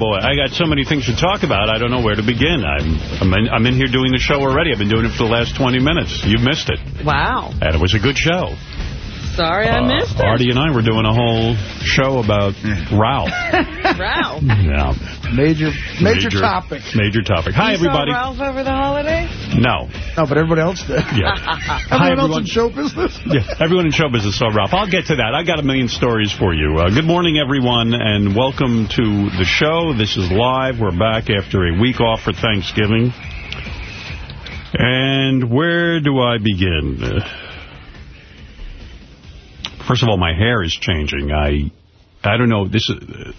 boy. I got so many things to talk about, I don't know where to begin. I'm I'm in, I'm in here doing the show already. I've been doing it for the last 20 minutes. You missed it. Wow. And it was a good show. Sorry I missed uh, Artie and I were doing a whole show about Ralph. it. Ralph. Yeah. Major, major, topic. Major topic. Hi, you everybody. saw Ralph over the holiday? No. No, but everybody else did. Yeah. Hi, everyone else in show business. Yeah, everyone in show business saw Ralph. I'll get to that. I got a million stories for you. Uh, good morning, everyone, and welcome to the show. This is live. We're back after a week off for Thanksgiving. And where do I begin? First of all, my hair is changing. I I don't know. This is, uh,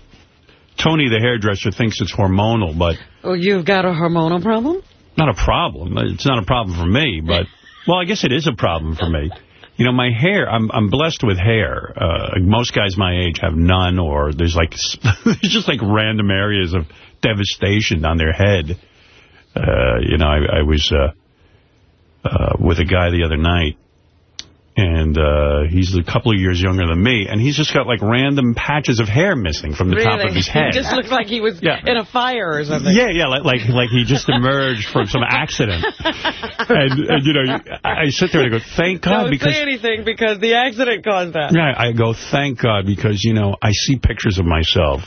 Tony, the hairdresser, thinks it's hormonal, but Oh, you've got a hormonal problem? not a problem. It's not a problem for me, but, well, I guess it is a problem for me. You know, my hair, I'm I'm blessed with hair. Uh, most guys my age have none, or there's like, there's just like random areas of devastation on their head. Uh, you know, I, I was uh, uh, with a guy the other night, and uh, he's a couple of years younger than me, and he's just got like random patches of hair missing from the really? top of his head. He just looked like he was Yeah. in a fire or something. Yeah, yeah, like like like he just emerged from some accident. And, and you know, I I sit there and I go, thank God, Don't because say anything because the accident caused that. yeah, I go, thank God, because you know, I see pictures of myself.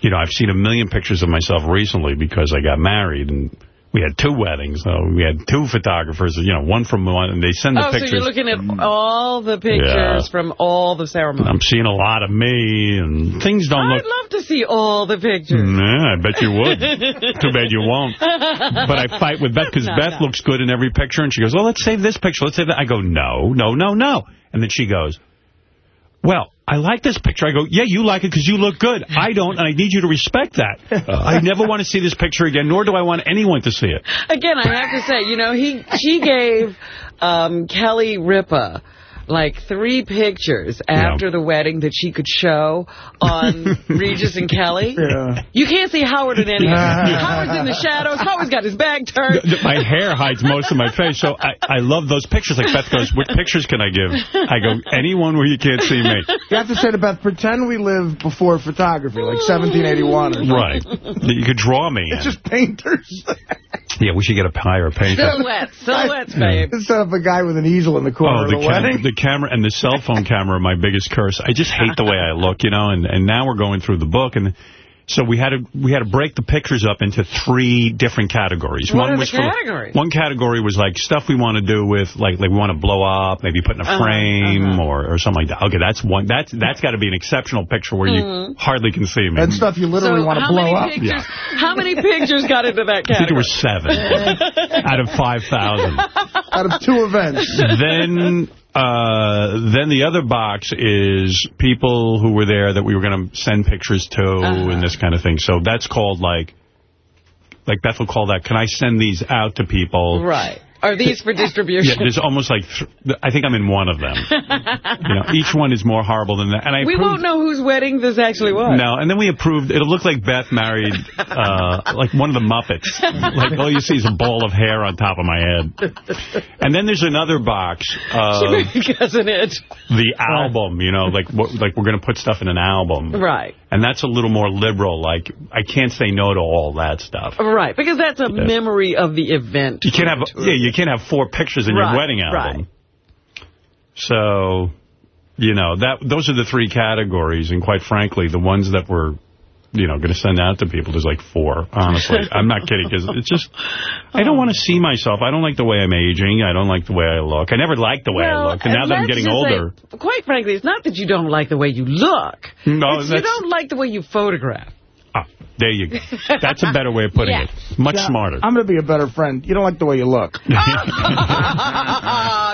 You know, I've seen a million pictures of myself recently because I got married and we had two weddings. So we had two photographers, you know, one from one, and they send the Oh, so pictures. you're looking at all the pictures Yeah. from all the ceremonies. I'm seeing a lot of me, and things don't look. I'd love to see all the pictures. Yeah, I bet you would. Too bad you won't. But I fight with Beth because No, Beth no. looks good in every picture, and she goes, well, let's save this picture. Let's save that. I go, no, no, no, no. And then she goes, well, I like this picture. I go, yeah, you like it because you look good. I don't, and I need you to respect that. I never want to see this picture again, nor do I want anyone to see it. Again, I have to say, you know, he she gave um, Kelly Ripa like three pictures after the wedding that she could show on Regis and Kelly. Yeah. You can't see Howard in any of them. Howard's in the shadows. Howard's got his back turned. My hair hides most of my face, so I, I love those pictures. Like Beth goes, what pictures can I give? I go, anyone where you can't see me. You have to say to Beth, pretend we live before photography, like 1781 or something. Right. That you could draw me in. Just painters. Yeah, we should get a higher painter. Silhouettes, silhouettes, babe. Instead of a guy with an easel in the corner Oh, of the, the wedding. the camera and the cell phone camera are my biggest curse. I just hate the way I look, you know, and, and now we're going through the book. and So we had to we had to break the pictures up into three different categories. What are the was for- categories? one category was like stuff we want to do with, like, like we want to blow up, maybe put in a Uh-huh, frame or, or something like that. Okay, that's one. That's that's got to be an exceptional picture where you Mm-hmm. hardly can see me. And stuff you literally So want to how blow many up. pictures? How many pictures got into that I think it category? was seven out of 5,000. Out of two events. then uh, then the other box is people who were there that we were going to send pictures to Uh-huh. and this kind of thing. So that's called like, like Beth will call that, can I send these out to people? Right. Are these for distribution? Yeah, there's almost like, th I think I'm in one of them. you know, each one is more horrible than that. And I we won't know whose wedding this actually was. No, and then we approved, it'll look like Beth married, uh, like one of the Muppets. Like all you see is a ball of hair on top of my head. And then there's another box of Cousin Ed. the album, you know, like what, like we're going to put stuff in an album. Right. And that's a little more liberal. Like, I can't say no to all that stuff. Right, because that's a memory of the event. You can't have, yeah, you can't have four pictures in Right, your wedding album. right. So, you know, that those are the three categories. And quite frankly, the ones that we're, you know, going to send out to people, there's like four, honestly. I'm not kidding, because it's just, I don't want to see myself. I don't like the way I'm aging. I don't like the way I look. I never liked the way I Well, look. And now that I'm getting older. say, quite frankly, it's not that you don't like the way you look. No, It's you don't like the way you photograph. Ah, there you go. That's a better way of putting Yes. it. Much Yeah, smarter. I'm going to be a better friend. You don't like the way you look.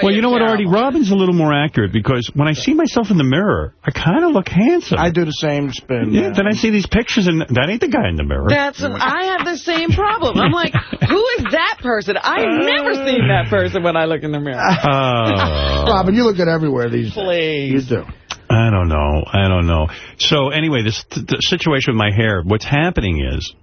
well, you know what, Artie? Robin's a little more accurate because when I see myself in the mirror, I kind of look handsome. I do the same spin. yeah, then I see these pictures, and that ain't the guy in the mirror. That's I have the same problem. I'm like, who is that person? I've never seen that person when I look in the mirror. Oh. Robin, you look good everywhere these days. Please. You do. I don't know. I don't know. So anyway, this the situation with my hair, what's happening is,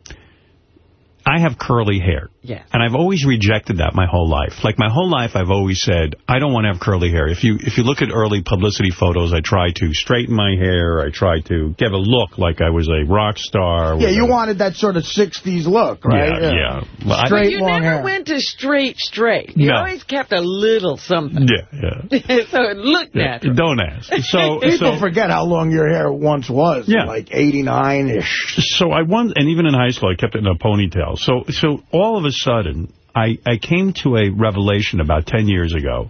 I I have curly hair. Yeah. And I've always rejected that my whole life. Like, my whole life, I've always said, I don't want to have curly hair. If you if you look at early publicity photos, I try to straighten my hair. I try to give a look like I was a rock star. Yeah, you a, wanted that sort of 60s look, right? Yeah, yeah. Well, I- Straight, you never hair. went to straight, straight. You No. always kept a little something. Yeah, yeah. so it looked yeah. natural. Don't ask. So, People so, forget how long your hair once was. Yeah. Like 89-ish. so I won, and even in high school, I kept it in a ponytail. So, so all of a sudden, I, I came to a revelation about 10 years ago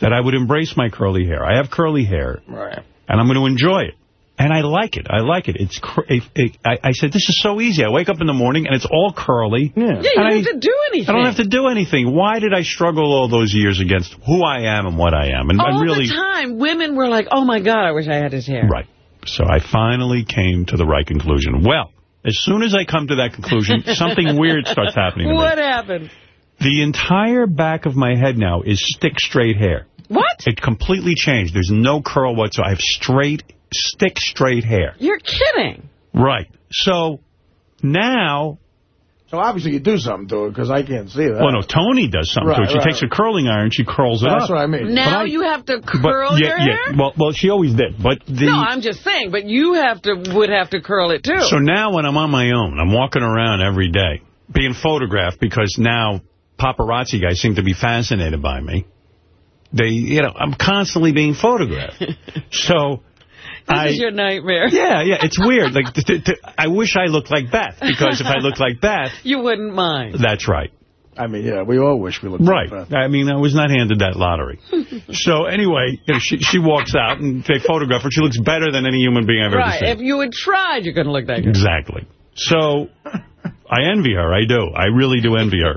that I would embrace my curly hair. I have curly hair, Right. and I'm going to enjoy it. And I like it. I like it. It's. Cr it, it, I, I said, this is so easy. I wake up in the morning, and it's all curly. Yeah. Yeah, you And don't I- have to do anything. I don't have to do anything. Why did I struggle all those years against who I am and what I am? And All I'm really the time, women were like, oh, my God, I wish I had his hair. right. So I finally came to the right conclusion. Well, as soon as I come to that conclusion, something weird starts happening to What me. happened? The entire back of my head now is stick straight hair. What? It completely changed. There's no curl whatsoever. I have straight, stick straight hair. You're kidding. Right. So now, So obviously you do something to it, because I can't see that. well, no, Tony does something to it. She right. takes a curling iron, she curls it That's up. what I mean. Now I- you have to curl yeah, your yeah. hair? Well, well, she always did. But the no, I'm just saying, but you have to would have to curl it, too. So now when I'm on my own, I'm walking around every day being photographed because now paparazzi guys seem to be fascinated by me. They, you know, I'm constantly being photographed. so this I, is your nightmare. yeah, yeah, it's weird. Like, I wish I looked like Beth because if I looked like Beth, You wouldn't mind. that's right. I mean, yeah, we all wish we looked Right. like Beth. Right. I mean, I was not handed that lottery. so anyway, you know, she, she walks out and they photograph her. She looks better than any human being I've ever Right. seen. If you had tried, you couldn't look that good. Exactly. So I envy her. I do. I really do envy her.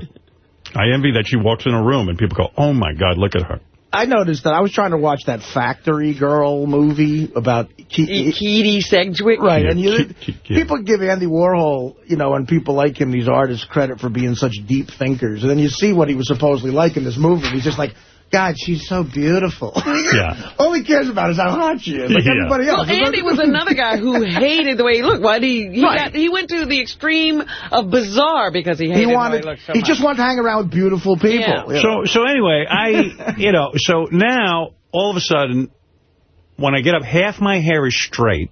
I envy that she walks in a room and people go, oh, my God, look at her. I noticed that I was trying to watch that Factory Girl movie about... Ke- Keedy Sedgwick. Right, Yeah, and you, Ke- Ke- yeah. people give Andy Warhol, you know, and people like him, these artists, credit for being such deep thinkers. And then you see what he was supposedly like in this movie. He's just like, God, she's so beautiful. Yeah. All he cares about is how hot she is, like Yeah. everybody Well. Andy was another guy who hated the way he looked. Why did he? He, Right. got, he went to the extreme of bizarre because he hated He the way wanted. he looked so he much. just wanted to hang around with beautiful people. Yeah. you know. So, so anyway, I, you know, so now, all of a sudden, when I get up, half my hair is straight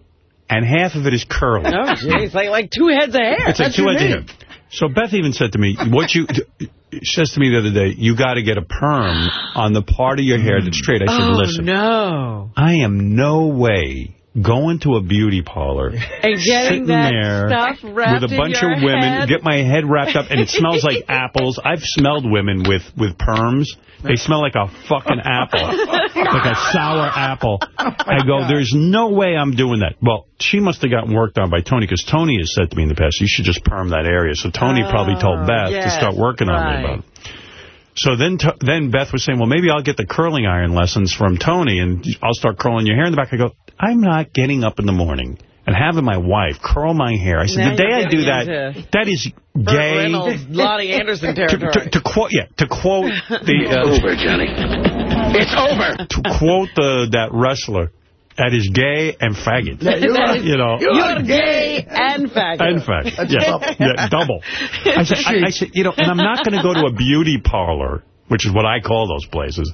and half of it is curly. Oh, jeez, like like two heads of hair. It's like That's two heads of hair. So Beth even said to me, what you, she says to me the other day, you got to get a perm on the part of your hair that's straight. I said, Oh listen, no! I am no way going to a beauty parlor And getting sitting that there stuff wrapped with a bunch of women, head. get my head wrapped up, and it smells like apples. I've smelled women with, with perms. They smell like a fucking apple, like a sour apple. I go, oh there's no way I'm doing that. Well, she must have gotten worked on by Tony, because Tony has said to me in the past, you should just perm that area. So Tony oh, probably told Beth to Oh, start working on me right. about it. So then to- then Beth was saying, well, maybe I'll get the curling iron lessons from Tony, and I'll start curling your hair in the back. I go, I'm not getting up in the morning and having my wife curl my hair. I said, Now the day I do that, that is gay. Reynolds, Loni Anderson To, territory. to, to quote, yeah, to quote the, uh, over, Johnny. It's over. to quote the that wrestler, that is gay and faggot. Yeah, you're right. You know, You're gay and faggot. and faggot. That's Yeah, double. yeah, double. I said, I, I said, you know, and I'm not going to go to a beauty parlor, which is what I call those places,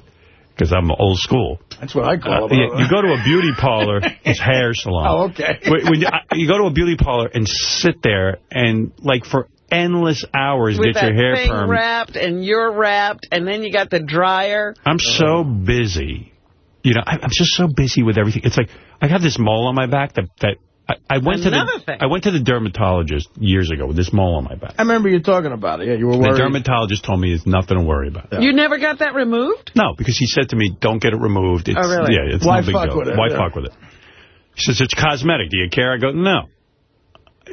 because I'm old school. That's what I Uh, call you, it. you go to a beauty parlor, it's hair salon. Oh, okay. When, when you, uh, you go to a beauty parlor and sit there and, like, for endless hours With get your hair thing permed. wrapped and you're wrapped, and then you got the dryer. I'm so busy. You know, I, I'm just so busy with everything. It's like, I have this mole on my back that, that I, I went Another to the thing. I went to the dermatologist years ago with this mole on my back. I remember you talking about it. Yeah, you were worried. The dermatologist told me it's nothing to worry about. You never got that removed? No, because he said to me, don't get it removed. It's, Oh, really? Yeah, it's Why no big fuck deal. with it? Why Yeah. fuck with it? He says, it's cosmetic. Do you care? I go, no.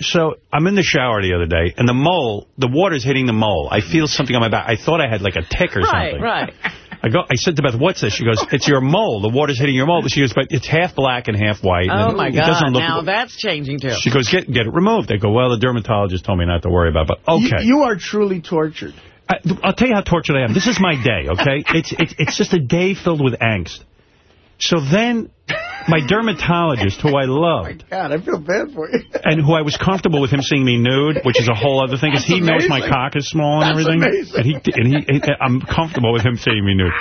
So I'm in the shower the other day, and the mole, the water's hitting the mole. I feel something on my back. I thought I had like a tick or Right, something. right. I go. I said to Beth, "What's this?" She goes, "It's your mole. The water's hitting your mole." But she goes, "But it's half black and half white." Oh, and my it God. Doesn't look Now that's changing, too. She goes, "Get get it removed." They go, "Well, the dermatologist told me not to worry about." it. But You- okay, You, are truly tortured. I, I'll tell you how tortured I am. This is my day. Okay, it's it's it's just a day filled with angst. So then, my dermatologist, who I loved. Oh God, I feel bad for you. And who I was comfortable with him seeing me nude, which is a whole other thing, because he knows my cock is small and That's everything. amazing. And he and he, I'm comfortable with him seeing me nude.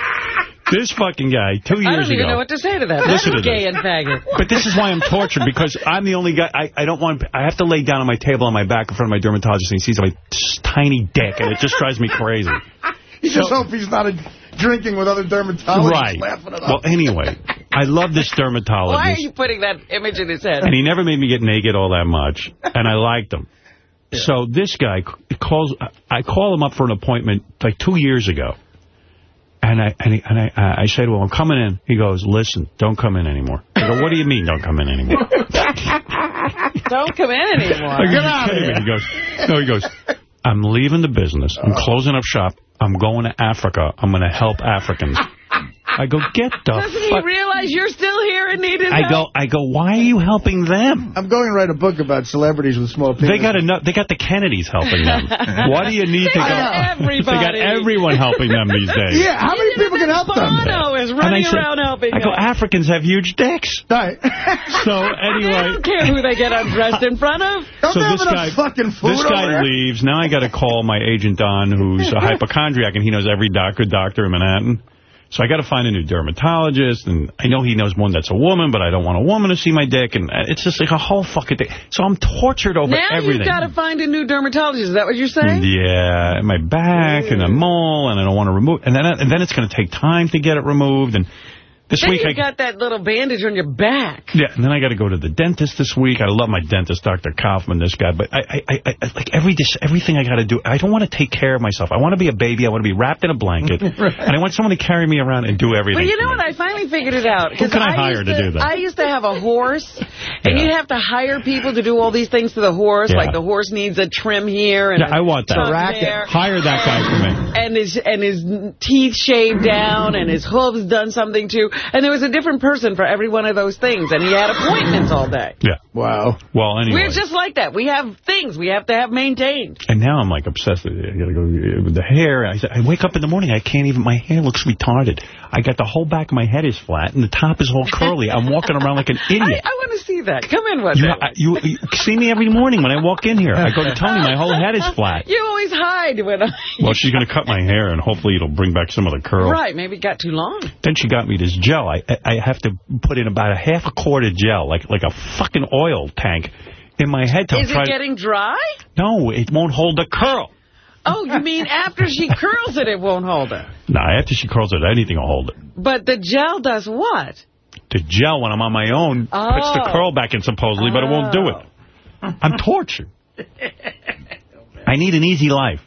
This fucking guy, two years ago. I don't even ago. know what to say to that. That's Listen to gay this. and faggot. But this is why I'm tortured, because I'm the only guy, I, I don't want, I have to lay down on my table on my back in front of my dermatologist and he sees my tiny dick, and it just drives me crazy. You just hope he's not a, drinking with other dermatologists Right. laughing it Well, anyway, I love this dermatologist. Why are you putting that image in his head? And he never made me get naked all that much, and I liked him. So this guy calls. I call him up for an appointment like two years ago, and I and, he, and I I said, "Well, I'm coming in." He goes, "Listen, don't come in anymore." I go, "What do you mean, don't come in anymore?" Don't come in anymore. I go, "You kidding me?" He goes, "No." He goes, "I'm leaving the business. I'm closing up shop. I'm going to Africa. I'm going to help Africans." I go, "Get the Doesn't he realize you're still here and need his I go. I go. Why are you helping them? I'm going to write a book about celebrities with small penises. They got enough. They got the Kennedys helping them. Why do you need to They go? got everybody. They got everyone helping them these days. Yeah, how many people can help them? Bono is And I running said- around helping I go, them. Africans have huge dicks. Right. So anyway. I anyway, don't care who they get undressed in front of. Don't so this guy, fucking food this guy there? leaves. Now I got to call my agent Don, who's a hypochondriac, and he knows every doctor doctor in Manhattan. So I got to find a new dermatologist, and I know he knows one that's a woman, but I don't want a woman to see my dick, and uh, it's just like a whole fucking thing. So I'm tortured over Now everything. you've got to find a new dermatologist. Is that what you're saying? Yeah, my back and a mole, and I don't want to remove. And then and then it's going to take time to get it removed. And this Then week you I got that little bandage on your back. yeah, and then I got to go to the dentist this week. I love my dentist, Dr. Kaufman, this guy. But I, I, I, I like every dis- everything I got to do. I don't want to take care of myself. I want to be a baby. I want to be wrapped in a blanket, and I want someone to carry me around and do everything. But you know what? I finally figured it out. 'Cause can I hire used to do that? I used to have a horse, and Yeah. you'd have to hire people to do all these things to the horse. Yeah. Like the horse needs a trim here and Yeah, I want that. tongue there, Hire that guy for me. and his and his teeth shaved down, and his hooves done something to. And there was a different person for every one of those things, and he had appointments all day. Yeah. Wow. Well, anyway. We're just like that. We have things we have to have maintained. And now I'm like obsessed with it. I go with the hair. I, I wake up in the morning, I can't even, my hair looks retarded. I got the whole back of my head is flat and the top is all curly. I'm walking around like an idiot. I want to see that. Come in one You, day. I- you, you see me every morning when I walk in here. I go to Tony, my whole head is flat. You always hide when I... Well, she's going to cut my hair and hopefully it'll bring back some of the curl. Right, maybe it got too long. Then she got me this gel. I I have to put in about a half a quart of gel, like like a fucking oil tank, in my head to Is it getting dry? no, it won't hold the curl. Oh, you mean after she curls it, it won't hold it? No, after she curls it, anything will hold it. But the gel does what? The gel, when I'm on my own, puts the Oh. curl back in supposedly, but it won't do it. Oh. I'm tortured. I need an easy life.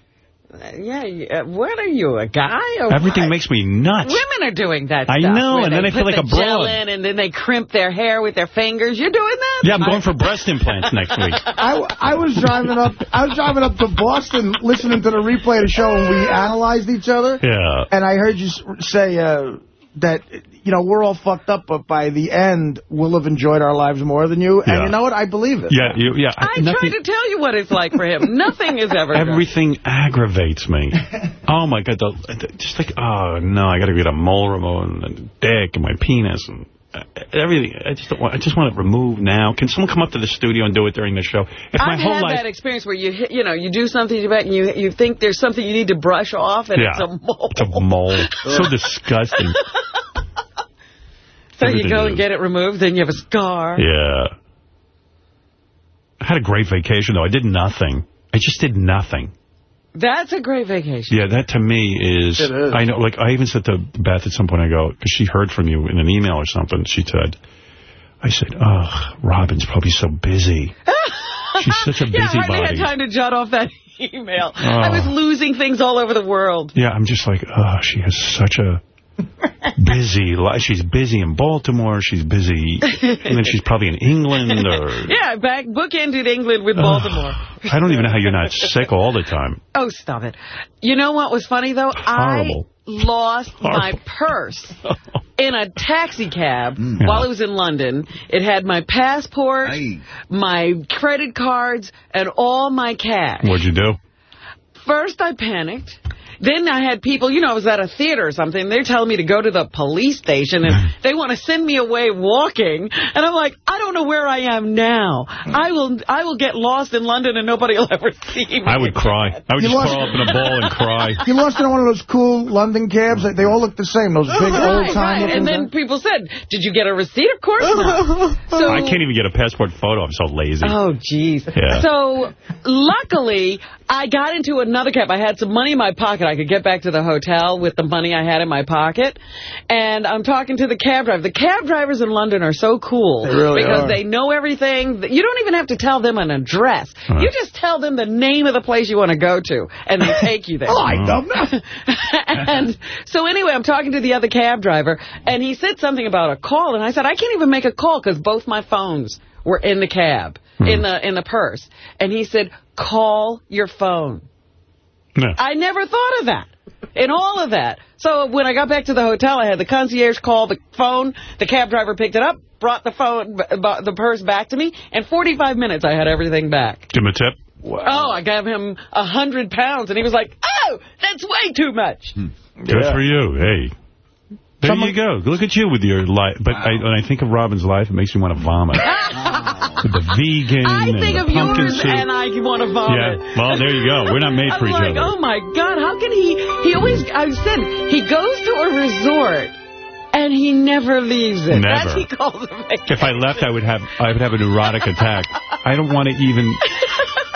Uh, Yeah, yeah, what are you, a guy? Or Everything what? makes me nuts. Women are doing that I stuff. know, and then I feel put like a gel broad. in and then they crimp their hair with their fingers. You're doing that? Yeah, I'm going for breast implants next week. I, I was driving up I was driving up to Boston listening to the replay of the show and we analyzed each other. Yeah. And I heard you say uh, that, you know, we're all fucked up, but by the end, we'll have enjoyed our lives more than you. Yeah. And you know what? I believe it. Yeah, you, yeah. I nothing, tried to tell you what it's like for him. Nothing is ever done. Everything aggravates me. Oh, my God. The, the- just like, oh, no, I got to get a mole removed and a dick and my penis and everything. I just don't want, I just want it removed now. Can someone come up to the studio and do it during the show? If I've had life... that experience where you you know you do something to your and you you think there's something you need to brush off and yeah. it's a mole. It's a mole. so disgusting. so you go is. and get it removed, then you have a scar. Yeah. I had a great vacation, though. I did nothing. I just did nothing. That's a great vacation. Yeah, that to me is, It is. I know, like, I even said to Beth at some point, I go, because she heard from you in an email or something, she said, I said, oh, Robin's probably so busy. She's such a Yeah, I hardly busybody. had time to jot off that email. Oh. I was oh. losing things all over the world. Yeah, I'm just like, oh, she has such a busy. She's busy in Baltimore. She's busy, and then she's probably in England or... Yeah, back bookended England with Baltimore. I don't even know how you're not sick all the time. Oh, stop it. You know what was funny, though? Horrible. I lost my purse in a taxi cab mm. Yeah. while I was in London. It had my passport, Aye. my credit cards, and all my cash. What'd you do? First, I panicked. Then I had people, you know, I was at a theater or something. They're telling me to go to the police station, and they want to send me away walking. And I'm like, I don't know where I am now. I will I will get lost in London, and nobody will ever see me. I would cry. I would You just lost- crawl up in a ball and cry. You lost in one of those cool London cabs. They- They all look the same. Those big Right, old time. right. And then people said, did you get a receipt? Of course not. So, I can't even get a passport photo. I'm so lazy. Oh, jeez. Yeah. So, luckily, I got into another cab. I had some money in my pocket. I could get back to the hotel with the money I had in my pocket. And I'm talking to the cab driver. The cab drivers in London are so cool. They really Because are. they know everything. You don't even have to tell them an address. You just tell them the name of the place you want to go to, and they take you there. Oh, I know. and so anyway, I'm talking to the other cab driver, and he said something about a call, and I said, I can't even make a call because both my phones were in the cab, hmm. in the in the purse. And he said, call your phone. Yeah. I never thought of that. In all of that. So when I got back to the hotel, I had the concierge call the phone. The cab driver picked it up, brought the phone, the purse back to me. In 45 minutes, I had everything back. Give him a tip. Oh, I gave him a hundred pounds, and he was like, "Oh, that's way too much." Hmm. Good Yeah. for you. Hey. There Someone- you go. Look at you with your life. But I, when I think of Robin's life, it makes me want to vomit. with the vegan I think the of pumpkin yours, soup. and I want to vomit. Yeah, well, there you go. We're not made for each like, other. oh my God, how can he? He always, I said, he goes to a resort and he never leaves it. Never. He calls a vacation. If I left, I would have I would have a neurotic attack. I don't want to even.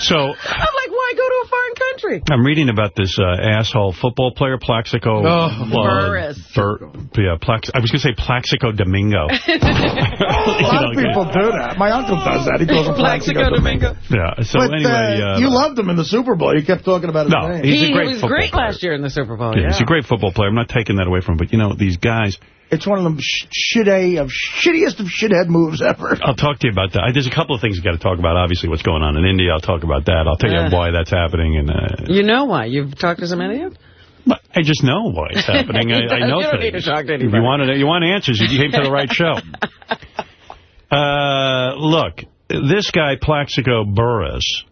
So I'm like, why go to a foreign country? I'm reading about this uh, asshole football player, Plaxico. Oh. Burress. Bur yeah, Plax I was going to say Plaxico Domingo. A lot of people do that. My uncle does that. He calls him Plaxico Plaxico Domingo. Yeah. So But anyway, uh, uh, you loved him in the Super Bowl. You kept talking about his No, name. He's a he great was football great player. last year in the Super Bowl. yeah, Yeah, he's a great football player. I'm not taking that away from him. But, you know, these guys, It's one of them sh shit of shittiest of shithead moves ever. I'll talk to you about that. I, there's a couple of things you got to talk about. Obviously, what's going on in India. I'll talk about that. I'll tell Yeah. you why that's happening. And uh, You know why? You've talked to some idiots? but I just know why it's happening. I, I know You don't need things. to talk to if anybody. you want, to, you want answers, you came to the right show. Uh, look, this guy, Plaxico Burress,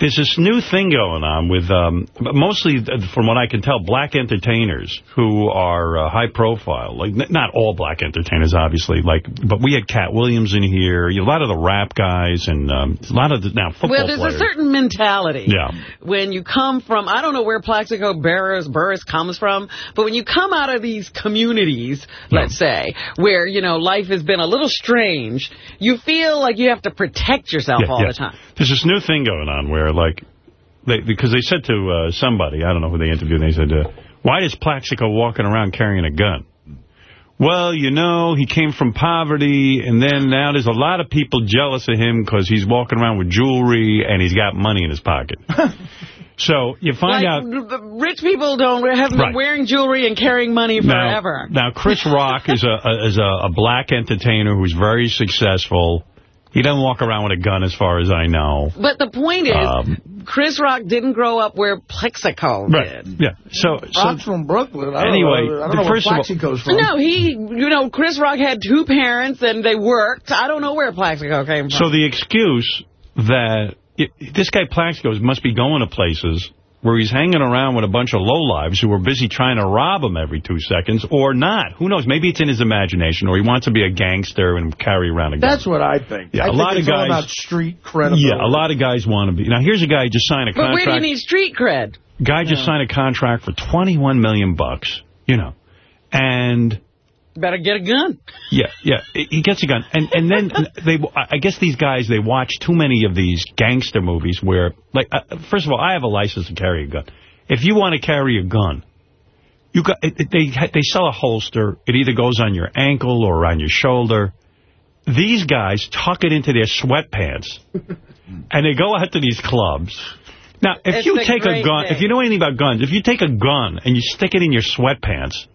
there's this new thing going on with, um, mostly, uh, from what I can tell, black entertainers who are uh, high profile. Like, n- not all black entertainers, obviously. Like, but we had Katt Williams in here. A lot of the rap guys and um, a lot of the now football Well, there's players. a certain mentality. Yeah. When you come from, I don't know where Plaxico Burress, Burress comes from, but when you come out of these communities, let's say, where, you know, life has been a little strange, you feel like you have to protect yourself Yeah, all the time. There's this new thing going on where, like, they, because they said to uh, somebody, I don't know who they interviewed, they said, uh, why is Plaxico walking around carrying a gun? Well, you know, he came from poverty, and then now there's a lot of people jealous of him because he's walking around with jewelry and he's got money in his pocket. so you find Like, out... rich people don't have been Right. wearing jewelry and carrying money Now, forever. now Chris Rock is a, a is a, a black entertainer who's very successful. He doesn't walk around with a gun, as far as I know. But the point is, Um, Chris Rock didn't grow up where Plaxico Right. did. Yeah. So, so Rock's from Brooklyn. I don't Anyway, know, I don't know first of where all- from. No, he, you know, Chris Rock had two parents and they worked. I don't know where Plaxico came from. So the excuse that i this guy Plaxico must be going to places where he's hanging around with a bunch of lowlives who are busy trying to rob him every two seconds, or not. Who knows? Maybe it's in his imagination, or he wants to be a gangster and carry around a gun. That's what I think. Yeah, I a think lot of it's all guys- about street credibility. yeah, a lot of guys want to be. Now, here's a guy who just signed a contract. but where do you need street cred? Guy just signed a contract for 21 million bucks, you know. And Better get a gun. Yeah, yeah. He gets a gun. And and then they, I guess these guys, they watch too many of these gangster movies where, like, uh, first of all, I have a license to carry a gun. If you want to carry a gun, you got it, it- they they sell a holster. It either goes on your ankle or on your shoulder. These guys tuck it into their sweatpants, and they go out to these clubs. Now, if It's you a take a gun, thing. if you know anything about guns, if you take a gun and you stick it in your sweatpants,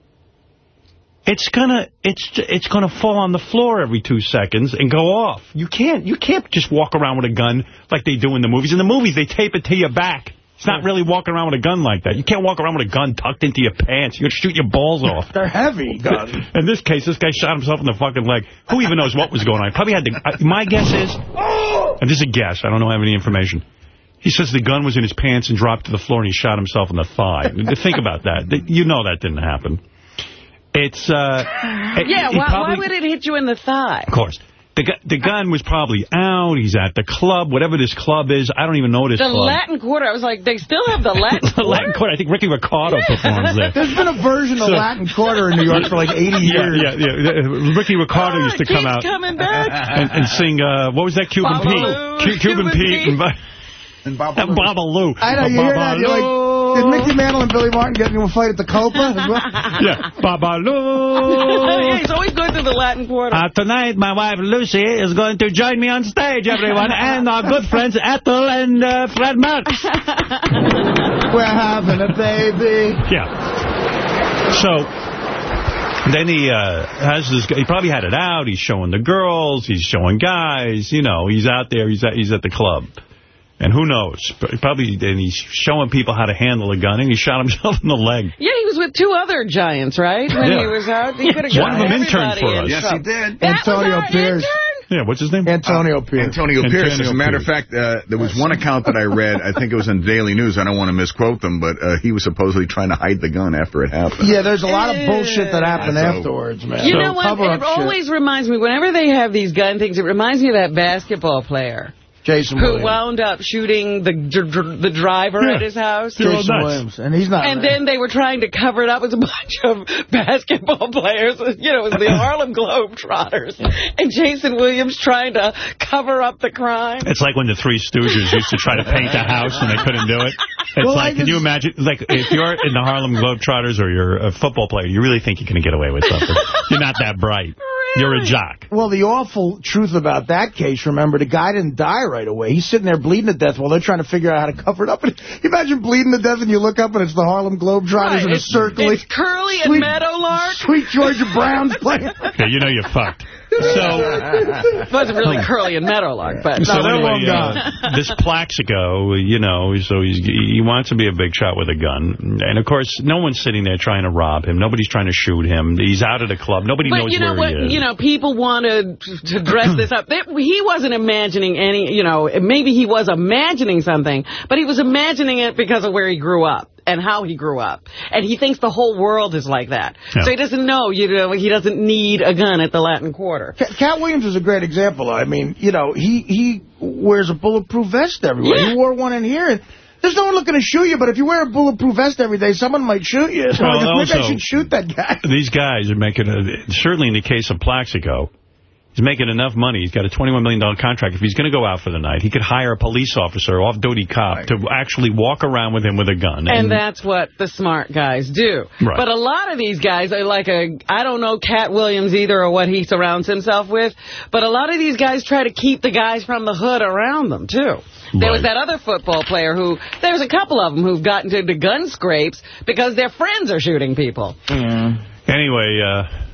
it's gonna it's it's gonna fall on the floor every two seconds and go off. You can't you can't just walk around with a gun like they do in the movies. In the movies, they tape it to your back. It's not really walking around with a gun like that. You can't walk around with a gun tucked into your pants. You're going to shoot your balls off. They're heavy guns. In this case, this guy shot himself in the fucking leg. Who even knows what was going on? Probably had to... Uh, my guess is... And this is a guess. I don't know, I have any information. He says the gun was in his pants and dropped to the floor and he shot himself in the thigh. Think about that. You know that didn't happen. It's, uh... Yeah, why, probably, why would it hit you in the thigh? Of course. The, the gun was probably out. He's at the club, whatever this club is. I don't even know this the club. Latin Quarter. I was like, they still have the Latin the Latin Quarter. I think Ricky Ricardo performs there. There's been a version of So- Latin Quarter in New York for like 80 years. Yeah, yeah, yeah. Ricky Ricardo Oh, used to come out coming back. and, and sing, uh, what was that, Cuban Babalu, Pete? Cuban, Cuban Pete. Pete. And, And Bob and Babalu. I know, you hear that, you're like, did Mickey Mantle and Billy Martin get into a fight at the Copa as well? Yeah, yeah, Babalu. he's always going through the Latin Quarter. Uh, tonight, my wife Lucy is going to join me on stage, everyone, and our good friends Ethel and uh, Fred Mertz. We're having a baby. Yeah. So then he uh, has this. He probably had it out. He's showing the girls. He's showing guys. You know, he's out there. He's at, he's at the club. And who knows? Probably, and he's showing people how to handle a gun, and he shot himself in the leg. Yeah, he was with two other giants, right? When Yeah. he was out, he could have One of them interned for us. Yes, he did. That Antonio was our Pierce. intern? Yeah, what's his name? Antonio Pierce. Antonio Antonio Pierce. As a matter of fact, uh, there was one account that I read. I think it was in Daily News. I don't want to misquote them, but uh, he was supposedly trying to hide the gun after it happened. Yeah, there's a lot of bullshit that happened So- afterwards, man. You So- know what? It up shit. always reminds me, whenever they have these gun things, it reminds me of that basketball player Jayson who wound up shooting the dr dr the driver Yeah. at his house. Jayson nuts. Williams. And he's not. And then they were trying to cover it up with a bunch of basketball players. You know, it was the Harlem Globetrotters. And Jayson Williams trying to cover up the crime. It's like when the Three Stooges used to try to paint a house and they couldn't do it. It's Well, like, I can you imagine, like, if you're in the Harlem Globetrotters or you're a football player, you really think you're going to get away with something. You're not that bright. You're a jock. Well, the awful truth about that case, remember, the guy didn't die right away. He's sitting there bleeding to death while they're trying to figure out how to cover it up. And you imagine bleeding to death and you look up and it's the Harlem Globetrotters in a circle. it's Curly and Sweet- Meadowlark. Sweet Georgia Brown's playing. Yeah, you know you're fucked. So, It wasn't really Curly and Meadowlark, but so they're anyway, long uh, this Plaxico, you know, so he's, he wants to be a big shot with a gun. And, of course, no one's sitting there trying to rob him. Nobody's trying to shoot him. He's out of the club. Nobody But knows you know where what? he is. You know, people wanted to dress this up. They, he wasn't imagining any, you know, maybe he was imagining something, but he was imagining it because of where he grew up and how he grew up. And he thinks the whole world is like that. Yeah. So he doesn't know, you know, he doesn't need a gun at the Latin Quarter. Katt Katt Williams is a great example. I mean, you know, he, he wears a bulletproof vest everywhere. Yeah. He wore one in here. And there's no one looking to shoot you, but if you wear a bulletproof vest every day, someone might shoot you. So Well, maybe I also- should shoot that guy. These guys are making, a, certainly in the case of Plaxico, he's making enough money. He's got a $21 million contract. If he's going to go out for the night, he could hire a police officer, off-duty cop, to actually walk around with him with a gun. And that's what the smart guys do. Right. But a lot of these guys are like a, I don't know Cat Williams either or what he surrounds himself with, but a lot of these guys try to keep the guys from the hood around them, too. There was that other football player who, there's a couple of them who've gotten into gun scrapes because their friends are shooting people. Anyway, uh,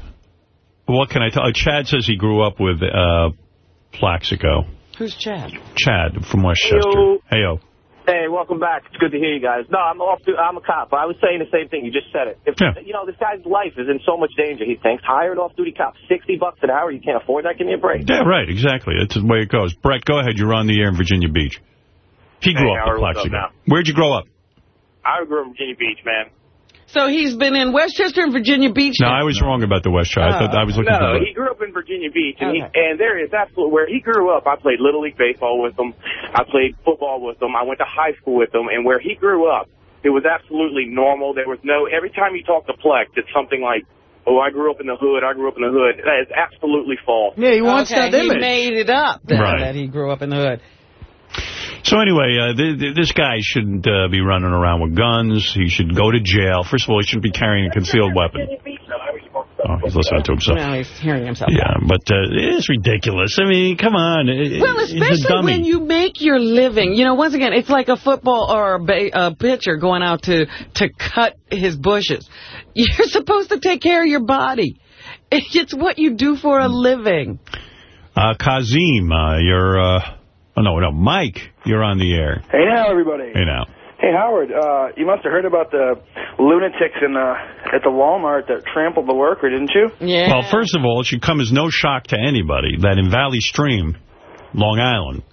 what can I tell? Uh, Chad says he grew up with uh, Plaxico. Who's Chad? Chad from Westchester. Heyo. Hey, yo. Hey, welcome back. It's good to hear you guys. No, I'm off. To, I'm a cop. I was saying the same thing. You just said it. If Yeah. you know this guy's life is in so much danger, he thinks hired off-duty cop, sixty bucks an hour. You can't afford that. Give me a break. Yeah, right, exactly. That's the way it goes. Brett, go ahead. You're on the air in Virginia Beach. He grew Hey, up Howard, with up Plaxico. Where'd you grow up? I grew up in Virginia Beach, man. So he's been in Westchester and Virginia Beach. No, now. I was wrong about the West Side. I thought I was looking oh, No, he grew up in Virginia Beach, and, Okay. he, and there is absolutely where he grew up. I played little league baseball with him. I played football with him. I went to high school with him, and where he grew up, it was absolutely normal. There was no every time you talk to Plax, it's something like, "Oh, I grew up in the hood. I grew up in the hood." That is absolutely false. Yeah, he wants okay, that he made it up then, Right. that he grew up in the hood. So anyway, uh, th th this guy shouldn't uh, be running around with guns. He should go to jail. First of all, he shouldn't be carrying a concealed weapon. Oh, he's listening to himself. Now he's hearing himself. Yeah, but uh, it's ridiculous. I mean, come on. Well, especially when you make your living. You know, once again, it's like a football or a, a pitcher going out to, to cut his bushes. You're supposed to take care of your body. It's what you do for a living. Uh, Kazim, uh, you're... Uh, oh, no, no, Mike, you're on the air. Hey now, everybody. Hey, now. Hey Howard, uh, you must have heard about the lunatics in the at the Walmart that trampled the worker, didn't you? Yeah. Well, first of all, it should come as no shock to anybody that in Valley Stream, Long Island,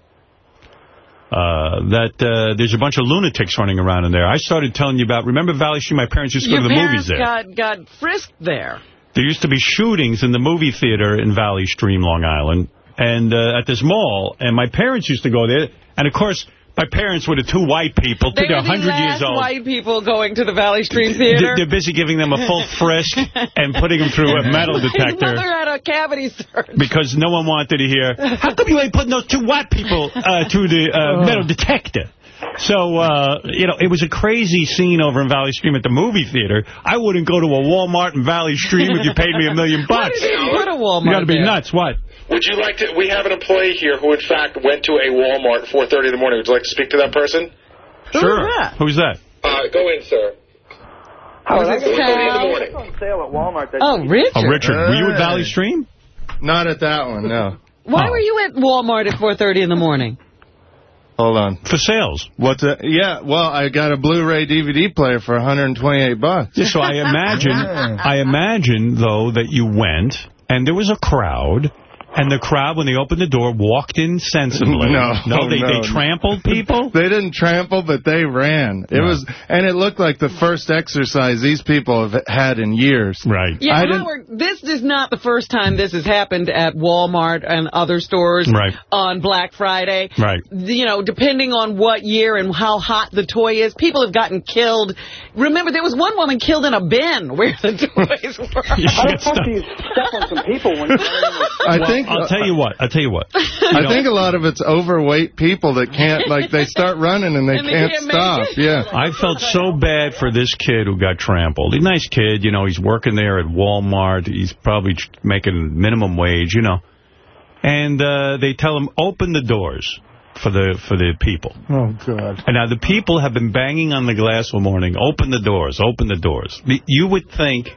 uh, that uh, there's a bunch of lunatics running around in there. I started telling you about, remember Valley Stream? My parents used to Your go to the movies there. got, got frisked there. There used to be shootings in the movie theater in Valley Stream, Long Island, and uh, at this mall, and my parents used to go there. And, of course, my parents were the two white people. They They're were the 100 last years old. white people going to the Valley Stream They're, Theater. they're busy giving them a full frisk and putting them through a metal His detector. mother had a cavity search. because no one wanted to hear, how come you ain't putting those two white people uh, through the uh, metal detector? So, uh, you know, it was a crazy scene over in Valley Stream at the movie theater. I wouldn't go to a Walmart in Valley Stream if you paid me a million bucks. did they put a Walmart You got to be there? nuts. What? Would you like to? We have an employee here who, in fact, went to a Walmart at 4:30 in the morning. Would you like to speak to that person? sure. that? Who's that? Uh, go in, sir. Howard, I Was it got Cal? in the morning. on sale at Walmart. That Oh, Richard. Oh, Richard. Were you at Valley Stream? Not at that one, no. Why Oh. were you at Walmart at 4.30 in the morning? Hold on. For sales. What's it? Yeah, well, I got a Blu-ray DVD player for 128 bucks. Yeah, so I imagine, I imagine, though, that you went, and there was a crowd, and the crowd, when they opened the door, walked in sensibly. No, No, they, no. they trampled people? They didn't trample, but they ran. It Right. was, and it looked like the first exercise these people have had in years. Right. Yeah, I Howard, this is not the first time this has happened at Walmart and other stores Right. on Black Friday. Right. You know, depending on what year and how hot the toy is, people have gotten killed. Remember, there was one woman killed in a bin where the toys were. How the fuck do you step on some people when you're I Well, think I'll tell you what. I'll tell you what. I think a lot of it's overweight people that can't, like, they start running and they And can't, can't stop. Yeah. I felt so bad for this kid who got trampled. He's a nice kid, you know. He's working there at Walmart. He's probably tr- making minimum wage, you know. And uh, they tell him, open the doors for the for the people. Oh, God. And now the people have been banging on the glass all morning. Open the doors. Open the doors. You would think,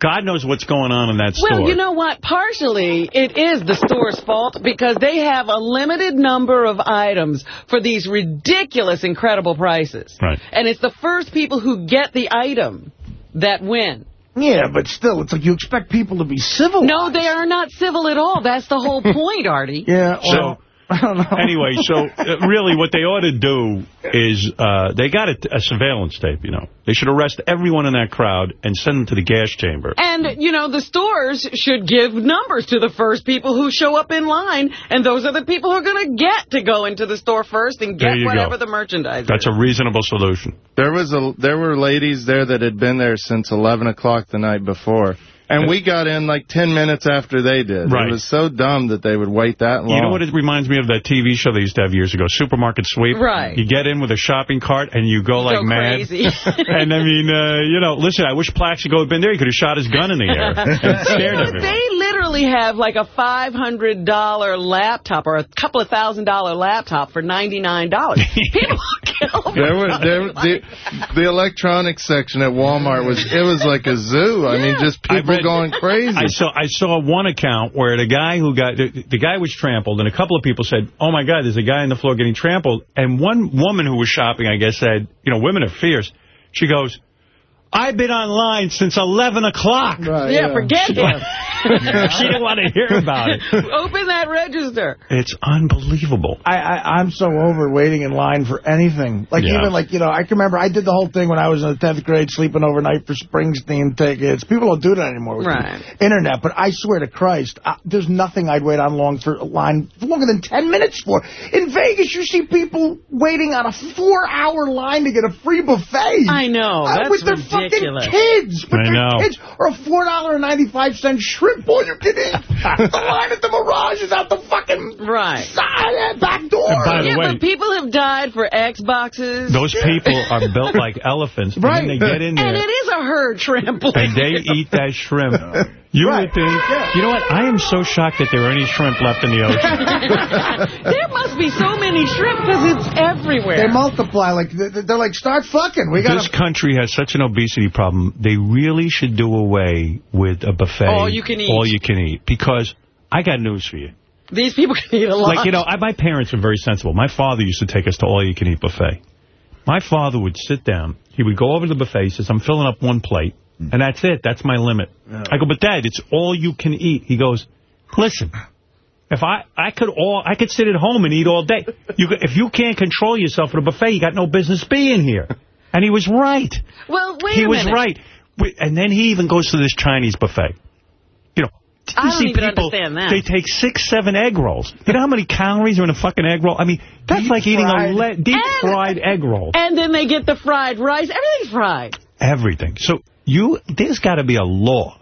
God knows what's going on in that store. Well, you know what? Partially, it is the store's fault because they have a limited number of items for these ridiculous, incredible prices. Right. And it's the first people who get the item that win. Yeah, but still, it's like you expect people to be civil. No, they are not civil at all. That's the whole point, Artie. Yeah, So- well, I don't know. anyway, so uh, really what they ought to do is uh, they got a, a surveillance tape, you know. They should arrest everyone in that crowd and send them to the gas chamber. And, you know, the stores should give numbers to the first people who show up in line, and those are the people who are going to get to go into the store first and get you go. whatever the merchandise That's is. a reasonable solution. There was a, there were ladies there that had been there since 11 o'clock the night before. And we got in like 10 minutes after they did. Right. It was so dumb that they would wait that long. You know what it reminds me of? That TV show they used to have years ago, Supermarket Sweep. Right. You get in with a shopping cart and you go You like go mad. crazy. and I mean, uh, you know, listen, I wish Plaxico had been there. He could have shot his gun in the air and scared everyone. They literally have like a $500 laptop or a couple of thousand dollar laptop for $99. People kill Oh there was there the, the electronics section at Walmart was it was like a zoo. I mean, just people read- going crazy. I saw I saw one account where the guy who got the, the guy was trampled, and a couple of people said, "Oh my God, there's a guy on the floor getting trampled." And one woman who was shopping, I guess, said, "You know, women are fierce." She goes, "I've been online since 11 o'clock." Right, Yeah, forget him. she didn't want to hear about it. Open that register. It's unbelievable. I, I, I'm so over waiting in line for anything. Like, Yeah. even like, you know, I can remember I did the whole thing when I was in the 10th grade, sleeping overnight for Springsteen tickets. People don't do that anymore with Right. the internet. But I swear to Christ, I, there's nothing I'd wait on long for a line for longer than 10 minutes for. In Vegas, you see people waiting on a four-hour line to get a free buffet. I know. Uh, That's with their ridiculous. fucking kids. With I their know. kids. Or a $4.95 shrimp bowl you can eat. the line at the Mirage is out the fucking Right. side, uh, back door. And by the Yeah, way- but people have died for Xboxes. Those people are built like elephants. And Right. then they get in there. and there. it is a herd trample. And they eat that shrimp. You Right. would think, you know what? I am so shocked that there are any shrimp left in the ocean. there must be so many shrimp because it's everywhere. They multiply. Like they- They're like, start fucking. We got This country has such an obesity problem. They really should do away with a buffet. All you can eat. All you can eat. Because I got news for you. These people can eat a lot. Like, you know, I, my parents are very sensible. My father used to take us to all-you-can-eat buffet. My father would sit down. He would go over to the buffet. He says, I'm filling up one plate. Mm-hmm. And that's it. That's my limit. I go, but Dad, it's all you can eat. He goes, listen, If I I could all I could sit at home and eat all day. You If you can't control yourself at a buffet, you got no business being here. And he was right. Well, wait he a was minute. right. And then he even goes to this Chinese buffet. You know, you I don't see even people, understand that. they take six, seven egg rolls. You know how many calories are in a fucking egg roll? I mean, that's like eating a fried. le deep-fried egg roll. And then they get the fried rice. Everything's fried. Everything. So you, there's got to be a law.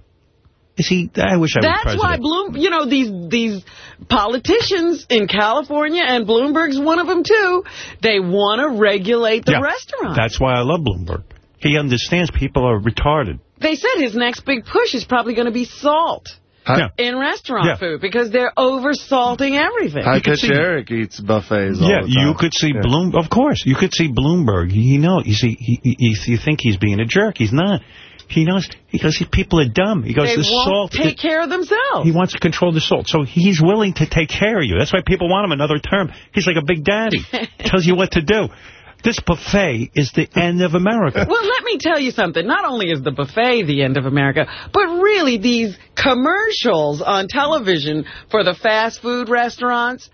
You see, I wish I was president. That's president. why Bloom, you know, these these politicians in California and Bloomberg's one of them too. They want to regulate the Yeah, restaurant. That's why I love Bloomberg. He understands people are retarded. They said his next big push is probably going to be salt Yeah. in restaurant Yeah. food because they're over-salting everything. High You could pitch see- Eric eats buffets all Yeah, the time. you could see Yeah. Bloom. Of course, you could see Bloomberg. You know. You see, he, he, he- you think he's being a jerk. He's not. He knows. He goes, people are dumb. He goes, they the salt. take care of themselves. He wants to control the salt. So he's willing to take care of you. That's why people want him another term. He's like a big daddy. Tells you what to do. This buffet is the end of America. Well, let me tell you something. Not only is the buffet the end of America, but really these commercials on television for the fast food restaurants,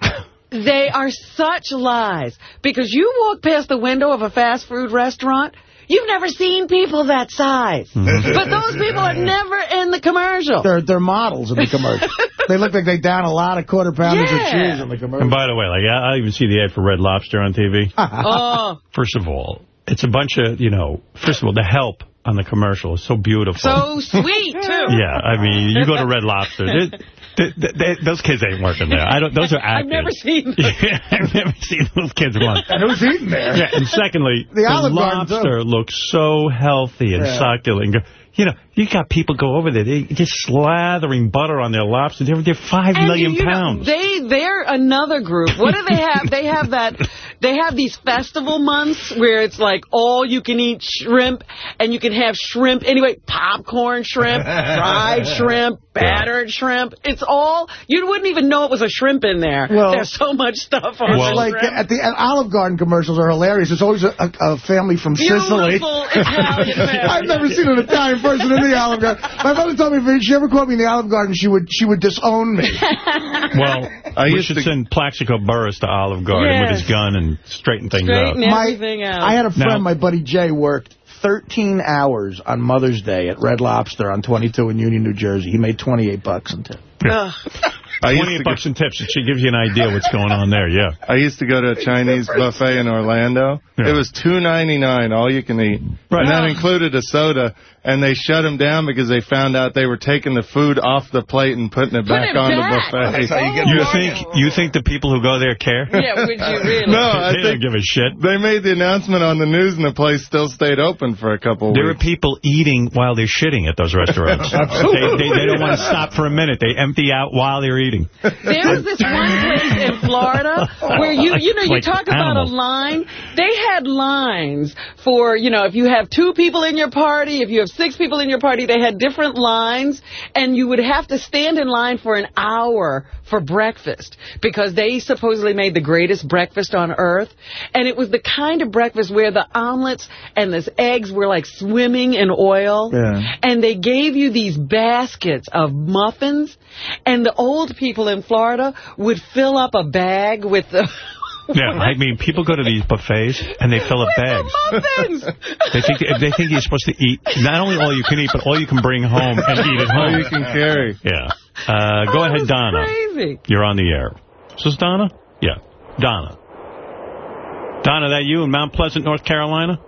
they are such lies. Because you walk past the window of a fast food restaurant, you've never seen people that size. Mm-hmm. But those people are never in the commercial. They're, they're models in the commercial. they look like they down a lot of quarter pounders of cheese in the commercial. And by the way, like I, I even see the ad for Red Lobster on TV. oh, First of all, it's a bunch of, you know, first of all, the help on the commercial is so beautiful. so sweet, too. Yeah, I mean, you go to Red Lobster. They, they, they, those kids ain't working there. I don't. Those are actors. I've never seen them. Yeah, I've never seen those kids work. and who's eating there? Yeah, and secondly, The the, Olive Garden, too. lobster looks so healthy and Yeah. succulent. You know, you got people go over there, they just slathering butter on their lobster. They're, they're five And million you know, pounds. they they're another group. What do they have? they have that. They have these festival months where it's like all you can eat shrimp, and you can have shrimp anyway. Popcorn shrimp, fried shrimp, battered shrimp. It's all you wouldn't even know it was a shrimp in there. Well, There's so much stuff on It's the like shrimp. at the at Olive Garden commercials are hilarious. It's always a, a, a family from Sicily. Beautiful Italian. I've never seen an Italian person in the Olive Garden. My mother told me if she ever caught me in the Olive Garden, she would she would disown me. well, I we used should to- send Plaxico Burress to Olive Garden with his gun and straighten things Straighten out. everything out. I had a friend, Now- my buddy Jay, worked 13 hours on Mother's Day at Red Lobster on 22 in Union, New Jersey. He made 28 bucks in tips. Ugh. I used, 28 to go, bucks in tips. It should give you an idea what's going on there, yeah. I used to go to a Chinese buffet in Orlando. Yeah. It was two ninety nine, all you can eat, Right. and that included a soda. And they shut them down because they found out they were taking the food off the plate and putting it Put back it on back. the buffet. That's how you get You think you think the people who go there care? Yeah, would you really? No, I they don't give a shit. they made the announcement on the news, and the place still stayed open for a couple There are people eating while they're shitting at those restaurants. they, they, they don't want to stop for a minute. They empty out while they're eating. There was this one place in Florida where you, you know, you Like talk about a line. They had lines for, you know, if you have two people in your party, if you have six people in your party, they had different lines, and you would have to stand in line for an hour for breakfast because they supposedly made the greatest breakfast on earth, and it was the kind of breakfast where the omelets and the eggs were like swimming in oil, Yeah. and they gave you these baskets of muffins, and the old people in Florida would fill up a bag with the Yeah, I mean, people go to these buffets and they fill up with bags. the muffins. They think they think you're supposed to eat not only all you can eat, but all you can bring home and eat at All home. you can carry. Yeah. Uh, go Oh, ahead, it's Donna. Crazy. You're on the air. Is this Donna? Yeah. Donna. Donna, that you in Mount Pleasant, North Carolina?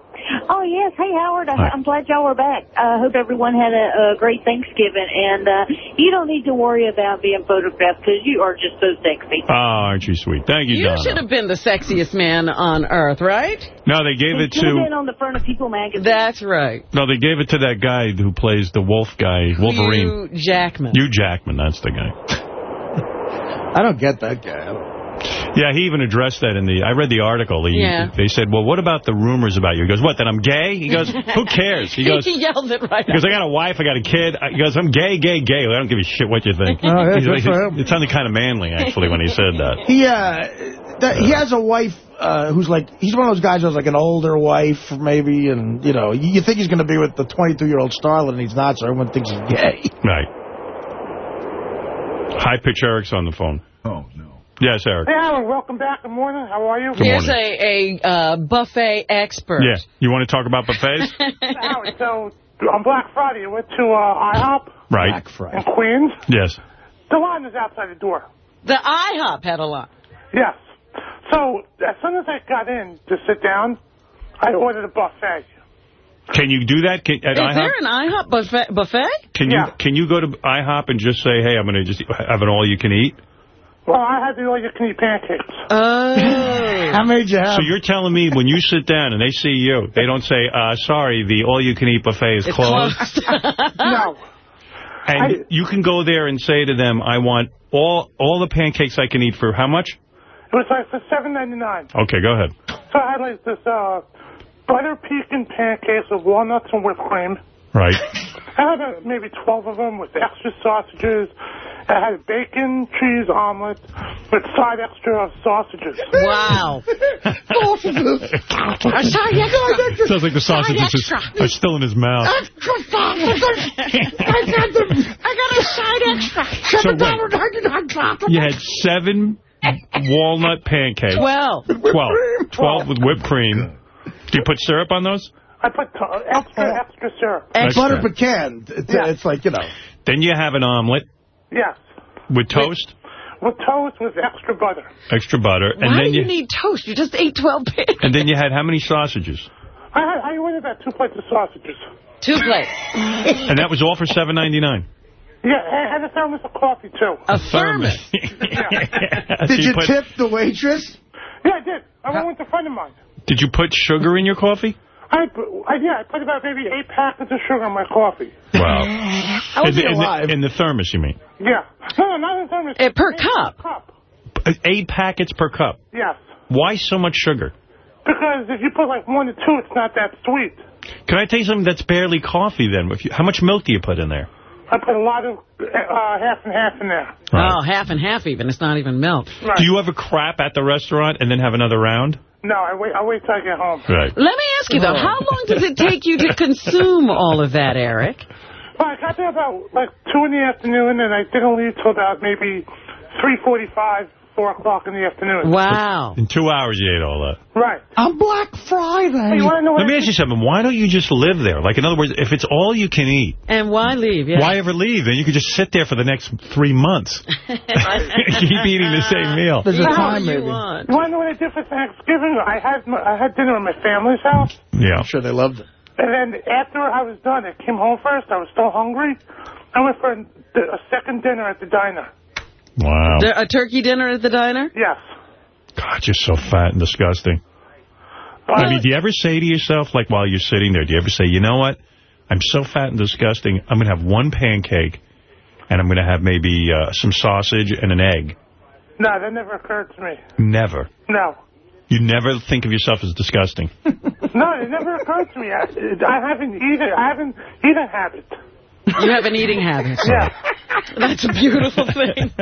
Oh, yes. Hey, Howard. I, Hi. I'm glad y'all are back. I hope everyone had a, a great Thanksgiving. And uh, you don't need to worry about being photographed because you are just so sexy. Oh, aren't you sweet? Thank you, You Donna. should have been the sexiest man on earth, right? No, they gave it should have been to on the front of People magazine. That's right. no, they gave it to that guy who plays the wolf guy, Wolverine. Hugh Jackman. Hugh Jackman, that's the guy. I don't get that guy. I don't- Yeah, he even addressed that in the. I read the article. He, Yeah. They said, "Well, what about the rumors about you?" He goes, "What? That I'm gay?" He goes, "Who cares?" He goes, he yelled it right He goes, I got a wife, I got a kid. I- He goes, I'm gay, gay, gay. I don't give a shit what you think. Oh, yeah, like- for him. It sounded kind of manly, actually, when he said that. He, uh, that, he has a wife uh, who's like, he's one of those guys who's like an older wife, maybe, and, you know, you, you think he's going to be with the 22-year-old starlet, and he's not, so everyone thinks he's gay. Right. High-pitch Eric's on the phone. Oh, no. Yes, Eric. Hey, Howard, welcome back. Good morning. How are you? Good Here's a, a uh, buffet expert. Yeah. You want to talk about buffets? Howard, so on Black Friday, you went to uh, IHOP right. Black Friday. in Queens. Yes. The line is outside the door. The IHOP had a line. Yes. So as soon as I got in to sit down, I ordered a buffet. Can you do that Can, at Is IHOP? there an IHOP buffet? buffet? Can you can you go to IHOP and just say, hey, I'm going to just have an all-you-can-eat? Well, I had the all-you-can-eat pancakes. Oh. How many you have? So you're telling me when you sit down and they see you, they don't say, uh, sorry, the all-you-can-eat buffet is It's closed? no. And you can go there and say to them, I want all all the pancakes I can eat for how much? It was like for seven ninety nine. Okay, go ahead. So I had like this uh, butter pecan pancakes with walnuts and whipped cream. Right. I had uh, maybe 12 of them with extra sausages. I had a bacon cheese omelet with five extra sausages. Wow. Sausages. Sounds like the sausages are, are still in his mouth. Extra sausages. I got them. I got a side extra. So Seven wait. dollars ninety-nine sausages. You had seven walnut pancakes. Twelve. Twelve. Twelve with whipped cream. Do you put syrup on those? I put uh, extra, extra syrup. Extra. Butter pecan. It's, Yeah. it's like, you know. Then you have an omelet Yes. with toast, With toast with extra butter. extra butter, and Why then do you you need toast? You just ate 12 pancakes. and then you had how many sausages? I, had, I ordered about two plates of sausages. Two plates. And that was all for seven ninety nine. Yeah, I had a thermos of coffee, too. A thermos. Did you tip the waitress? Yeah, I did. I went with a friend of mine. Did you put sugar in your coffee? I, put, I yeah, I put about maybe eight packets of sugar in my coffee. Wow. How was in, he the, in, alive? the, in the thermos, you mean? Yeah. No, no, not in a thermos. Eh, per Eight cup. cup. Eight packets per cup. Yes. Why so much sugar? Because if you put like one to two, it's not that sweet. Can I tell you something that's barely coffee then? If you, how much milk do you put in there? I put a lot of uh, half and half in there. Oh, half and half even. It's not even milk. Right. Do you ever crap at the restaurant and then have another round? No, I wait. I wait till I get home. Right. Let me ask you, though, how long does it take you to consume all of that, Eric? Well, I got there about like two in the afternoon, and I didn't leave till about maybe three forty-five, four o'clock in the afternoon. Wow. In two hours, you ate all that. Right. On Black Friday. You want to know? Let me ask you something. Why don't you just live there? Like, in other words, if it's all you can eat, And why leave? Yeah. why ever leave? Then you could just sit there for the next three months. Keep eating the same meal. There's a time, what you want. You want to know what I did for Thanksgiving? I had my, I had dinner at my family's house, Yeah. I'm sure they loved it. and then after I was done, I came home first. I was still hungry. I went for a, a second dinner at the diner. Wow. A turkey dinner at the diner? Yes. God, you're so fat and disgusting. I mean, do you ever say to yourself, like, while you're sitting there, do you ever say, you know what? I'm so fat and disgusting, I'm going to have one pancake, and I'm going to have maybe uh, some sausage and an egg. No, that never occurred to me. Never. No. You never think of yourself as disgusting. No, it never occurred to me. I, I haven't eaten. I haven't eaten habit. You have an eating habit. Yeah. That's a beautiful thing.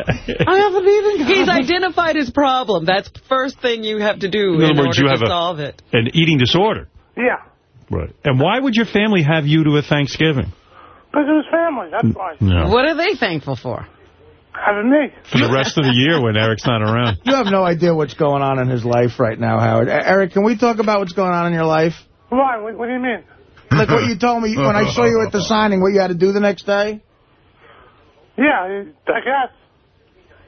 I have an eating habit. He's identified his problem. That's the first thing you have to do In in, other words, order you to have a- solve it. An eating disorder. Yeah. Right. And why would your family have you to a Thanksgiving? Because it was family. That's why. No. What are they thankful for? Having me. For the rest of the year when Eric's not around. You have no idea what's going on in his life right now, Howard. Eric, can we talk about what's going on in your life? Why? What, what do you mean? Like what you told me when I saw you at the signing, what you had to do the next day? Yeah, I guess.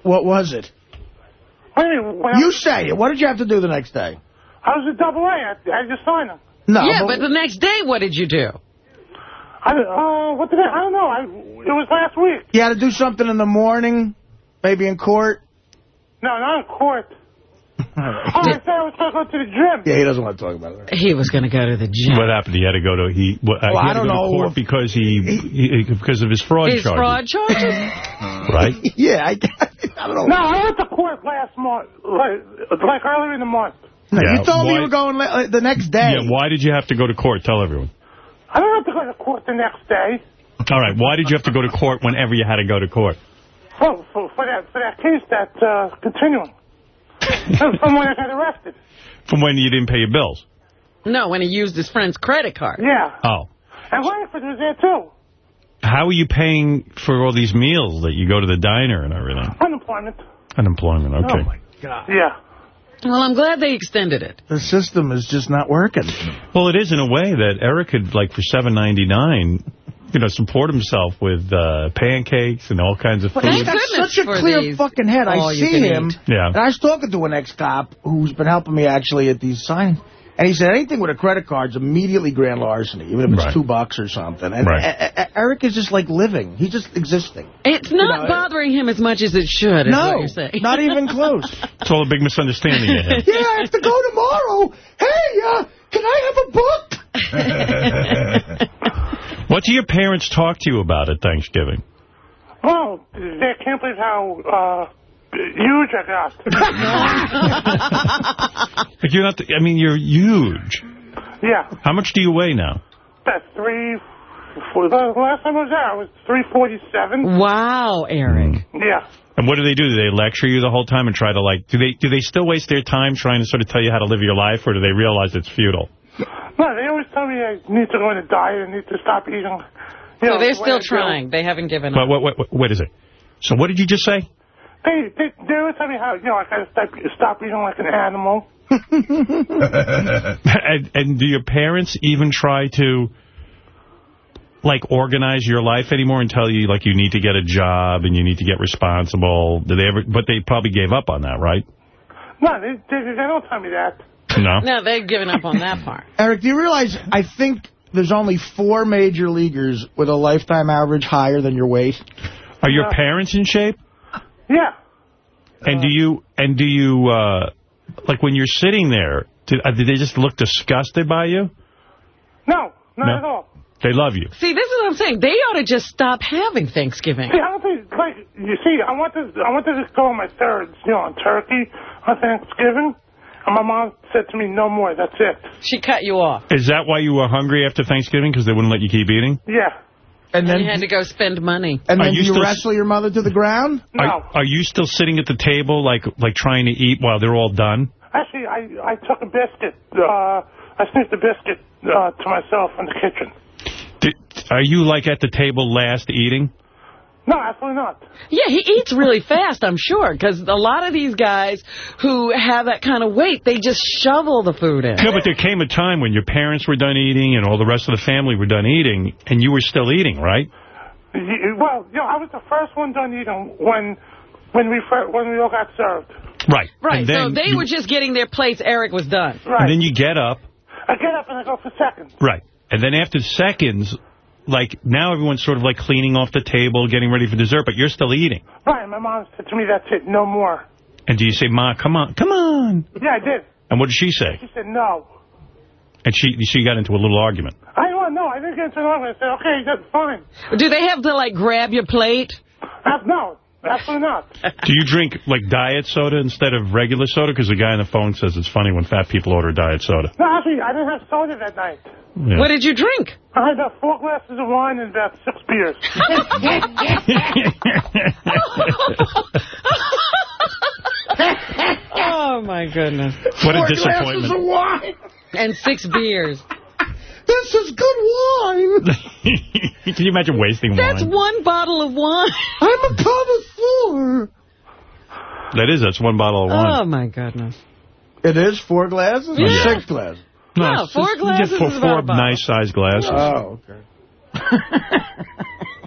What was it? What do you mean? When You say it. What did you have to do the next day? I, I was a double A. I, I just signed them. No. yeah, but the next day, what did you do? I, uh, what did I, I don't know. I, it was last week. You had to do something in the morning, maybe in court. No, not in court. Oh, I said I was going to go to the gym. Yeah, he doesn't want to talk about it. He was going to go to the gym. What happened? He had to go to he. What, uh, Well, he I had to don't go to know. court because he, he because of his fraud His charges. fraud charges? Right. Yeah, I, I don't know. No, I went to court last month, like, like earlier in the month. No, Yeah, you told me you were going le- uh, the next day. Yeah. Why did you have to go to court? Tell everyone. I don't have to go to court the next day. All right. Why did you have to go to court whenever you had to go to court? For, for, for that for that case that's uh, continuing. From when I got arrested. From when you didn't pay your bills. No, when he used his friend's credit card. Yeah. Oh. And Langford was there, too. how are you paying for all these meals that you go to the diner and everything? Unemployment. Unemployment, oh, okay. Oh, my God. Yeah. Well, I'm glad they extended it. The system is just not working. Well, it is in a way that Eric could, like, for seven ninety nine, you know, support himself with uh, pancakes and all kinds of food. But he's got such a clear these fucking head. I all you see him. eat. Yeah. And I was talking to an ex-cop who's been helping me actually at these signs. And he said anything with a credit card's immediately grand larceny, even if it's Right. two bucks or something. And Right. E- E- Eric is just like living. He's just existing. It's not know, bothering him as much as it should, is what no, you're saying. not even close. It's all a big misunderstanding yeah, I have to go tomorrow. Hey, uh, can I have a book? What do your parents talk to you about at Thanksgiving? Well, they can't believe how uh, huge I got. Like you're not. The, I mean, you're huge. yeah. How much do you weigh now? That's three. For the last time I was there, I was 347. Wow, Eric. Yeah. And what do they do? Do they lecture you the whole time and try to like? Do they do they still waste their time trying to sort of tell you how to live your life, or do they realize it's futile? No, they always tell me I need to go on a diet and need to stop eating. You So know, they're still I do. trying. They haven't given But up. what, what what what is it? So what did you just say? They, they, they always tell me how, you know, I gotta stop, stop eating like an animal. and, and do your parents even try to like organize your life anymore and tell you like you need to get a job and you need to get responsible? Do they ever? But they probably gave up on that, right? No, they, they, they don't tell me that. No. No, they've given up on that part. Eric, do you realize I think there's only four major leaguers with a lifetime average higher than your weight? Are your Yeah. parents in shape? Yeah. And do you and do you uh like when you're sitting there? Did, uh, did they just look disgusted by you? No, not No. at all. They love you. See, this is what I'm saying. They ought to just stop having Thanksgiving. See, I don't think, like, you see, I want to, I wanted to just go on my thirds, you know, on turkey on Thanksgiving. And my mom said to me, no more, that's it. She cut you off. Is that why you were hungry after Thanksgiving? Because they wouldn't let you keep eating? Yeah. And then, you had to go spend money. and Are then you do you wrestle your mother to the ground? No. Are, are you still sitting at the table, like like trying to eat while they're all done? Actually, I, I took a biscuit. Uh, I sniffed a biscuit uh, to myself in the kitchen. Did, are you like at the table last eating? No, absolutely not. Yeah, he eats really fast, I'm sure, because a lot of these guys who have that kind of weight, they just shovel the food in. No, but there came a time when your parents were done eating and all the rest of the family were done eating, and you were still eating, right? Well, you know, I was the first one done eating when when we fir- when we all got served. Right. Right, And so they you, were just getting their plates. Eric was done. Right. And then you get up. I get up and I go for seconds. Right. And then after seconds, like now everyone's sort of like cleaning off the table, getting ready for dessert, but you're still eating. Right. My mom said to me, "That's it, no more." And do you say, Ma, come on, come on? Yeah, I did. And what did she say? She said no. And she she got into a little argument. I don't know. I didn't get into an argument. I said, "Okay, that's fine." Do they have to, like, grab your plate? Uh, no, absolutely not. Do you drink, like, diet soda instead of regular soda? Because the guy on the phone says it's funny when fat people order diet soda. No, actually, I didn't have soda that night. Yeah. What did you drink? I had about four glasses of wine and about six beers. oh, my goodness. What a disappointment. Four glasses of wine. And six beers. This is good wine. Can you imagine wasting That's wine? That's one bottle of wine. I'm a connoisseur. That is, that's one bottle of wine. Oh, my goodness. It is four glasses or Yeah. six glasses? no, it's four just- glasses get four, is about four a bottle. nice-sized glasses. Oh, okay.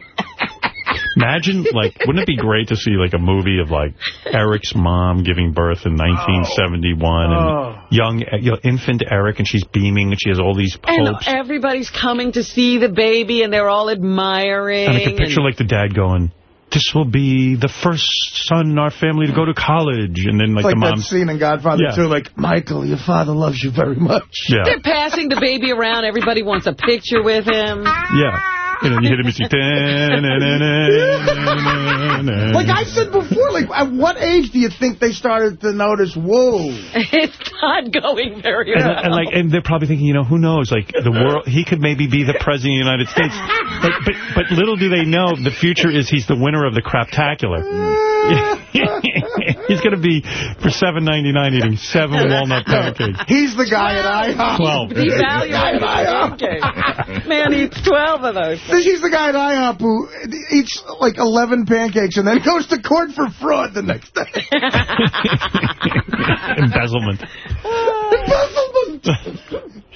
Imagine, like, wouldn't it be great to see, like, a movie of, like, Eric's mom giving birth in 1971 Oh. and oh. young, you know, infant Eric, and she's beaming, and she has all these And everybody's coming to see the baby, and they're all admiring. And I can picture, and- like, the dad going, this will be the first son in our family to go to college. And then, like, like the that mom... scene in Godfather Yeah. 2, like, Michael, your father loves you very much. Yeah. They're passing the baby around. Everybody wants a picture with him. Yeah. You know, you him and see... Like I said before, like, at what age do you think they started to notice, whoa? It's not going very well. and like, and they're probably thinking, you know, who knows? Like, the world, he could maybe be the president of the United States. Like, but, but little do they know, the future is he's the winner of the craptacular. He's going to be for seven ninety nine eating seven walnut pancakes. He's the guy at IHOP. Twelve. Devaluing pancakes. Man eats 12 of those. He's the guy at IHOP who eats like 11 pancakes and then goes to court for fraud the next day. Embezzlement. Embezzlement.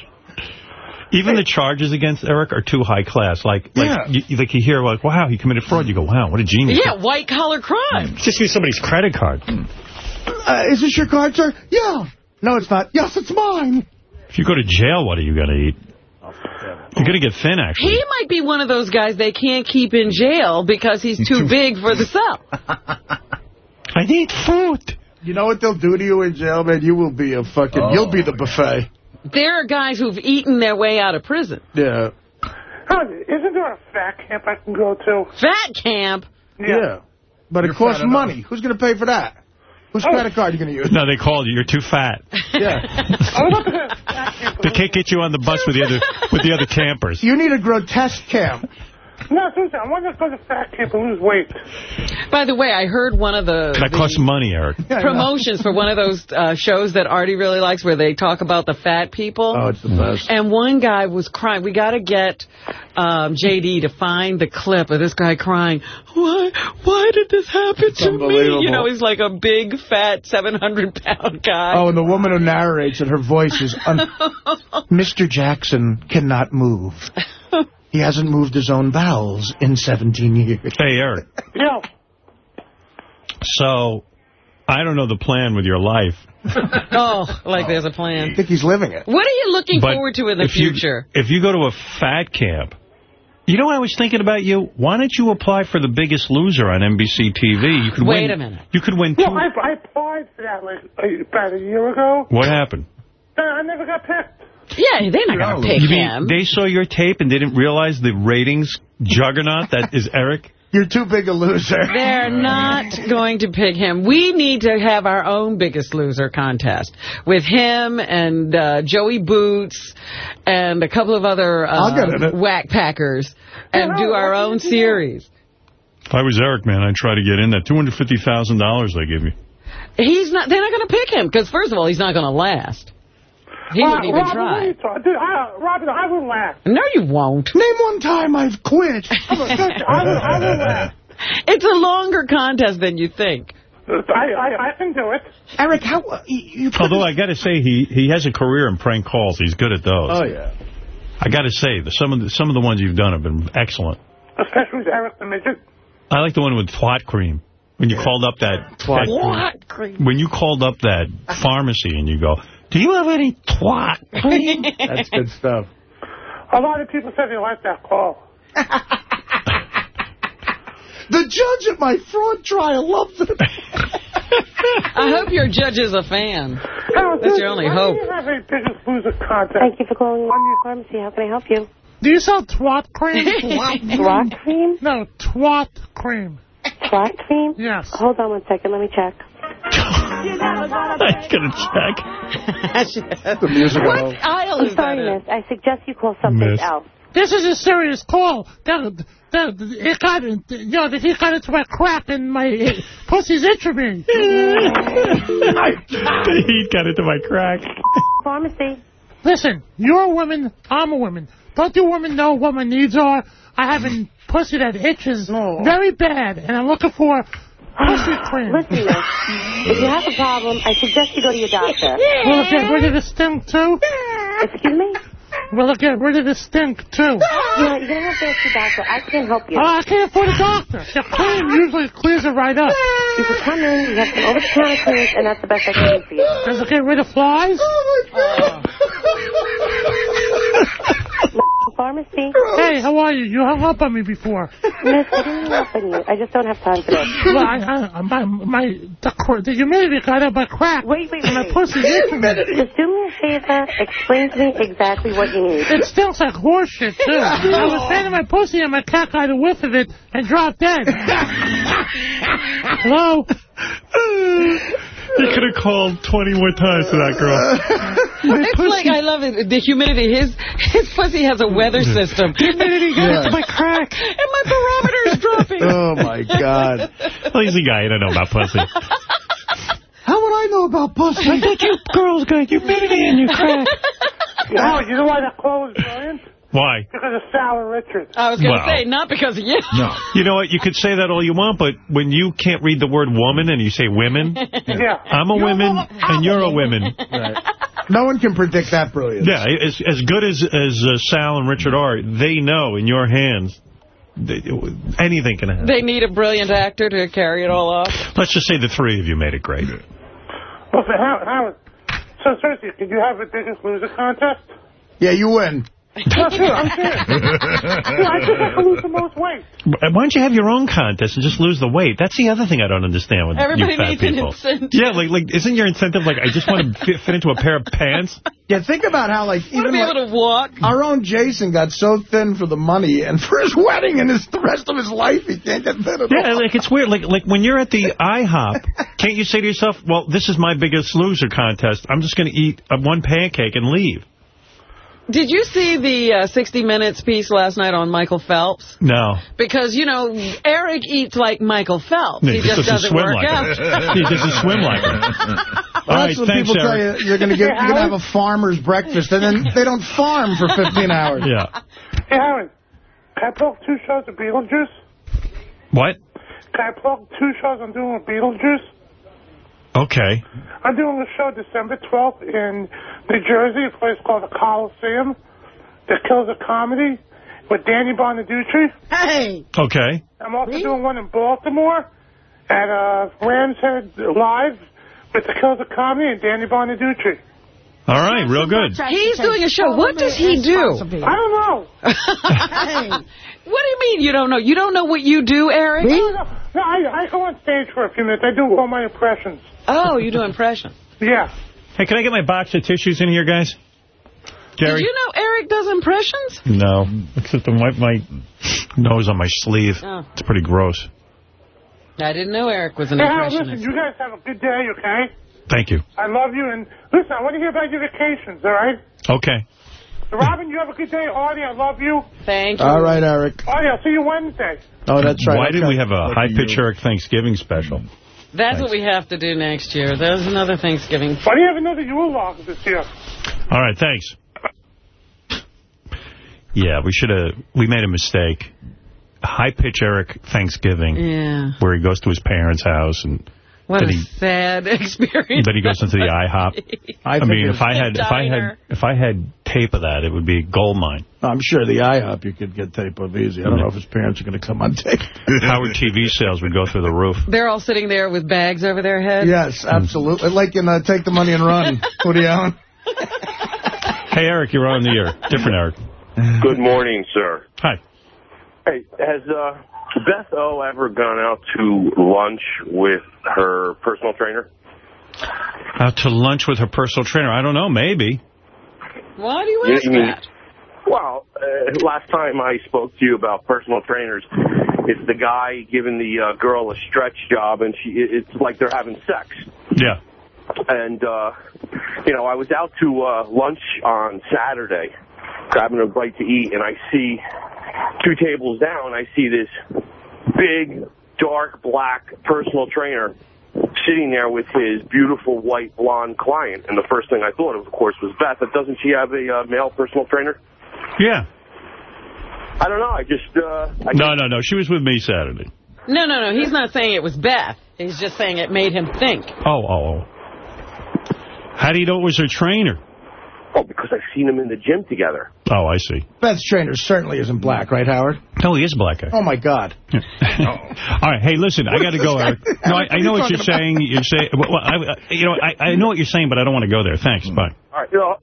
Even the charges against Eric are too high class. Like, like, Yeah. you, like you hear, like, wow, he committed fraud. You go, wow, what a genius. Yeah, white-collar crime. Just use somebody's credit card. Uh, is this your card, sir? Yeah. No, it's not. Yes, it's mine. If you go to jail, what are you going to eat? You're going to get thin, actually. He might be one of those guys they can't keep in jail because he's too big for the cell. I need food. You know what they'll do to you in jail, man? You will be a fucking, Oh. you'll be the buffet. There are guys who've eaten their way out of prison. Yeah. Huh, isn't there a fat camp I can go to? Fat camp? Yeah. But it costs money. Who's going to pay for that? Whose Oh. credit card are you going to use? No, they called you. You're too fat. Yeah. They can't get you on the bus with the other with the other campers. You need a grotesque camp. No, seriously, I want to go to fat camp and lose weight. By the way, I heard one of the, That the costs money, Eric. promotions for one of those uh, shows that Artie really likes where they talk about the fat people. Oh, it's the best. And one guy was crying. We got to get um, JD to find the clip of this guy crying. Why? Why did this happen to me? You know, he's like a big, fat, 700-pound guy. Oh, and the woman who narrates it, her voice is... Un Mr. Jackson cannot move. He hasn't moved his own bowels in 17 years. Hey, Eric. Yo. So, I don't know the plan with your life. oh, like there's a plan. I think he's living it. What are you looking But forward to in the if you- future? if you go to a fat camp, you know what I was thinking about you? Why don't you apply for The Biggest Loser on NBC TV? You could Wait win, a minute. You could win two. Well, I, I applied for that like about a year ago. What happened? Uh, I never got picked. Yeah, they're not going to pick You mean him. they saw your tape and didn't realize the ratings juggernaut that is Eric? You're too big a loser. They're not going to pick him. We need to have our own Biggest Loser contest with him and uh, Joey Boots and a couple of other I'll get in uh, Wack Packers and do our own series. If I was Eric, man, I'd try to get in that $250,000 they give you. He's not. They're not going to pick him because, first of all, he's not going to last. He Uh, wouldn't even Robin, what are try. you talking- Dude, I, Robin, I will laugh. No, you won't. Name one time I've quit. I will, I will laugh. It's a longer contest than you think. I, I, I can do it. Eric, how... uh, You, you Although I got to say, he he has a career in prank calls. He's good at those. Oh, yeah. I got to say, the, some of the some of the ones you've done have been excellent. Especially with Eric the Midget. I like the one with twat cream. When you called up that, Twat that- What? Cream? when you called up that pharmacy and you go, do you have any twat cream? That's good stuff. A lot of people said they liked that call. The judge at my fraud trial loved it. I hope your judge is a fan. Howard, That's dude, your only why hope. do you have a biggest loser contest? Thank you for calling your pharmacy. How can I help you? Do you sell twat cream? Twat cream? No, twat cream. Twat cream? Yes. Hold on one second. Let me check. I'm going to check. the music What all- aisle I'm is that sorry, in? miss. I suggest you call someplace Miss. else. This is a serious call. That, that, it got, you know, that he got into my crack and my pussy's itching me. he got into my crack. Pharmacy. Listen, you're a woman, I'm a woman. Don't you women know what my needs are? I have a pussy that itches very bad, and I'm looking for pussy cream. Listen. If you have a problem, I suggest you go to your doctor. Will it get rid of the stink, too? Excuse me? Will it get rid of the stink, too? You know, you're going to have to ask your doctor. I can't help you. Oh, I can't afford a doctor. The cream ah. usually clears it right up. You can come in, you have some over-the-counter creams, and that's the best I can do for you. Does it get rid of flies? Oh, ah. Pharmacy. Hey, how are you? You hung up on me before. Miss, I didn't help you. I just don't have time for this. Well, I, I, my, my, the, the humidity got up my crack. Wait, wait, my wait. pussy's itching me. Just do me a favor. Explain to me exactly what you need. It stinks like horse shit, too. I was fanning my pussy and my cat got a whiff of it and dropped dead. Hello? You could have called 20 more times to that girl. It's like, I love it, the humidity. His his pussy has a weather system. Humidity got Yeah. into my crack. And my barometer's dropping. Oh, my God. Lazy guy, I don't know about pussy. How would I know about pussy? I think you girls got humidity in your crack. Oh, you know why that call was brilliant? Why? Because of Sal and Richard. I was going to Well. say, not because of you. No. You know what? You could say that all you want, but when you can't read the word woman and you say women, Yeah. I'm a woman and you're a woman. No one can predict that brilliance. Yeah, as, as good as, as uh, Sal and Richard are, they know in your hands they, anything can happen. They need a brilliant actor to carry it all off. Let's just say the three of you made it great. Well, so Howard, Howard, so seriously, could you have a biggest loser contest? Yeah, you win. No, sure, I'm serious. yeah, I think I can lose the most weight. Why don't you have your own contest and just lose the weight? That's the other thing I don't understand with Everybody you fat needs an people. incentive. Yeah, like, like isn't your incentive like, I just want to fit, fit into a pair of pants? Yeah, think about how, like, even be like, able to walk. our own Jayson got so thin for the money, and for his wedding and his, the rest of his life, he can't get thin at Yeah, all. like it's weird. Like like when you're at the IHOP, can't you say to yourself, well, this is my biggest loser contest. I'm just going to eat uh, one pancake and leave. Did you see the uh, 60 Minutes piece last night on Michael Phelps? No. Because, you know, Eric eats like Michael Phelps. Yeah, he just doesn't, swim work like out. he doesn't swim like her. All right, That's what thanks, people tell you. You're going to get. You're going to have a farmer's breakfast, and then they don't farm for 15 hours. Yeah. Hey, Howard, can I plug two shows of Beetlejuice? What? Can I plug two shows I'm doing with Beetlejuice? Okay. I'm doing a show December 12th in New Jersey, a place called the Coliseum that kills a comedy with Danny Bonaduce. Hey! Okay. I'm also doing one in Baltimore at uh, Rams Head Live with the Kills a Comedy and Danny Bonaduce. All right, real good. He's doing a show. What does he do? I don't know. What do you mean you don't know? You don't know what you do, Eric? No, no, no, I, I go on stage for a few minutes. I do all my impressions. Oh, you do impressions. Yeah. Hey, can I get my box of tissues in here, guys? Jerry? Did you know Eric does impressions? No, except to wipe my nose on my sleeve. Oh. It's pretty gross. I didn't know Eric was an Hey, Howard, impressionist. listen, you guys have a good day, okay? Thank you. I love you, and listen, I want to hear about your vacations, all right? Okay. Robin, you have a good day. Artie, I love you. Thank you. All right, Eric. Artie, I'll see you Wednesday. Oh, that's right. Why did Okay. we have a high pitch Eric Thanksgiving special? That's what we have to do next year. There's another Thanksgiving. Why do you have another Yule log this year? All right, thanks. Yeah, we should have. We made a mistake. High pitch Eric Thanksgiving, Yeah. where he goes to his parents' house and What then a he sad experience. then he goes into the IHOP. I, think mean, if I had if I had if I had tape of that, it would be a gold mine. I'm sure the IHOP you could get tape of easy. I don't know if his parents are going to come on tape. Howard TV sales would go through the roof. They're all sitting there with bags over their heads. Yes, absolutely. Like in uh, Take the Money and Run. Woody Allen. Hey, Eric, you're on the air. Different Eric. Good morning, sir. Hi. Hey, has uh, Beth O ever gone out to lunch with her personal trainer? Out to lunch with her personal trainer. I don't know. Maybe. Why do you You- ask you mean- that? Well, uh, last time I spoke to you about personal trainers, it's the guy giving the uh, girl a stretch job, and she it's like they're having sex. Yeah. And, uh, you know, I was out to uh, lunch on Saturday, grabbing a bite to eat, and I see two tables down, I see this big, dark, black personal trainer sitting there with his beautiful white blonde client. And the first thing I thought of, of course, was Beth. But doesn't she have a uh, male personal trainer? Yeah. I don't know. I just, uh, I No, no, no. She was with me Saturday. No, no, no. He's not saying it was Beth. He's just saying it made him think. Oh, oh, oh. How do you know it was her trainer? Oh, because I've seen them in the gym together. Oh, I see. Beth's trainer certainly isn't black, right, Howard? No, he is a black guy. Oh, my God. All right, hey, listen, I got to go, Eric. No, I, I know what you're saying. You're saying, well, well, I, you know, I, I know what you're saying, but I don't want to go there. Thanks, bye. All right. You know,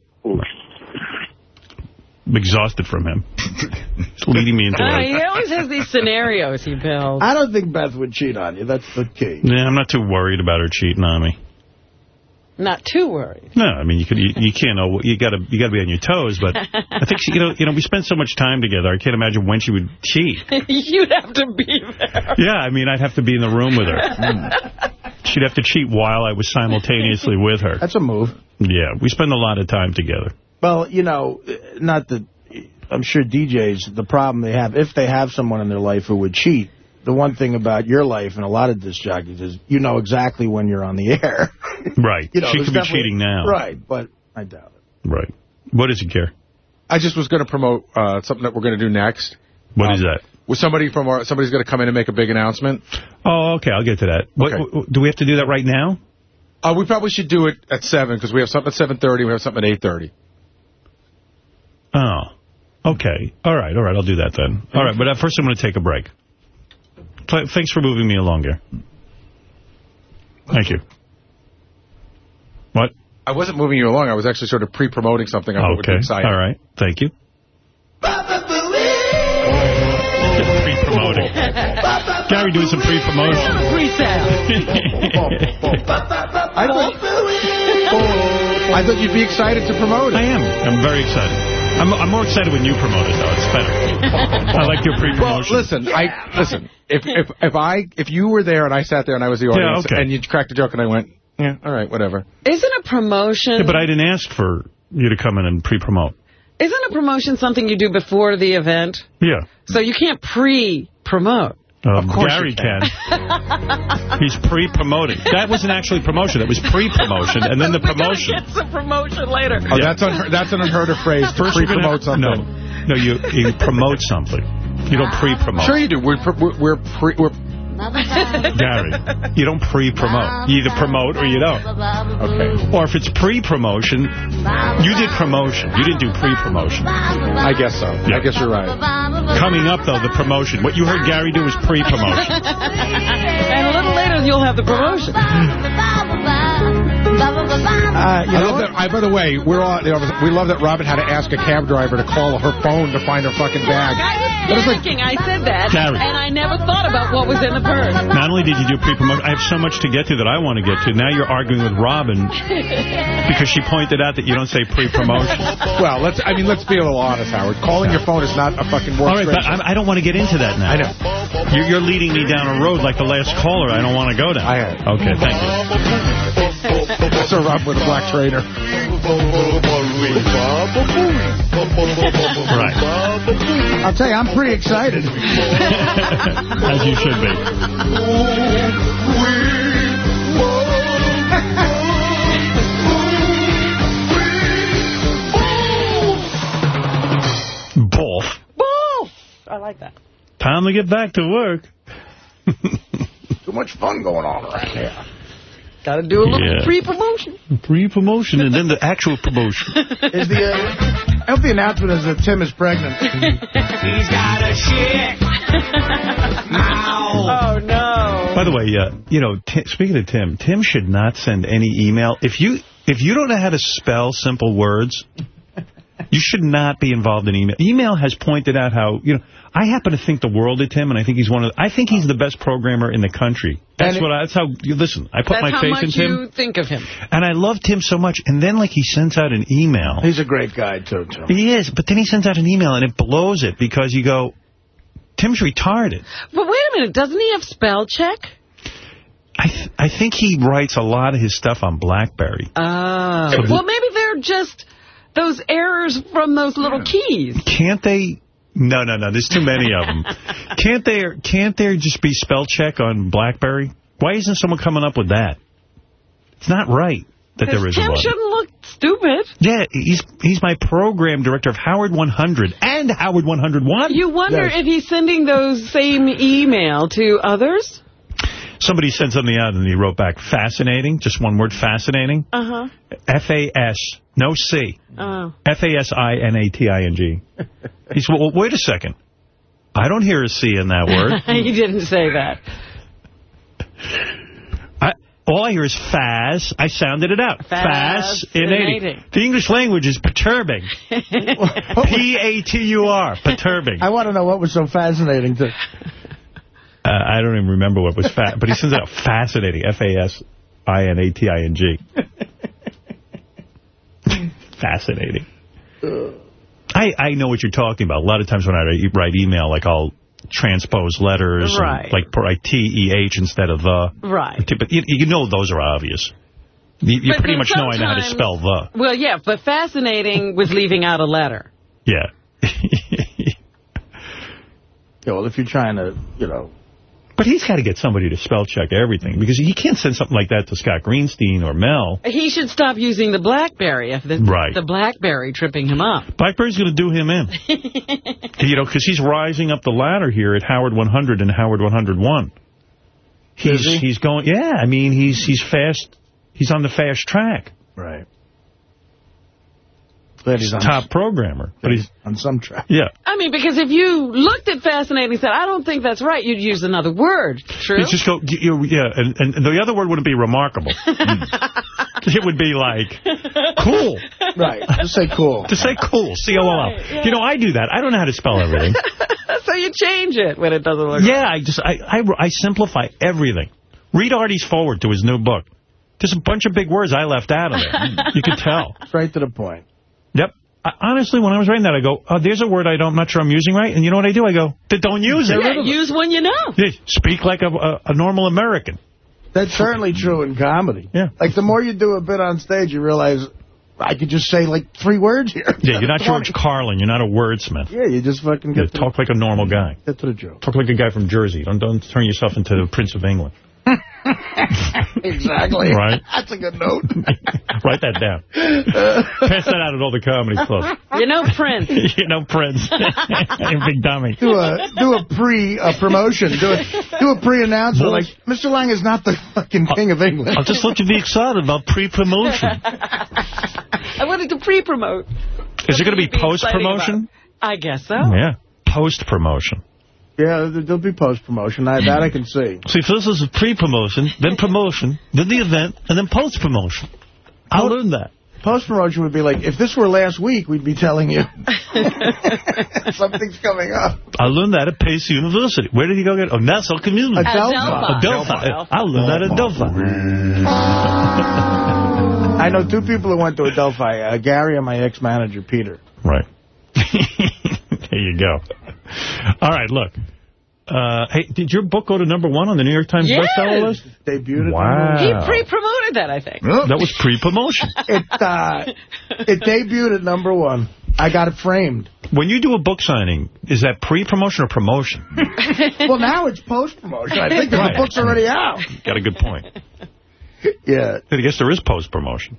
I'm exhausted from him. He's leading me into Uh, he always has these scenarios he builds. I don't think Beth would cheat on you. That's the key. Yeah, I'm not too worried about her cheating on me. Not too worried. No, I mean you could you, you can't know you got to you got to be on your toes, but I think she, you know you know we spend so much time together. I can't imagine when she would cheat. You'd have to be there. Yeah, I mean I'd have to be in the room with her. Hmm. She'd have to cheat while I was simultaneously with her. That's a move. Yeah, we spend a lot of time together. Well, you know, not that I'm sure DJs, the problem they have, if they have someone in their life who would cheat, the one thing about your life and a lot of disc jockeys is you know exactly when you're on the air. Right. You know, she could be cheating now. Right, but I doubt it. Right. What does he care? I just was going to promote uh, something that we're going to do next. What is that? With somebody from our, somebody's going to come in and make a big announcement. Oh, okay. I'll get to that. What, Okay. w- do we have to do that right now? Uh, we probably should do it at 7 because we have something at 7.30 we have something at 8.30. Oh. Okay. All right. All right. I'll do that then. All right. But uh, first I'm going to take a break. Th- Thanks for moving me along here. Thank you. What? I wasn't moving you along. I was actually sort of pre-promoting something I thought would Okay. exciting. All right. Thank you. Pre-promoting. Gary doing some pre-promotion. Pre-sale. I thought, I thought you'd be excited to promote it. I am. I'm very excited. I'm, I'm more excited when you promote it, though. It's better. I like your pre-promotion. Well, listen, I listen. If if if I if you were there and I sat there and I was the Yeah, audience okay. and you cracked a joke and I went, yeah, all right, whatever. Isn't a promotion... Yeah, but I didn't ask for you to come in and pre-promote. Isn't a promotion something you do before the event? Yeah. So you can't pre-promote. Um, course Gary you can. He's pre-promoting. That wasn't actually promotion. That was pre-promotion, and then the promotion. Get some promotion later. Oh, that's unheard, that's an unheard of phrase to First you're pre-promote something. No, no, you you promote something. You don't pre-promote. Sure you do. We're pr- we're we're, pre, we're Gary, you don't pre-promote. You either promote or you don't. okay. Or if it's pre-promotion, you did promotion. You didn't do pre-promotion. I guess so. I guess you're right. Coming up, though, the promotion. What you heard Gary do was pre-promotion. And a little later, you'll have the promotion. Uh, you I know love that. I, by the way, we're all you know, we love that Robin had to ask a cab driver to call her phone to find her fucking bag. I was thinking, I said that, Gary. and I never thought about what was in the purse. Not only did you do pre-promotion, I have so much to get to that I want to get to. Now you're arguing with Robin because she pointed out that you don't say pre-promotion. Well, let's. I mean, let's be a little honest, Howard. Calling your phone is not a fucking All work. right, but I, I don't want to get into that now. I know. You're, you're leading me down a road like the last caller. I don't want to go down. I am. Okay, thank you. That's a Robin with a black trainer. Right. I'll tell you, I'm pretty excited. As you should be. Bull. Bull! I like that. Time to get back to work. Too much fun going on around here. Got to do a little Yeah. pre-promotion. Pre-promotion and then the actual promotion. Is the, uh, I hope the announcement is that Tim is pregnant. He's got a shit. Oh, no. By the way, uh, you know, Ti- speaking of Tim, Tim should not send any email. If you if you don't know how to spell simple words, you should not be involved in email. Email has pointed out how, you know, I happen to think the world of Tim, and I think he's one of the, I think he's the best programmer in the country. That's And what I, that's how, listen, I put That's my how faith much in Tim, you think of him. and I love Tim so much, and then, like, he sends out an email. He's a great guy, too, Tim. He is, but then he sends out an email, and it blows it, because you go, Tim's retarded. But wait a minute, doesn't he have spell check? I th I think he writes a lot of his stuff on BlackBerry. Oh. So well, maybe they're just those errors from those little keys. Can't they? No, no, no. There's too many of them. can't there? Can't there just be spell check on BlackBerry? Why isn't someone coming up with that? It's not right that there isn't Tim one. shouldn't look stupid. Yeah, he's he's my program director of Howard 100 and Howard 101. You wonder Yes. if he's sending those same email to others? Somebody sent something out and he wrote back, fascinating, just one word, fascinating. Uh-huh. F-A-S, no C. Oh. F-A-S-I-N-A-T-I-N-G. He said, well, wait a second. I don't hear a C in that word. he didn't say that. I, all I hear is faz. I sounded it out. Fascinating. Fascinating. The English language is perturbing. P-A-T-U-R. Perturbing. I want to know what was so fascinating to... Uh, I don't even remember what was fat, but he sends out fascinating. F-A-S-I-N-A-T-I-N-G. fascinating. I, I know what you're talking about. A lot of times when I write email, like I'll transpose letters, Right. and like write T-E-H instead of the. Right. But you, you know those are obvious. You, you pretty much know I know how to spell the. Well, yeah, but fascinating was leaving out a letter. Yeah. Yeah, well, if you're trying to, you know, But he's got to get somebody to spell check everything because he can't send something like that to Scott Greenstein or Mel. He should stop using the BlackBerry if the, Right. the BlackBerry tripping him up. Blackberry's going to do him in. you know, because he's rising up the ladder here at Howard 100 and Howard 101. He's he? he's going. Yeah, I mean he's he's fast. He's on the fast track. Right. Glad he's He's on, top programmer, but he's on some track. yeah. I mean, because if you looked at Fascinating and said, I don't think that's right, you'd use another word. True? You just go, you, you- yeah, and, and the other word wouldn't be remarkable. Hmm. it would be like, cool. Right. Just say cool. Just say cool, C-O-L-L. Right, yeah. You know, I do that. I don't know how to spell everything. so you change it when it doesn't look yeah, I just, I, I, I simplify everything. Read Artie's forward to his new book. There's a bunch of big words I left out of it. You can tell. Straight to the point. Yep. I, honestly, when I was writing that, I go, oh, there's a word I don't, I'm not sure I'm using right. And you know what I do? I go, don't use it. Yeah, use one you know. Yeah, Speak like a, a, a normal American. That's certainly true in comedy. Yeah. Like, the more you do a bit on stage, you realize I could just say, like, three words here. Yeah, you're not George Carlin. You're not a wordsmith. Yeah, you just fucking Yeah, get, to, talk like a normal guy. get to the joke. Talk like a guy from Jersey. Don't don't turn yourself into the Prince of England. exactly. Right. That's a good note. Write that down. Pass that out at all the comedy clubs. You know Prince. you know Prince. and Big Dummy. do a do a pre uh, promotion. Do a do a pre announcement. Like Mr. Lang is not the fucking king of England. I'll just let you be excited about pre-promotion. I wanted to pre-promote. Is it going to be Be post-promotion? I guess so. Yeah. Post-promotion. Yeah, there- there'll be post promotion. That I can see. See, first this is pre-promotion, then promotion, then the event, and then post-promotion. I learned that. Post promotion would be like if this were last week, we'd be telling you something's coming up. I learned that at Pace University. Where did he go get? Oh, Nassau Community. Adelphi. Adelphi. I learned that at Adelphi. I know two people who went to Adelphi. Uh, Gary and my ex manager Peter. Right. there you go. All right, look. Uh, hey, did your book go to number one on the New York Times Yes. bestseller list? Debuted. at Wow. He pre-promoted that, I think. That was pre-promotion. It uh, it debuted at number one. I got it framed. When you do a book signing, is that pre-promotion or promotion? well, now it's post promotion. I think Right. the book's already out. Got a good point. Yeah. I guess there is post-promotion.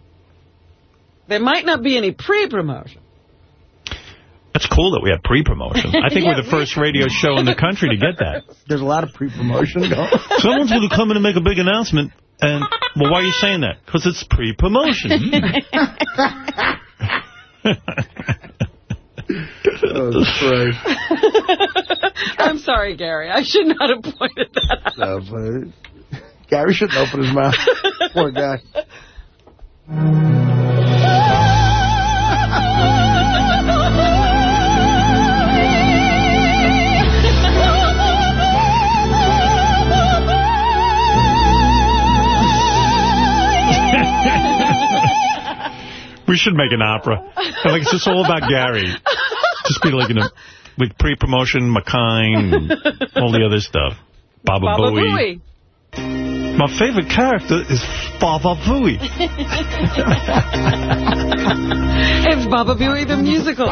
There might not be any pre-promotion. That's cool that we have pre-promotion. I think Yeah, we're the first radio show in the country to get that. There's a lot of pre promotion going. Someone's going to come in and make a big announcement. And, well, why are you saying that? Because it's pre-promotion. oh, Christ. I'm sorry, Gary. I should not have pointed that out. No, but Gary shouldn't open his mouth. Poor guy. We should make an opera. And, like, it's just all about Gary. Just be like, you know, with pre-promotion, McKine, and all the other stuff. Baba, Baba Booey. Booey. My favorite character is Baba Booey. It's Baba Booey the musical.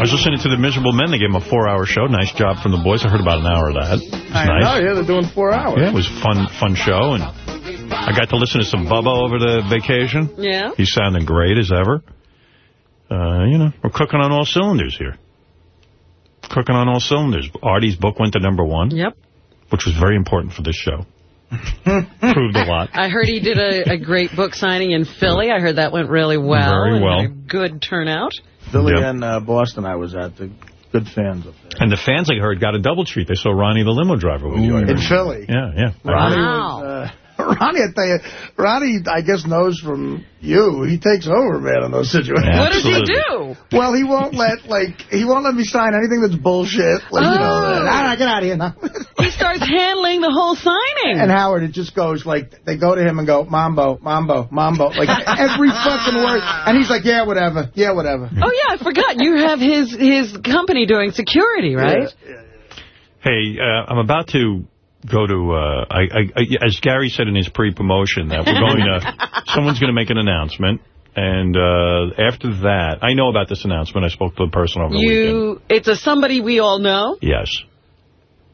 I was listening to The Miserable Men. They gave him a four-hour show. Nice job from the boys. I heard about an hour of that. It was I nice. know, yeah, they're doing four hours. Yeah, it was a fun, fun show. And I got to listen to some Bubba over the vacation. Yeah? He's sounding great as ever. Uh, you know, we're cooking on all cylinders here. Cooking on all cylinders. Artie's book went to number one, Yep. which was very important for this show. Proved a lot. I heard he did a, a great book signing in Philly. I heard that went really well. Very well. good turnout. Philly Yep. and uh, Boston I was at. The good fans up there. And the fans, I heard, got a double treat. They saw Ronnie the limo driver with you. I In heard. Philly. Yeah, yeah. Ronnie Wow. was, uh, Ronnie, I tell you, Ronnie, I guess, knows from you. He takes over, man, in those situations. Yeah. What does he do? Well, he won't let, like, he won't let me sign anything that's bullshit. Like, you know, Oh. all right, get out of here now. He starts handling the whole signing. And Howard, it just goes like, they go to him and go, Mambo, Mambo, Mambo, like every fucking word. And he's like, yeah, whatever, yeah, whatever. oh, yeah, I forgot. You have his, his company doing security, right? Yeah, yeah, Hey, uh, I'm about to go to, uh, I, I, I, as Gary said in his pre-promotion, that we're going to, someone's going to make an announcement. And uh, after that, I know about this announcement. I spoke to the person over the weekend. You, it's a somebody we all know. Yes.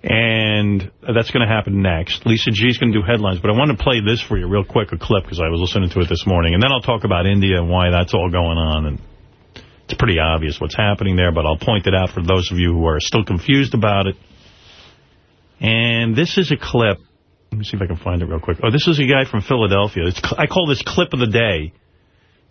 And that's going to happen next. Lisa G's going to do headlines, but I want to play this for you real quick, a clip, because I was listening to it this morning. And then I'll talk about India and why that's all going on. And it's pretty obvious what's happening there, but I'll point it out for those of you who are still confused about it. And this is a clip. Let me see if I can find it real quick. Oh, this is a guy from Philadelphia. It's, I call this clip of the day.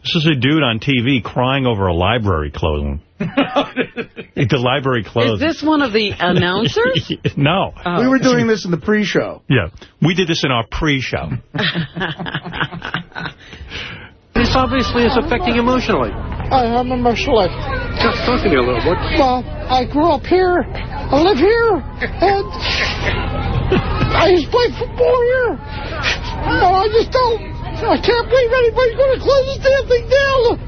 This is a dude on TV crying over a library closing. the library closed. Is this one of the announcers? no. Oh. We were doing this in the pre-show. Yeah. We did this in our pre-show. This obviously is affecting emotionally. I am emotionally. Just talk to me a little. bit. Well, I grew up here. I live here. And I used to play football here. No, I just don't, I can't believe anybody's going to close this damn thing down.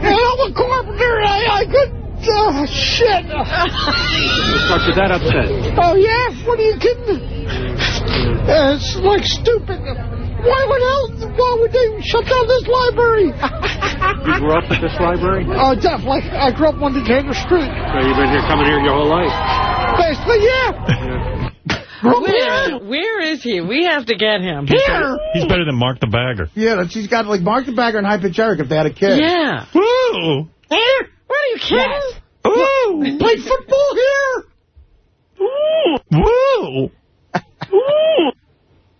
And I'm a carpenter. And I, I couldn't, oh, shit. What you that upset? Oh, yeah? What are you kidding? It's like stupid. Why would hell, why would they shut down this library? You grew up at this library? Oh, definitely. I grew up on Decatur Street. So you've been here, coming here your whole life? Basically, yeah. Where, where is he? We have to get him. Here. He's better than Mark the Bagger. Yeah, that's, he's got like Mark the Bagger and High Pitch Eric if they had a kid. Yeah. Woo! Here? What are you kidding? Ooh! Played football here. Woo!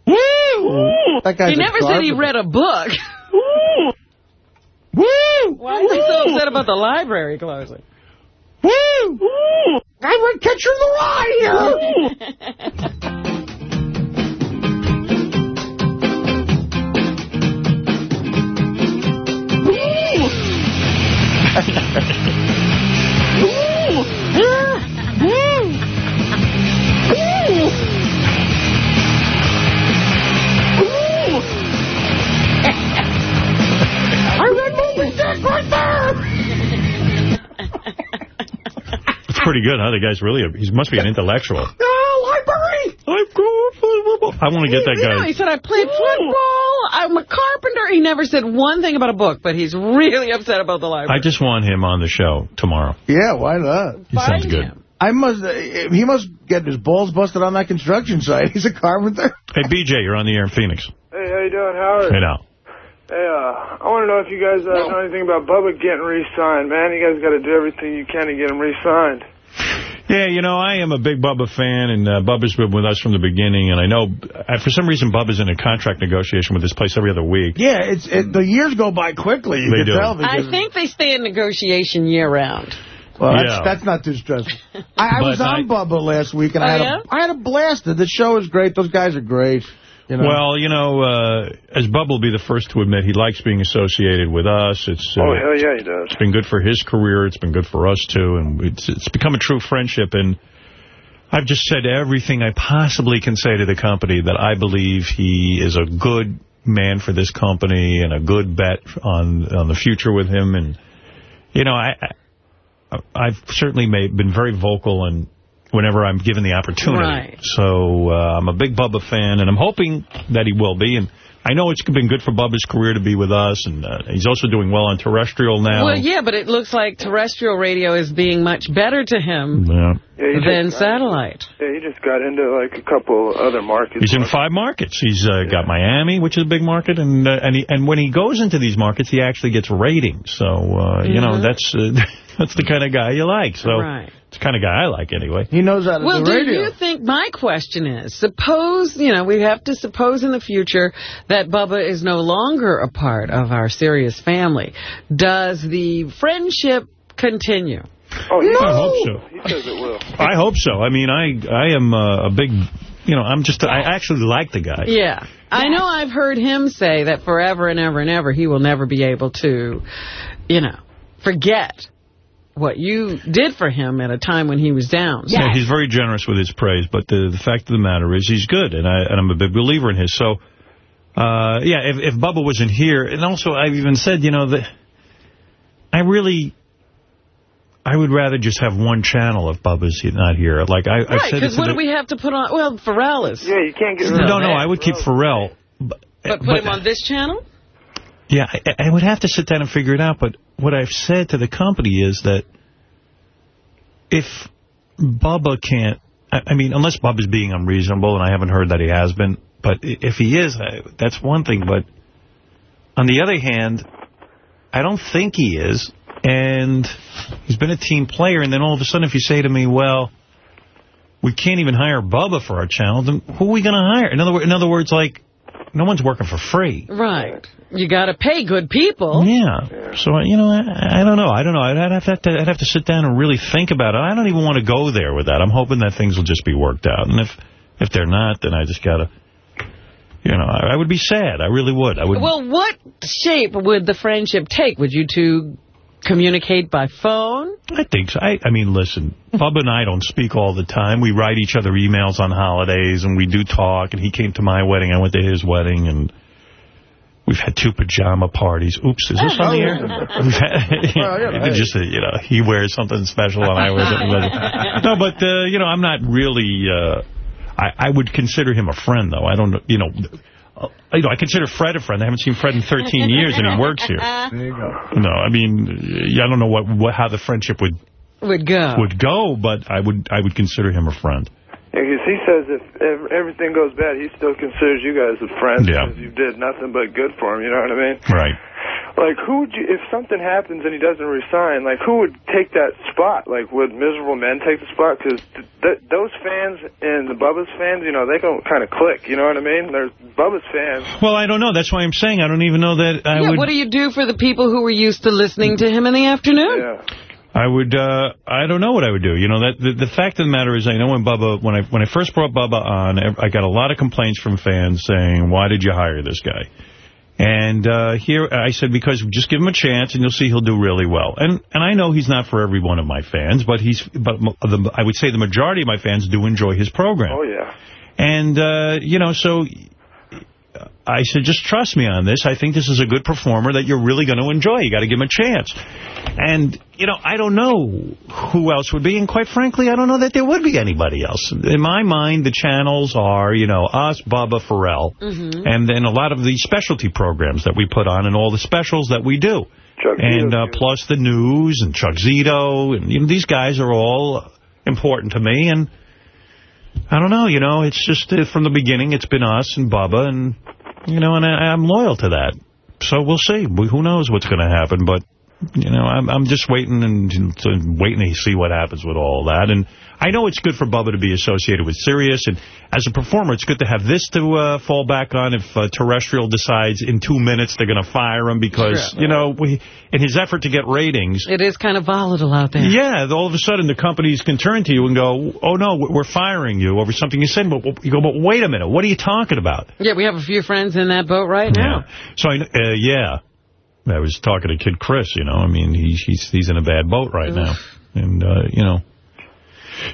Woo! That guy's He never said he read a book. Woo! Why is he so upset about the library closing? Woo! I read Catcher in the Rye here. I Dick right there. It's pretty good, huh? The guy's really, a, he must be an intellectual. Oh, library. I want to get that You know, he said, I played football, I'm a carpenter. He never said one thing about a book, but he's really upset about the library. I just want him on the show tomorrow. Yeah, why not? He sounds good. him. I must. Uh, he must get his balls busted on that construction site. He's a carpenter. Hey, BJ, you're on the air in Phoenix. Hey, how you doing, Howard? Hey, now. Hey, uh, I want to know if you guys uh, know anything about Bubba getting re-signed. Man, you guys got to do everything you can to get him re-signed. Yeah, you know, I am a big Bubba fan, and uh, Bubba's been with us from the beginning, and I know, uh, for some reason, Bubba's in a contract negotiation with this place every other week. Yeah, it's it, the years go by quickly. You They can do. tell I think they stay in negotiation year-round. well, that's, Yeah. that's not too stressful. I, I was on I- Bubba last week, and I Oh, had yeah? a I had a blast. The show is great. Those guys are great. You know. Well, you know, uh, as Bubba will be the first to admit, he likes being associated with us. It's uh, Oh, hell yeah, he does. It's been good for his career. It's been good for us, too. And it's, it's become a true friendship. And I've just said everything I possibly can say to the company that I believe he is a good man for this company and a good bet on on the future with him. And, you know, I, I, I've certainly made, been very vocal and whenever I'm given the opportunity. Right. So uh, I'm a big Bubba fan, and I'm hoping that he will be. And I know it's been good for Bubba's career to be with us, and uh, he's also doing well on terrestrial now. Well, yeah, but it looks like terrestrial radio is being much better to him Yeah. Yeah, than just got- satellite. Yeah, he just got into like a couple other markets. He's in five markets. He's uh, got Miami, which is a big market, and uh, and he, and when he goes into these markets, he actually gets ratings. So uh, you know Mhm. that's uh, that's the kind of guy you like. So Right. It's the kind of guy I like anyway. he knows how to Well, do do radio. you think, my question is, suppose, you know, we have to suppose in the future that Bubba is no longer a part of our Sirius family. Does the friendship continue? Oh, he, I hope so. he says it will. I hope so. I mean, I I am uh, a big, you know, I'm just I actually like the guy. Yeah. I know I've heard him say that forever and ever and ever he will never be able to, you know, forget what you did for him at a time when he was down. Yeah, he's very generous with his praise, but the, the fact of the matter is he's good, and, I, and I'm a big believer in his. So, uh, yeah, if, if Bubba wasn't here, and also I've even said, you know, that I really, I would rather just have one channel if Bubba's not here. Like I, I Right, said, because what the, do we have to put on? Well, Ferrall is. Yeah, you can't get rid no, of no, that. I would keep Ferrall. But put him on this channel? Yeah, I, I would have to sit down and figure it out. But what I've said to the company is that if Bubba can't, I, I mean, unless Bubba's being unreasonable, and I haven't heard that he has been, but if he is, I, that's one thing. But on the other hand, I don't think he is. And he's been a team player. And then all of a sudden, if you say to me, well, we can't even hire Bubba for our channel, then who are we going to hire? In other, in other words, like, no one's working for free. Right. You got to pay good people. Yeah. So, uh, you know, I, I don't know. I don't know. I'd have, to, I'd have to sit down and really think about it. I don't even want to go there with that. I'm hoping that things will just be worked out. And if if they're not, then I just got to, you know, I, I would be sad. I really would. I would. Well, what shape would the friendship take? Would you two communicate by phone? I think so. I, I mean, listen, Bubba and I don't speak all the time. We write each other emails on holidays, and we do talk, and he came to my wedding. I went to his wedding, and we've had two pajama parties. Oops, is this on the air? We've had, hey. just, you know, he wears something special, and I wear something special. No, but, uh, you know, I'm not really, uh, I, I would consider him a friend, though. I don't, know, you know, you know, I consider Fred a friend. I haven't seen Fred in 13 years, and he works here. There you go. No, I mean, uh, I don't know what, what how the friendship would Would go. would go, but I would I would consider him a friend. Yeah, 'cause he says if ev- everything goes bad, he still considers you guys a friend. Yeah. because you did nothing but good for him. You know what I mean? Right. Like, who would you, if something happens and he doesn't resign, like, who would take that spot? Like, would miserable men take the spot? Because th- th- those fans and the Bubba's fans, you know, they don't kind of click. You know what I mean? There's Bubba's fans. Well, I don't know. That's why I'm saying I don't even know that I yeah, would. what do you do for the people who were used to listening to him in the afternoon? Yeah. I would. Uh, I don't know what I would do. You know that the, the fact of the matter is, I know when Bubba when I when I first brought Bubba on, I got a lot of complaints from fans saying, "Why did you hire this guy?" And uh, here I said, because just give him a chance and you'll see he'll do really well. And and I know he's not for every one of my fans, but he's but the, I would say the majority of my fans do enjoy his program. Oh, yeah. And, uh, you know, so I said, just trust me on this. I think this is a good performer that you're really going to enjoy. You got to give him a chance. And, you know, I don't know who else would be. And quite frankly, I don't know that there would be anybody else. In my mind, the channels are, you know, us, Bubba, Ferrall, Mm-hmm. and then a lot of the specialty programs that we put on and all the specials that we do. and uh, plus the news and Chuck Zito. And you know, these guys are all important to me. And I don't know, you know, it's just uh, from the beginning, it's been us and Bubba, and, you know, and I, I'm loyal to that. So we'll see. We, who knows what's going to happen, but, you know, I'm, I'm just waiting and to, waiting to see what happens with all that. And I know it's good for Bubba to be associated with Sirius, and as a performer, it's good to have this to uh, fall back on if uh, Terrestrial decides in two minutes they're going to fire him because, Sure. you know, we, in his effort to get ratings, It is kind of volatile out there. yeah, all of a sudden the companies can turn to you and go, oh, no, we're firing you over something you said. But you go, but wait a minute, what are you talking about? Yeah, we have a few friends in that boat right now. So, I, uh, yeah, I was talking to Kid Chris, you know, I mean, he's he's he's in a bad boat right now. And, uh, you know.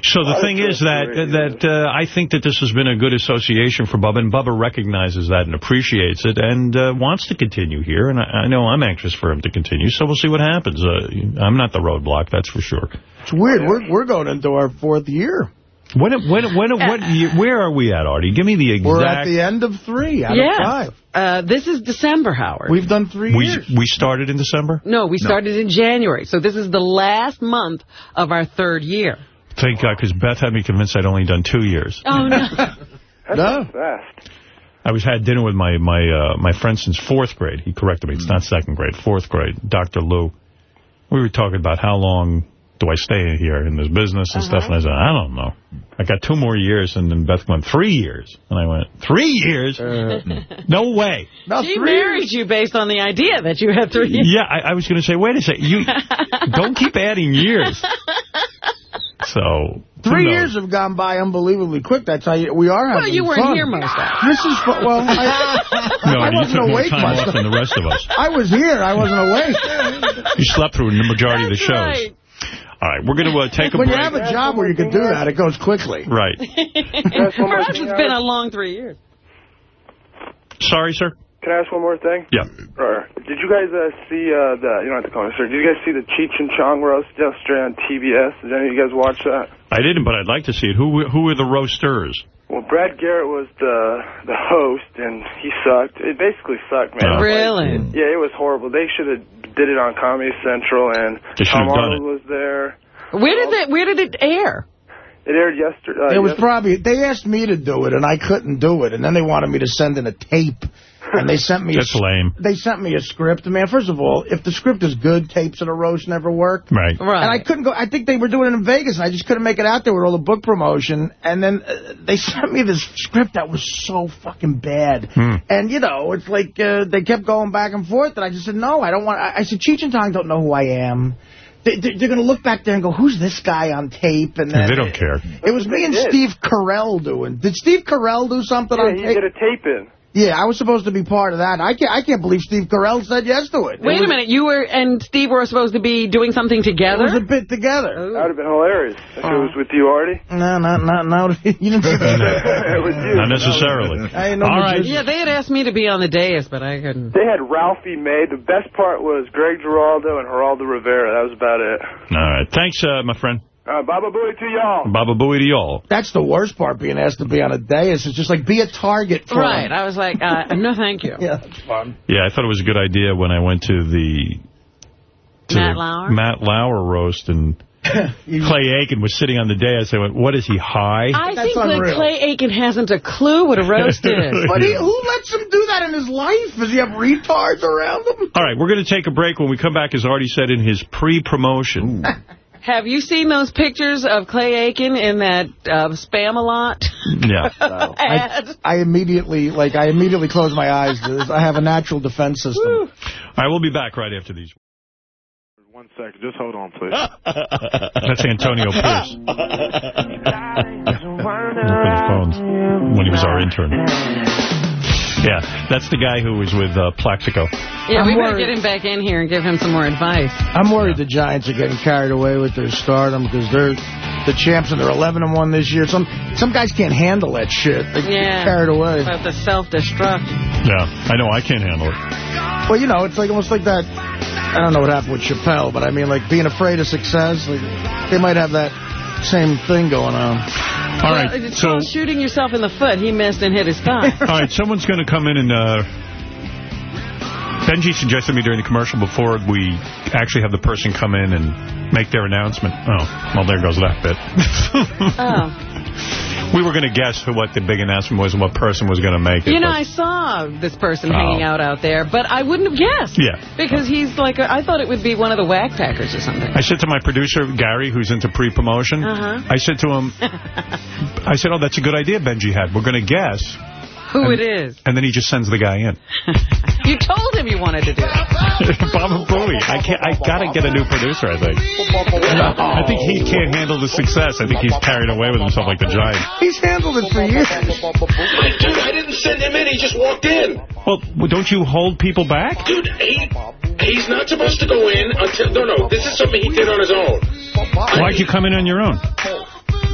So the thing is that that uh, I think that this has been a good association for Bubba, and Bubba recognizes that and appreciates it and uh, wants to continue here. And I, I know I'm anxious for him to continue, so we'll see what happens. Uh, I'm not the roadblock, that's for sure. It's weird. We're we're going into our fourth year. When, when, when, what, year, where are we at, Artie? Give me the exact... We're at the end of three out yeah. of five. Uh, this is December, Howard. We've done three we, years. we started in December? No, we started in January. So this is the last month of our third year. Thank God, because Beth had me convinced I'd only done two years. Oh, no. no. Fast. I was had dinner with my my uh, my friend since fourth grade. He corrected me. It's not second grade, fourth grade. Dr. Lou. We were talking about how long do I stay here in this business and stuff. And I uh-huh. said, I don't know. I got two more years. And then Beth went, three years. And I went, three years? Uh, no way. she married you based on the idea that you had three years. Yeah, I, I was going to say, wait a second. You don't keep adding years. So Three years have gone by unbelievably quick. That's how you, we are having fun. Well, you weren't fun. here most of it. This is fu- well. I, No, I you wasn't awake time much. than the rest of us. I was here. I wasn't awake. You slept through the majority of the shows. right. All right, we're going to uh, take a when break. you have a job where you can do that, it goes quickly. Right. For us, it's been a long three years. Sorry, sir? Can I ask one more thing? Yeah. Or did you guys uh, see uh, the? You don't have to call me sir. Did you guys see the Cheech and Chong roast yesterday on TBS? Did any of you guys watch that? I didn't, but I'd like to see it. Who who were the roasters? Well, Brad Garrett was the the host, and he sucked. It basically sucked, man. Oh. Really? Yeah, it was horrible. They should have did it on Comedy Central, and They Tom Arnold was there. Where did it Where did it air? It aired yesterday. Uh, It was yesterday. probably, they asked me to do it, and I couldn't do it. And then they wanted me to send in a tape. And they sent me That's a, lame. They sent me a script. Man, first of all, if the script is good, tapes at a roast never work. Right. Right. And I couldn't go. I think they were doing it in Vegas, and I just couldn't make it out there with all the book promotion. And then uh, they sent me this script that was so fucking bad. Hmm. And, you know, it's like uh, they kept going back and forth, and I just said, no, I don't want... I, I said, Cheech and Chong don't know who I am. They, they, they're going to look back there and go, who's this guy on tape? And then they don't care. It was me and Steve Carell doing. Did Steve Carell do something Yeah, on he tape? did a tape in. Yeah, I was supposed to be part of that. I can't. I can't believe Steve Carell said yes to it. Wait it a minute. You were and Steve were supposed to be doing something together? It was a bit together. That would have been hilarious if it was with you, Artie. No, not not no. You didn't see that. it was you. Not necessarily. I ain't no All right. Yeah, they had asked me to be on the dais, but I couldn't. They had Ralphie May. The best part was Greg Giraldo and Geraldo Rivera. That was about it. All right. Thanks, uh, my friend. Uh, Baba Booey to y'all. Baba Booey to y'all. That's the worst part, being asked to be on a dais. It's just like, be a target for Right. him. I was like, uh, no, thank you. Yeah, that's fun. Yeah, I thought it was a good idea when I went to the to Matt the Lauer? Matt Lauer roast and Clay Aiken was sitting on the dais. I went, "What is he high?" I That's think that. Clay Aiken hasn't a clue what a roast is. But he, who lets him do that in his life? Does he have retards around him? All right, we're going to take a break. When we come back, as Artie said in his pre-promotion, Have you seen those pictures of Clay Aiken in that uh, Spam-A-Lot yeah. ad? I immediately, like, I immediately close my eyes. I have a natural defense system. All right, we'll be back right after these. One second. Just hold on, please. That's Antonio Pierce. Open the phones when he was our intern. Yeah, that's the guy who was with uh, Plaxico. Yeah, we better worried. get him back in here and give him some more advice. I'm worried the Giants are getting carried away with their stardom because they're the champs and they're 11 and one this year. Some some guys can't handle that shit. They Yeah. get carried away. About the self-destruct. Yeah, I know. I can't handle it. Well, you know, it's like almost like that. I don't know what happened with Chappelle, but I mean, like being afraid of success. Like they might have that same thing going on. All Well, right, so shooting yourself in the foot. He missed and hit his thigh. all right, someone's going to come in and. Uh, Benjy suggested me during the commercial before we actually have the person come in and make their announcement. Oh, well, there goes that bit. oh. We were going to guess who what the big announcement was and what person was going to make it. You know, I saw this person Oh. hanging out out there, but I wouldn't have guessed. Yeah. Because he's like, a, I thought it would be one of the Wack Packers or something. I said to my producer, Gary, who's into pre-promotion, Uh-huh. I said to him, I said, oh, that's a good idea Benjy had. We're going to guess. Who And- it is. And then he just sends the guy in. You told him you wanted to do it. Baba Booey. I can't. I got to get a new producer, I think. I think he can't handle the success. I think he's carried away with himself like the giant. He's handled it for years. Dude, I didn't send him in. He just walked in. Well, don't you hold people back? Dude, he, he's not supposed to go in until... No, no, this is something he did on his own. Why'd you come in on your own?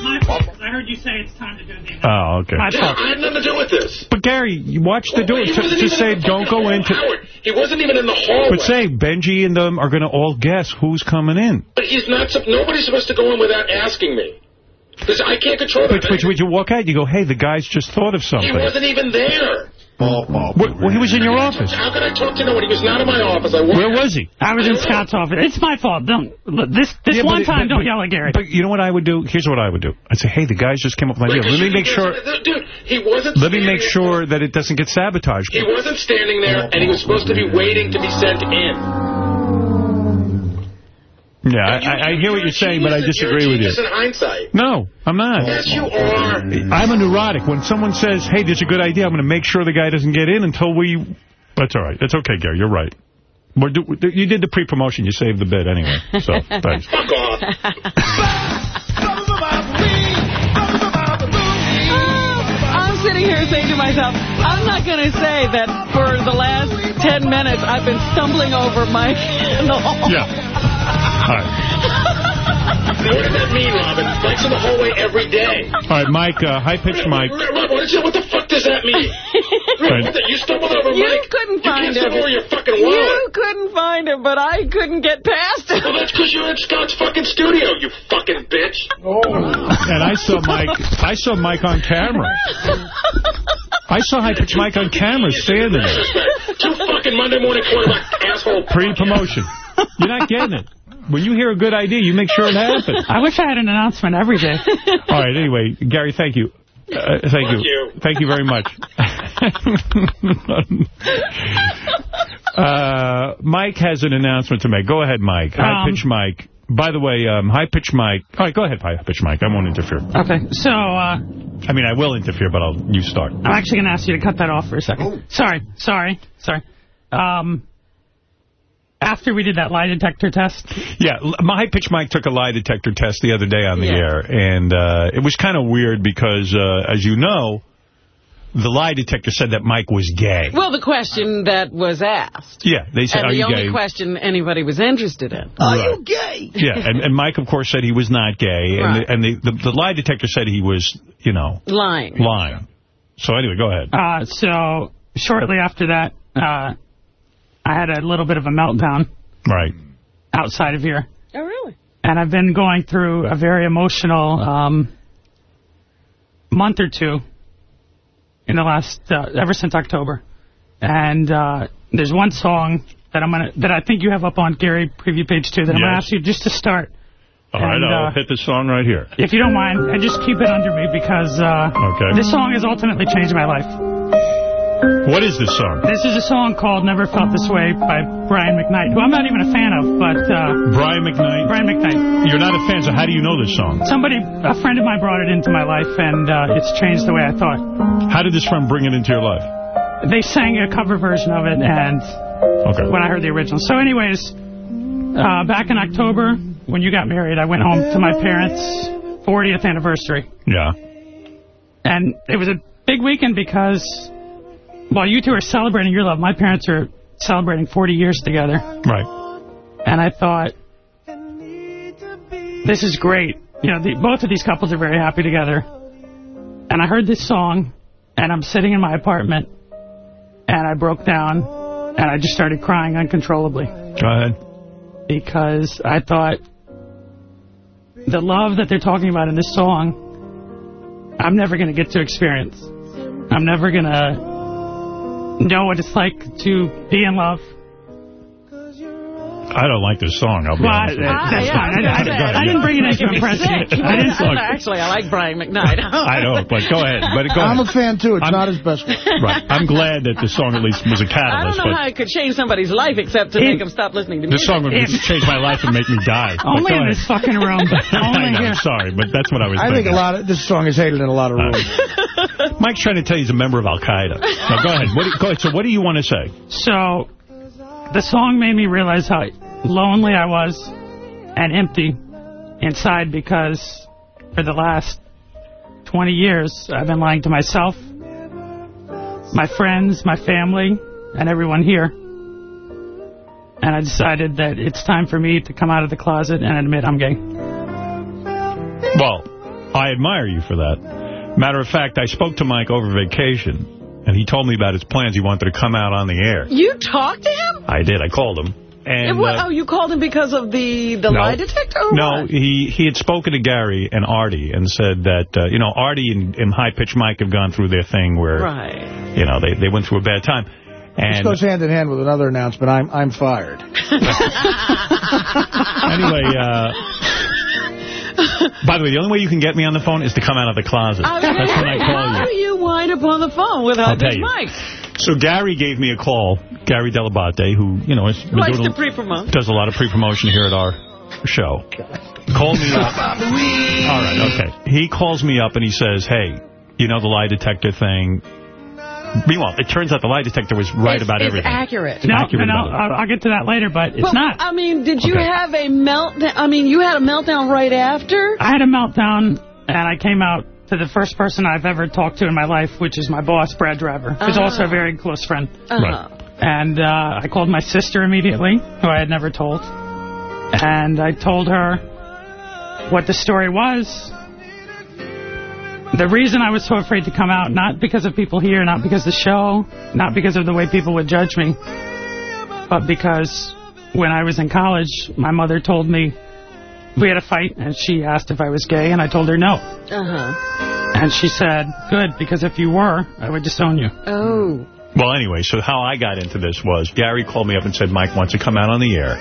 My fault. I heard you say it's time to do the Oh, okay. My fault. I had nothing to do with this. But Gary, you watch the oh, door. He To, to say, don't go into. Howard, He wasn't even in the hallway. But say, Benjy and them are going to all guess who's coming in. But he's not... Nobody's supposed to go in without asking me. Because I can't control But, that. but would you walk out? You go, hey, the guy's just thought of something. He something. wasn't even there. Well, well, he was in your office. How could I talk to no one? He was not in my office. I walked Where was he? I was in Scott's office. It's my fault. Don't this this Yeah, one it- time. but- don't but- yell at Gary. But you know what I would do? Here's what I would do. I'd say, hey, the guys just came up with an idea. Let me make sure. Dude, he wasn't. Let me make sure that it doesn't get sabotaged. He wasn't standing there, and he was supposed to be waiting to be sent in. Yeah, I, I, I hear what you're saying, but I disagree with you. Just in hindsight. No, I'm not. Yes, you are. I'm a neurotic. When someone says, hey, this is a good idea, I'm going to make sure the guy doesn't get in until we... That's all right. That's okay, Gary. You're right. We're do, you did the pre-promotion. You saved the bid anyway. So, thanks. Fuck off. I'm sitting here saying to myself, I'm not going to say that for the last 10 minutes I've been stumbling over my in the hall. Yeah. All right. What does that mean, Robin? Mike's in the hallway every day. All right, Mike, uh, high-pitched Mike. Rob, what, is what the fuck does that mean? Wait, what the- you stumbled over You Mike? couldn't You find can't him. stumble over your fucking wallet. You couldn't find him, but I couldn't get past him. Well, that's because you're in Scott's fucking studio, you fucking bitch. Oh. And I saw Mike. I saw Mike on camera. I saw High Pitch Mike on camera standing there. Two fucking Monday morning quarterback asshole. Pre-promotion. You're not getting it. When you hear a good idea, you make sure it happens. I wish I had an announcement every day. All right. Anyway, Gary, thank you. Uh, thank you. you. Thank you very much. uh, Mike has an announcement to make. Go ahead, Mike. High Um, pitch Mike. By the way, um, high pitch Mike. All right, go ahead, high pitch Mike. I won't interfere. Okay, so uh, I mean, I will interfere, but I'll you start. I'm actually going to ask you to cut that off for a second. Sorry, sorry, sorry. Um, after we did that lie detector test, Yeah, my high pitch Mike took a lie detector test the other day on the Yeah. air, and uh, it was kind of weird because, uh, as you know, the lie detector said that Mike was gay. Well, the question that was asked. Yeah, they said, and "Are the you only question anybody was interested in. Are you gay? yeah, and, and Mike, of course, said he was not gay, and, the, and the, the, the lie detector said he was, you know, Lying. lying. So anyway, go ahead. uh, so shortly after that, uh, I had a little bit of a meltdown Right. outside of here. Oh, really? And I've been going through a very emotional um, month or two in the last, uh, ever since October. And uh, there's one song that I'm gonna that I think you have up on Gary preview page too that I'm gonna ask you just to start. All right, And, I'll uh, hit the song right here. If you don't mind, and just keep it under me because uh, Okay. this song has ultimately changed my life. What is this song? This is a song called Never Felt This Way by Brian McKnight, who I'm not even a fan of, but... Uh, Brian McKnight? Brian McKnight. You're not a fan, so how do you know this song? Somebody, a friend of mine brought it into my life, and uh, it's changed the way I thought. How did this friend bring it into your life? They sang a cover version of it, and Okay. when I heard the original. So anyways, uh, back in October, when you got married, I went home to my parents' 40th anniversary. Yeah. And it was a big weekend because while you two are celebrating your love, my parents are celebrating 40 years together. Right. And I thought, this is great. You know, the, both of these couples are very happy together. And I heard this song, and I'm sitting in my apartment, and I broke down, and I just started crying uncontrollably. Go ahead. Because I thought, the love that they're talking about in this song, I'm never going to get to experience. I'm never going to know what it's like to be in love. I don't like this song, I'll be Well, honest. with you. I- I- I- Go I didn't bring it in to impress you. I didn't- Look, Actually, I like Brian McKnight. I know, but go ahead. But go I'm ahead. a fan, too. It's not his best one. Right. I'm glad that the song at least was a I don't catalyst, know but how it could change somebody's life except to make them stop listening to this music. song would just change my life and make me die. Only in this fucking room. I Only know, here. sorry, but that's what I was I think a lot of this song is hated in a lot of rooms. Mike's trying to tell you he's a member of Al-Qaeda. Now, go ahead. What do, go ahead. So what do you want to say? So, the song made me realize how lonely I was and empty inside because for the last 20 years, I've been lying to myself, my friends, my family, and everyone here. And I decided that it's time for me to come out of the closet and admit I'm gay. Well, I admire you for that. Matter of fact, I spoke to Mike over vacation, and he told me about his plans. He wanted to come out on the air. You talked to him? I did. I called him. And And, what, uh, oh, you called him because of the, the No. lie detector? No, what? he, he had spoken to Gary and Artie and said that, uh, you know, Artie and, and High Pitch Mike have gone through their thing where, Right. you know, they, they went through a bad time. This goes hand in hand with another announcement. I'm I'm fired. anyway, uh, by the way, the only way you can get me on the phone is to come out of the closet. I was That's when I call how you. do you wind up on the phone with I'll High tell Pitch you. Mike? So Gary gave me a call, Gary Dell'Abate, who, you know, has been Likes doing to pre-promote. does a lot of pre-promotion here at our show. Called me up. All right, okay. He calls me up and he says, hey, you know the lie detector thing? Meanwhile, it turns out the lie detector was right It's- about it's everything. accurate. No, Accurate and I'll. I'll, I'll get to that later, but it's But, not. I mean, did you Okay. have a meltdown? I mean, you had a meltdown right after? I had a meltdown, and I came out to the first person I've ever talked to in my life, which is my boss, Brad Driver, who's Uh-huh. also a very close friend. Uh-huh. And uh, I called my sister immediately, who I had never told. And I told her what the story was. the reason I was so afraid to come out, not because of people here, not because of the show, not because of the way people would judge me, but because when I was in college, my mother told me we had a fight, and she asked if I was gay, and I told her no. Uh-huh. And she said, good, because if you were, I would disown you. Oh. Well, anyway, so how I got into this was Gary called me up and said Mike wants to come out on the air.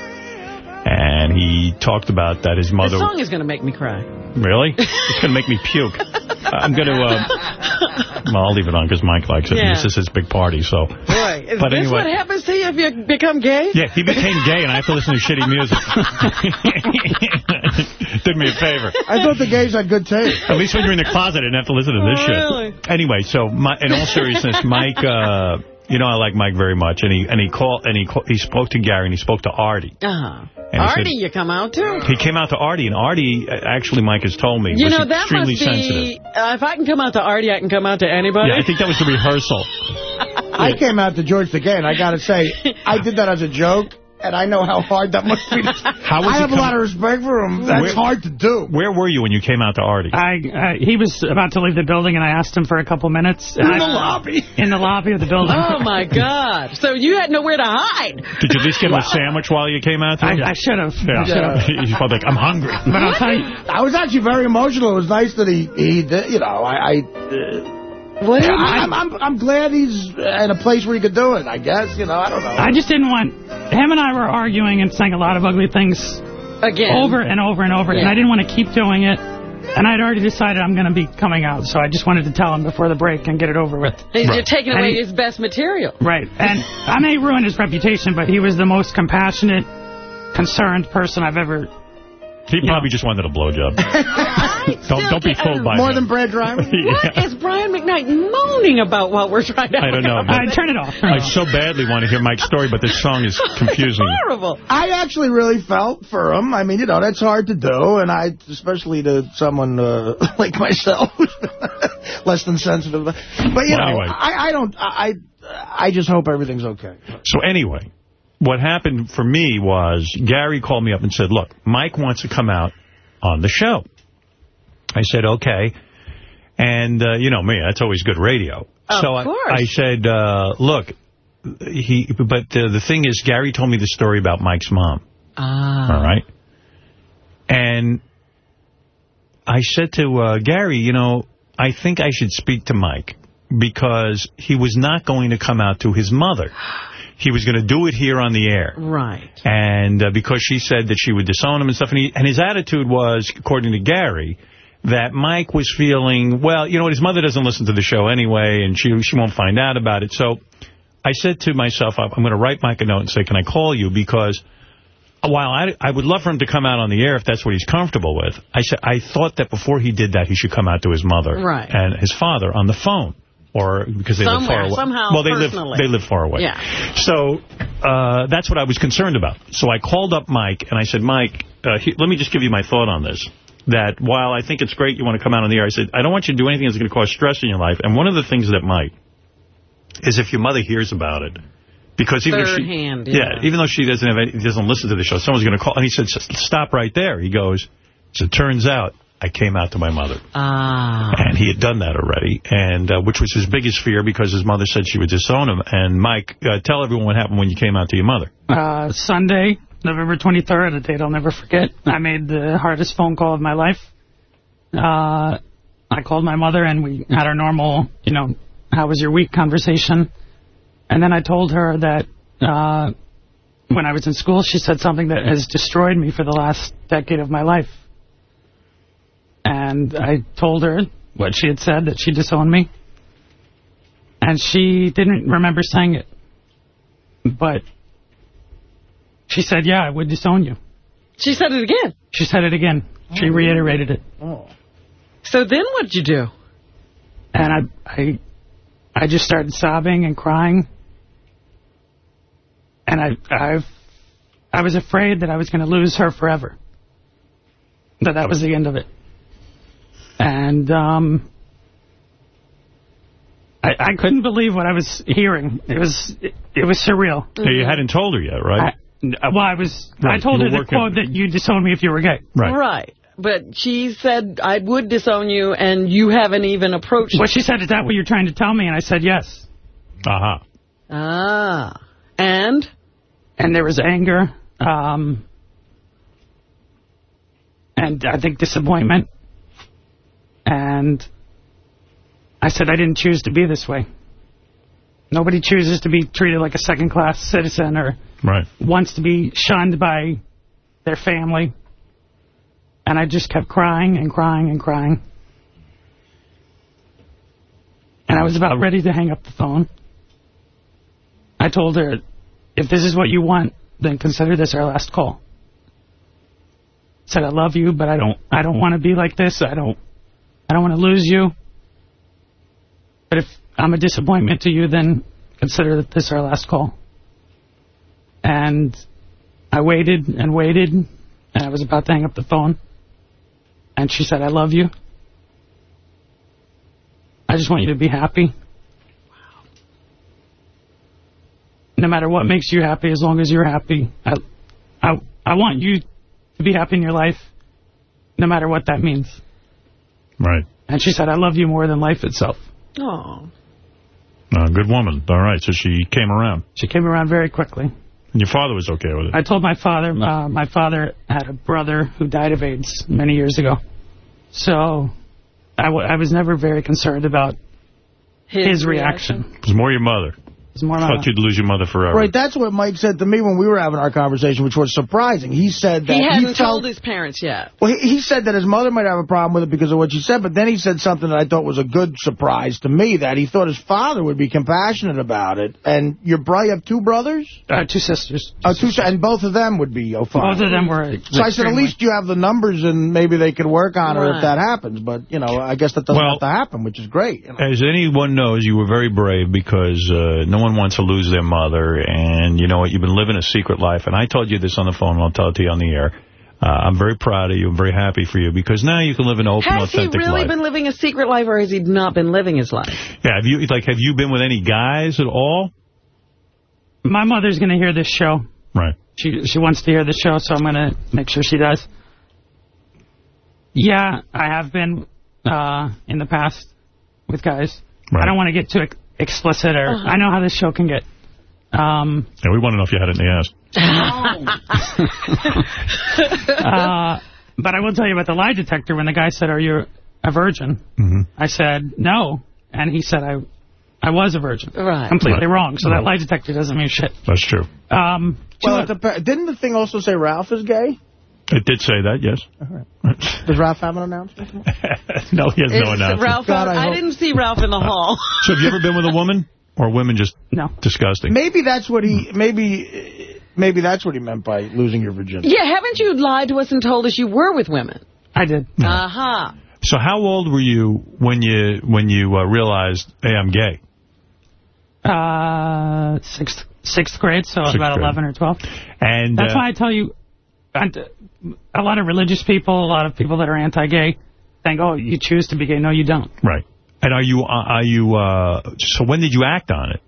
And he talked about that his The mother... song is going to make me cry. Really? It's going to make me puke. I'm going to... Uh, well, I'll leave it on because Mike likes it. Yeah. This is his big party, so... Boy, is But this anyway- what happens to you if you become gay? Yeah, he became gay, and I have to listen to shitty music. Did me a favor. I thought the gays had good taste. At least when you're in the closet, I didn't have to listen to this Oh, shit. really? Anyway, so my, in all seriousness, Mike, uh, you know I like Mike very much, and he and he called and he call, he spoke to Gary and he spoke to Artie. Uh-huh. And he said- Artie, you come out too? He came out to Artie, and Artie, uh, actually, Mike has told me, You was know, that extremely must sensitive. be... Uh, if I can come out to Artie, I can come out to anybody. Yeah, I think that was the rehearsal. I came out to George the Gay, and I got to say, I did that as a joke, and I know how hard that must be. How was I have a lot of respect for him. That's Where- hard to do. Where were you when you came out to Artie? I, uh, he was about to leave the building, and I asked him for a couple minutes. In and the lobby? In the lobby of the building. Oh, my God. So you had nowhere to hide. Did you at least get him a sandwich while you came out to him? I, I should have. Yeah. He's probably like, I'm hungry. But I'll tell you, I was actually very emotional. It was nice that he, he did, you know, I... I uh, what yeah, I'm, I'm, I'm glad he's in a place where he could do it, I guess. You know, I don't know. I just didn't want... Him and I were arguing and saying a lot of ugly things Again. over and over and over, and I didn't want to keep doing it. And I'd already decided I'm going to be coming out, so I just wanted to tell him before the break and get it over with. You're taking away he- his best material. Right. And I may ruin his reputation, but he was the most compassionate, concerned person I've ever... He probably just wanted a blowjob. don't don't be fooled by More him. than Brad Driver? What is Brian McKnight moaning about while we're trying to... I don't know. hook but up? turn it off. I so badly want to hear Mike's story, but this song is confusing. Horrible. I actually really felt for him. I mean, you know, that's hard to do, and I, especially to someone uh, like myself, less than sensitive. But, you Well, know, anyway. I, I don't, I, I just hope everything's okay. So anyway, what happened for me was Gary called me up and said, look, Mike wants to come out on the show. I said, okay. And, uh, you know me, that's always good radio. Of so I- I, said, uh, look, he, but the, the thing is, Gary told me the story about Mike's mom. Ah. All right. And I said to uh, Gary, you know, I think I should speak to Mike because he was not going to come out to his mother. He was going to do it here on the air. Right. And uh, because she said that she would disown him and stuff, and, he, and his attitude was, according to Gary, that Mike was feeling, well, you know what, his mother doesn't listen to the show anyway, and she she won't find out about it. So I said to myself, I'm going to write Mike a note and say, can I call you? Because while I, I would love for him to come out on the air if that's what he's comfortable with, I said I thought that before he did that, he should come out to his mother Right. and his father on the phone. Or because they live far away. somehow, well, they live they live far away. Yeah. So uh, that's what I was concerned about. So I called up Mike, and I said, Mike, uh, he, let me just give you my thought on this. That while I think it's great you want to come out on the air, I said, I don't want you to do anything that's going to cause stress in your life. And one of the things that might is if your mother hears about it. Because even if Third she, hand, yeah. even though she doesn't have any, doesn't listen to the show, someone's going to call. And he said, stop right there. He goes, so it turns out I came out to my mother. Ah. And he had done that already, and uh, which was his biggest fear because his mother said she would disown him. And Mike, uh, tell everyone what happened when you came out to your mother. Uh, Sunday, November 23rd, a date I'll never forget. I made the hardest phone call of my life. Uh, I called my mother and we had our normal, you know, how was your week conversation. And then I told her that uh, when I was in school, she said something that has destroyed me for the last decade of my life. And I told her what she had said, that she disowned me. And she didn't remember saying it. But she said, yeah, I would disown you. She said it again. She said it again. She oh. reiterated it. Oh. So then what'd you do? And I, I, I just started sobbing and crying. And I, I, I was afraid that I was going to lose her forever. That that was the end of it. And um, I, I couldn't believe what I was hearing. It was, it, it was surreal. Yeah, you hadn't told her yet, right? I, well, I was. Right, I told you her the quote that you disown me if you were gay. Right. Right. but she said I would disown you, and you haven't even approached. Well, she said, is that what you're trying to tell me? And I said, yes. Uh-huh. Ah. And? And there was anger. Um, and I think disappointment. And I said I didn't choose to be this way. Nobody chooses to be treated like a second-class citizen or right. wants to be shunned by their family. And I just kept crying and crying and crying. And I was about ready to hang up the phone. I told her, if this is what you want, then consider this our last call. Said I love you, but I don't I don't want to be like this. I don't I don't want to lose you. But if I'm a disappointment to you, then consider that this our last call. And I waited and waited, and I was about to hang up the phone. And she said, I love you. I just want you to be happy. No matter what makes you happy, as long as you're happy. I, I, I want you to be happy in your life, no matter what that means. Right. And she said, I love you more than life itself. Oh. Uh, good woman. All right, so she came around. She came around very quickly. And your father was okay with it? I told my father, uh, my father had a brother who died of AIDS many years ago. So I, w I was never very concerned about his, his reaction. It was more your mother. It was more I thought you'd lose your mother forever. Right, that's what Mike said to me when we were having our conversation, which was surprising. He said that He hadn't felt, told his parents yet. Well, he, he said that his mother might have a problem with it because of what she said, but then he said something that I thought was a good surprise to me, that he thought his father would be compassionate about it. And your brother, you have two brothers? Uh, two sisters. Oh, two, and both of them would be oh, fine. Both of them were So I said, at least you have the numbers and maybe they could work on it if that happens. But, you know, I guess that doesn't Well- have to happen, which is great. you know. As anyone knows, you were very brave because uh, no one wants to lose their mother. And you know what? You've been living a secret life. And I told you this on the phone, and I'll tell it to you on the air. Uh, I'm very proud of you. I'm very happy for you because now you can live an open, Has he authentic really life. been living a secret life, or has he not been living his life? Yeah, have you like have you been with any guys at all? My mother's going to hear this show. Right. She she wants to hear the show, so I'm going to make sure she does. Yeah, I have been uh, in the past with guys. I don't want to get too ex explicit, or Uh-huh. I know how this show can get. Um, Yeah, we want to know if you had it in the ass. uh, but I will tell you about the lie detector. When the guy said, "Are you a virgin?" Mm-hmm. I said, "No," and he said, "I, I was a virgin." Right. Completely Right. wrong. So Right. that lie detector doesn't mean shit. That's true. Um, Well, didn't the thing also say Ralph is gay? It did say that, yes. Does Ralph have an announcement? no, he has no announcement. Ralph God. I I, didn't see Ralph in the hall. So have you ever been with a woman? Or women just no. disgusting? Maybe that's what he, maybe, maybe that's what he meant by losing your virginity. yeah, haven't you lied to us and told us you were with women? I did. Uh-huh. So how old were you when you when you uh, realized, hey, I'm gay? Uh, sixth sixth grade, so Sixth about grade. 11 or 12. And That's uh, why I tell you, and, uh, a lot of religious people, a lot of people that are anti-gay, think, oh, you choose to be gay. No, you don't. Right. And are you, uh, are you, uh, so when did you act on it?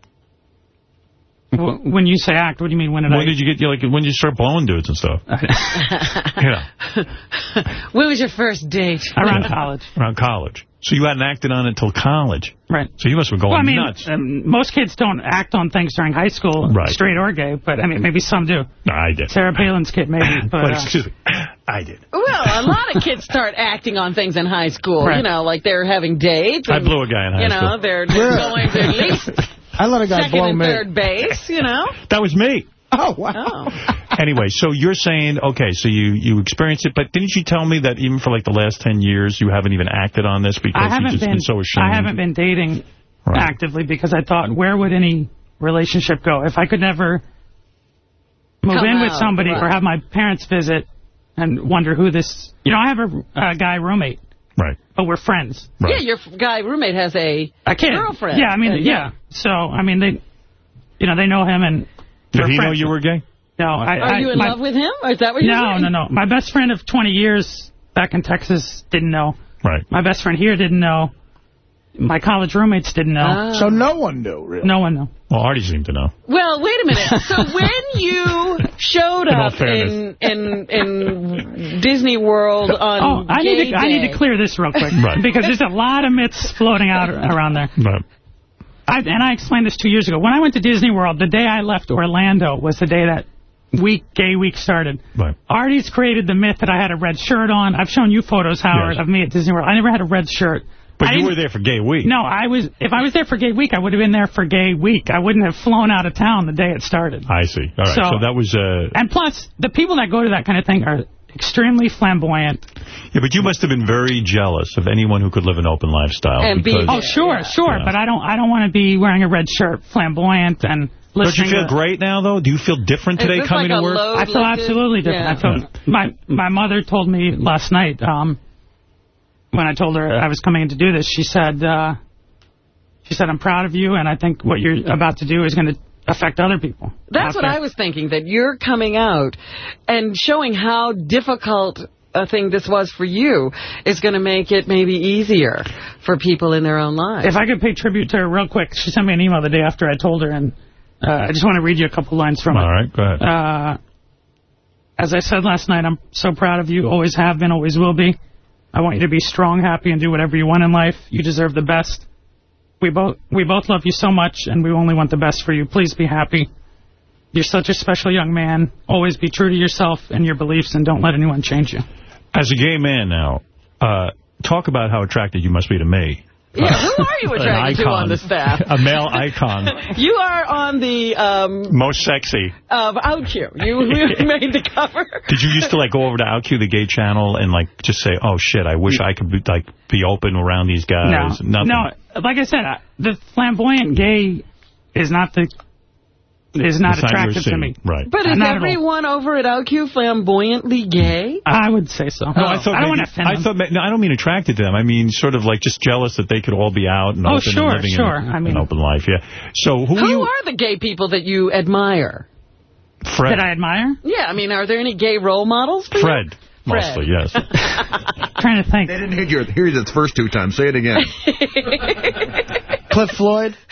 W- When you say act, what do you mean? When did When I? did you get, like, when did you start blowing dudes and stuff? yeah, When was your first date? Around college. around college. So you hadn't acted on it until college. Right. So you must have been going Well, I mean, nuts. um, most kids don't act on things during high school, Right. straight or gay, but I mean, maybe some do. No, I did. Sarah Palin's kid, maybe. But, Wait, uh, excuse me. I did. Well, a lot of kids start acting on things in high school. Right. You know, like they're having dates. I blew a guy in high You know, school. they're, they're going to at least I let a guy second blow and me. third base, you know? That was me. Oh, wow. Oh. Anyway, so you're saying, okay, so you, you experienced it, but didn't you tell me that even for like the last 10 years you haven't even acted on this because you've just been, been so ashamed? I haven't been dating Right. actively because I thought, where would any relationship go? If I could never move Come in with somebody right. or have my parents visit and wonder who this... You know, I have a, a guy roommate, Right. But we're friends. Right. Yeah, your guy roommate has a, A kid. girlfriend. Yeah, I mean, Uh, yeah. So, I mean, they... You know, they know him and... Did we're he know friends. you were gay? No, I... Are I, you in my- love with him? Or is that what you're No, saying? no, no. My best friend of 20 years back in Texas didn't know. Right. My best friend here didn't know. My college roommates didn't know. Ah. So no one knew, really. No one knew. Well, Artie seemed to know. Well, wait a minute. So when you showed In up in, in in Disney World on Oh, I need to I need to clear this real quick Right. because there's a lot of myths floating out around there. Right. I, and I explained this two years ago. When I went to Disney World, the day I left Orlando was the day that week, gay week started. Right. Artie's created the myth that I had a red shirt on. I've shown you photos, Howard, Yes. of me at Disney World. I never had a red shirt. But I you were there for Gay Week. No, I was. If I was there for Gay Week, I would have been there for Gay Week. I wouldn't have flown out of town the day it started. I see. All right. So, So- that was... Uh, And plus, the people that go to that kind of thing are extremely flamboyant. yeah, but you must have been very jealous of anyone who could live an open lifestyle. And be- Oh, sure, sure, Yeah. but I don't. I don't want to be wearing a red shirt, flamboyant, and Don't you feel to, great now, though? Do you feel different today coming like to work? I feel absolutely different. Yeah. I feel my my mother told me last night um, when I told her I was coming in to do this. She said, uh, she said, I'm proud of you, and I think what you're about to do is going to affect other people. That's what there." I was thinking, that you're coming out and showing how difficult a thing this was for you is going to make it maybe easier for people in their own lives. If I could pay tribute to her real quick, she sent me an email the day after I told her, and uh, I just want to read you a couple lines from it. All right, go ahead. Uh, as I said last night, I'm so proud of you. Always have been, always will be. I want you to be strong, happy, and do whatever you want in life. You deserve the best. We both we both love you so much, and we only want the best for you. Please be happy. You're such a special young man. Always be true to yourself and your beliefs, and don't let anyone change you. As a gay man now, uh, talk about how attracted you must be to me. Yeah, who are you An attracted to on the staff? A male icon. You are on the um, Most sexy. of OutQ. You, you made the cover. Did you used to like go over to OutQ, the gay channel, and like just say, "Oh shit, I wish I could be like be open around these guys." No, Nothing. no. Like I said, I- the flamboyant gay is not the is not It's not your attractive to me. Right. But is not at everyone over at OutQ flamboyantly gay? I would say so. No, I thought I don't maybe, want to offend I them. thought ma- no, I don't mean attracted to them. I mean sort of like just jealous that they could all be out and Oh, open sure, and living sure. in I mean- an open life. Yeah. So who, Who are you? are the gay people that you admire? Fred. That I admire? Yeah, I mean, are there any gay role models for you? Fred. Mostly, yes. trying to think. They didn't hit your, hear you the first two times. Say it again. Cliff Floyd?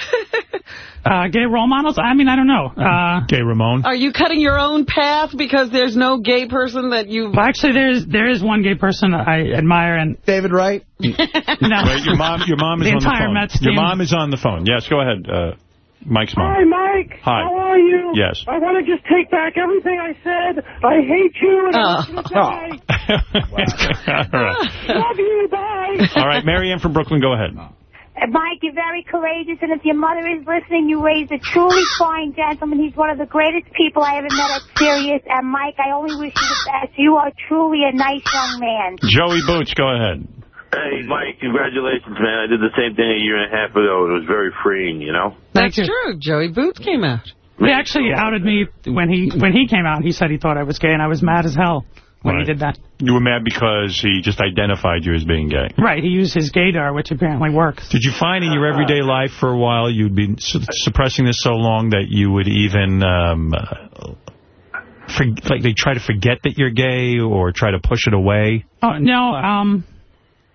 Uh, gay role models? I mean, I don't know. Uh, Gay Ramon. Are you cutting your own path because there's no gay person that you... well, actually, there's there is one gay person I admire, and David Wright? no, Wait, your mom, your mom is The on the entire phone. Mets Your team. mom is on the phone. Yes, go ahead. Uh, Mike's mom. Hi. Mike. Hi. How are you? Yes. I want to just take back everything I said. I hate you. And Oh. I'm gonna die. All right. Love you. Bye. All right, Marianne from Brooklyn, go ahead. Mike, you're very courageous, and if your mother is listening, you raised a truly fine gentleman. He's one of the greatest people I ever met at Sirius. And, Mike, I only wish you the best. You are truly a nice young man. Joey Boots, go ahead. Hey, Mike, congratulations, man. I did the same thing a year and a half ago. It was very freeing, you know? That's true. Joey Boots came out. he actually outed me when he when he came out. He said he thought I was gay, and I was mad as hell when Right. he did that. You were mad because he just identified you as being gay. Right, he used his gaydar, which apparently works. Did you find in your everyday life for a while you'd been su suppressing this so long that you would even, um, uh, for, like, they try to forget that you're gay or try to push it away? Oh no, um,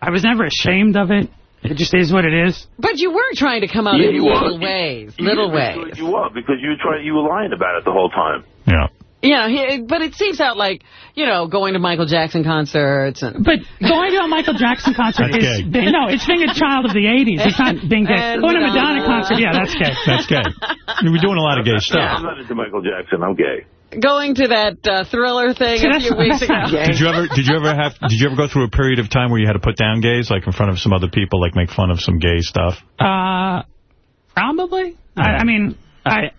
I was never ashamed of it. It just is what it is. But you were trying to come out Yeah, in you little were. ways. You- Little you- ways. You were, because you were, trying, you were lying about it the whole time. Yeah. Yeah, he, but it seems out like, you know, going to Michael Jackson concerts and... But going to a Michael Jackson concert That's is gay. no, it's being a child of the '80s. It's not being gay. And going to a Madonna Madonna. concert, yeah, that's gay. That's gay. We're doing a lot of gay stuff. I'm not into Michael Jackson. I'm gay. Going to that uh, thriller thing See, a few weeks ago. Did you ever did you ever have did you ever go through a period of time where you had to put down gays like in front of some other people like make fun of some gay stuff? Uh, probably. I, I mean, I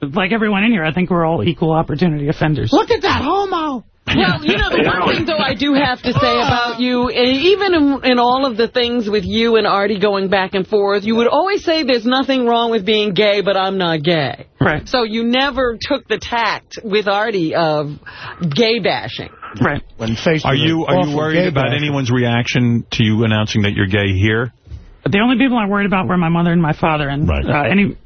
like everyone in here. I think we're all equal opportunity offenders. Look at that homo! Well, you know, the one thing, though, I do have to say about you, even in, in all of the things with you and Artie going back and forth, you would always say there's nothing wrong with being gay, but I'm not gay. Right. So you never took the tact with Artie of gay bashing. Right. When faced Are you are you worried about bash. anyone's reaction to you announcing that you're gay here? The only people I'm worried about were my mother and my father. And Right. uh, any,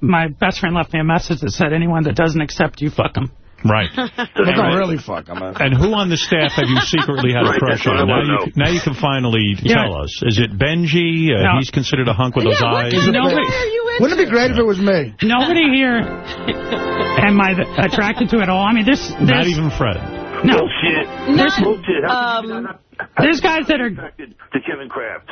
my best friend left me a message that said, anyone that doesn't accept you, fuck them. Right. They don't really fuck them. And who on the staff have you secretly had a crush that's what I on? Now wanna you, now you can finally Yeah. tell us. Is it Benjy? Uh, No. He's considered a hunk with those eyes. Nobody, Wouldn't it be great if it was me? nobody here am I attracted to at all. I mean, there's, Not even Fred. no, Bullshit. There's- Bullshit. Um, there's guys that are. attracted to Kevin Kraft?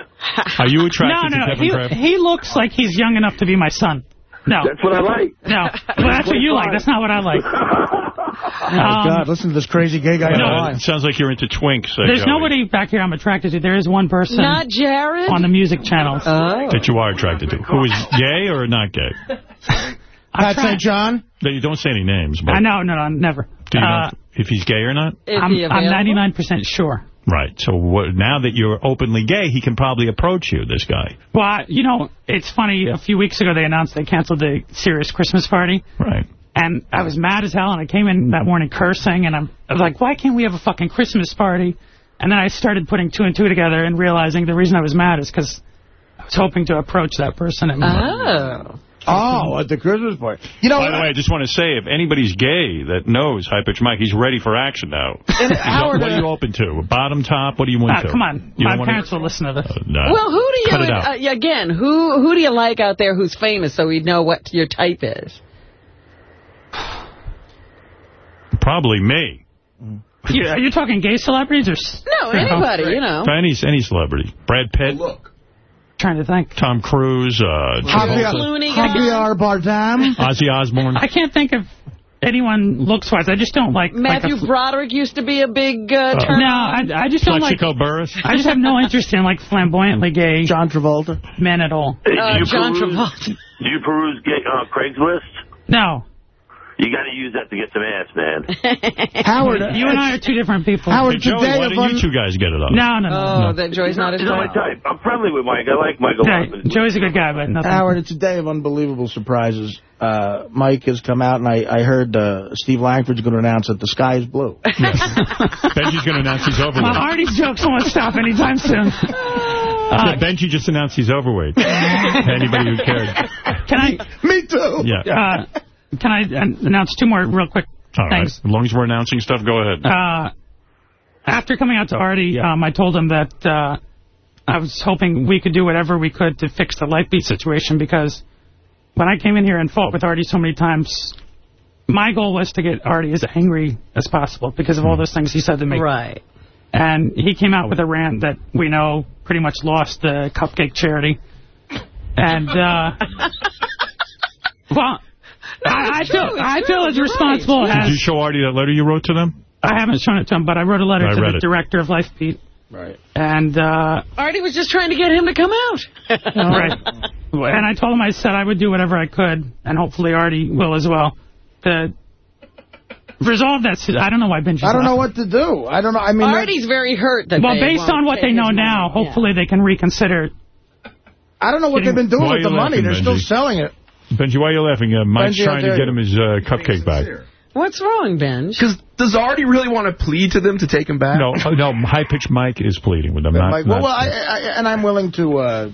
Are you No, attracted no, to Kevin he, Kraft? he looks like he's young enough to be my son. No, That's what I like. no, well, that's what you like. That's not what I like. Oh, Um, God, listen to this crazy gay guy on the line. it sounds like you're into twinks. uh, There's Joey, nobody back here I'm attracted to. There is one person Not Jared? on the music channels. Oh. That you are attracted to. Who is gay or not gay? Pat St. John? No, You don't say any names, but I know, no, no, never. do you Uh, know if he's gay or not? Is I'm, I'm 99% sure. Right. So what, now that you're openly gay, he can probably approach you, this guy. Well, I- you know, it's funny. A few weeks ago, they announced they canceled the Sirius Christmas party. Right. And I was mad as hell, and I came in that morning cursing, and I'm, I was like, why can't we have a fucking Christmas party? And then I started putting two and two together and realizing the reason I was mad is because I was hoping to approach that person. And Oh. Oh, at the Christmas party. You know, By the way, I just want to say, if anybody's gay that knows High Pitch Mike, he's ready for action now. Howard, what are you open to? Bottom, top? What do you want Ah, to? come on. You My don't wanna- parents will listen to this. Uh, no. Well, who do you, Cut it out. uh, again, who who do you like out there who's famous so we know what your type is? Probably me. You, are you talking gay celebrities or... No, anybody, you know. Any, any celebrity. Brad Pitt. Trying to think. Tom Cruise. Uh, Javier, Clooney. Javier Bardem. Ozzy Osbourne. I can't think of anyone looks-wise. I just don't like... Matthew like Broderick used to be a big uh, No, turn I, I just don't like... Plaxico Burress. I just have no interest in, like, flamboyantly gay John Travolta. men at all. Do Uh, you John peruse, Travolta. Do you peruse gay, uh, Craigslist? No. You got to use that to get some ass, man. Howard. You and I are two different people. Howard, Hey, Joey, today why of don't you two guys get it on? No, no, no. Oh, that Joey's not his He's not my type. type. I'm friendly with Mike. I like Mike a lot. Okay, but- Joey's a good guy, but nothing. Howard, it's a day of unbelievable surprises. Uh, Mike has come out, and I, I heard uh, Steve Langford's going to announce that the sky is blue. Benjy's going to announce he's overweight. My Artie's jokes won't stop anytime soon. Yeah, Benjy just announced he's overweight. Anybody who cared. Can I Me too. Yeah. uh, can I uh, announce two more real quick All right. things? As long as we're announcing stuff, go ahead. Uh, after coming out to Artie, um, I told him that uh, I was hoping we could do whatever we could to fix the Lifebeat situation because when I came in here and fought with Artie so many times, my goal was to get Artie as angry as possible because of all those things he said to me. Right. And he came out with a rant that we know pretty much lost the cupcake charity. And, uh, well, I, I feel I feel true, as you're responsible Did you show Artie that letter you wrote to them? I haven't shown it to him, but I wrote a letter I to the it. director of Lifebeat. Right. And, uh, Artie was just trying to get him to come out. right. And I told him I said I would do whatever I could, and hopefully Artie will as well, to resolve that. I don't know why Benjy's I don't know what to do. I don't know. I mean, Artie's very hurt that Well, they based on what they know now, money. hopefully they can reconsider. I don't know what they've been doing with the money. They're still selling it. Benjy, why are you laughing? Uh, Mike's Benjy, trying to get him his uh, cupcake back. What's wrong, Benj? Because does Artie really want to plead to them to take him back? No, uh, no, high-pitched Mike is pleading with them. Not, Like, well, not- well I, I, and I'm willing to. Uh,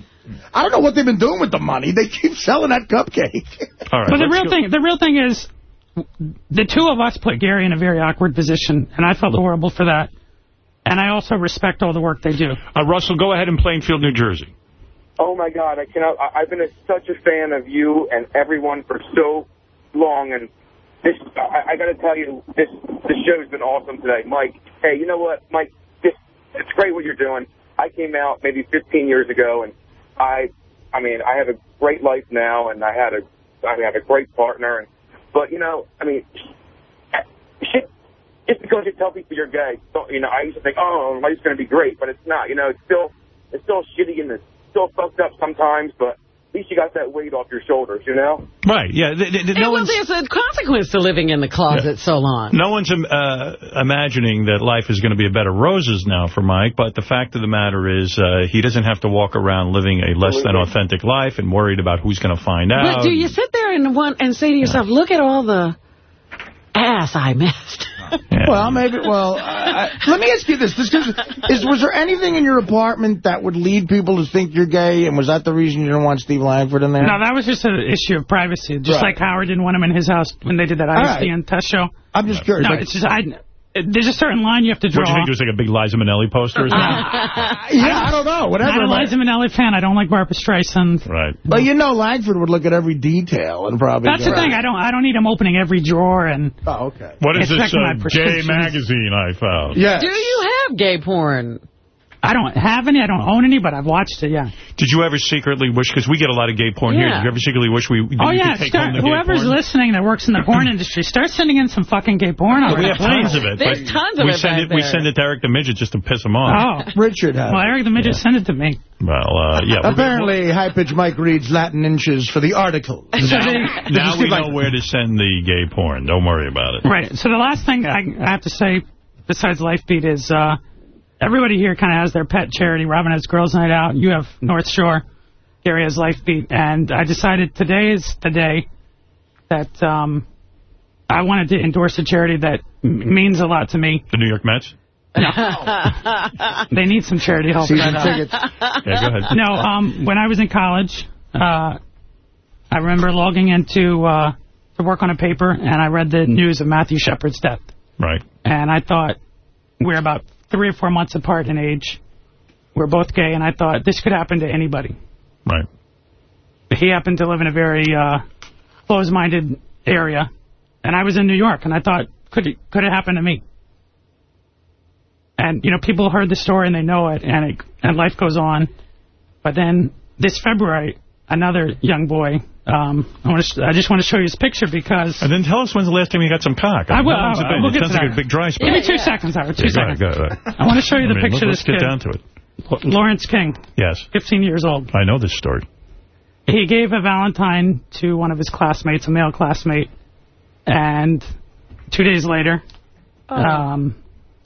I don't know what they've been doing with the money. They keep selling that cupcake. All right, But the real go- thing, the real thing is, the two of us put Gary in a very awkward position, and I felt horrible for that. And I also respect all the work they do. Uh, Russell, go ahead and play in Plainfield, New Jersey. Oh my God! I cannot. I- I've been a, such a fan of you and everyone for so long, and this. I, I got to tell you, this this show's been awesome today, Mike. Hey, you know what, Mike? This it's great what you're doing. I came out maybe 15 years ago, and I, I mean, I have a great life now, and I had a, I have a great partner, and but you know, I mean, shit. Just because you tell people you're gay, you know, I used to think, oh, life's going to be great, but it's not. You know, it's still, it's still shitty and it's still fucked up sometimes, but at least you got that weight off your shoulders, you know? Right, yeah. th- th- th- no well, there's a consequence to living in the closet so long. No one's um, uh, imagining that life is going to be a bed of roses now for Mike, but the fact of the matter is uh, he doesn't have to walk around living a less than authentic life and worried about who's going to find out. But do you sit there and want and say to yourself, look at all the ass I missed? Well, maybe. Well, Uh, let me ask you this. this is, is Was there anything in your apartment that would lead people to think you're gay, and was that the reason you didn't want Steve Langford in there? No, that was just an issue of privacy. Just Right. like Howard didn't want him in his house when they did that All right. ISDN test show. I'm just curious. No, like- it's just, I, there's a certain line you have to draw. What do you think? It was like a big Liza Minnelli poster or something? yeah, I don't know. Whatever. Not a Liza Minnelli fan. I don't like Barbra Streisand. Right. But you know Langford would look at every detail and probably... That's the thing. I don't. I don't need him opening every drawer and. Oh, okay. What is this Inspecting uh, gay magazine I found? Yeah. Do you have gay porn? I don't have any. I don't own any, but I've watched it. Yeah. Did you ever secretly wish, because we get a lot of gay porn here, Yeah. did you ever secretly wish we Oh you yeah. could take Start, home the gay whoever's porn? listening that works in the porn industry, start sending in some fucking gay porn. we already, have tons of it. There's tons of we it send it. We there. send it to Eric the Midget just to piss him off. Oh. Richard has Well. Eric the Midget sent it to me. Well, uh, yeah. Apparently, High Pitch Mike reads Latin inches for the article. Now, now we know where to send the gay porn. Don't worry about it. Right. So the last thing I, I have to say, besides Lifebeat, is uh, everybody here kind of has their pet charity. Robin has Girls Night Out. You have North Shore. Gary has Lifebeat. And I decided today is the day that um, I wanted to endorse a charity that m- means a lot to me. The New York Mets? No. They need some charity help. Season but, tickets. Yeah, go ahead. no, um, when I was in college, uh, I remember logging into uh, to work on a paper, and I read the news of Matthew Shepard's death. Right. And I thought we're about three or four months apart in age. We're both gay, and I thought this could happen to anybody. Right. He happened to live in a very uh, closed-minded area, and I was in New York, and I thought, could it, could it happen to me? And, you know, people heard the story and they know it, and, it, and life goes on. But then this February, another young boy, um, I, want to, I just want to show you his picture because... And then tell us when's the last time you got some cock. I will. How long's it uh, been? we'll it get sounds to like that. a big dry spell. Give me two seconds, Howard. Two Yeah, go ahead, seconds. go ahead. I want to show you I the mean, picture let's of this get kid. down to it. Lawrence King, Yes. 15 years old. I know this story. He gave a Valentine to one of his classmates, a male classmate, and two days later, um,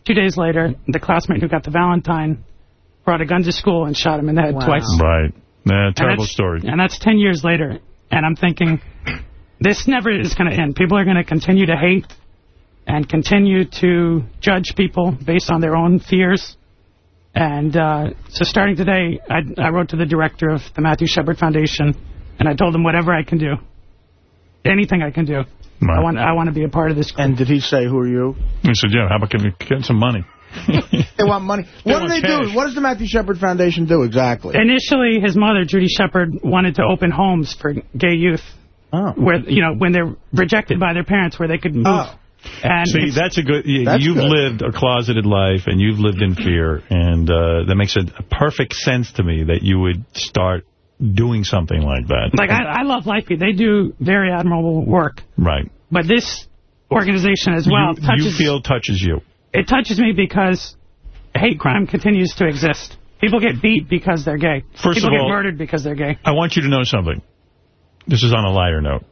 two days later, the classmate who got the Valentine brought a gun to school and shot him in the head Wow. twice. Right. Nah, terrible that's- story. And that's 10 years later. And I'm thinking, this never is going to end. People are going to continue to hate and continue to judge people based on their own fears. And uh, so starting today, I, I wrote to the director of the Matthew Shepard Foundation, and I told him whatever I can do, anything I can do. I want I want to be a part of this. And did he say, who are you? He said, yeah, how about getting get some money? They want money. They What do they cash. do? What does the Matthew Shepard Foundation do exactly? Initially, his mother, Judy Shepard, wanted to open homes for gay youth, Oh. where you know when they're rejected by their parents, where they could move. Oh. And See, that's a good. You, That's you've good. lived a closeted life, and you've lived in fear, and uh, that makes a, a perfect sense to me that you would start doing something like that. like I, I love Lifebeat. They do very admirable work, right. but this organization as well you, touches you feel touches you. It touches me because hate crime continues to exist. People get beat because they're gay. First People of get murdered because they're gay. I want you to know something. This is on a lighter note.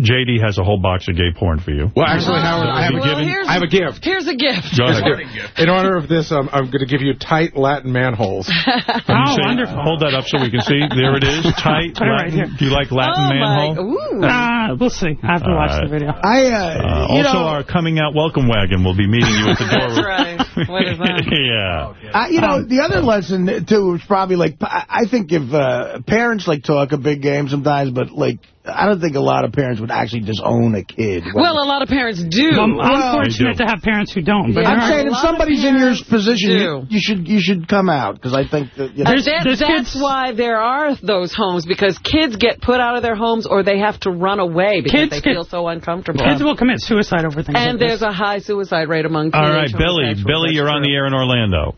JD has a whole box of gay porn for you. Well, actually, Howard, I have, a, Well, given, here's I have a gift. Here's a gift. Go ahead. In honor of this, um, I'm going to give you tight Latin manholes. Oh, see. wonderful. Hold that up so we can see. There it is. Tight. Put it right Latin. here. Do you like Latin oh, manhole? my. Ooh. Uh, we'll see. I have to All watch the video. I, uh, Uh, also, know, our coming out welcome wagon will be meeting you at the door. That's right. What is that? yeah. I, you know, Um, the other lesson, too, is probably, like, I I think if uh, parents, like, talk a big game sometimes, but, like, I don't think a lot of parents would actually disown a kid. Well, a lot of parents do. Well, I'm Well, fortunate do. to have parents who don't. But Yeah. I'm saying if somebody's in your position, you, you should you should come out, because I think that, you know, There's- that, there's that's kids- why there are those homes, because kids get put out of their homes or they have to run away because Kids they get- feel so uncomfortable. kids will commit suicide over things and like this. there's a high suicide rate among All teenage right, Billy. Billy, you're on the air in Orlando.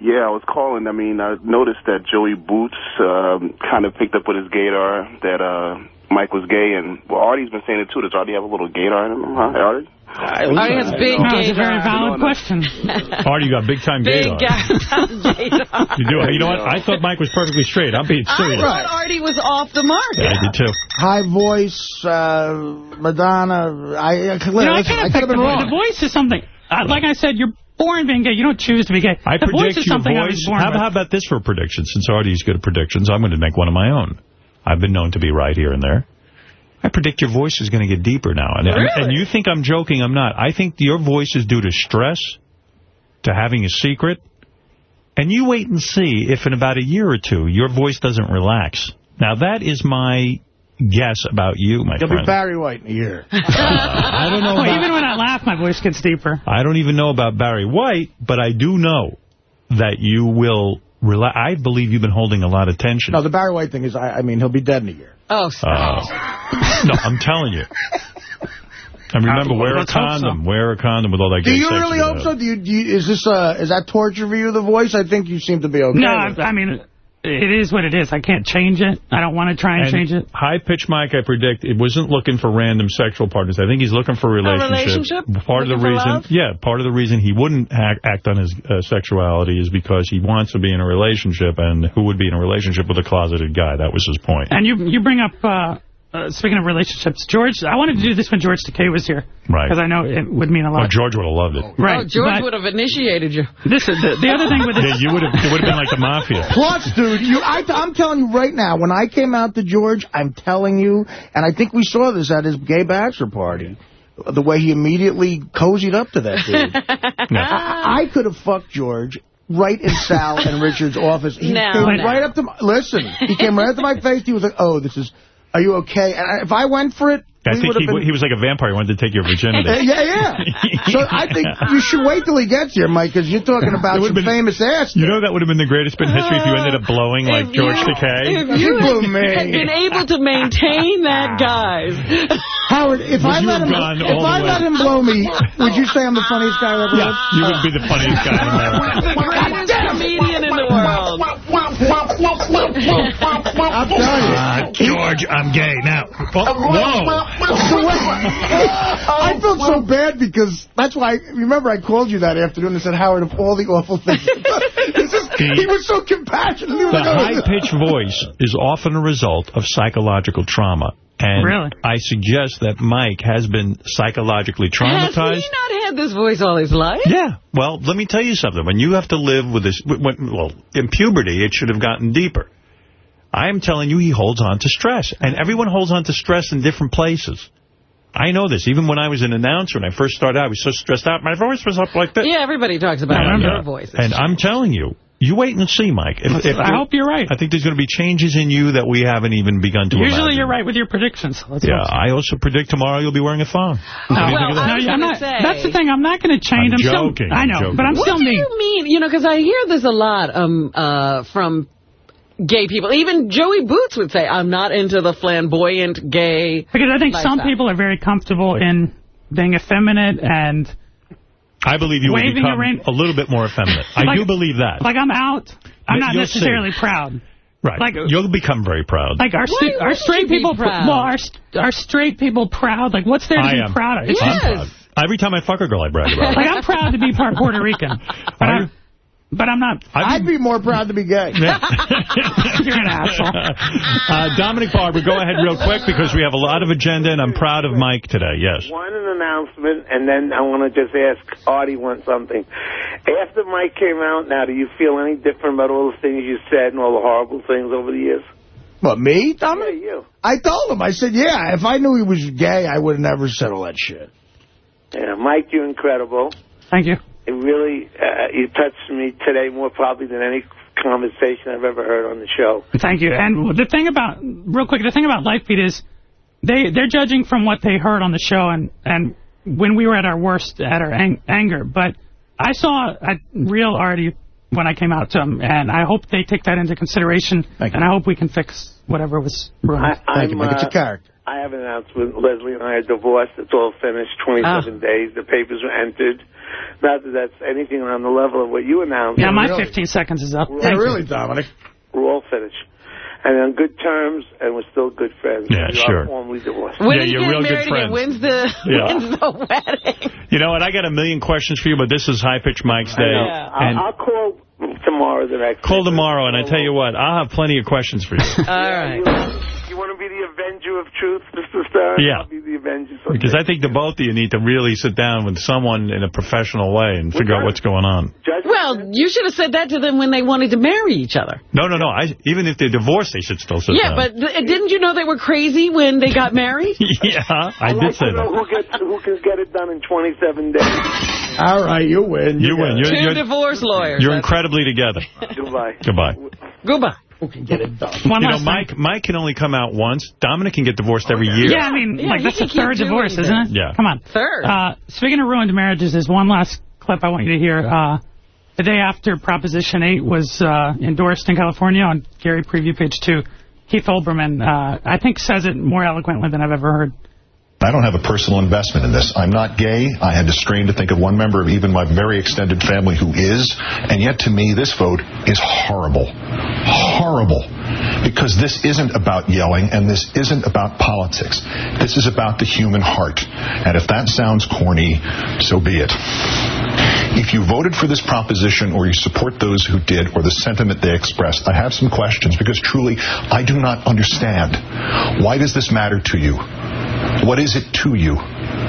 Yeah, I was calling. I mean, I noticed that Joey Boots um, kind of picked up with his gaydar that uh, Mike was gay, and well, Artie's been saying it too. Does Artie have a little gaydar in him, huh? Artie? Artie has big No, it's a very valid question. Artie, you got big time Big gaydar. gaydar. You do. You know what? I thought Mike was perfectly straight. I'm being serious. I thought Artie was off the market. Yeah, I did too. high voice, uh, Madonna. I, I, You know, I can't I could affect have the been voice. wrong. The voice is something. Uh, like I said, you're born being gay. You don't choose to be gay. I the voice predict is your something I was voice. born How, with. how about this for a prediction? Since Artie's good at predictions, I'm going to make one of my own. I've been known to be right here and there. I predict your voice is going to get deeper now. And, Really? and you think I'm joking. I'm not. I think your voice is due to stress to having a secret. And you wait and see if in about a year or two your voice doesn't relax. Now, that is my guess about you, my You'll friend. be Barry White in a year. I don't know Well, about- even when I laugh, my voice gets deeper. I don't even know about Barry White, but I do know that you will relax. I believe you've been holding a lot of tension. No, the Barry White thing is, I, I mean, he'll be dead in a year. Oh, Uh, no, I'm telling you. And remember, wear a let's so. condom. Wear a condom with all that Do gay you sex really hope so? Do you, do you, is this uh, is that torture for you, the voice? I think you seem to be okay. No, I, with it. I mean, it is what it is. I can't change it. I don't want to try and, And change it. High pitch Mike, I predict, it wasn't looking for random sexual partners. I think he's looking for a relationship. relationship? Part of the reason, love? yeah, part of the reason he wouldn't act, act on his uh, sexuality is because he wants to be in a relationship, and who would be in a relationship with a closeted guy? That was his point. And you you bring up, uh, uh, speaking of relationships, George, I wanted to do this when George Takei was here. Right. Because I know it would mean a Oh, lot. George would have loved it. Right. Oh, George would have initiated you. This is the, the other thing with this. Yeah, you would have. It would have been like the mafia. Plus, dude, you, I, I'm telling you right now, when I came out to George, I'm telling you, and I think we saw this at his gay bachelor party, the way he immediately cozied up to that dude. I, I could have fucked George right in Sal and Richard's office. He No, came no. right up to my, listen, he came right up to my face. He was like, oh, this is, are you okay? And I, if I went for it, I we think he, been... he was like a vampire. He wanted to take your virginity. Uh, yeah, yeah. So I think you should wait till he gets here, Mike, because you're talking about It some been- famous ass. You know that would have been the greatest bit in history if you ended up blowing like George Takei? If you blew had, me. had been able to maintain that, guys. Howard, if Would I let him, if I let him blow me, would you say I'm the funniest guy ever? Yeah, lived? you would be the funniest guy in America. the I'm telling you. Uh, George, I'm gay. Now, whoa. I felt so bad because that's why, I, remember I called you that afternoon and said, Howard, of all the awful things, this is, he was so compassionate. He was The like, oh, high-pitched voice is often a result of psychological trauma. And Really? I suggest that Mike has been psychologically traumatized. Has traumatized. he not had this voice all his life? Yeah. Well, let me tell you something. When you have to live with this, when, well, in puberty, it should have gotten deeper. I am telling you, he holds on to stress. And everyone holds on to stress in different places. I know this. Even when I was an announcer and I first started out, I was so stressed out. My voice was up like this. Yeah, everybody talks about And, your uh, voices. And I'm telling you, you wait and see, Mike. If, if I hope you're right. I think there's going to be changes in you that we haven't even begun to Usually imagine. you're right with your predictions. Let's Yeah. I also predict tomorrow you'll be wearing a thong. What do you think of that? No, I'm not, that's the thing. I'm not going to change. I'm still- joking, I I'm know, joking. but I'm what still do you mean? You know, because I hear this a lot um, uh, from gay people. Even Joey Boots would say, I'm not into the flamboyant gay Because I think some people are very comfortable in being effeminate and I believe you will become around- a little bit more effeminate. I do believe that. like I'm out. I'm But not you'll necessarily see. proud. right. like- You'll become very proud. Like are Why st- are straight people proud? well are st- are straight people proud? Like what's there to I be am. proud of? It's I'm Yes. proud. Every time I fuck a girl, I brag about it. like I'm proud to be part Puerto Rican, but Are I'm, you? But I'm not. I'd be more proud to be gay. You're an asshole. Uh, Dominic Barbara, go ahead real quick because we have a lot of agenda and I'm proud of Mike today. Yes. One an announcement, and then I want to just ask Artie one something. After Mike came out, now do you feel any different about all the things you said and all the horrible things over the years? What, me, Yeah, Dominic? you. I told him. I said, yeah, if I knew he was gay, I would have never said all that shit. Yeah, Mike, you're incredible. Thank you. It really, uh, you touched me today more probably than any conversation I've ever heard on the show. Thank you. And the thing about, real quick, the thing about Lifebeat is they, they're judging from what they heard on the show and, and when we were at our worst, at our ang- anger. But I saw a real Artie when I came out to him, and I hope they take that into consideration, and I hope we can fix whatever was wrong. I, Thank you, I'm, Mike. It's a uh, character. I have an announcement. Leslie and I are divorced. It's all finished. 27 days. The papers were entered. Not that that's anything on the level of what you announced. yeah, my Really. 15 seconds is up. Yeah, Thank you. really, Dominic. We're all finished. And on good terms, and we're still good friends. Yeah, we sure. are formally divorced. When Yeah, are you you're real good friends. When's the, Yeah. when's the wedding? You know what? I got a million questions for you, but this is High Pitch Mike's day. Yeah. And I'll, I'll call tomorrow the next call tomorrow, and I tell you what, I'll have plenty of questions for you. All right. You want to be the Avenger of Truth, Mr. Stern. Yeah. I'll be the Avenger. someday. Because I think the both of you need to really sit down with someone in a professional way and figure out what's going on. Well, you should have said that to them when they wanted to marry each other. No, no, no. I, even if they're divorced, they should still sit yeah, down. but th- didn't you know they were crazy when they got married? yeah, I I'd did like say that. Who, gets, who can get it done in 27 days? All right, you win. You win. You're, Two you're, divorce lawyers. you're That's- incredibly together. Goodbye. Goodbye. Goodbye. Who can get it done? One you know, last Mike Mike can only come out once. Dominic can get divorced every year. Yeah, I mean, Yeah, like, he that's can the keep third divorce, anything. isn't it? Yeah. Come on. Third. Uh, speaking of ruined marriages, there's one last clip I want you to hear. Uh, the day after Proposition 8 was uh, endorsed in California on Gary Preview page 2, Keith Olbermann, uh, I think, says it more eloquently than I've ever heard. I don't have a personal investment in this. I'm not gay. I had to strain to think of one member of even my very extended family who is. And yet, to me, this vote is horrible. Horrible. Because this isn't about yelling and this isn't about politics. This is about the human heart. And if that sounds corny, so be it. If you voted for this proposition or you support those who did or the sentiment they expressed, I have some questions because truly I do not understand. Why does this matter to you? What is it to you?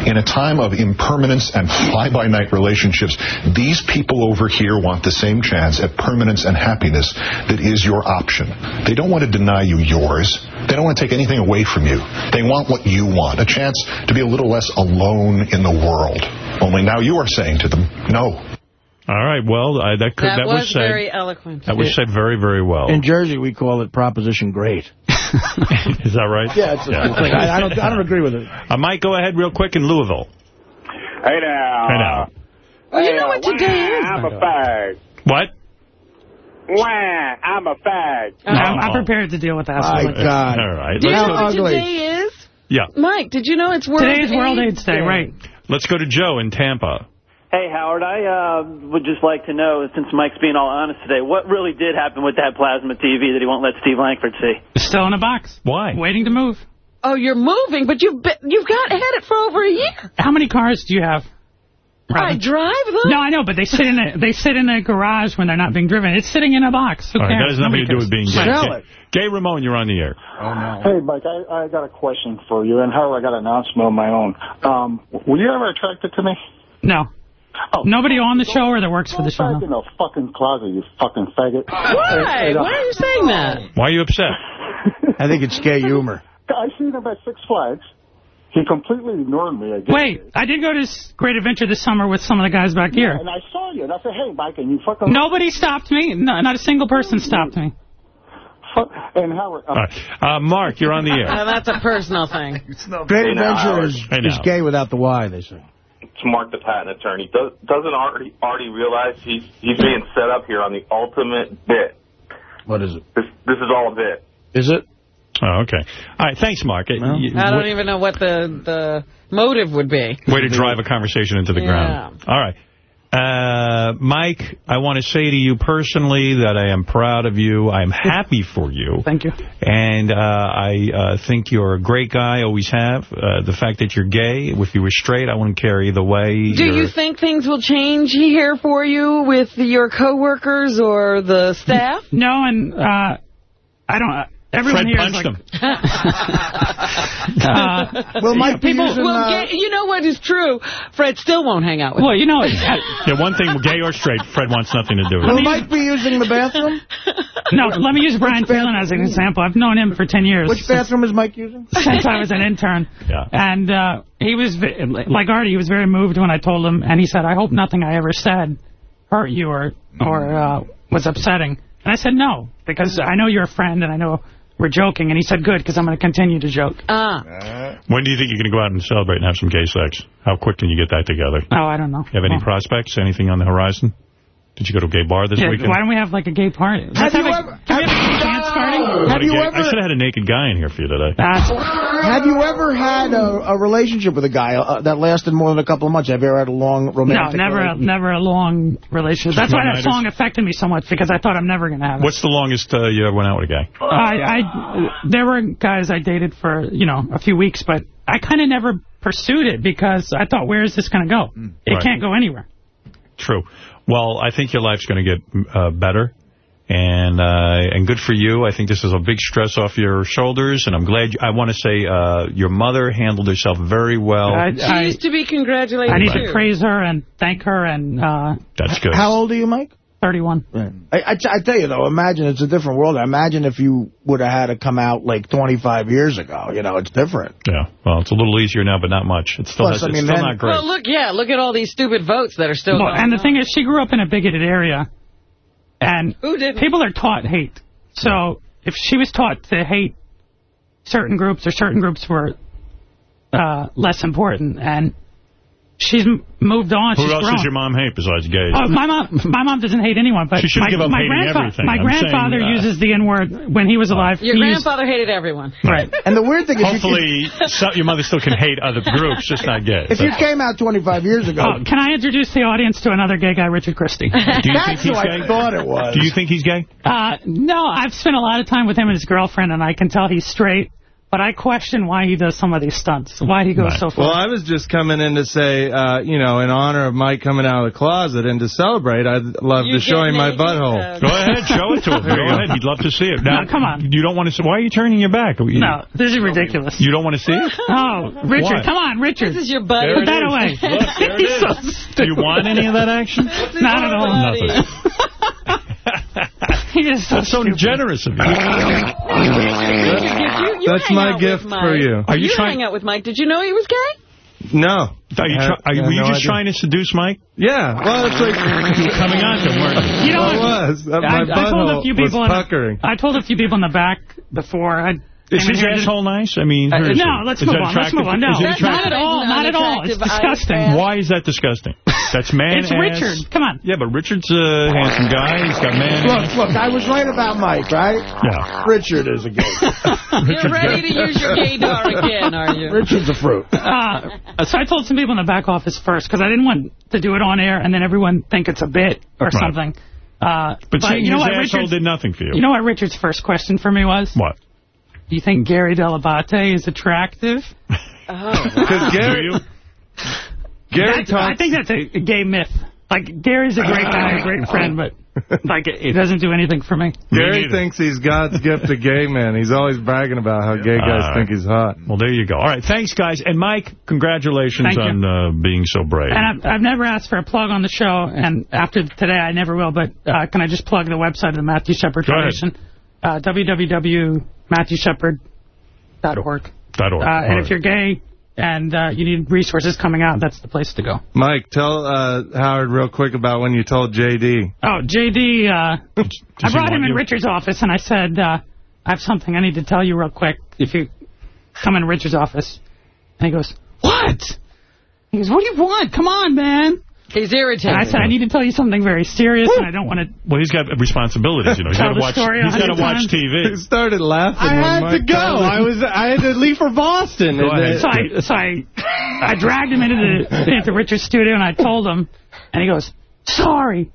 In a time of impermanence and fly-by-night relationships, these people over here want the same chance at permanence and happiness that is your option. They don't want to deny you yours. They don't want to take anything away from you. They want what you want, a chance to be a little less alone in the world. Only now you are saying to them, no. All right. Well, I, that could that, that, was, said. very eloquent. That was said very, very well. In Jersey, we call it Proposition Great. Is that right? Yeah, it's a cool thing. I, I don't, I don't agree with it. I might go ahead real quick in Louisville. Hey now. Hey now. Well, you know what today is. I'm a fag. What? Wah, I'm a fag. Uh, I'm, I'm prepared to deal with that. My absolutely. God. All right. Do you know what ugly. today is? yeah. Mike, did you know it's World Today is World AIDS Day, right. Let's go to Joe in Tampa. Hey, Howard, I uh, would just like to know, since Mike's being all honest today, what really did happen with that plasma TV that he won't let Steve Langford see? It's still in a box. Why? Waiting to move. Oh, you're moving, but you've been, you've got had it for over a year. How many cars do you have? I drive them. No, I know, but they sit in a they sit in a garage when they're not being driven. It's sitting in a box. Who All right, cares? that has nothing to do with being gay. Sell Gay- it. Gay Ramon, you're on the air. Oh, no. Hey, Mike, I, I got a question for you, and Howard, I got an announcement of my own. Um, were you ever attracted to me? No. Nobody on the show or that works for the show. Back in a fucking closet, you fucking faggot. Why? Hey, hey, Why are you saying that? Why are you upset? I think it's gay humor. I seen him at Six Flags. He completely ignored me. Again. Wait, I did go to s- Great Adventure this summer with some of the guys back Yeah, here. and I saw you, and I said, hey, Mike, and you fucking... Nobody stopped me. No, not a single person stopped me. And Howard... Uh, All right. Uh, Mark, you're on the air. Now, that's a personal thing. Great Hey, now, Adventure is, is gay without the Y, they say. It's Mark the patent attorney. Does, doesn't Artie, Artie realize he's he's being set up here on the ultimate bit? What is it? This this is all a bit. Is it? Oh, okay. All right. Thanks, Mark. You- I don't way- even know what the the motive would be. Way to drive a conversation into the Yeah. ground. All right. Uh, Mike, I want to say to you personally that I am proud of you. I am happy for you. Thank you. And uh, I uh, think you're a great guy, always have. Uh, the fact that you're gay, if you were straight, I wouldn't care either way. Do You're- you think things will change here for you with your coworkers or the staff? No, and uh, I don't. Everyone Fred here is punched like. him. Uh, Will Mike people- using... well, uh, ga- you know what is true? Fred still won't hang out with well, you know, I, Yeah, one thing, gay or straight, Fred wants nothing to do with Will it. Mike be using the bathroom? no. Let me use Brian Phelan as an example. I've known him for ten years. Which bathroom is Mike using? since I was an intern. Yeah. And uh, he was, ve- like Artie, he was very moved when I told him, and he said, I hope nothing I ever said hurt you or, or uh, was upsetting. And I said, no, because I know you're a friend, and I know we're joking. And he said, good, because I'm going to continue to joke. Ah. When do you think you're going to go out and celebrate and have some gay sex? How quick can you get that together? Oh, I don't know. You have any Well, prospects? Anything on the horizon? Did you go to a gay bar this yeah, weekend? why don't we have, like, a gay party? Have have you ever- have a dance party? What Have you gay- ever- I should have had a naked guy in here for you today. That's, Have you ever had a, a relationship with a guy uh, that lasted more than a couple of months? Have you ever had a long romantic no, never, a, never a long relationship. That's why that song affected me so much, because I thought I'm never going to have it. What's the longest uh, you ever went out with a guy? I, I, there were guys I dated for, you know, a few weeks, but I kind of never pursued it because I thought, where is this going to go? It Right. can't go anywhere. True. Well, I think your life's going to get uh, better. And uh, and good for you. I think this is a big stress off your shoulders, and I'm glad. You, I want to say uh, your mother handled herself very well. I, She I, used to be congratulated, I need too. to praise her and thank her, and uh, That's good. How old are you, Mike? 31. I, I, I tell you, though, imagine it's a different world. Imagine if you would have had to come out like 25 years ago. You know, it's different. Yeah, well, it's a little easier now, but not much. It's still, Plus, I it's still then- not great. Well, look, yeah, look at all these stupid votes that are still Well, going and the thing is, she grew up in a bigoted area, and people are taught hate. So if she was taught to hate certain groups or certain groups were uh, less important, and she's moved on. Who she's else grown. does your mom hate besides gays? Oh, my mom, my mom doesn't hate anyone, but She shouldn't my, give up my hating everything. My I'm grandfather saying, uh, uses the N word when he was alive. Your He used- grandfather hated everyone. Right. And the weird thing is, you Hopefully, so, your mother still can hate other groups, just not gays. If you came out 25 years ago, Oh, can I introduce the audience to another gay guy, Richard Christie? Do you think that's who he's I gay? thought it was. Do you think he's gay? Uh, no, I've spent a lot of time with him and his girlfriend, and I can tell he's straight. But I question why he does some of these stunts, why he goes Right. so far. Well, I was just coming in to say, uh, you know, in honor of Mike coming out of the closet and to celebrate, I'd love You to show him my naked, butthole. uh, Go ahead, show it to him. Go ahead. He'd love to see it. Now, No, come on. You don't want to see. Why are you turning your back? You, no, this is ridiculous. You don't want to see it? Oh, Richard, Why? come on, Richard. This is your buddy. There Put it that is. away. Look, there it so Do you want any of that action? Not at all. Buddy. He is so That's so stupid. generous of you. You- you That's my gift for you. Are you you trying- hang out with Mike. Did you know he was gay? No. Are you, I try, are you, were you no just idea. trying to seduce Mike? Yeah. Well, it's like... You were coming on to him, weren't you? You know I what? was. Uh, I, My I told a butthole few was people. In. I told a few people in the back before. I Is came in his asshole nice? I mean, Uh, who is no, he? let's move on. Let's move on. No, Is not at all. Not at all. It's disgusting. am- Why is that disgusting? That's man It's ass. Richard. Come on. Yeah, but Richard's a handsome guy. He's got man ass. Look, look, I was right about Mike, right? Yeah. Richard is a gay. You're ready to use your gaydar again, are you? Richard's a fruit. Uh, so I told some people in the back office first because I didn't want to do it on air and then everyone think it's a bit or Right. something. Uh, But, seeing you know what asshole Richard's, did nothing for you. you know what Richard's first question for me was? what? Do you think Gary Dell'Abate is attractive? Oh, Because Gary... Gary That's- I think that's a, a gay myth. Like, Gary's a great guy, a great friend, but like it, it doesn't do anything for me. Gary neither. thinks he's God's gift to gay men. He's always bragging about how gay guys All right. think he's hot. Well, there you go. All right, thanks, guys. And Mike, congratulations Thank on uh, being so brave. And I've, I've never asked for a plug on the show, and after today, I never will. But uh, can I just plug the website of the Matthew Shepard Foundation? ahead. Uh, www.matthewshepard.org. Dot org. Uh, and if you're gay and uh, you need resources coming out, that's the place to go. Mike, tell uh, Howard real quick about when you told J.D. Oh, J.D., uh, I brought him in you? Richard's office, and I said, uh, I have something I need to tell you real quick if you come in Richard's office. And he goes, what? He goes, what do you want? Come on, man. He's irritated. And I said, I need to tell you something very serious, and I don't want to... Well, he's got responsibilities, you know. He's got to watch. story He's a got to watch times. He started laughing I had Mike to go. I was I had to leave for Boston. Go ahead. So I, so I, I dragged him into the into Richard's studio, and I told him, and he goes, sorry.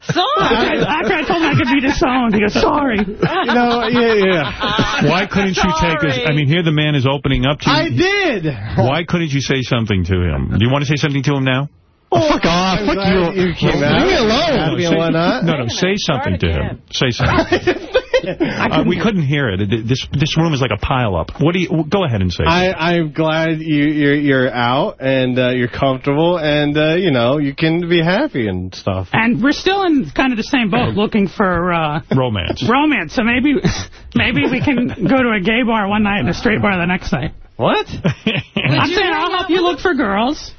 Sorry. After I, told him I could beat his song, he goes, sorry. You know, yeah, yeah. Why couldn't you take us? I mean, here the man is opening up to you. I did. Why couldn't you say something to him? Do you want to say something to him now? Oh, fuck off. Fuck you. You came out. Leave me alone. Happy and say, whatnot. no, no, say something to him. Say something. Uh, we couldn't hear it. It- This this room is like a pile up. What do you? Go ahead and say. I, I'm glad you, you're you're out and uh, you're comfortable and uh, you know you can be happy and stuff. And we're still in kind of the same boat, looking for uh, romance. romance. So maybe, maybe we can go to a gay bar one night and a straight bar the next night. What? I'm saying I'll help you look for girls,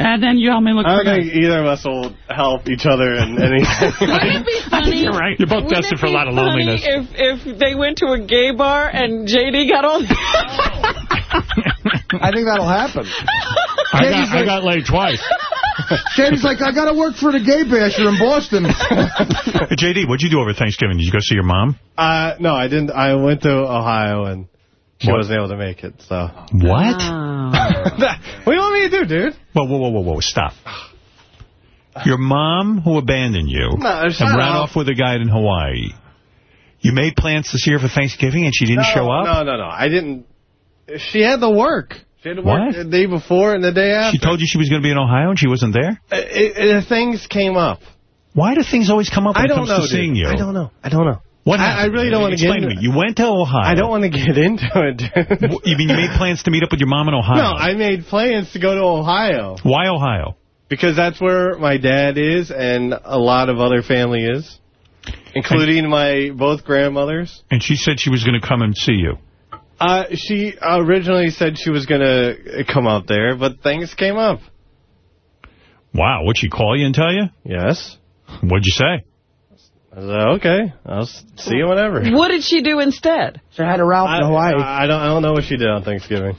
and then you help me look I for don't think either of us will help each other in anything. Wouldn't it be I think funny? you're right. You're both Wouldn't destined for a lot of loneliness. If if they went to a gay bar and JD got on. I think that'll happen. I got, I got laid twice. Shady's like, I got to work for the gay basher in Boston. Hey, JD, what'd you do over Thanksgiving? Did you go see your mom? uh, no, I didn't. I went to Ohio and she What? wasn't able to make it. So What? what do you want me to do, dude? Whoa, whoa, whoa, whoa, whoa, stop. Your mom who abandoned you No, and ran up. off with a guy in Hawaii. You made plans this year for Thanksgiving and she didn't no, show up? No, no, no. I didn't. She had to work. She had to work What? the day before and the day after. She told you she was going to be in Ohio and she wasn't there? Uh, it, it, things came up. Why do things always come up when I don't comes know, to dude. seeing you? I don't know. I don't know. What I, I really don't want to get Explain into to me. You went to Ohio. I don't want to get into it, dude. You mean you made plans to meet up with your mom in Ohio? No, I made plans to go to Ohio. Why Ohio? Because that's where my dad is and a lot of other family is, including my both grandmothers. And she said she was going to come and see you. Uh, she originally said she was going to come out there, but things came up. Wow, what'd she call you and tell you? Yes. What'd you say? I said, okay, I'll see you whenever. What did she do instead? She had a out I, in Hawaii. I, I don't. I don't know what she did on Thanksgiving.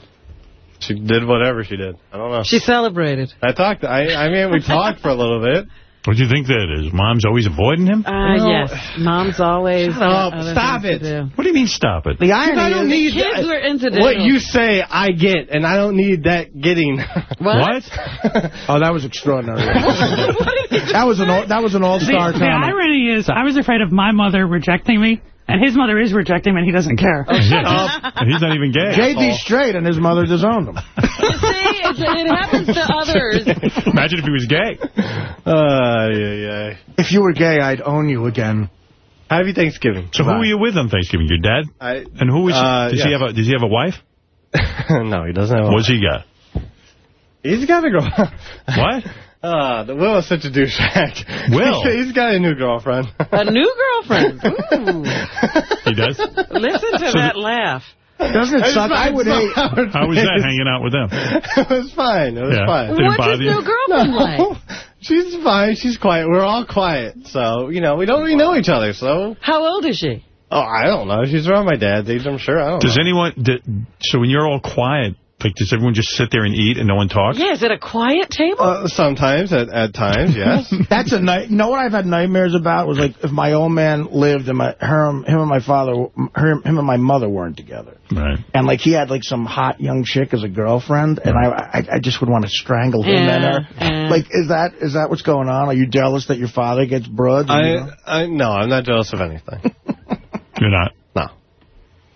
She did whatever she did. I don't know. She celebrated. I talked. I. I mean, we talked for a little bit. What do you think that is? Mom's always avoiding him? Uh, No. yes. Mom's always... Shut up. Stop it. do. What do you mean stop it? The irony I don't is, need Kids were incidental. what you say. I get, and I don't need that getting. What? oh, that was extraordinary. that was an all, that was an all The, star the comment. irony is, I was afraid of my mother rejecting me, and his mother is rejecting me, and he doesn't care. Oh, And he's not even gay. JD's straight and his mother disowned him. You see, it, it happens to others. Imagine if he was gay. Uh, yeah, yeah. If you were gay, I'd own you again. Happy Thanksgiving. So who were you with on Thanksgiving? Your dad? I, And who was? Uh, does he have a? Does he have a wife? no, he doesn't have. A What's he got? He's got a girl. What? Uh, the Will is such a douchebag. Will? He's got a new girlfriend. A new girlfriend. Ooh. He does. Listen to So that laugh. Doesn't it suck? I would hate. How was that hanging out with them? it was fine. It was Yeah. fine. Didn't What's his you? new girlfriend like? She's fine. She's quiet. We're all quiet. So, you know, we don't really know each other. So, How old is she? oh, I don't know. She's around my dad's age, I'm sure. I don't Does know. anyone? d so when you're all quiet, like, does everyone just sit there and eat and no one talks? Yeah, is it a quiet table? Uh, sometimes, at, at times, yes. That's a night. You know what I've had nightmares about was like if my old man lived and my her, him and my father, her, him and my mother weren't together, Right. and like he had like some hot young chick as a girlfriend, and I, I I just would want to strangle him and her. yeah. Like, is that is that what's going on? Are you jealous that your father gets broads? and you know? I, I, no, I'm not jealous of anything. You're not.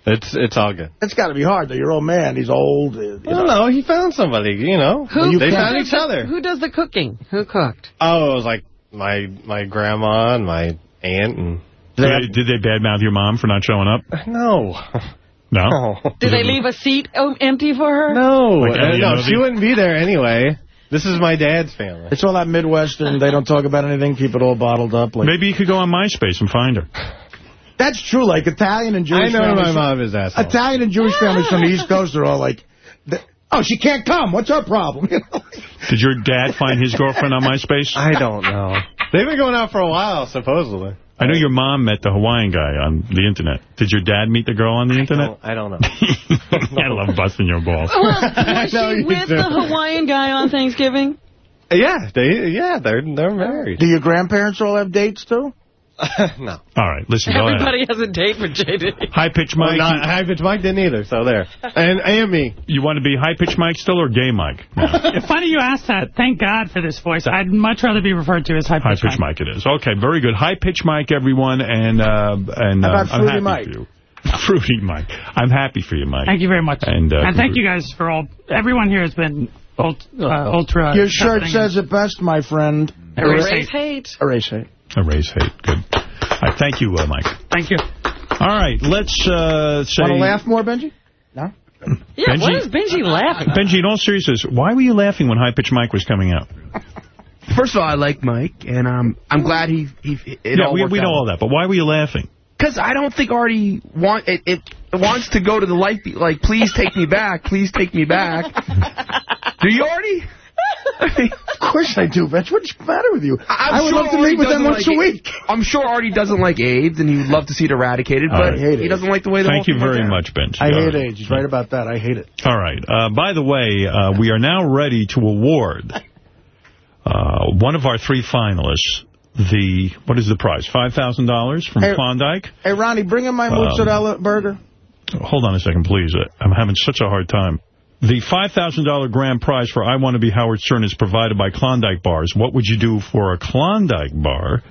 No. It's it's all good. It's got to be hard though. Your old man, he's old. uh, You I don't know. know. He found somebody, you know. Who they found does each the- other. Who does the cooking? Who cooked? Oh, it was like my my grandma and my aunt and... Did they, did they badmouth your mom for not showing up? No. No. Did they leave a seat empty for her? No. Like Uh, no, she wouldn't be there anyway. This is my dad's family. It's all that Midwestern. They don't talk about anything. Keep it all bottled up. Like Maybe you could go on MySpace and find her. that's true. Like Italian and Jewish. Families. I know my mom is asshole. Italian and Jewish families from the East Coast are all like, "Oh, she can't come. What's her problem?" You know? Did your dad find his girlfriend on MySpace? I don't know. They've been going out for a while, supposedly. I know your mom met the Hawaiian guy on the Internet. Did your dad meet the girl on the Internet? I don't know. I love busting your balls. Well, was she with do. the Hawaiian guy on Thanksgiving? Yeah, they yeah they're they're married. Do your grandparents all have dates too? no. All right, listen. Everybody has a date for JD. High pitch Well, Mike. not, High Pitch Mike didn't either, so there. And, and me. you want to be high pitch Mike still or gay Mike? It's funny you asked that. Thank God for this voice. I'd much rather be referred to as high-pitch High pitch pitch Mike it is. Okay, very good. High pitch Mike, everyone, and uh, and How uh, about I'm Fruity happy Mike? for you. Fruity Mike. I'm happy for you, Mike. Thank you very much. And, uh, thank you guys for all. Everyone here has been ult, uh, ultra. Your shirt accepting says it best, my friend. Erase Erase hate. Erase hate. Erase hate. Good. All right, thank you, uh, Mike. Thank you. All right, let's uh, say... Want to laugh more, Benjy? No. Yeah, Benjy- what is Benjy laughing? Benjy, in all seriousness, why were you laughing when High Pitch Mike was coming out? First of all, I like Mike, and um, I'm glad he, he it yeah, all we, worked we know out. all that, but why were you laughing? Because I don't think Artie want it, it wants to go to the life. Like, please take me back. Please take me back. do you, Artie? Of course I do, Benj. What's the matter with you? I'm I would sure love to Artie meet with them once like a week. I'm sure Artie doesn't like AIDS, and he would love to see it eradicated, All but right. I hate he doesn't like the way the whole Thank you very down. much, Benj. I All hate right. age. He's right about that. I hate it. All right. Uh, by the way, uh, we are now ready to award uh, one of our three finalists the, what is the prize, $5,000 from Hey. Klondike? Hey, Ronnie, bring in my Um, mozzarella burger. Hold on a second, please. Uh, I'm having such a hard time. The $5,000 grand prize for I Want to Be Howard Stern is provided by Klondike Bars. What would you do for a Klondike bar?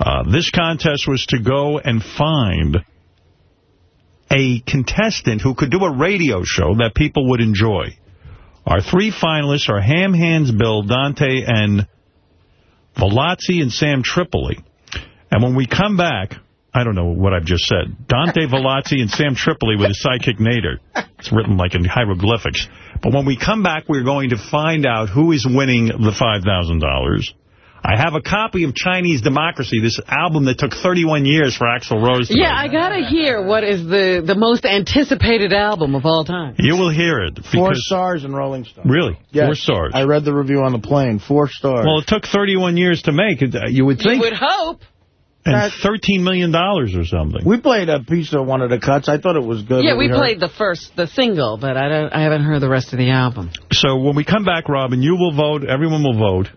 Uh, this contest was to go and find a contestant who could do a radio show that people would enjoy. Our three finalists are Ham Hands Bill, Dante, and Velazzi and Sam Tripoli. And when we come back, I don't know what I've just said. Dante Velazzi and Sam Tripoli with his sidekick Nader. It's written like in hieroglyphics. But when we come back, we're going to find out who is winning the $5,000. I have a copy of Chinese Democracy, this album that took 31 years for Axl Rose to Yeah, make. I gotta hear what is the the most anticipated album of all time. You will hear it. Four stars in Rolling Stone. Really? Yes. Four stars. I read the review on the plane. Four stars. Well, it took 31 years to make. Uh, You would think. You would hope. And $13 million or something. we played a piece of one of the cuts. I thought it was good. Yeah, what we played the first, the single, but I don't. I haven't heard the rest of the album. So when we come back, Robin, you will vote. Everyone will vote.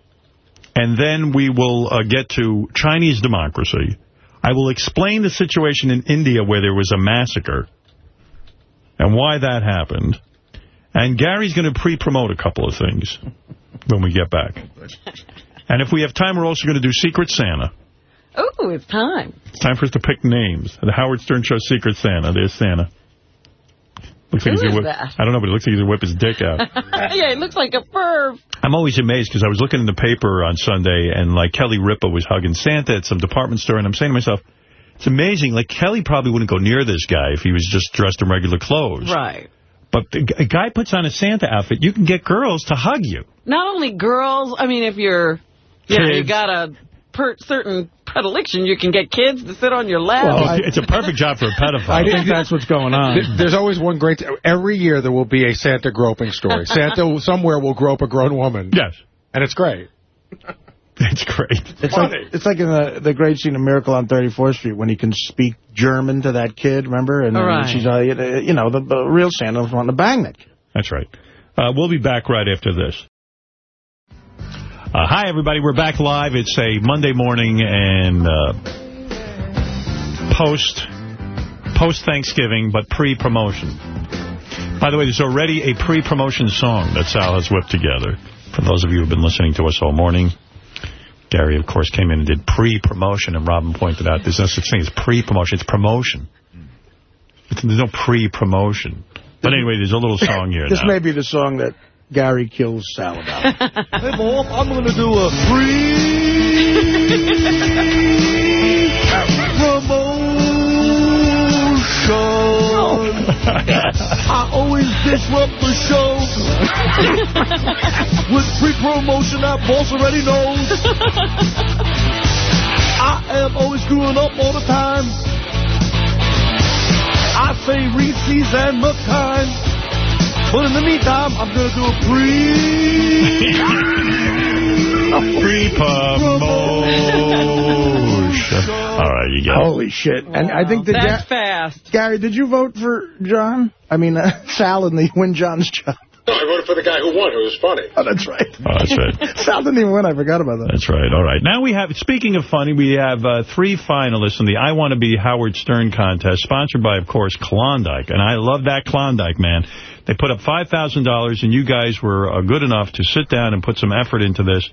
And then we will uh, get to Chinese democracy. I will explain the situation in India where there was a massacre and why that happened. And Gary's going to pre-promote a couple of things when we get back. And if we have time, we're also going to do Secret Santa. Oh, it's time. It's time for us to pick names. The Howard Stern Show Secret Santa. There's Santa. Looks Who like he's is whip, that? I don't know, but it looks like he's going to whip his dick out. yeah, it looks like a perv. I'm always amazed because I was looking in the paper on Sunday and like Kelly Ripa was hugging Santa at some department store and I'm saying to myself, it's amazing. Like Kelly probably wouldn't go near this guy if he was just dressed in regular clothes. Right. But a guy puts on a Santa outfit, you can get girls to hug you. Not only girls. I mean, if you're, Yeah, you Kids. Got a per certain predilection, you can get kids to sit on your lap. Well, it's a perfect job for a pedophile. I think that's what's going on. There's always one great... Every year there will be a Santa groping story. Santa somewhere will grope a grown woman. Yes. And it's great. It's great. It's like it's like in the the great scene of Miracle on 34th Street when he can speak German to that kid, remember? And then Right. she's uh, you know the, the real Santa's wanting to bang that kid. That's right. Uh, we'll be back right after this. Uh, hi, everybody. We're back live. It's a Monday morning and uh, post post Thanksgiving, but pre-promotion. By the way, there's already a pre-promotion song that Sal has whipped together. For those of you who've been listening to us all morning, Gary, of course, came in and did pre-promotion, and Robin pointed out there's no such thing as pre-promotion. It's promotion. It's, there's no pre-promotion. But anyway, there's a little song here This now. may be the song that Gary kills Sal about. Hey, Bob, I'm going to do a free promotion. I always disrupt the show with free promotion that boss already knows. I am always screwing up all the time. I say Reese's and McKine. But in the meantime, I'm going to do a free... Free promotion. All right, you got it. Holy shit. And I think that That's Ga- fast. Gary, did you vote for John? I mean, uh, Sal in the win John's job. No, I voted for the guy who won, who was funny. Oh, that's right. Oh, that's right. Sal didn't even win. I forgot about that. That's right. All right. Now we have, speaking of funny, we have uh, three finalists in the I Want to Be Howard Stern contest, sponsored by, of course, Klondike. And I love that Klondike, man. They put up $5,000, and you guys were uh, good enough to sit down and put some effort into this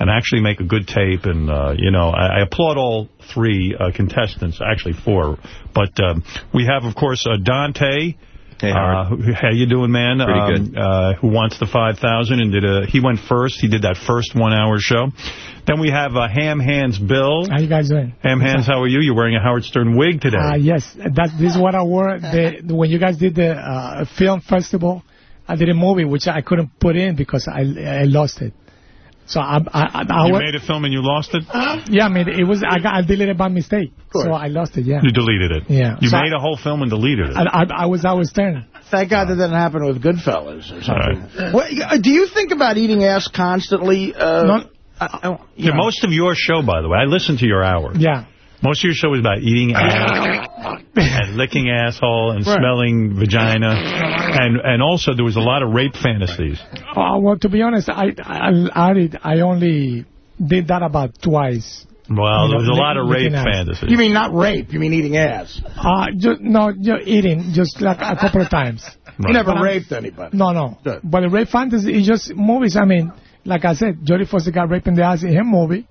and actually make a good tape. And, uh, you know, I, I applaud all three uh, contestants, actually four. But um, we have, of course, uh, Dante. Hey, Uh, who- how you doing, man? Pretty Um, good. Uh, who wants the 5000 and did a, he went first. He did that first one-hour show. Then we have uh, Ham Hands Bill. How you guys doing? Ham Hands, how are you? You're wearing a Howard Stern wig today. Uh, yes, that this is what I wore. The, when you guys did the uh, film festival, I did a movie which I couldn't put in because I I lost it. So I I, I, I you made a film and you lost it? yeah, I mean it was I got I deleted it by mistake, so I lost it. Yeah, You deleted it. Yeah. You So made a whole film and deleted it. I, I, I was I was turn. Thank God that didn't happen with Goodfellas or something. Right. What, uh, do you think about eating ass constantly? Uh, Not- I- I- you Yeah, know. most of your show, by the way, I listened to your hour. Yeah. Most of your show was about eating ass and licking asshole and Right. smelling vagina. And and also there was a lot of rape fantasies. Uh, well, to be honest, I I I, did, I only did that about twice. Well, there was a lot of rape fantasies. You mean not rape? You mean eating ass? Uh, just, no, just eating, just like a couple of times. You never But I'm- raped anybody. No, no. Good. But the rape fantasy is just movies. I mean, like I said, Jodie Foster got raped in the ass in her movie.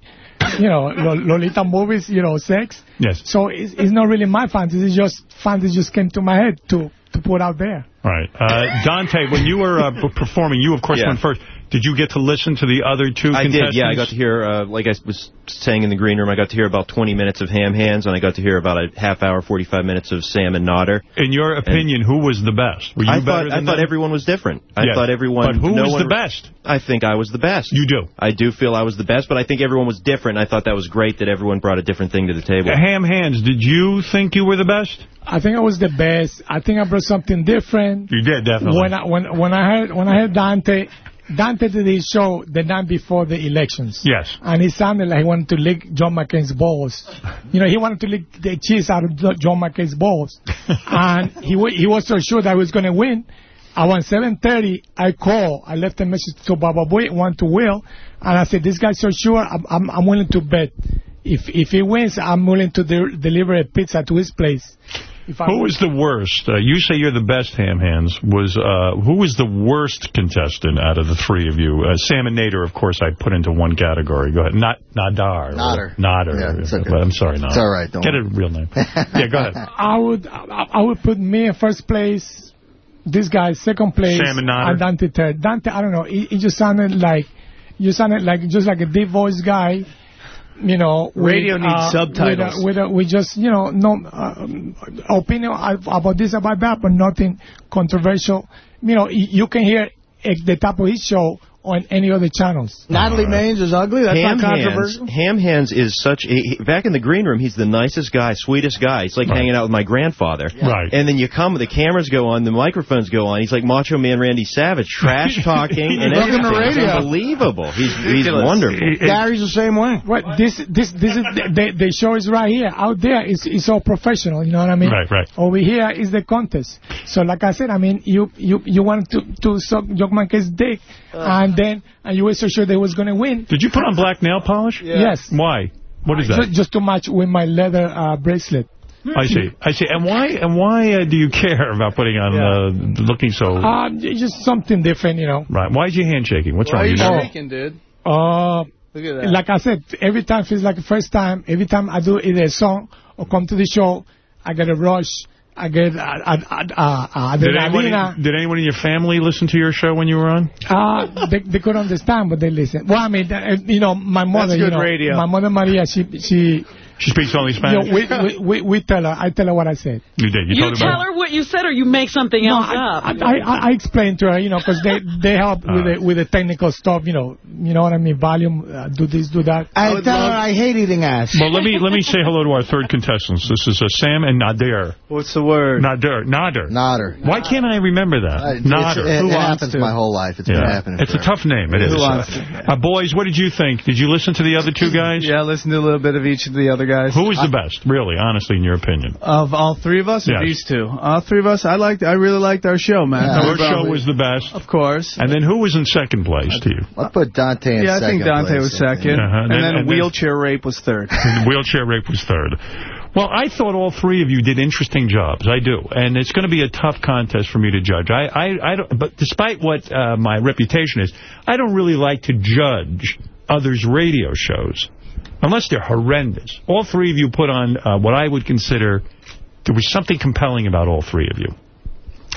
You know, Lolita movies, you know, sex. Yes. So it's, it's not really my fantasy. It's just fantasy just came to my head to, to put out there. Right. Uh, Dante, when you were uh, performing, you, of course, Yeah. went first. Did you get to listen to the other two I did, yeah. I got to hear, uh, like I was saying in the green room, I got to hear about 20 minutes of Ham Hands, and I got to hear about a half hour, 45 minutes of Sam and Nodder. In your opinion, who was the best? Were you I better thought, than I thought everyone was different. I Yeah. thought everyone... But who no was one- the best? I think I was the best. You do? I do feel I was the best, but I think everyone was different. I thought that was great that everyone brought a different thing to the table. Ham Hands, did you think you were the best? I think I was the best. I think I brought something different. You did, definitely. When I, when, when I heard when I heard Dante, Dante did his show the night before the elections. Yes. And it sounded like he wanted to lick John McCain's balls. You know, he wanted to lick the cheese out of John McCain's balls. and he he was so sure that he was going to win. Around 7.30, I called. I left a message to Baba Booey, one to Will. And I said, this guy's so sure, I'm, I'm, I'm willing to bet. If if he wins, I'm willing to de deliver a pizza to his place. If I Who was the worst? Uh, you say you're the best, Ham Hands. Was uh, Who was the worst contestant out of the three of you? Uh, Sam and Nader, of course, I put into one category. Go ahead. Not Nadar. or Nodder. Nodder. Yeah, it's okay. I'm sorry, Nodder. It's all right, don't Get worry. a real name. yeah, go ahead. I would I, I would put me in first place. This guy second place. Sam and Nodder? Dante third. Dante, I don't know. He, he just sounded like you sounded like just like a deep voice guy. You know, with, Radio needs uh, subtitles. With, a, with, a, with just you know no uh, opinion about this about that, but nothing controversial. You know, you can hear at the top of his show on any other channels. Natalie Maines is ugly? That's Ham not Hands, controversial? Ham Hands is such a... he- Back in the green room, he's the nicest guy, sweetest guy. He's like hanging out with my grandfather. Right. And then you come, the cameras go on, the microphones go on. He's like Macho Man Randy Savage, trash talking and Welcome to everything. It's unbelievable. He's, he's wonderful. Gary's the same way. Right, this this this is the, the show is right here. Out there, it's it's all professional. You know what I mean? Right, right. Over here is the contest. So, like I said, I mean, you you you wanted to to suck Jock Monkey's dick, and then and you were so sure they was going to win. Did you put on black nail polish? Yes. Why? What is that? just to match with my leather uh, bracelet. I see. I see. And why And why uh, do you care about putting on, uh, looking so... Uh, just something different, you know. right. Why is your hand shaking? What's Why wrong? are you shaking, dude? Uh, Look at that. like I said, every time feels like the first time. Every time I do either a song or come to the show, I get a rush. I get uh, uh, uh, uh, Did anyone, did anyone in your family listen to your show when you were on? Uh, they, they could understand, but they listen. Well, I mean, uh, you know, my mother, good you know, radio. my mother Maria, she, she, She speaks only you know, Spanish? we, we, we, we tell her, I tell her what I said. You did. You, You told her tell about her what you said or you make something No, else I, up. I, I, I explained to her, you know, because they, they help with the, with the technical stuff, you know, you know what I mean, volume, uh, do this, do that. I, would tell love- her I hate eating ass. Well, let me let me say hello to our third contestants. This is uh, Sam and Nader. What's the word? Nader. Nader. Nodder. Why can't I remember that? Uh, it's- Nader. It, it Who wants happens to? my whole life. It's been Yeah. happening. It's a tough name. It is. Who wants Uh, boys, what did you think? Did you listen to the other two guys? Yeah, listen to a little bit of each of the other guys. Who was the best, really, honestly, in your opinion? Of all three of us, or Yes. these two? All three of us. I liked. I really liked our show, man. Yeah. Your show was the best. Of course. And then who was in second place to you? I'll put Dante in Yeah, I think Dante place, was I think. second, Uh-huh. and, And then, then- and then- wheelchair rape was third. And wheelchair rape was third. Well, I thought all three of you did interesting jobs. I do. And it's going to be a tough contest for me to judge. I, I, I don't, but despite what uh, my reputation is, I don't really like to judge others' radio shows unless they're horrendous. All three of you put on uh, what I would consider there was something compelling about all three of you.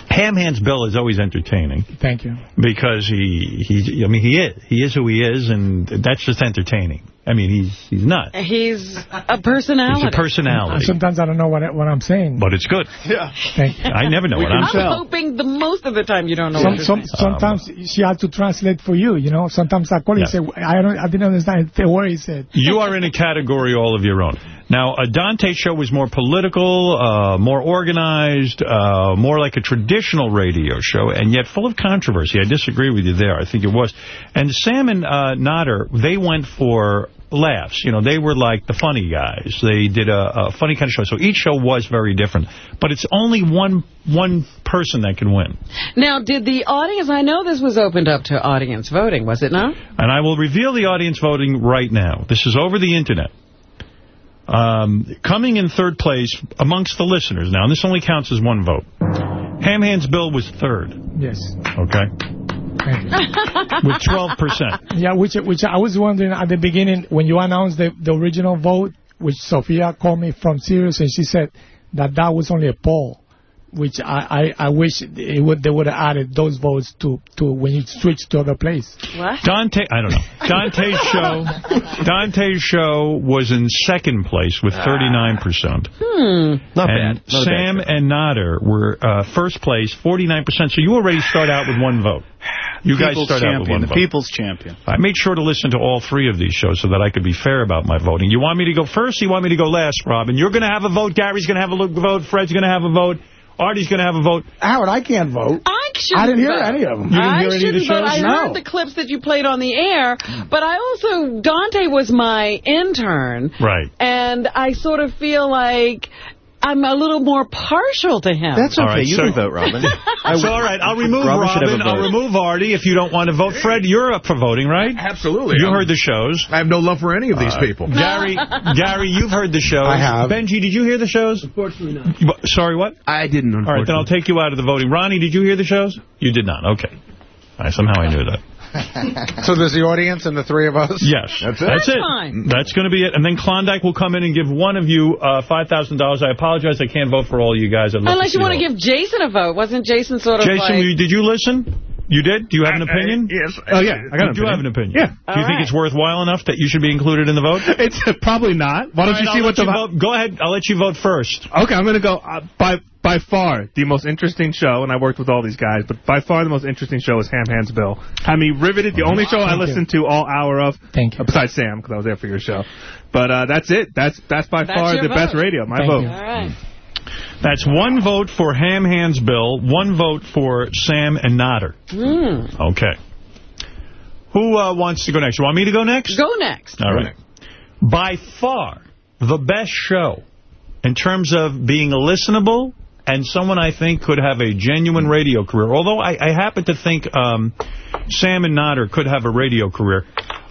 Ham Hands Bill is always entertaining Thank you. because he, he, I mean, he is. He is who he is, and that's just entertaining. I mean, he's he's nuts. He's a personality. He's a personality. Sometimes I don't know what, I, what I'm saying. But it's good. Yeah. Thank you. I never know what I'm saying. I'm saying. hoping the most of the time you don't know Some, what you're some, saying. sometimes um, she had to translate for you, you know. Sometimes I call Yeah. and say, I, don't, I didn't understand the word he said. You are in a category all of your own. Now, a Dante show was more political, uh, more organized, uh, more like a traditional radio show, and yet full of controversy. I disagree with you there. I think it was. And Sam and uh, Nodder, they went for laughs. You know, they were like the funny guys. They did a, a funny kind of show. So each show was very different. But it's only one one person that can win. Now, did the audience, I know this was opened up to audience voting, was it not? And I will reveal the audience voting right now. This is over the Internet. Um, coming in third place amongst the listeners now, and this only counts as one vote. Ham Hands Bill was third, Yes. okay, with 12%. Yeah, which which I was wondering at the beginning when you announced the, the original vote, which Sophia called me from Sirius and she said that that was only a poll. Which I, I, I wish it would, they would have added those votes to, to when you switch to other place. What? Dante, I don't know. Dante's show, Dante's show was in second place with 39%. Hmm. Not and bad. Not a bad Sam and Nader were uh, first place, 49%. So you already start out with one vote. You guys People's start out with one the vote. people's champion. I made sure to listen to all three of these shows so that I could be fair about my voting. You want me to go first? You want me to go last, Robin? You're going to have a vote. Gary's going to have a vote. Fred's going to have a vote. Artie's going to have a vote. Howard, I can't vote. I shouldn't I didn't hear vote. any of them. You didn't I hear any of the shouldn't, but I shows? heard the clips that you played on the air. But I also, Dante was my intern. Right. And I sort of feel like I'm a little more partial to him. That's okay. All right, you so- can vote, Robin. So, all right, I'll remove Robin should have Robin. a I'll remove Artie if you don't want to vote. Fred, you're up for voting, right? Absolutely. You I'm- heard the shows. I have no love for any of these Uh, people. Gary, Gary, you've heard the shows. I have. Benjy, did you hear the shows? Unfortunately not. Sorry, what? I didn't, All right, then I'll take you out of the voting. Ronnie, did you hear the shows? You did not. Okay. All right, somehow I knew that. so there's the audience and the three of us? Yes. That's it? That's That's it. fine. That's going to be it. And then Klondike will come in and give one of you uh, $5,000. I apologize. I can't vote for all you guys. I'd Unless you want to give Jason a vote. Wasn't Jason sort of Jason, like... you- did you listen? You did? Do you have an opinion? yes. Oh, yeah. I got you do have an opinion. Yeah. Do you think it's worthwhile enough that you should be included in the vote? It's probably not. Why don't All you see I'll what the... vote. Go ahead. I'll let you vote first. Okay, I'm going to go uh, by by far the most interesting show, and I worked with all these guys, but by far the most interesting show is Ham Hands Bill. I mean, riveted. The only show I Thank you. listened to all hour of. Thank you. Besides Sam, because I was there for your show. But uh, that's it. That's that's by That's far your the best radio. My Thank vote. you. All right. That's one vote for Ham Hands Bill, one vote for Sam and Nodder. Mm. Okay. Who uh, wants to go next? You want me to go next? Go next. All right. By far, the best show in terms of being listenable and someone I think could have a genuine radio career. Although I, I happen to think um, Sam and Nodder could have a radio career.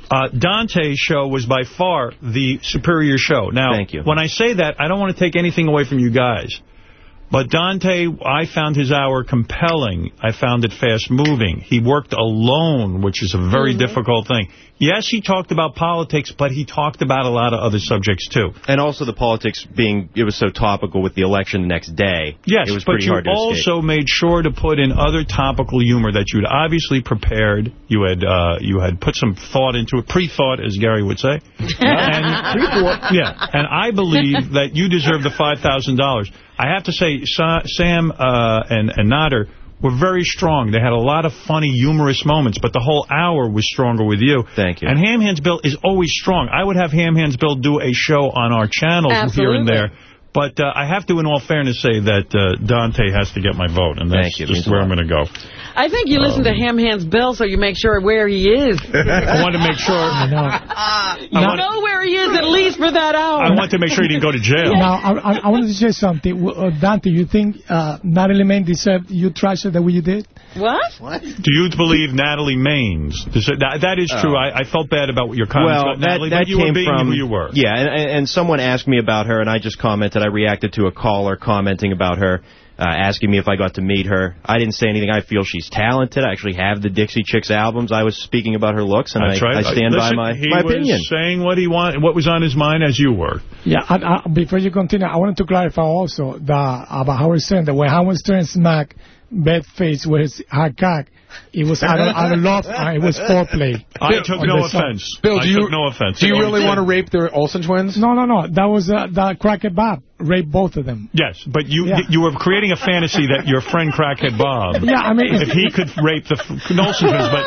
Uh, Dante's show was by far the superior show. Now, Thank you. when I say that, I don't want to take anything away from you guys. But Dante, I found his hour compelling. I found it fast-moving. He worked alone, which is a very difficult thing. Yes, he talked about politics, but he talked about a lot of other subjects, too. And also the politics being, it was so topical with the election the next day. Yes, it was but you hard to escape. also made sure to put in other topical humor that you'd obviously prepared. You had uh, you had put some thought into it, pre-thought, as Gary would say. and, yeah, and I believe that you deserve the $5,000. I have to say, Sa Sam uh, and, and Nodder were very strong. They had a lot of funny, humorous moments, but the whole hour was stronger with you. Thank you. And Ham Hands Bill is always strong. I would have Ham Hands Bill do a show on our channel here and Absolutely. there. But uh, I have to, in all fairness, say that uh, Dante has to get my vote, and that's you. just where I'm going to go. I think you listen to Ham Hands Bill so you make sure where he is. I want to make sure. I know you know where he is at least for that hour. I want to make sure he didn't go to jail. Now, I, I, I wanted to say something. Uh, Dante, you think uh, Natalie Main deserved you trash her the way you did? What? What? Do you believe Natalie Maines? Does That, that is true. I, I felt bad about what your comments well, about that, Natalie, that but you came were being from, who you were. Yeah, and, and and someone asked me about her, and I just commented. I reacted to a caller commenting about her, uh, asking me if I got to meet her. I didn't say anything. I feel she's talented. I actually have the Dixie Chicks albums. I was speaking about her looks, and I, right. I stand Listen, by my, he my was opinion. saying what he want, what was on his mind as you were. Yeah, and, uh, before you continue, I wanted to clarify also that about Howard Stern, that when Howard Stern smacked Beth face with his hot cock, it was out of, out of love, uh, it was foreplay. I took no the song. offense. Bill, do you- took no offense. Do you really want to rape the Olsen twins? No, no, no. That was uh, that crackhead Bob raped both of them. Yes, but you Yeah. you were creating a fantasy that your friend Crackhead Bob, Yeah, I mean, if he could rape the F- Nolson twins, but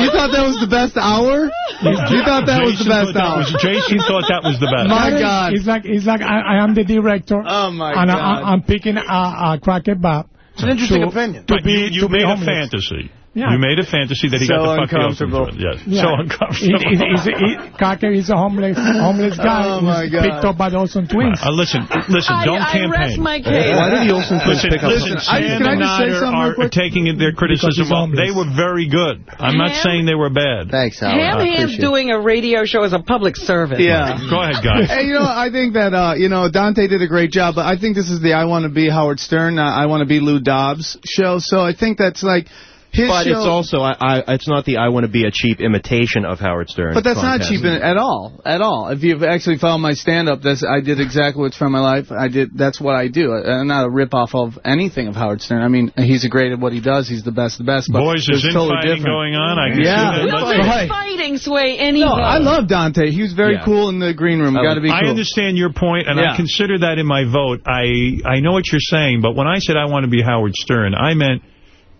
You thought that was the best hour? You thought that was the best hour? was- Jason thought that was the best. My God. It's like it's like I, I am the director. Oh, my and God. I, I'm picking a, a crackhead Bob. It's an interesting to, opinion. To Right, be, you you to be a homeless. fantasy. Yeah. You made a fantasy that he So got the fuck the Olsen uncomfortable. twins. Yes, Yeah. so uncomfortable. he- he's a- he- Cracker is a homeless homeless guy Oh, my God. picked up by the Olsen twins. Uh, listen, listen, I, don't I campaign. rest my case. Why did the Olsen twins Listen, pick up listen, I- Sam can I and just say something are quick? taking their criticism. he's. They were very good. I'm not saying they were bad. Thanks, Howard. Ham I Hands doing a radio show as a public service. Yeah. Go ahead, guys. Hey, you know, I think that, uh, you know, Dante did a great job, but I think this is the I Want to Be Howard Stern, uh, I Want to Be Lou Dobbs show. So I think that's like, His but it's also I, I it's not the I want to be a cheap imitation of Howard Stern. But that's not cheap in- at all, at all. If you've actually followed my stand-up, that's I did exactly what's from my life. I did. That's what I do. I'm not a rip-off of anything of Howard Stern. I mean, he's a great at what he does. He's the best, of the best. But Boys, there's it's totally infighting different. going on. I can yeah. see that. Will fighting sway any No. I love Dante. He was very Yeah. cool in the green room. Got to be cool. I understand your point, and Yeah. I consider that in my vote. I I know what you're saying, but when I said I want to be Howard Stern, I meant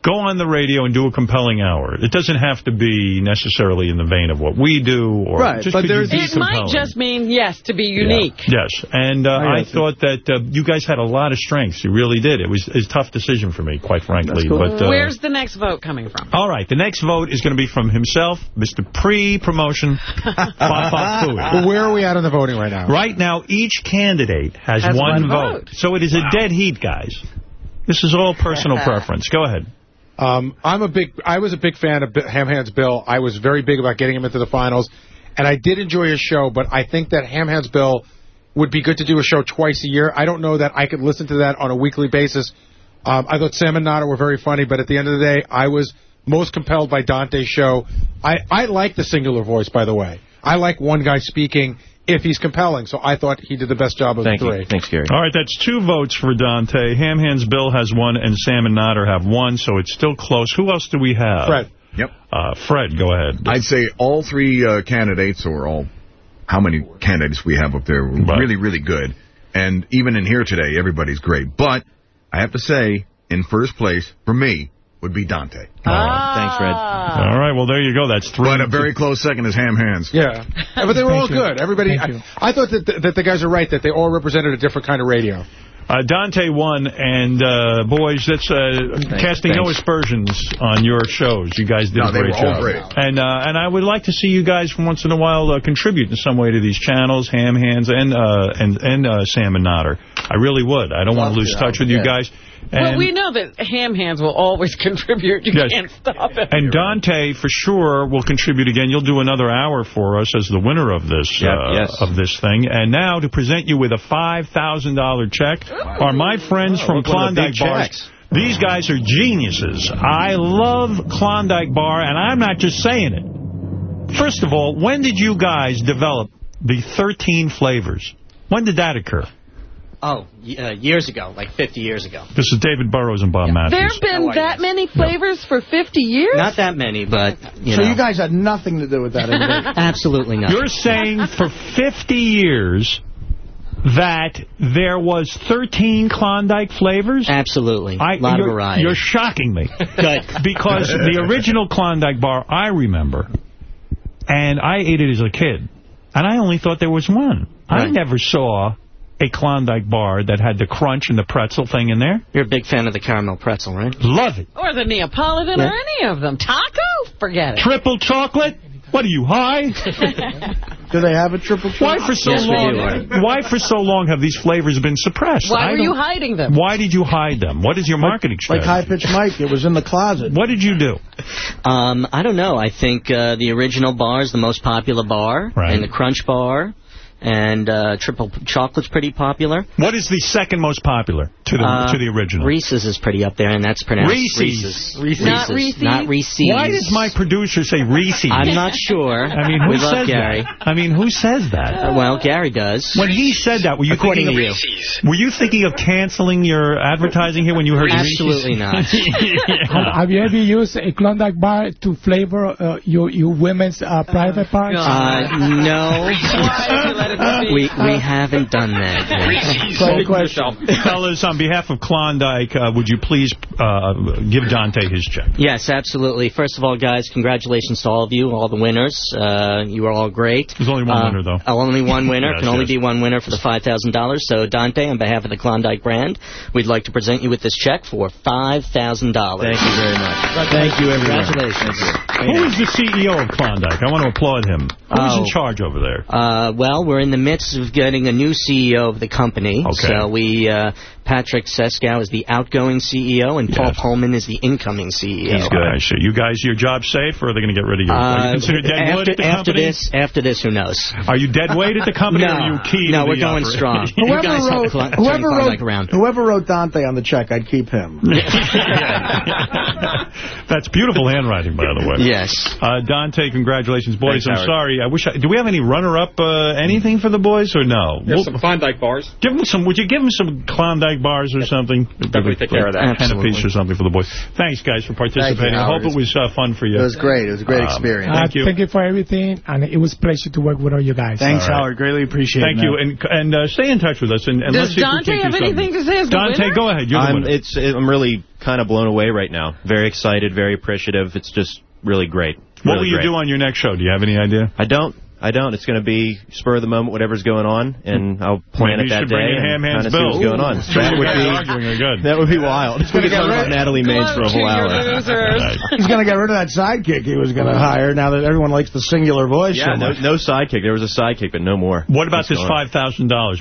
go on the radio and do a compelling hour. It doesn't have to be necessarily in the vein of what we do, or Right, just but could there's- be It might just mean, yes, to be unique. Yes, and uh, I I, thought that uh, you guys had a lot of strengths. You really did. It was, it was a tough decision for me, quite frankly. But uh, Where's the next vote coming from? all right, the next vote is going to be from himself, Mr. Pre-Promotion, Bob Bob Well, where are we at on the voting right now? Right now, each candidate has, Has one, one vote. vote. So it is a dead heat, guys. This is all personal preference. Go ahead. Um, I'm a big. I was a big fan of Ham Hands Bill. I was very big about getting him into the finals, and I did enjoy his show. But I think that Ham Hands Bill would be good to do a show twice a year. I don't know that I could listen to that on a weekly basis. Um, I thought Sam and Nada were very funny, but at the end of the day, I was most compelled by Dante's show. I I like the singular voice, by the way. I like one guy speaking if he's compelling. So I thought he did the best job of Thank the you. Thanks, Gary. All right, that's two votes for Dante. Ham Hands Bill has one, and Sam and Nodder have one, so it's still close. Who else do we have? Fred. Yep. Uh, Fred, go ahead. I'd say all three uh, candidates, or all, how many candidates we have up there, were really, really good. And even in here today, everybody's great. But I have to say, in first place, for me, would be Dante. Ah, Thanks, Fred. All right, well, there you go. That's three. But a very close second is Ham Hands. Yeah, but they were all you. good. Everybody, I, I thought that the, that the guys are right that they all represented a different kind of radio. Uh, Dante won, and uh, boys, that's uh, casting no aspersions on your shows. You guys did No, a they great were all job. great. And uh, and I would like to see you guys from once in a while uh, contribute in some way to these channels, Ham Hands and uh, and and uh, Sam and Nodder. I really would. I don't want to lose touch with you guys. Well, we know that ham hands will always contribute. You Yes. can't stop it. And Dante, for sure, will contribute again. You'll do another hour for us as the winner of this Yep, uh, yes. of this thing. And now to present you with a $5,000 check are my friends Oh, from look, one of the Klondike big Bars. checks. These guys are geniuses. I love Klondike Bar, and I'm not just saying it. First of all, when did you guys develop the 13 flavors? When did that occur? Oh, uh, years ago, like 50 years ago. This is David Burrows and Bob There Matthews. have been that many flavors for 50 years? Not that many, but, you so know. you guys had nothing to do with that. Absolutely not. You're saying for 50 years that there was 13 Klondike flavors? Absolutely. I, lot of you're, variety. You're shocking me. Good. Because the original Klondike bar, I remember, and I ate it as a kid, and I only thought there was one. I never saw a Klondike bar that had the crunch and the pretzel thing in there. You're a big fan of the caramel pretzel, right? Love it. Or the Neapolitan Yeah. or any of them. Taco? Forget it. Triple chocolate? What are you, high? Do they have a triple Why for so Yes, long? do, Why for so long have these flavors been suppressed? Why I were you hiding them? Why did you hide them? What is your marketing strategy? Like? High Pitch Mike, it was in the closet. What did you do? Um, I don't know. I think uh, the original bar is the most popular bar, Right. and the Crunch bar, and uh, Triple Chocolate's pretty popular. What is the second most popular to the Uh, to the original? Reese's is pretty up there, and that's pronounced Reese's. Reese's. Not Reese's? Not Reese's. Why does my producer say Reese's? I'm not sure. I mean, who we love says Gary. that? I mean, who says that? Uh, well, Gary does. When he said that, were you According thinking of, you. Were you thinking of canceling your advertising here when you heard Absolutely Reese's? not. Have, have you ever used a Klondike bar to flavor uh, your your women's uh, private parts? Uh, no. we we haven't done that. Great question. Fellas, on behalf of Klondike, uh, would you please uh, give Dante his check? Yes, absolutely. First of all, guys, congratulations to all of you, all the winners. Uh, you are all great. There's only one Uh, winner, though. Only one winner. Yes, Can only yes. be one winner for the $5,000. So, Dante, on behalf of the Klondike brand, we'd like to present you with this check for $5,000. Thank you very much. Thank you, everyone. Congratulations. Who is the CEO of Klondike? I want to applaud him. Who's Oh. in charge over there? Uh, well, we're we're in the midst of getting a new CEO of the company. Okay. So we, uh, Patrick Seskow is the outgoing CEO, and Paul Pullman is the incoming CEO. He's good. I see. You guys, your job safe, or are they going to get rid of you? are you Uh, considered dead after, wood at the after company? this, after this, who knows? Are you dead weight at the company, no, or are you key No, we're going operation? strong. Whoever guys wrote, Cl- whoever, wrote, whoever wrote Dante on the check, I'd keep him. That's beautiful handwriting, by the way. Yes. Uh, Dante, congratulations, boys. Thanks, I'm Howard. sorry. I wish. I, do we have any runner-up uh, anything for the boys or no? There's some Klondike bars. Give them some. Would you give them some Klondike bars or something? Definitely take care of that. And a piece or something for the boys. Thanks, guys, for participating. I hope it was uh, fun for you. It was great. It was a great Um, experience. Thank Uh, you. Thank you for everything, and it was a pleasure to work with all you guys. Thanks, All right. Howard. Greatly appreciate Thank it. Thank you, and and uh, stay in touch with us. And, and Does let's see Dante can't have anything to say as the Dante, winner? go ahead. You're the I'm, winner. it's, it, I'm really kind of blown away right now. Very excited, very appreciative. It's just really great. what Really will you great. do on your next show? Do you have any idea? I don't. I don't. It's going to be spur of the moment, whatever's going on, and I'll plan Maybe it you that should bring day in Ham and kind of see Bill. what's going on. Ooh. That would be arguing are good. that would be wild. We could talk about Natalie Maines for a whole hour. He's going to get rid of that sidekick he was going to hire now that everyone likes the singular voice Yeah, so no, much. no sidekick. There was a sidekick, but no more. What about What's this $5,000?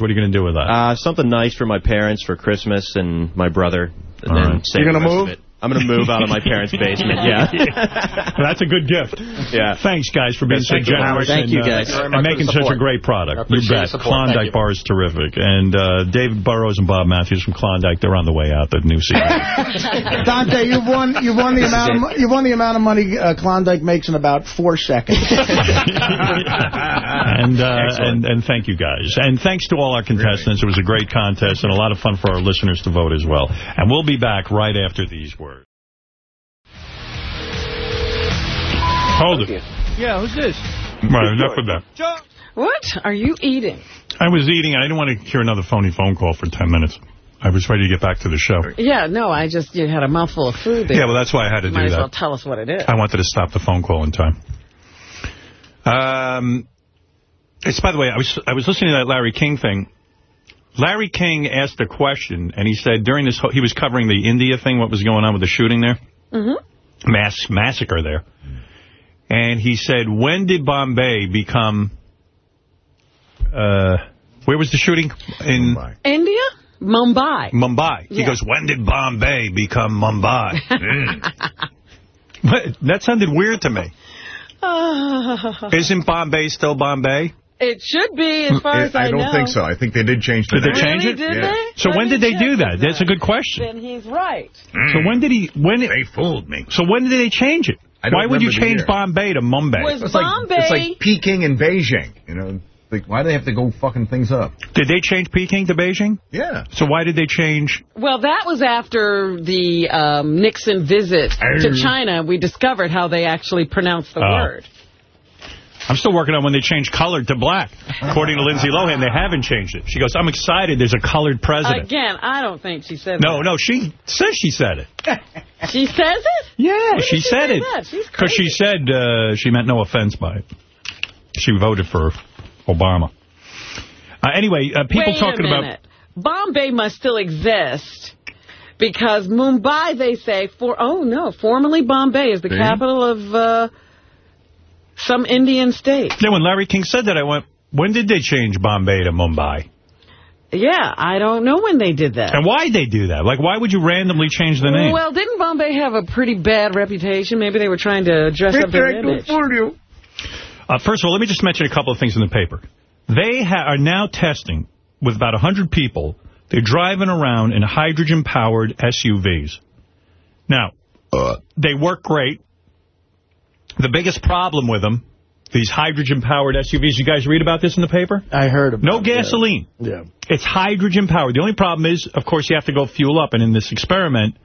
What are you going to do with that? Uh, something nice for my parents for Christmas and my brother. And All then right. save You're gonna rest of move? It. I'm going to move out of my parents' basement, yeah. That's a good gift. Yeah. Thanks, guys, for being so Thank generous Howard. Thank and, you, uh, guys. Thank you and making such a great product. You bet. the. Thank Klondike you. Bar is terrific. And uh, David Burrows and Bob Matthews from Klondike, they're on the way out, the new season. Dante, you've won. You've won the amount. Of, you've won the amount of money uh, Klondike makes in about four seconds. and, uh, and and thank you guys. And thanks to all our contestants. It was a great contest and a lot of fun for our listeners to vote as well. And we'll be back right after these words. Hold it. Yeah, who's this? Right, enough of that. What are you eating? I was eating. I didn't want to hear another phony phone call for 10 minutes. I was ready to get back to the show. Yeah, no, I just you had a mouthful of food there. Yeah, well, that's why I had to Might do as well tell us what it is. I wanted to stop the phone call in time. Um, it's by the way, I was I was listening to that Larry King thing. Larry King asked a question, and he said during this whole, he was covering the India thing, what was going on with the shooting there, Mm-hmm. mass massacre there, and he said, when did Bombay become? Uh, where was the shooting in India? Mumbai. Mumbai? He goes, when did Bombay become Mumbai? Hmm. What? that sounded weird to me. Uh, Isn't Bombay still Bombay? it should be, as hmm. far as I, I don't know. think so. I think they did change the Did they change Really? it? Did Yeah. they? So Let when did they do with that? That's a good question. Then he's right. So when did he? When They fooled me. So when did they change it? I don't Why would you change year. Bombay to Mumbai? Was It's like, Bombay... it's like Peking and Beijing. You know, like why do they have to go fucking things up? Did they change Peking to Beijing? Yeah. So why did they change? Well, that was after the um, Nixon visit to China. We discovered how they actually pronounced the Oh. word. I'm still working on when they changed color to black. According to Lindsay Lohan, they haven't changed it. She goes, I'm excited. There's a colored president. Again, I don't think she said No, that. no, she says she said it. She says it? Yeah, she she said it. Because she said uh, she meant no offense by it. She voted for Obama. Uh, anyway, uh, people Wait talking about... Bombay must still exist because Mumbai, they say, for oh no, formerly Bombay is the See? capital of uh, some Indian state. Then when Larry King said that, I went, when did they change Bombay to Mumbai? Yeah, I don't know when they did that. And why'd they do that? Like, why would you randomly change the name? Well, didn't Bombay have a pretty bad reputation? Maybe they were trying to dress up their image. Uh, first of all, let me just mention a couple of things in the paper. They ha are now testing with about 100 people. They're driving around in hydrogen-powered SUVs. Now, they work great. The biggest problem with them, these hydrogen-powered SUVs, you guys read about this in the paper? I heard about No gasoline. Yeah. It's hydrogen-powered. The only problem is, of course, you have to go fuel up. And in this experiment,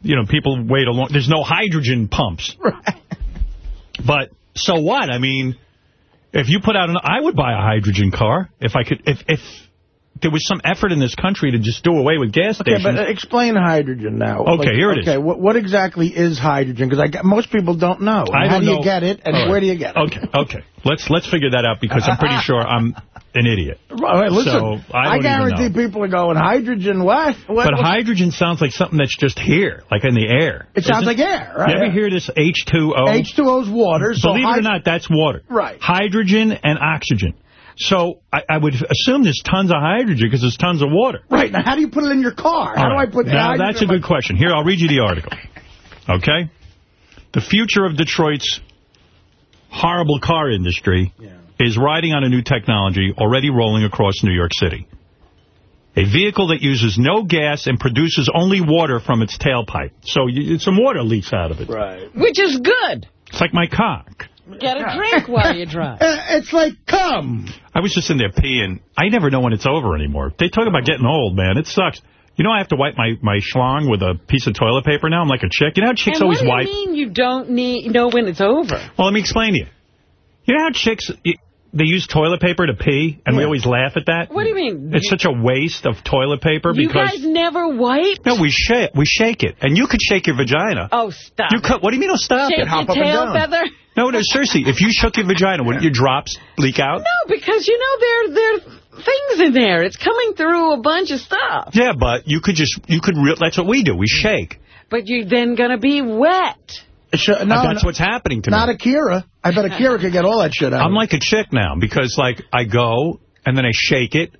you know, people wait a long... There's no hydrogen pumps. Right. But so what? I mean, if you put out an... I would buy a hydrogen car if I could... If, if there was some effort in this country to just do away with gas Okay, stations... but uh, explain hydrogen now. Okay, here it is. Okay, what, what exactly is hydrogen? Because most people don't know. I How do you get it, and right. where do you get it? Okay, okay. Let's let's figure that out because I'm pretty sure I'm an idiot. Right, listen, so I, don't guarantee people are going, hydrogen what? what But what- hydrogen sounds like something that's just here, like in the air. It sounds Isn't- like air, right? You ever hear this H2O? H2O's water. So Believe it or not, that's water. Right. Hydrogen and oxygen. So I, I would assume there's tons of hydrogen because there's tons of water. Right, now how do you put it in your car? How All do I put the Now, hydrogen that's a in my- good question. Here, I'll read you the article. Okay? The future of Detroit's horrible car industry is riding on a new technology already rolling across New York City. A vehicle that uses no gas and produces only water from its tailpipe. So you, some water leaks out of it. Right. Which is good. It's like my cock. Get a drink while you drive. Uh, It's like, come. I was just in there peeing. I never know when it's over anymore. They talk about getting old, man. It sucks. You know I have to wipe my, my schlong with a piece of toilet paper now? I'm like a chick. You know how chicks and always what do wipe? you mean you don't need know when it's over? Well, let me explain to you. You know how chicks, y- they use toilet paper to pee, and we always laugh at that? What do you mean? It's such a waste of toilet paper You because... guys never wipe? No, we shake, we shake it. And you could shake your vagina. Oh, stop. You cut. What do you mean, oh, stop Shake it? Hop your up and tail feather? No, no, seriously. If you shook your vagina, wouldn't your drops leak out? No, because you know there there are things in there. It's coming through a bunch of stuff. Yeah, but you could just, you could, re that's what we do. We shake. But you're then going to be wet. Sure, Uh, that's what's happening to Not me. Akira. I bet Akira could get all that shit out. I'm like a chick now because, like, I go and then I shake it,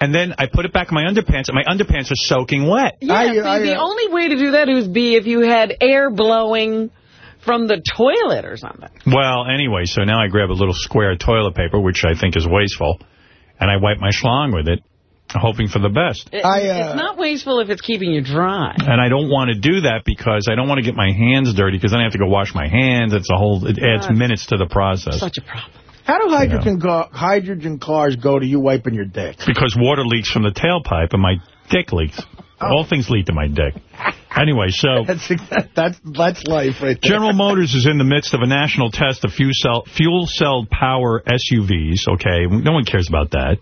and then I put it back in my underpants, and my underpants are soaking wet. Yeah, see, the only way to do that would be if you had air blowing from the toilet or something. Well, anyway, so now I grab a little square of toilet paper, which I think is wasteful, and I wipe my schlong with it, hoping for the best. It- uh, it's not wasteful if it's keeping you dry. And I don't want to do that because I don't want to get my hands dirty because then I have to go wash my hands. It's a whole, it adds God. minutes to the process. Such a problem. How do hydrogen ca- hydrogen cars go to you wiping your dick? Because water leaks from the tailpipe and my dick leaks. All things leak to my dick. Anyway, so... That's, that's, that's life right there. General Motors is in the midst of a national test of fuel cell, fuel cell power SUVs. Okay, no one cares about that.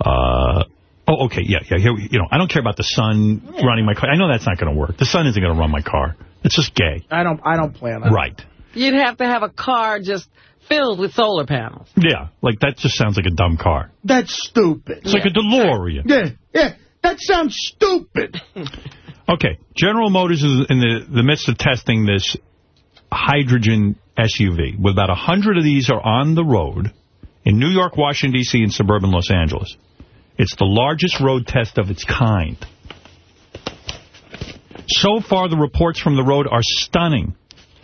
Uh, oh, okay, yeah, yeah. Here, you know, I don't care about the sun running my car. I know that's not going to work. The sun isn't going to run my car. It's just gay. I don't I don't plan on it. Right. You'd have to have a car just filled with solar panels. Yeah, like that just sounds like a dumb car. That's stupid. It's like a DeLorean. Yeah, yeah. That sounds stupid. Okay, General Motors is in the, the midst of testing this hydrogen SUV. With about 100 of these are on the road in New York, Washington, D.C., and suburban Los Angeles. It's the largest road test of its kind. So far, the reports from the road are stunning.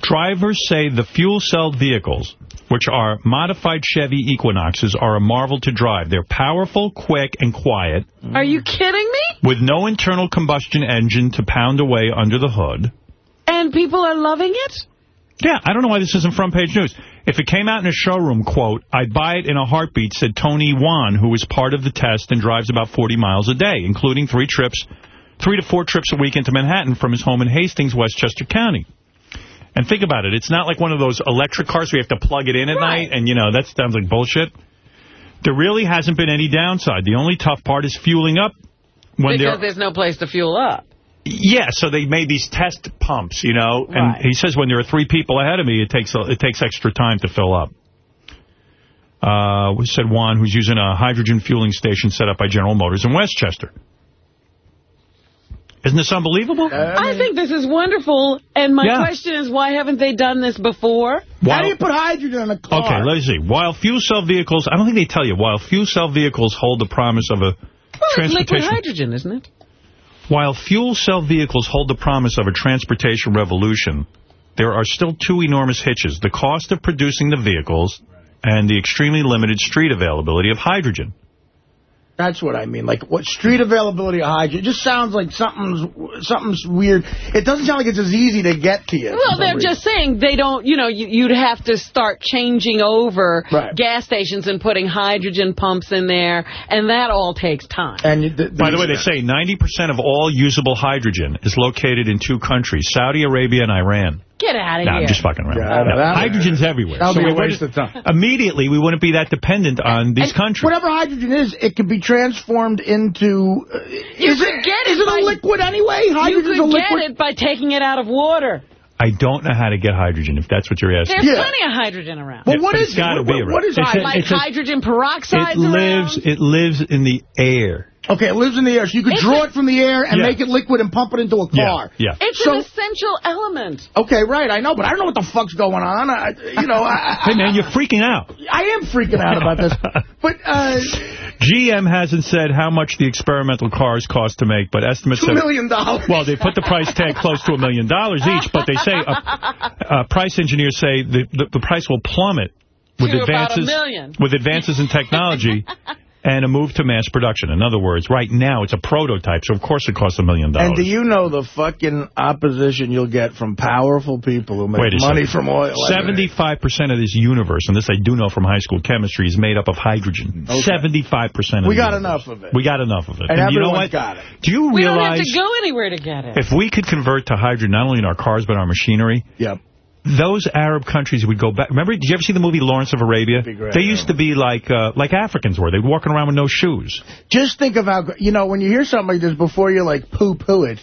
Drivers say the fuel cell vehicles, which are modified Chevy Equinoxes, are a marvel to drive. They're powerful, quick, and quiet, Are you kidding me? with no internal combustion engine to pound away under the hood. And people are loving it? Yeah, I don't know why this isn't front page news. If it came out in a showroom, quote, I'd buy it in a heartbeat, said Tony Wan, who was part of the test and drives about 40 miles a day, including three trips, three to four trips a week into Manhattan from his home in Hastings, Westchester County. And think about it. It's not like one of those electric cars where you have to plug it in at night, and, you know, that sounds like bullshit. There really hasn't been any downside. The only tough part is fueling up when because there's no place to fuel up. yeah, so they made these test pumps, you know, and Right. he says when there are three people ahead of me, it takes it takes extra time to fill up. Uh, we said Juan, who's using a hydrogen fueling station set up by General Motors in Westchester. Isn't this unbelievable? I think this is wonderful, and my Yeah. question is, why haven't they done this before? How do you put hydrogen in a car? Okay, let's see. While fuel cell vehicles, I don't think they tell you, while fuel cell vehicles hold the promise of a Well, it's liquid transportation... hydrogen, isn't it? While fuel cell vehicles hold the promise of a transportation revolution, there are still two enormous hitches. The cost of producing the vehicles and the extremely limited street availability of hydrogen. That's what I mean. Like, what street availability of hydrogen? It just sounds like something's something's weird. It doesn't sound like it's as easy to get to you. Well, they're just saying they don't, you know, you, you'd have to start changing over gas stations and putting hydrogen pumps in there, and that all takes time. And By the way, they say 90% of all usable hydrogen is located in two countries, Saudi Arabia and Iran. Get out of No, here. I'm just fucking around. No, hydrogen's everywhere. That'll be we a waste wouldn't- of time. Immediately, we wouldn't be that dependent on these And countries. Whatever hydrogen is, it can be transformed into... Uh, You is could it, get is it it by- a liquid anyway? You Hydrogen's could a get it by taking it out of water. I don't know how to get hydrogen, if that's what you're asking. There's plenty of hydrogen around. Yeah, but it's gotta be around. It's a- Like it's a- hydrogen peroxide It lives, it lives in the air. Okay, it lives in the air, so you could It's draw a- it from the air and Yeah. make it liquid and pump it into a car. Yeah. It's So- an essential element. Okay, right, I know, but I don't know what the fuck's going on. I, you know, I, Hey, man, you're freaking out. I am freaking out about this. But, uh, GM hasn't said how much the experimental cars cost to make, but estimates $2 million. Well, they put the price tag close to a million dollars each, but they say, uh, uh, price engineers say the, the, the price will plummet with To about a advances with advances in technology and a move to mass production. In other words, right now it's a prototype, so of course it costs a million dollars. And do you know the fucking opposition you'll get from powerful people who make Wait a money second. from oil? Seventy-five percent of this universe, and this I do know from high school chemistry, is made up of hydrogen. Seventy-five percent. Of it. We got enough of it. We got enough of it. And you know everyone's what? got it. Do you realize... We don't have to go anywhere to get it. if we could convert to hydrogen not only in our cars but our machinery? Yep. Those Arab countries would go back. Remember, did you ever see the movie Lawrence of Arabia? great, they used to be like uh, like Africans were. They were walking around with no shoes. Just think of how, you know, when you hear something like this before you, like, poo-poo it,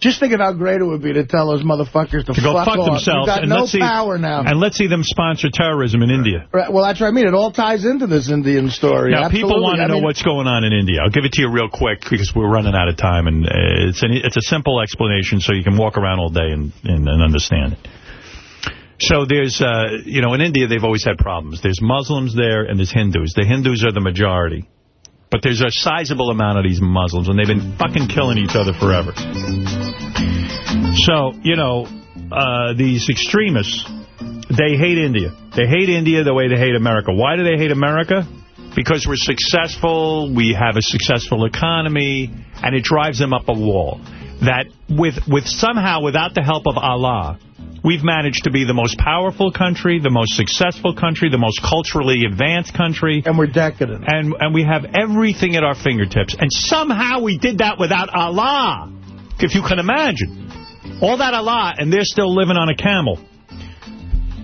just think of how great it would be to tell those motherfuckers to, To go fuck, off. themselves. You've got and no let's see, power now. And let's see them sponsor terrorism in India. Right, well, that's what I mean. It all ties into this Indian story. Now, people want to I know mean, what's going on in India. I'll give it to you real quick because we're running out of time, and uh, it's an, it's a simple explanation so you can walk around all day and, and, and understand it. So there's, uh, you know, in India they've always had problems. There's Muslims there and there's Hindus. The Hindus are the majority. But there's a sizable amount of these Muslims, and they've been fucking killing each other forever. So, you know, uh, these extremists, they hate India. They hate India the way they hate America. Why do they hate America? Because we're successful, we have a successful economy, and it drives them up a wall. That with, with somehow, without the help of Allah, we've managed to be the most powerful country, the most successful country, the most culturally advanced country. And we're decadent. And, and we have everything at our fingertips. And somehow we did that without Allah, if you can imagine. All that Allah, and they're still living on a camel.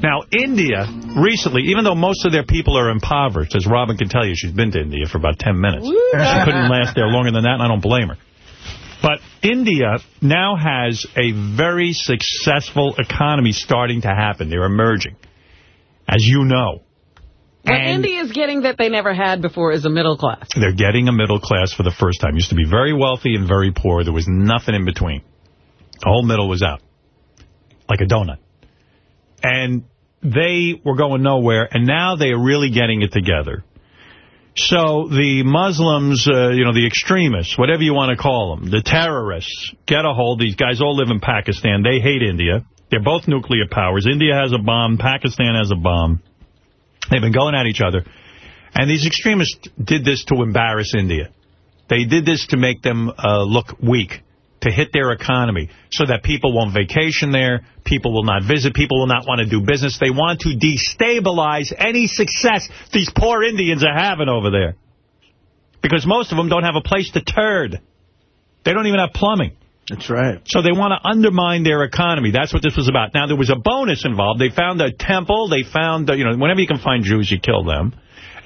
Now, India, recently, even though most of their people are impoverished, as Robin can tell you, she's been to India for about 10 minutes. She couldn't last there longer than that, and I don't blame her. But India now has a very successful economy starting to happen. They're emerging, as you know. What And- India's getting that they never had before is a middle class. They're getting a middle class for the first time. Used to be very wealthy and very poor. There was nothing in between. The whole middle was out, like a donut. And they were going nowhere, and now they are really getting it together. So the Muslims, uh, you know, the extremists, whatever you want to call them, the terrorists, get a hold. These guys all live in Pakistan. They hate India. They're both nuclear powers. India has a bomb. Pakistan has a bomb. They've been going at each other. And these extremists did this to embarrass India. They did this to make them uh, look weak, to hit their economy, so that people won't vacation there, people will not visit, people will not want to do business. They want to destabilize any success these poor Indians are having over there. Because most of them don't have a place to turd. They don't even have plumbing. That's right. So they want to undermine their economy. That's what this was about. Now, there was a bonus involved. They found a temple. They found, uh, you know, whenever you can find Jews, you kill them.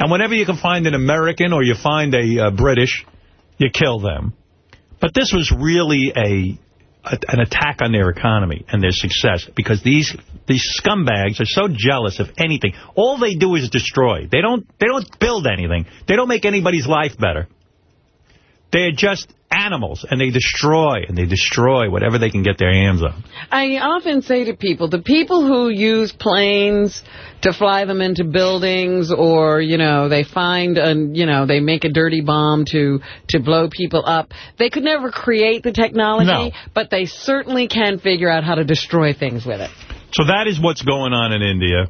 And whenever you can find an American or you find a uh, British, you kill them. But this was really a, an attack on their economy and their success because these these scumbags are so jealous of anything. All they do is destroy. They don't they don't build anything. They don't make anybody's life better. They're just animals, and they destroy, and they destroy whatever they can get their hands on. I often say to people, the people who use planes to fly them into buildings or, you know, they find, a, you know, they make a dirty bomb to, to blow people up, they could never create the technology, No. but they certainly can figure out how to destroy things with it. So that is what's going on in India.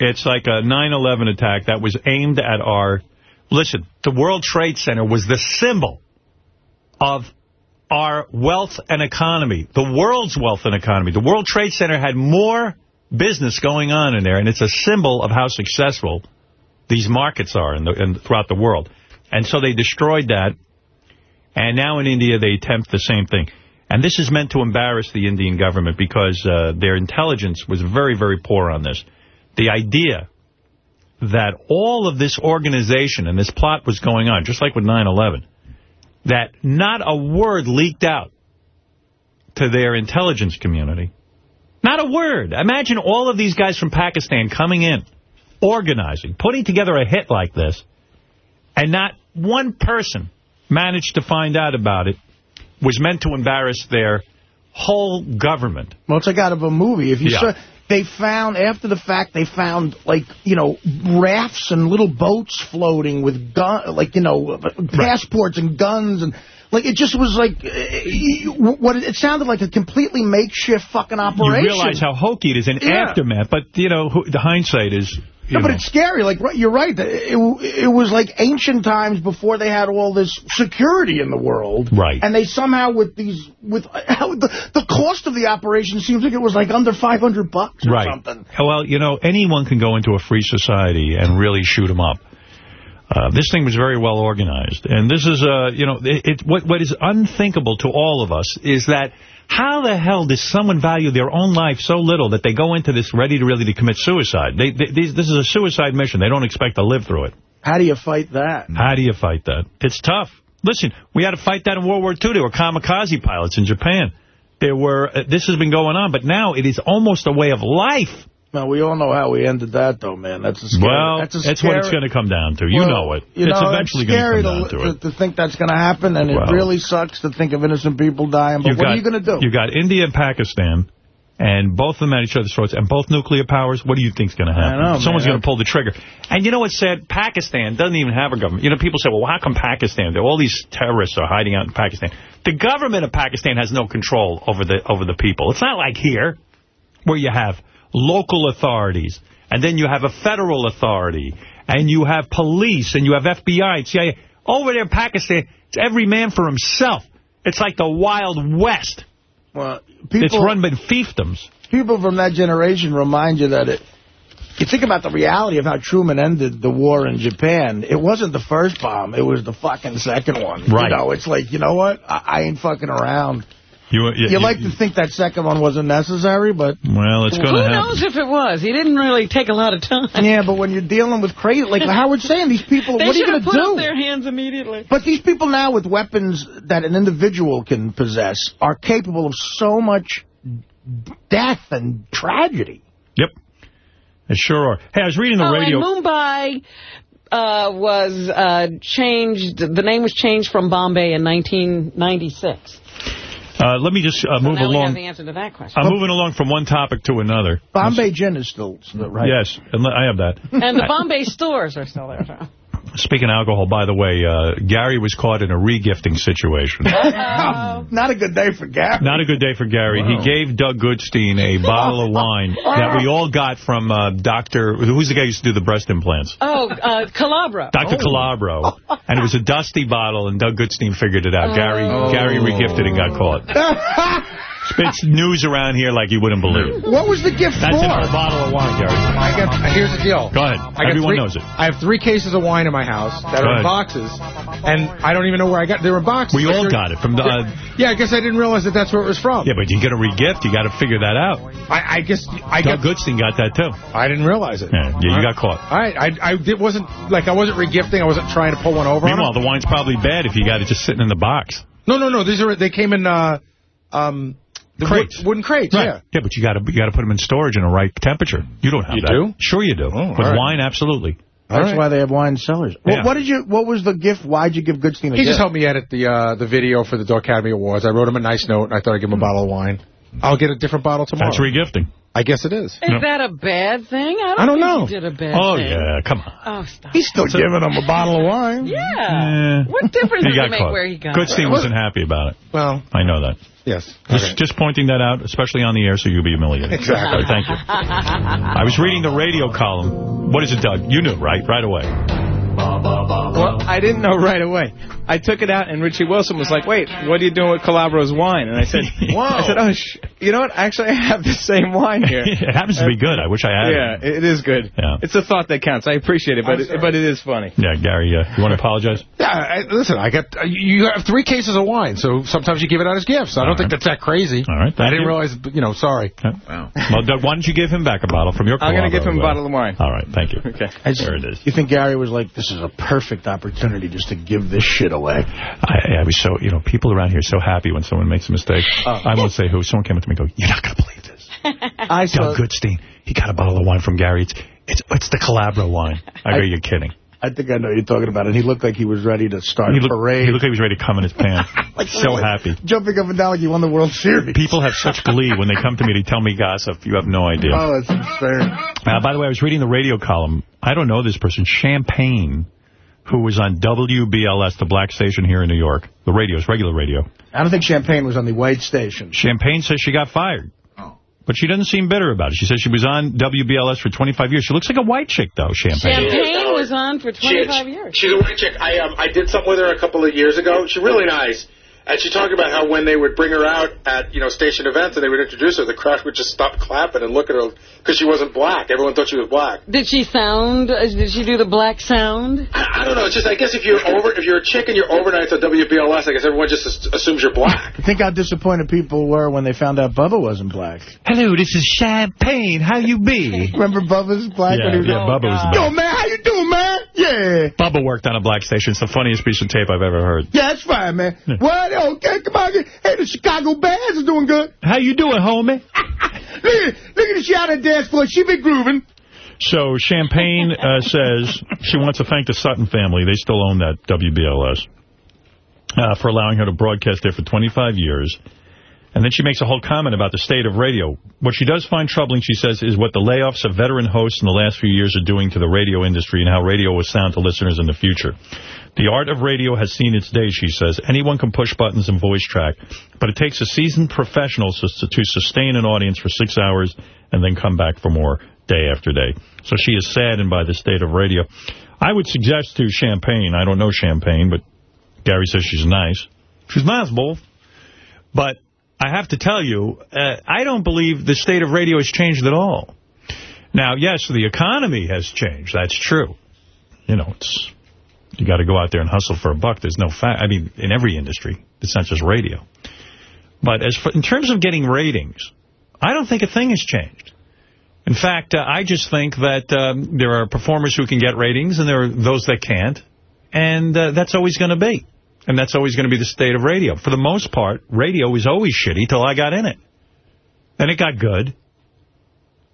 It's like a 9-11 attack that was aimed at our... Listen, the World Trade Center was the symbol of our wealth and economy, the world's wealth and economy. The World Trade Center had more business going on in there, and it's a symbol of how successful these markets are in the, in, throughout the world. And so they destroyed that, and now in India they attempt the same thing. And this is meant to embarrass the Indian government because uh, their intelligence was very, very poor on this. The idea that all of this organization and this plot was going on, just like with 9-11, that not a word leaked out to their intelligence community. Not a word. Imagine all of these guys from Pakistan coming in, organizing, putting together a hit like this, and not one person managed to find out about it was meant to embarrass their whole government. Well, it's like out of a movie. If you Yeah. They found after the fact, they found like you know rafts and little boats floating with gun, like you know passports and guns and. Like, it just was like, uh, what it, sounded like a completely makeshift fucking operation. You realize how hokey it is in Yeah. aftermath, but, you know, who, the hindsight is, you No, but it's scary. Like you're right. It, it, it was like ancient times before they had all this security in the world. Right. And they somehow with these with the the cost of the operation seems like it was like under 500 bucks or Right. something. Well, you know, anyone can go into a free society and really shoot them up. Uh, this thing was very well organized. And this is, uh, you know, it, it, what, what is unthinkable to all of us is that how the hell does someone value their own life so little that they go into this ready to really to commit suicide? They, they, these, this is a suicide mission. They don't expect to live through it. How do you fight that? How do you fight that? It's tough. Listen, we had to fight that in World War II. There were kamikaze pilots in Japan. There were, uh, this has been going on, but now it is almost a way of life. Well, we all know how we ended that, though, man. That's a scary. Well, that's, a that's what it's going to come down to. You Well, know it. You it's know, eventually going to scary come down to it. to, to think that's going to happen, and Well. it really sucks to think of innocent people dying. But what got- are you going to do? You got India and Pakistan, and both of them at each other's throats, and both nuclear powers. What do you think's going to happen? know, Someone's going to pull the trigger. And you know what's sad? Pakistan doesn't even have a government. You know, people say, well, how come Pakistan? All these terrorists are hiding out in Pakistan. The government of Pakistan has no control over the over the people. It's not like here, where you have local authorities, and then you have a federal authority, and you have police, and you have FBI and CIA. Over there in Pakistan, it's every man for himself. It's like the Wild West. Well, it's people- run by fiefdoms. people from that generation remind you that it. You think about the reality of how Truman ended the war in Japan. It wasn't the first bomb. It was the fucking second one. Right. You know, it's like, you know what? I, I ain't fucking around. You, You, like to think that second one wasn't necessary, but... Well, it's going to happen. Who knows if it was? He didn't really take a lot of time. Yeah, but when you're dealing with crazy... Like Howard's saying, these people, what are you should going have to put do? up their hands immediately. But these people now with weapons that an individual can possess are capable of so much death and tragedy. Yep. They sure are. Hey, I was reading the oh, radio. and Mumbai uh, was uh, changed. The name was changed from Bombay in 1996. Uh, let me just uh, So move now we have along. the answer to that question. I'm moving along from one topic to another. Bombay gin is still right. Yes, and I have that. And the Bombay stores are still there. So. Speaking of alcohol, by the way, uh, Gary was caught in a regifting situation. Not a good day for Gary. Not a good day for Gary. He gave Doug Goodstein a bottle of wine that we all got from uh, Dr. Who's the guy who used to do the breast implants? Oh, uh, Calabro. Dr. Calabro. And it was a dusty bottle, and Doug Goodstein figured it out. Gary Oh. Gary regifted and got caught. Spits news around here like you wouldn't believe. What was the gift That's for? an old bottle of wine, Gary. I got, here's the deal. Go ahead. I got Everyone three, knows it. I have three cases of wine in my house that Go are in boxes, and I don't even know where I got. They were in boxes. We all got it from the. Uh, Yeah, I guess I didn't realize that that's where it was from. yeah, but you get a regift, you got to figure that out. I, I guess I Doug got. Goodstein got that too. I didn't realize it. Yeah, yeah, you got caught. All right, I, I it wasn't like I wasn't regifting. I wasn't trying to pull one over. on Meanwhile, the wine's probably bad if you got it just sitting in the box. no, no, no. These are they came in uh, um, the Crates. wood- wooden crates. Right. Yeah. Yeah, but you got to you got to put them in storage in a right temperature. You don't have You that. do? Sure you do. all With right. wine, absolutely. That's right. why they have wine cellars. What, Yeah. what did you? What was the gift? Why'd you give Goodstein a He gift? just helped me edit the uh, the video for the Door Academy Awards. I wrote him a nice note, and I thought I'd give him a bottle of wine. I'll get a different bottle tomorrow. That's regifting. I guess it is. Is that a bad thing? I don't, I don't know. You did a bad Oh thing. yeah, come on. Oh, stop. He's still giving him a bottle of wine. Yeah. Eh. What difference He does got it make caught. where he got Goodstein it? wasn't happy about it. Well, I know that. yes. Just, Okay. just pointing that out, especially on the air, so you'll be humiliated. Exactly. Thank you. I was reading the radio column. What is it, Doug? You knew, right? Right away. Well, I didn't know right away. I took it out, and Richie Wilson was like, "Wait, what are you doing with Calabro's wine?" And I said, "I said, oh, sh you know what? Actually, I have the same wine here. it happens to be good. I wish I had yeah, it. it is good. Yeah. It's a thought that counts. I appreciate it, but it, but it is funny. Yeah, Gary, uh, you want to apologize? Yeah, I, listen, I got uh, you have three cases of wine, so sometimes you give it out as gifts. I don't think that's that crazy. All right, I didn't you. realize, you know, sorry. Wow. Well, Doug, why don't you give him back a bottle from your I'm going to give Calabro, him a bottle of wine. All right, thank you. Okay. There it is. You think Gary was like, this is a perfect opportunity just to give this shit away? I, I was so, you know, people around here are so happy when someone makes a mistake. Oh. I won't say who. Someone came up to me and go, you're not going to believe this. I saw, Doug Goodstein, he got a bottle of wine from Gary. It's it's, it's the Calabro wine. I go, you're kidding. I think I know you're talking about it. He looked like he was ready to start He a looked, parade. he looked like he was ready to come in his pants. like, so happy. Jumping up and down like he won the World Series. People have such glee when they come to me to tell me gossip. You have no idea. Oh, that's insane. Uh, by the way, I was reading the radio column. I don't know this person, Champagne, who was on WBLS, the black station here in New York. The radio, it's regular radio. I don't think Champagne was on the white station. Champagne says she got fired. But she doesn't seem bitter about it. She says she was on WBLS for 25 years. She looks like a white chick, though, Champagne. Champagne was on for She is. 25 years. She's a white chick. I um I did something with her a couple of years ago. She's really nice. And she talked about how when they would bring her out at, you know, station events and they would introduce her, the crowd would just stop clapping and look at her because she wasn't black. Everyone thought she was black. Did she sound, uh, did she do the black sound? I, I don't know. It's just, I guess if you're over, if you're a chick and you're overnight at WBLS, I guess everyone just assumes you're black. I think how disappointed people were when they found out Bubba wasn't black. Hello, this is Champagne. How you be? Remember Bubba's black Yeah, when he was yeah, Bubba was black. Yo, man, how you doing, man? Yeah. Bubba worked on a black station. It's the funniest piece of tape I've ever heard. Yeah, that's fine, man. What? Okay, come on. Hey, the Chicago Bears are doing good. How you doing, homie? look, at, look at the shot at dance floor. She been grooving. So Champagne uh, says she wants to thank the Sutton family. They still own that WBLS uh, for allowing her to broadcast there for 25 years. And then she makes a whole comment about the state of radio. What she does find troubling, she says, is what the layoffs of veteran hosts in the last few years are doing to the radio industry and how radio will sound to listeners in the future. The art of radio has seen its day, she says. Anyone can push buttons and voice track, but it takes a seasoned professional to, to sustain an audience for six hours and then come back for more day after day. So she is saddened by the state of radio. I would suggest to Champagne, I don't know Champagne, but Gary says she's nice. She's nice, both. But I have to tell you, uh, I don't believe the state of radio has changed at all. Now, yes, the economy has changed. That's true. You know, it's you got to go out there and hustle for a buck. There's no fact. I mean, in every industry. It's not just radio. But as for, in terms of getting ratings, I don't think a thing has changed. In fact, uh, I just think that um, there are performers who can get ratings and there are those that can't. And uh, that's always going to be. And that's always going to be the state of radio. For the most part, radio was always shitty till I got in it. Then it got good.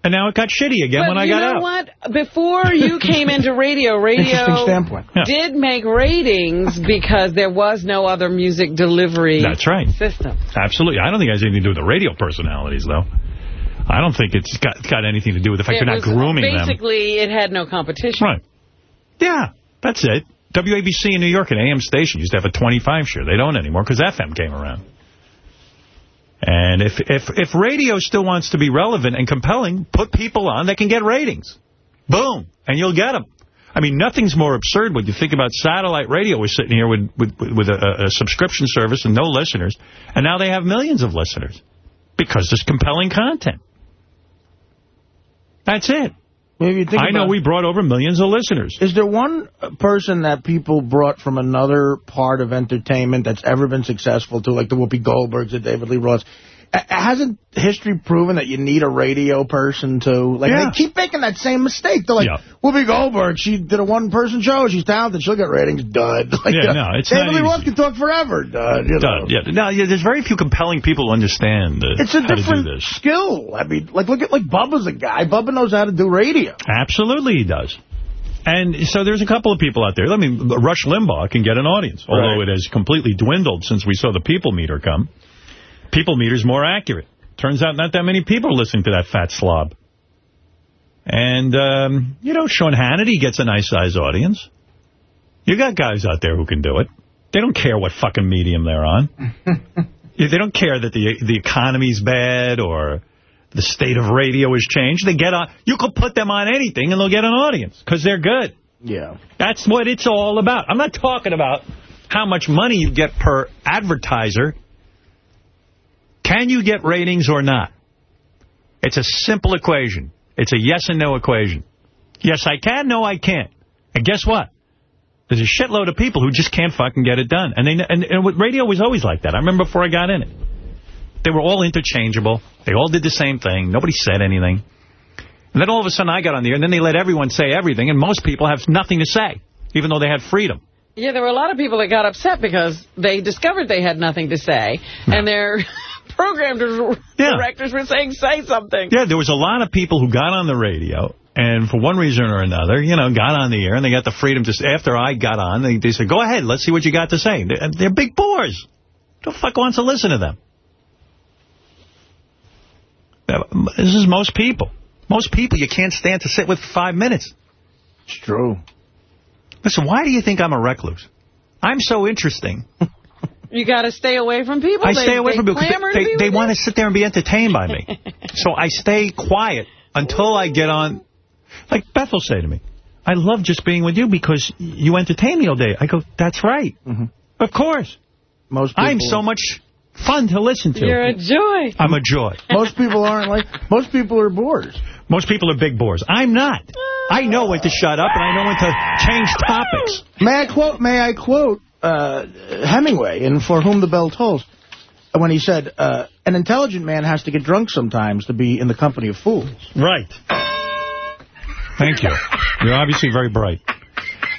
And now it got shitty again but when I got out. you got know out. what? Before you came into radio, radio standpoint. Yeah. did make ratings because there was no other music delivery That's right. system. Absolutely. I don't think it has anything to do with the radio personalities, though. I don't think it's got, got anything to do with the fact It you're not was- grooming them. Basically, it had no competition. Right. Yeah, that's it. WABC in New York, an AM station, used to have a 25 share. They don't anymore because FM came around. And if, if, if radio still wants to be relevant and compelling, put people on that can get ratings. Boom. And you'll get them. I mean, nothing's more absurd when you think about satellite radio. We're sitting here with, with, with a, a subscription service and no listeners. And now they have millions of listeners because there's compelling content. That's it. Maybe you think I know we brought over millions of listeners. Is there one person that people brought from another part of entertainment that's ever been successful to, like the Whoopi Goldbergs, the David Lee Roths? Hasn't history proven that you need a radio person to... Like, Yeah. they keep making that same mistake. They're like, Yeah. Whoopi Goldberg, she did a one-person show. She's talented. She'll get ratings. Dud. Like, Yeah, uh, no, it's David not Lee. Roth can talk forever. Dud. You know? Yeah. Now, yeah, there's very few compelling people who understand uh, It's a how to do different this. skill. I mean, like, look at, like, Bubba's a guy. Bubba knows how to do radio. Absolutely he does. And so there's a couple of people out there. I mean, Rush Limbaugh can get an audience, although Right. it has completely dwindled since we saw the people meter come. People meter's more accurate. Turns out not that many people are listening to that fat slob. And, um, you know, Sean Hannity gets a nice-sized audience. You got guys out there who can do it. They don't care what fucking medium they're on. They don't care that the the economy's bad or the state of radio has changed. They get on. You could put them on anything and they'll get an audience because they're good. Yeah. That's what it's all about. I'm not talking about how much money you get per advertiser. Can you get ratings or not? It's a simple equation. It's a yes and no equation. Yes, I can. No, I can't. And guess what? There's a shitload of people who just can't fucking get it done. And they and, and radio was always like that. I remember before I got in it. They were all interchangeable. They all did the same thing. Nobody said anything. And then all of a sudden I got on the air, and then they let everyone say everything, and most people have nothing to say, even though they had freedom. Yeah, there were a lot of people that got upset because they discovered they had nothing to say, and their program Yeah. directors were saying, say something. Yeah, there was a lot of people who got on the radio and for one reason or another, you know, got on the air, and they got the freedom to, after I got on, they, they said, go ahead, let's see what you got to say. They're, they're big bores. Who the fuck wants to listen to them? This is most people. Most people, you can't stand to sit with five minutes. It's true. Listen, why do you think I'm a recluse? I'm so interesting. You got to stay away from people. I they, stay away from people. 'cause clamor to They, they, want to sit there and be entertained by me. so I stay quiet until I get on. Like Beth will say to me, I love just being with you because you entertain me all day. I go, that's right. Mm-hmm. Of course. Most I'm so much fun to listen to. You're a joy. I'm a joy. Most people aren't like. Most people are bores. Most people are big bores. I'm not. I know when to shut up and I know when to change topics. May I quote? May I quote uh, Hemingway in For Whom the Bell Tolls when he said, uh, "An intelligent man has to get drunk sometimes to be in the company of fools." Right. Thank you. You're obviously very bright.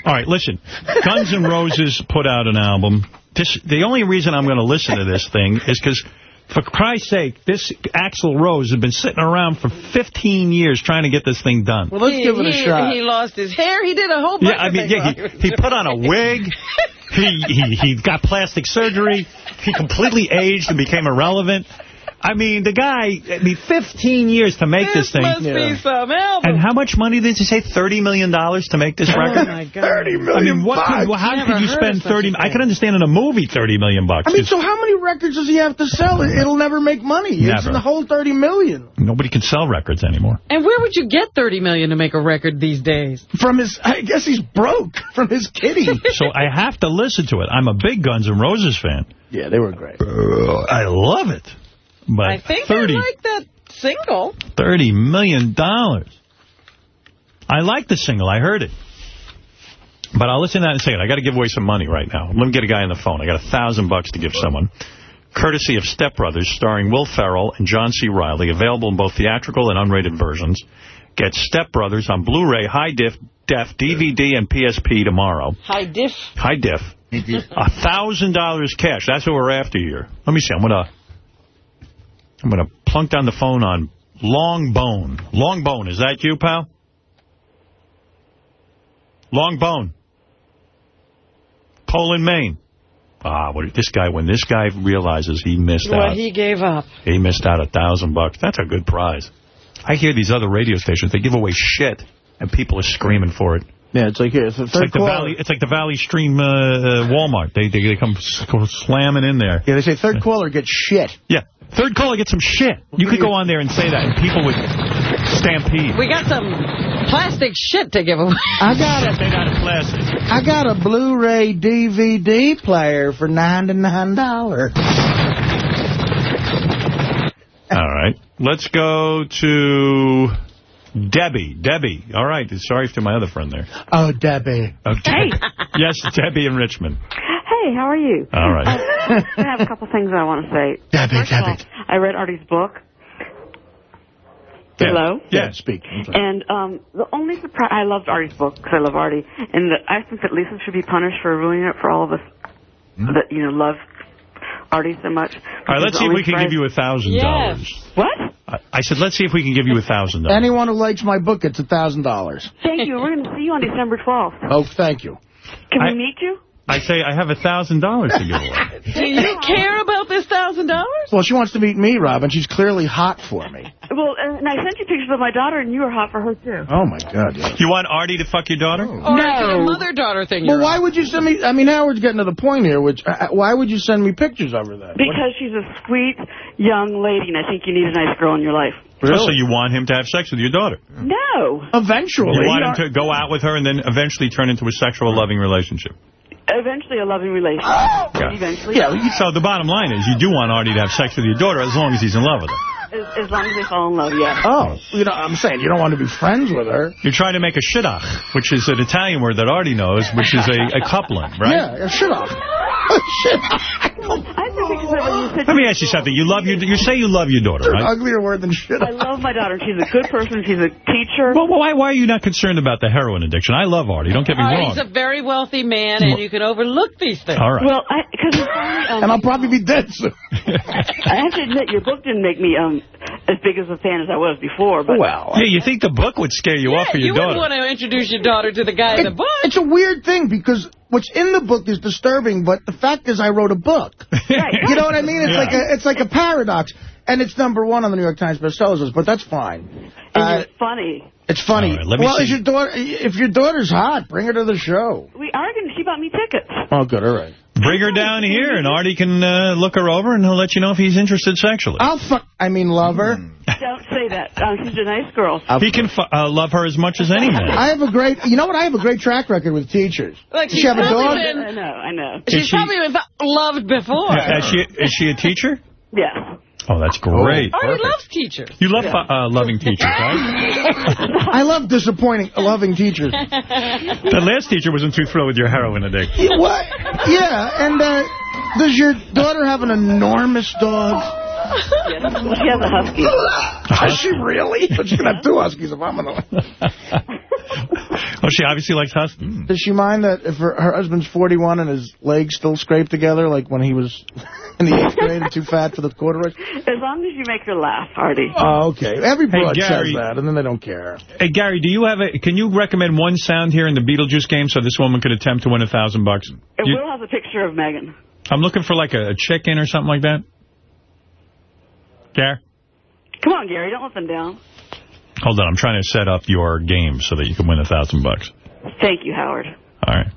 All right, listen. Guns N' Roses put out an album. This, the only reason I'm going to listen to this thing is because, for Christ's sake, this Axl Rose has been sitting around for 15 years trying to get this thing done. Well, let's he, give it a he- shot. He lost his hair. He did a whole bunch Yeah, I mean, things yeah, he, he put on a wig. He, he he got plastic surgery. He completely aged and became irrelevant. I mean, the guy, I mean, 15 years to make this, This thing. must be some album. And how much money did you say? $30 million to make this oh record? Oh, my God. 30 I mean, what could, bucks. how could you spend of such 30 a I could understand in a movie 30 million bucks. I mean, 'cause so how many records does he have to sell? It- It'll never make money. It's Never. in the whole 30 million. Nobody can sell records anymore. And where would you get 30 million to make a record these days? From his, I guess he's broke from his kitty. So I have to listen to it. I'm a big Guns N' Roses fan. yeah, they were great. I love it. But I think 30, I like that single. 30 million. dollars. I like the single. I heard it. But I'll listen to that and say it. I got to give away some money right now. Let me get a guy on the phone. I got a thousand bucks to give someone. Courtesy of Step Brothers, starring Will Ferrell and John C. Reilly, available in both theatrical and unrated versions. Get Step Brothers on Blu-ray, high def, def, DVD, and PSP tomorrow. High diff. High def. A thousand dollars cash. That's what we're after here. Let me see. I'm gonna I'm gonna plunk down the phone on Long Bone. Long Bone, is that you, pal? Long Bone. Poland, Maine. Ah, what this guy when this guy realizes he missed What out. he gave up. He missed out a thousand bucks. That's a good prize. I hear these other radio stations, they give away shit, and people are screaming for it. Yeah, it's like. It's the It's like the. Valley. It's like the Valley Stream uh, uh, Walmart. They, they they come slamming in there. Yeah, they say third caller gets shit. Yeah, third caller get some shit. You could go on there and say that, and people would stampede. We got some plastic shit to give away. I got Shit made out of plastic. I got a Blu-ray DVD player for ninety-nine dollars. All right, let's go to Debbie. Debbie. All right. Sorry to my other friend there. Oh, Debbie. Okay. yes, Debbie in Richmond. Hey, how are you? All right. Uh, I have a couple things I want to say. Debbie, First of all, I read Artie's book. Yeah. Hello? Yeah, speak. And um, the only surprise, I loved Artie's book because I love Artie, and the, I think that Lisa should be punished for ruining it for all of us that you know love Artie so much. All right. Let's see if we can give you a thousand dollars. What? I- I said, let's see if we can give you a thousand dollars. Anyone who likes my book gets a thousand dollars. Thank you. We're going to see you on December 12th. Oh, thank you. Can I- we meet you? I say I have a thousand dollars to give away. Do you care about this thousand dollars? Well, she wants to meet me, Robin. She's clearly hot for me. Well, and I sent you pictures of my daughter, and you were hot for her too. Oh my God. Yes. You want Artie to fuck your daughter? Or is it mother-daughter thing? Well, why on? would you send me? I mean, Howard's getting to the point here. Which, uh, why would you send me pictures of her then? Because she's a sweet young lady, and I think you need a nice girl in your life. Oh, So you want him to have sex with your daughter? No. Eventually. You want him to go out with her and then eventually turn into a sexual loving relationship? Eventually a loving relationship. Yeah. Eventually. Yeah. So the bottom line is you do want Artie to have sex with your daughter as long as he's in love with her. As, as long as they fall in love, yeah. Oh, you know, I'm saying you don't want to be friends with her. You're trying to make a shidduch, which is an Italian word that Artie knows, which is a, a coupling, right? Yeah, shut up. I think because of when you said Let me ask you something. You love your you say you love your daughter, An right? uglier word than shit. I love my daughter. She's a good person. She's a teacher. Well, why why are you not concerned about the heroin addiction? I love Artie. Don't get me Uh, wrong. he's a very wealthy man, and you can overlook these things. All right. Well, because um, And I'll probably be dead soon. I have to admit, your book didn't make me um as big as a fan as I was before. But Well, Yeah, you think the book would scare you off for you your wouldn't want to introduce your daughter to the guy in the book. It's a weird thing because what's in the book is disturbing, but the fact is I wrote a book. You know what I mean? It's Yeah. like a it's like a paradox. And it's number one on the New York Times bestsellers list, but that's fine. and Uh, you're funny. it's funny. All right, let me well, see. is your daughter, if your daughter's hot, bring her to the show. We are going to. She bought me tickets. Oh, good. All right. Bring her down here, and Artie can uh, look her over, and he'll let you know if he's interested sexually. I'll fuck. I mean, love her. Don't say that. Um, she's a nice girl. He can fu- uh, love her as much as any man. I have a great, you know what? I have a great track record with teachers. Like, Does she's she have a probably dog? been- I know. I know. She's Is she- probably been loved before. Is she, is she a teacher? Yeah. Oh, that's great. Artie loves teachers. You love uh, loving teachers, right? I love disappointing, loving teachers. the last teacher wasn't too thrilled with your heroin addiction. Yeah, what? Yeah, and uh, does your daughter have an enormous dog? Yes. Well, she has a husky. Does she really? But she's going to have two huskies if I'm going to... Oh, she obviously likes huskies. Hmm. Does she mind that if her, her husband's 41 and his legs still scraped together, like when he was in the eighth grade and too fat for the corduroys? As long as you make her laugh, Artie. Oh, okay. Every Hey, broad Gary. says that, and then they don't care. Hey, Gary, do you have a? Can you recommend one sound here in the Beetlejuice game so this woman could attempt to win a thousand bucks? It You- will have a picture of Megan. I'm looking for like a, a chicken or something like that. Gary? Come on, Gary. Don't let them down. Hold on, I'm trying to set up your game so that you can win a thousand bucks. Thank you, Howard. All right.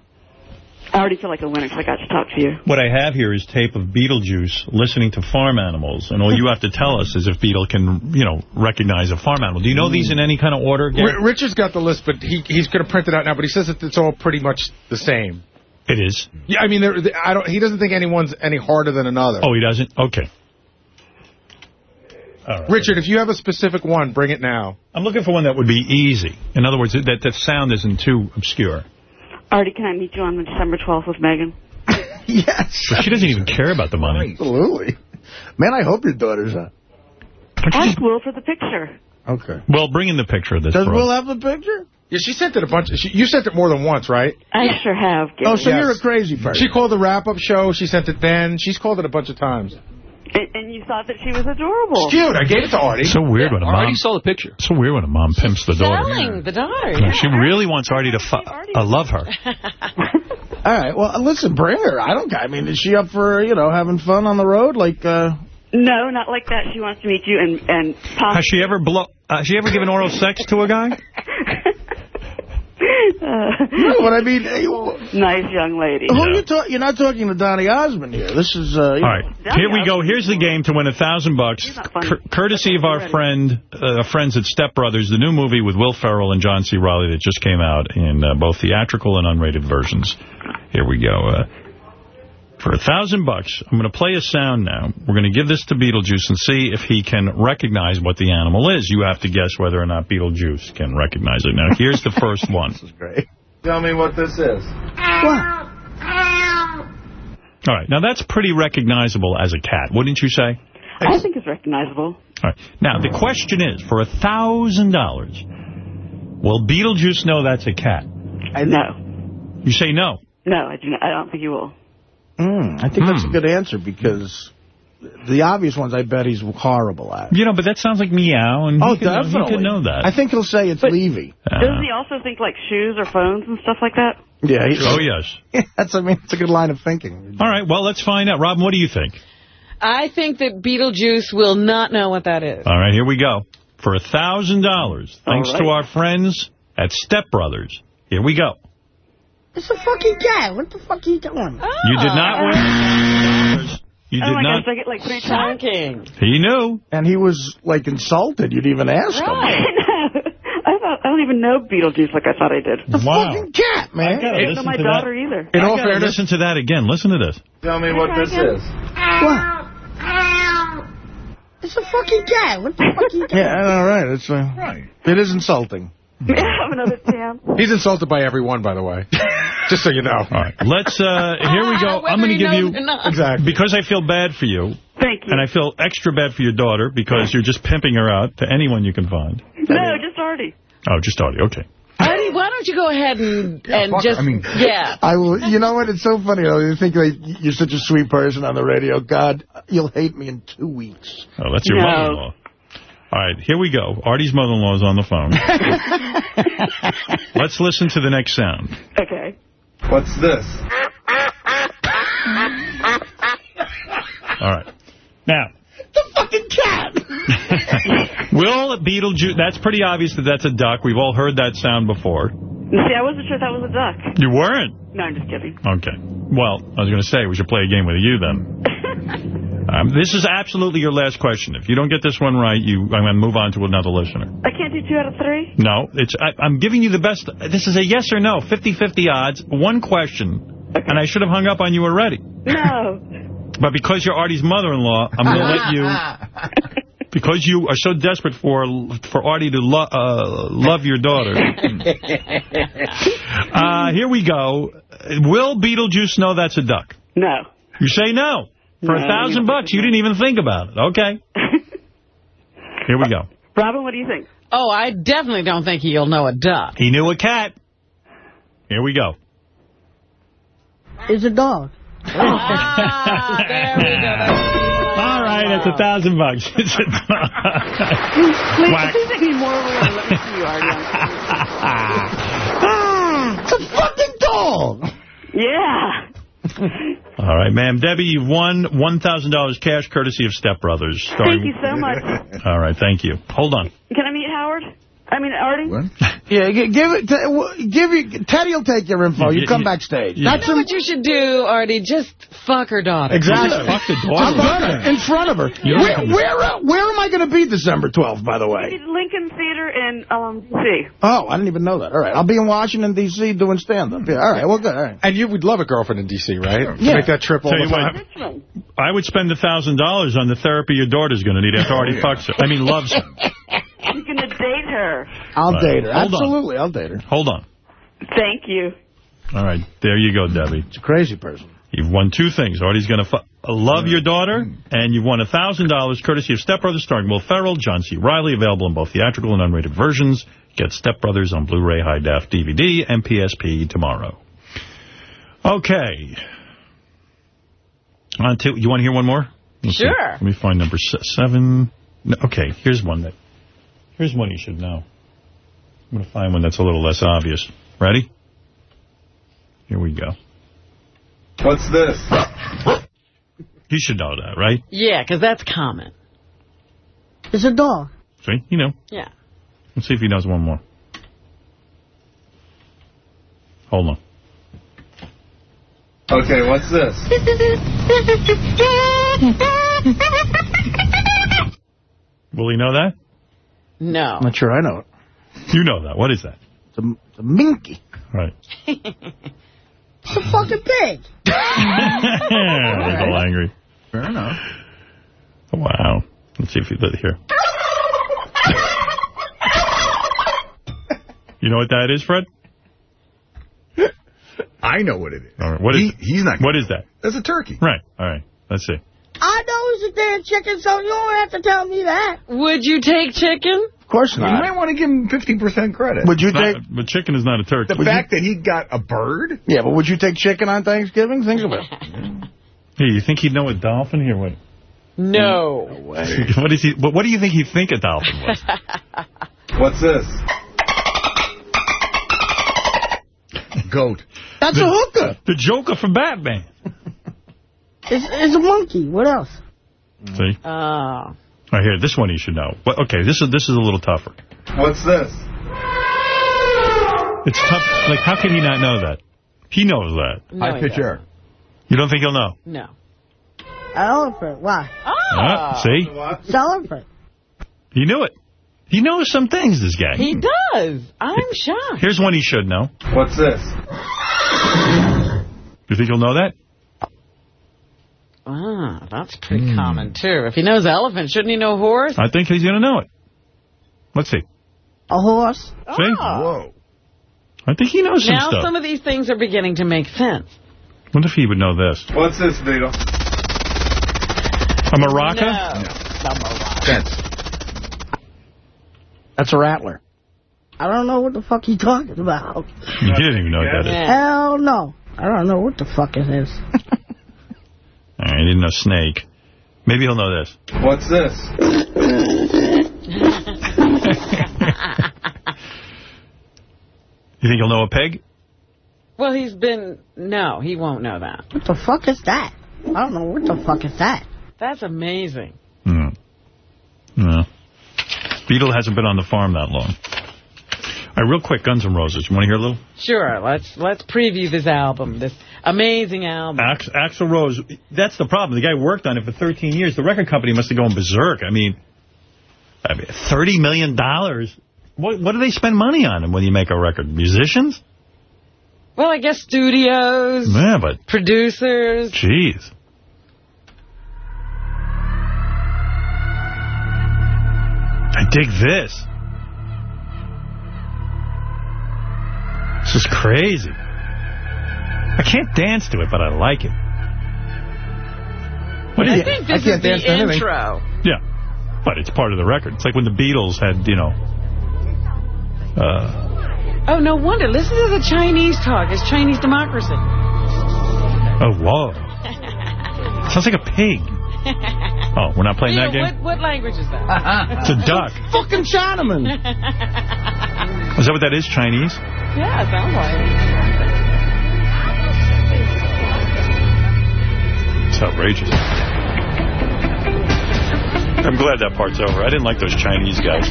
I already feel like a winner because I got to talk to you. What I have here is tape of Beetlejuice listening to farm animals, and all you have to tell us is if Beetle can, you know, recognize a farm animal. Do you know these in any kind of order, Gary? Richard's got the list, but he he's going to print it out now. But he says that it's all pretty much the same. It is. Yeah, I mean, there, I don't. He doesn't think anyone's any harder than another. Oh, he doesn't? Okay. Richard, if you have a specific one, bring it now. I'm looking for one that would be easy. In other words, that the sound isn't too obscure. Artie, can I meet you on December 12th with Megan? yes. But she doesn't even care about the money. Absolutely. Man, I hope your daughter's a... Ask Will for the picture. Okay. Well, bring in the picture of this. Does bro. Will have the picture? Yeah, she sent it a bunch. She, you sent it more than once, right? I sure have. Oh, so Yes. you're a crazy person. She called the wrap-up show. She sent it then. She's called it a bunch of times. And, and you thought that she was adorable. It's cute. I gave it to Artie. So weird when a mom... Artie saw the picture. So weird when a mom pimps the daughter. Selling the daughter. Yeah, Yeah. She really wants Artie to fu- uh, love her. All right, well, listen, bring her. I don't... I mean, is she up for, you know, having fun on the road? Like, uh... No, not like that. She wants to meet you and and talk. Has she ever blow? Uh, has she ever given oral sex to a guy? No, but I mean... hey, who nice young lady. are you talking... You're not talking to Donny Osmond here. This is, uh... you All right, know- here we go. Here's the game to win a thousand bucks, courtesy of our friend, uh, friends at Step Brothers, the new movie with Will Ferrell and John C. Reilly that just came out in uh, both theatrical and unrated versions. Here we go. For a thousand bucks, I'm going to play a sound now. We're going to give this to Beetlejuice and see if he can recognize what the animal is. You have to guess whether or not Beetlejuice can recognize it. Now, here's the first one. this is great. Tell me what this is. All right, now that's pretty recognizable as a cat, wouldn't you say? I think it's recognizable. All right. Now, the question is, for a $1,000, will Beetlejuice know that's a cat? I know. You say no. No, I do not. I don't think you will. Mm, I think that's a good answer because the obvious ones I bet he's horrible at. You know, but that sounds like meow, and Oh, he, could, know- definitely. he could know that. I think he'll say it's Levy. Doesn't he also think like shoes or phones and stuff like that? Yeah. He, oh, yes. that's, I mean, it's a good line of thinking. All right, well, let's find out. Robin, what do you think? I think that Beetlejuice will not know what that is. All right, here we go. For a $1,000, thanks All to our friends at Step Brothers, here we go. It's a fucking cat. What the fuck are you doing? You did not win $1,000. You oh did my not. gosh, I get like three times. He knew. And he was, like, insulted. You'd even ask him. I thought I don't even know Beetlejuice like I thought I did. Wow. Fucking cat, man. I don't know my to daughter that. either. In all fairness, listen to that again. Listen to this. Tell me what this is. What? It's a fucking cat. What the fuck are you doing? Yeah, all right. It's, uh, It is insulting. have another Sam. He's insulted by everyone, by the way. Just so you know. All right. Let's, uh, here we go. I'm going to give you, Exactly. because I feel bad for you. Thank you. And I feel extra bad for your daughter because you're just pimping her out to anyone you can find. No, just Artie. Oh, just audio. Okay. Artie, why don't you go ahead and, and fuck, just, I mean- yeah. I will. You know what? It's so funny. though. You think like you're such a sweet person on the radio. God, you'll hate me in two weeks. Oh, that's your No. mother-in-law. All right, here we go. Artie's mother-in-law is on the phone. Let's listen to the next sound. Okay. What's this? All right. Now, The fucking cat. Will Beetlejuice, that's pretty obvious that that's a duck. We've all heard that sound before. See, I wasn't sure that was a duck. You weren't? No, I'm just kidding. Okay. Well, I was going to say we should play a game with you then. um, this is absolutely your last question. If you don't get this one right, you I'm going to move on to another listener. I can't do two out of three? No, it's I, I'm giving you the best. This is a yes or no, 50-50 odds, one question, and I should have hung up on you already. No. But because you're Artie's mother-in-law, I'm going to let you, because you are so desperate for for Artie to lo uh, love your daughter. Uh, here we go. Will Beetlejuice know that's a duck? No. You say no. For a thousand bucks, you didn't even think about it. Okay. Here we go. Robin, what do you think? Oh, I definitely don't think he'll know a duck. He knew a cat. Here we go. It's a dog. Ah, there we go. All right, that's a thousand bucks. It's a Please, Whack. please make me more aware. Let me see you, Artie. It's a fucking dog. Yeah. All right, ma'am. Debbie, you've won $1,000 cash courtesy of Step Brothers. Thank you so much. All right, thank you. Hold on. Can I meet Howard? I mean, Artie? What? Yeah, give it. Give you. Teddy will take your info. You Yeah, come yeah, backstage. yeah. That's You know what you should do, Artie? Just fuck her daughter. Exactly. Fuck the I've daughter. done in front of her. You don't Where, where, uh, where am I going to be December 12th, by the way? Lincoln Theater in um, D.C. Oh, I didn't even know that. All right, I'll be in Washington, D.C. doing stand-up. Yeah, all right, well, good. All right. And you would love a girlfriend in D.C., right? Yeah. Make that trip all Tell the you what, time. I would spend a $1,000 on the therapy your daughter's going to need after Artie fucks her. I mean, loves her. You're going to date her. I'll All right, date her. hold on. Absolutely, I'll date her. Hold on. Thank you. All right, there you go, Debbie. It's a crazy person. You've won two things. Artie's going to love your daughter, mm. and you've won $1,000 courtesy of Step Brothers starring Will Ferrell, John C. Reilly, available in both theatrical and unrated versions. Get Step Brothers on Blu-ray, High Def, DVD, and PSP tomorrow. Okay. On to, you want to hear one more? Let's see. Sure. Let me find number se- seven. No, okay, here's one that. Here's one you should know. I'm going to find one that's a little less obvious. Ready? Here we go. What's this? You should know that, right? Yeah, because that's common. It's a dog. See, you know. Yeah. Let's see if he knows one more. Hold on. Okay, what's this? Will he know that? No. I'm not sure I know it. You know that. What is that? It's a, it's a minky. Right. It's a fucking pig. He's all angry. Fair enough. Wow. Let's see if he did here. You know what that is, Fred? I know what it is. All right. What is? He- he's not. What is that? That's a turkey. Right. All right. Let's see. I know it's a damn chicken, so you don't have to tell me that. Would you take chicken? Of course You might want to give him 50% credit. Would you It's not- take... but chicken is not a turkey. the fact that he got a bird? Yeah, but would you take chicken on Thanksgiving? Think of it. Hey, you think he'd know a dolphin here? What? No. no way. What is he? What, what do you think he'd think a dolphin was? What's this? Goat. That's The- a hooker. The Joker from Batman. It's, it's a monkey. What else? See? Oh. Right here, this one you should know. But, okay, this is this is a little tougher. What's this? It's tough. Like, how can he not know that? He knows that. No, High pitch doesn't. air. You don't think he'll know? No. Elephant. Why? Oh. Uh, see? It's elephant. He knew it. He knows some things, this guy. He does. I'm shocked. Here's one he should know. What's this? You think he'll know that? Ah, that's pretty common, too. If he knows elephant, shouldn't he know horse? I think he's going to know it. Let's see. A horse. See? Whoa. I think he knows some now stuff. some of these things are beginning to make sense. What if he would know this? What's this, Beetle? A maraca? No. Fence. That's a rattler. I don't know what the fuck he's talking about. You didn't even know what that is. Yeah. Hell no. I don't know what the fuck it is. I he didn't know snake. Maybe he'll know this. What's this? you think he'll know a pig? Well, he's been... No, he won't know that. What the fuck is that? I don't know. What the fuck is that? That's amazing. Mm. No. Beetle hasn't been on the farm that long. All right, real quick, Guns N' Roses. You want to hear a little? Sure, let's let's preview this album, this amazing album. Ax Axl Rose, that's the problem. The guy worked on it for 13 years. The record company must have gone berserk. I mean, I mean 30 million. dollars. What, what do they spend money on when you make a record? Musicians? Well, I guess studios, Yeah, but producers. jeez. I dig this. This is crazy. I can't dance to it, but I like it. What do I you- think this is the intro. Yeah, but it's part of the record. It's like when the Beatles had, you know, uh, Oh, no wonder. Listen to the Chinese talk. It's Chinese democracy. oh, whoa. Sounds like a pig. Oh, we're not playing Yeah, that game? What, what language is that? It's a duck. Fucking Chinaman. Is that what that is, Chinese? Yeah, it sounds like. It's outrageous. I'm glad that part's over. I didn't like those Chinese guys.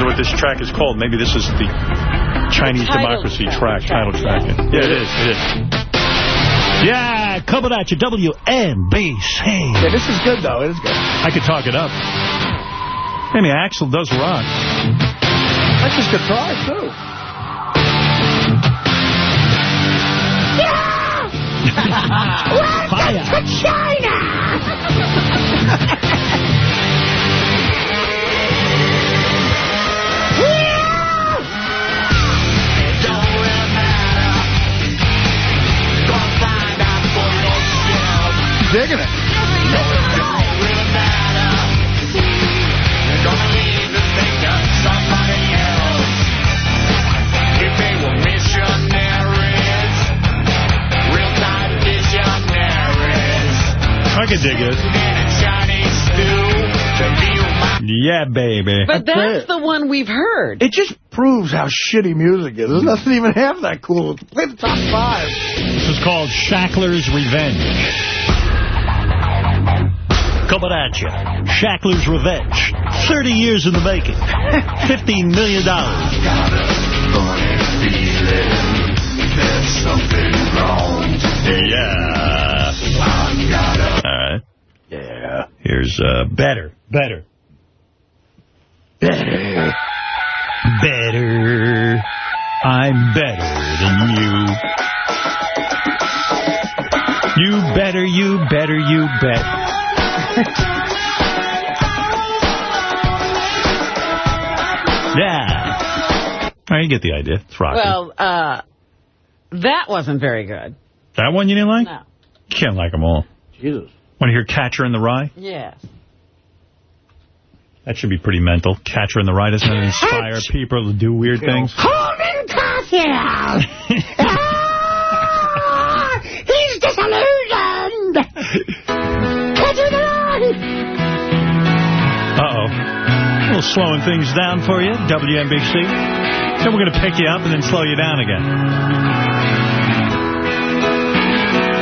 wonder what this track is called. Maybe this is the Chinese Title Democracy track. track, title track. Yeah, it is. It is. Yeah, coming at you, WNBC. Yeah, this is good, though. It is good. I could talk it up. I mean, Axl does rock. That's his guitar, too. Yeah! Welcome to China! Digging it. I could dig it. Yeah, baby. But that's the one we've heard. It just proves how shitty music is. It doesn't even have that cool. Play the top five. This is called Shackler's Revenge. Coming at you. Shackler's Revenge. 30 years in the making. $15 million. Yeah. All right. Yeah. Here's uh, better. Better. Better. Better. I'm better than you. You better, you better, you bet. yeah. All right, you get the idea. It's rocking. Well, uh, that wasn't very good. that one you didn't like? No. You can't like them all. Jesus. Want to hear Catcher in the Rye? Yes. That should be pretty mental. Catcher in the Rye doesn't it inspire people to do weird things? Holden Cassius! ah, he's disillusioned! Catcher in the Rye! Uh-oh. A little slowing things down for you, WNBC. Then we're going to pick you up and then slow you down again.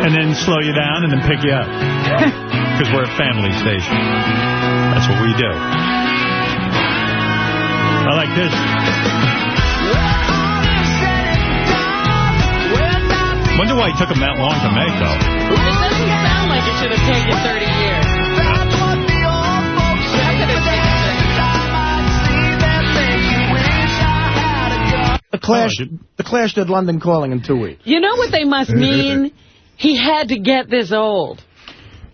And then slow you down and then pick you up. Because we're a family station. That's what we do. I like this. Wonder why it took him that long to make, though. It doesn't sound like it should have taken 30 years. The Clash, the Clash did London Calling in two weeks. You know what they must mean? He had to get this old.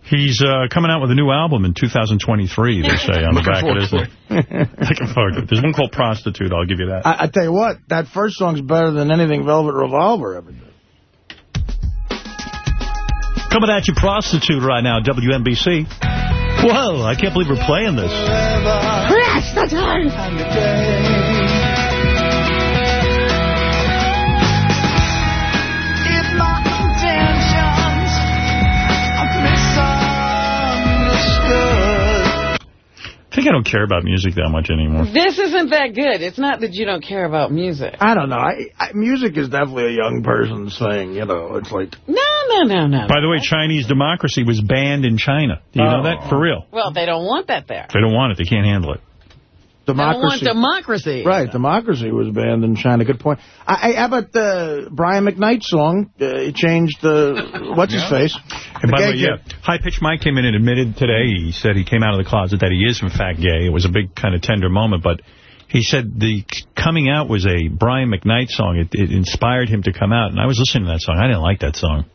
He's uh, coming out with a new album in 2023, they say, on the back of forward his... to it. Looking forward to it. There's one called Prostitute, I'll give you that. I, I tell you what, that first song's better than anything Velvet Revolver ever did. Coming at you, Prostitute, right now, WNBC. Whoa, I can't believe we're playing this. Press I think think I don't care about music that much anymore. This isn't that good. It's not that you don't care about music. I don't know. I, I, music is definitely a young person's thing. You know, it's like... No, no, no, no. By the way, Chinese democracy was banned in China. Do you know oh. that? For real. Well, they don't want that there. They don't want it. They can't handle it. Democracy. They want democracy. Right, democracy was banned in China. Good point. I, I how about the Brian McKnight song? Uh, it changed the what's his face? And by the way, yeah, High Pitch Mike came in and admitted today. He said he came out of the closet that he is in fact gay. It was a big kind of tender moment, but he said the coming out was a Brian McKnight song. It, it inspired him to come out, and I was listening to that song. I didn't like that song.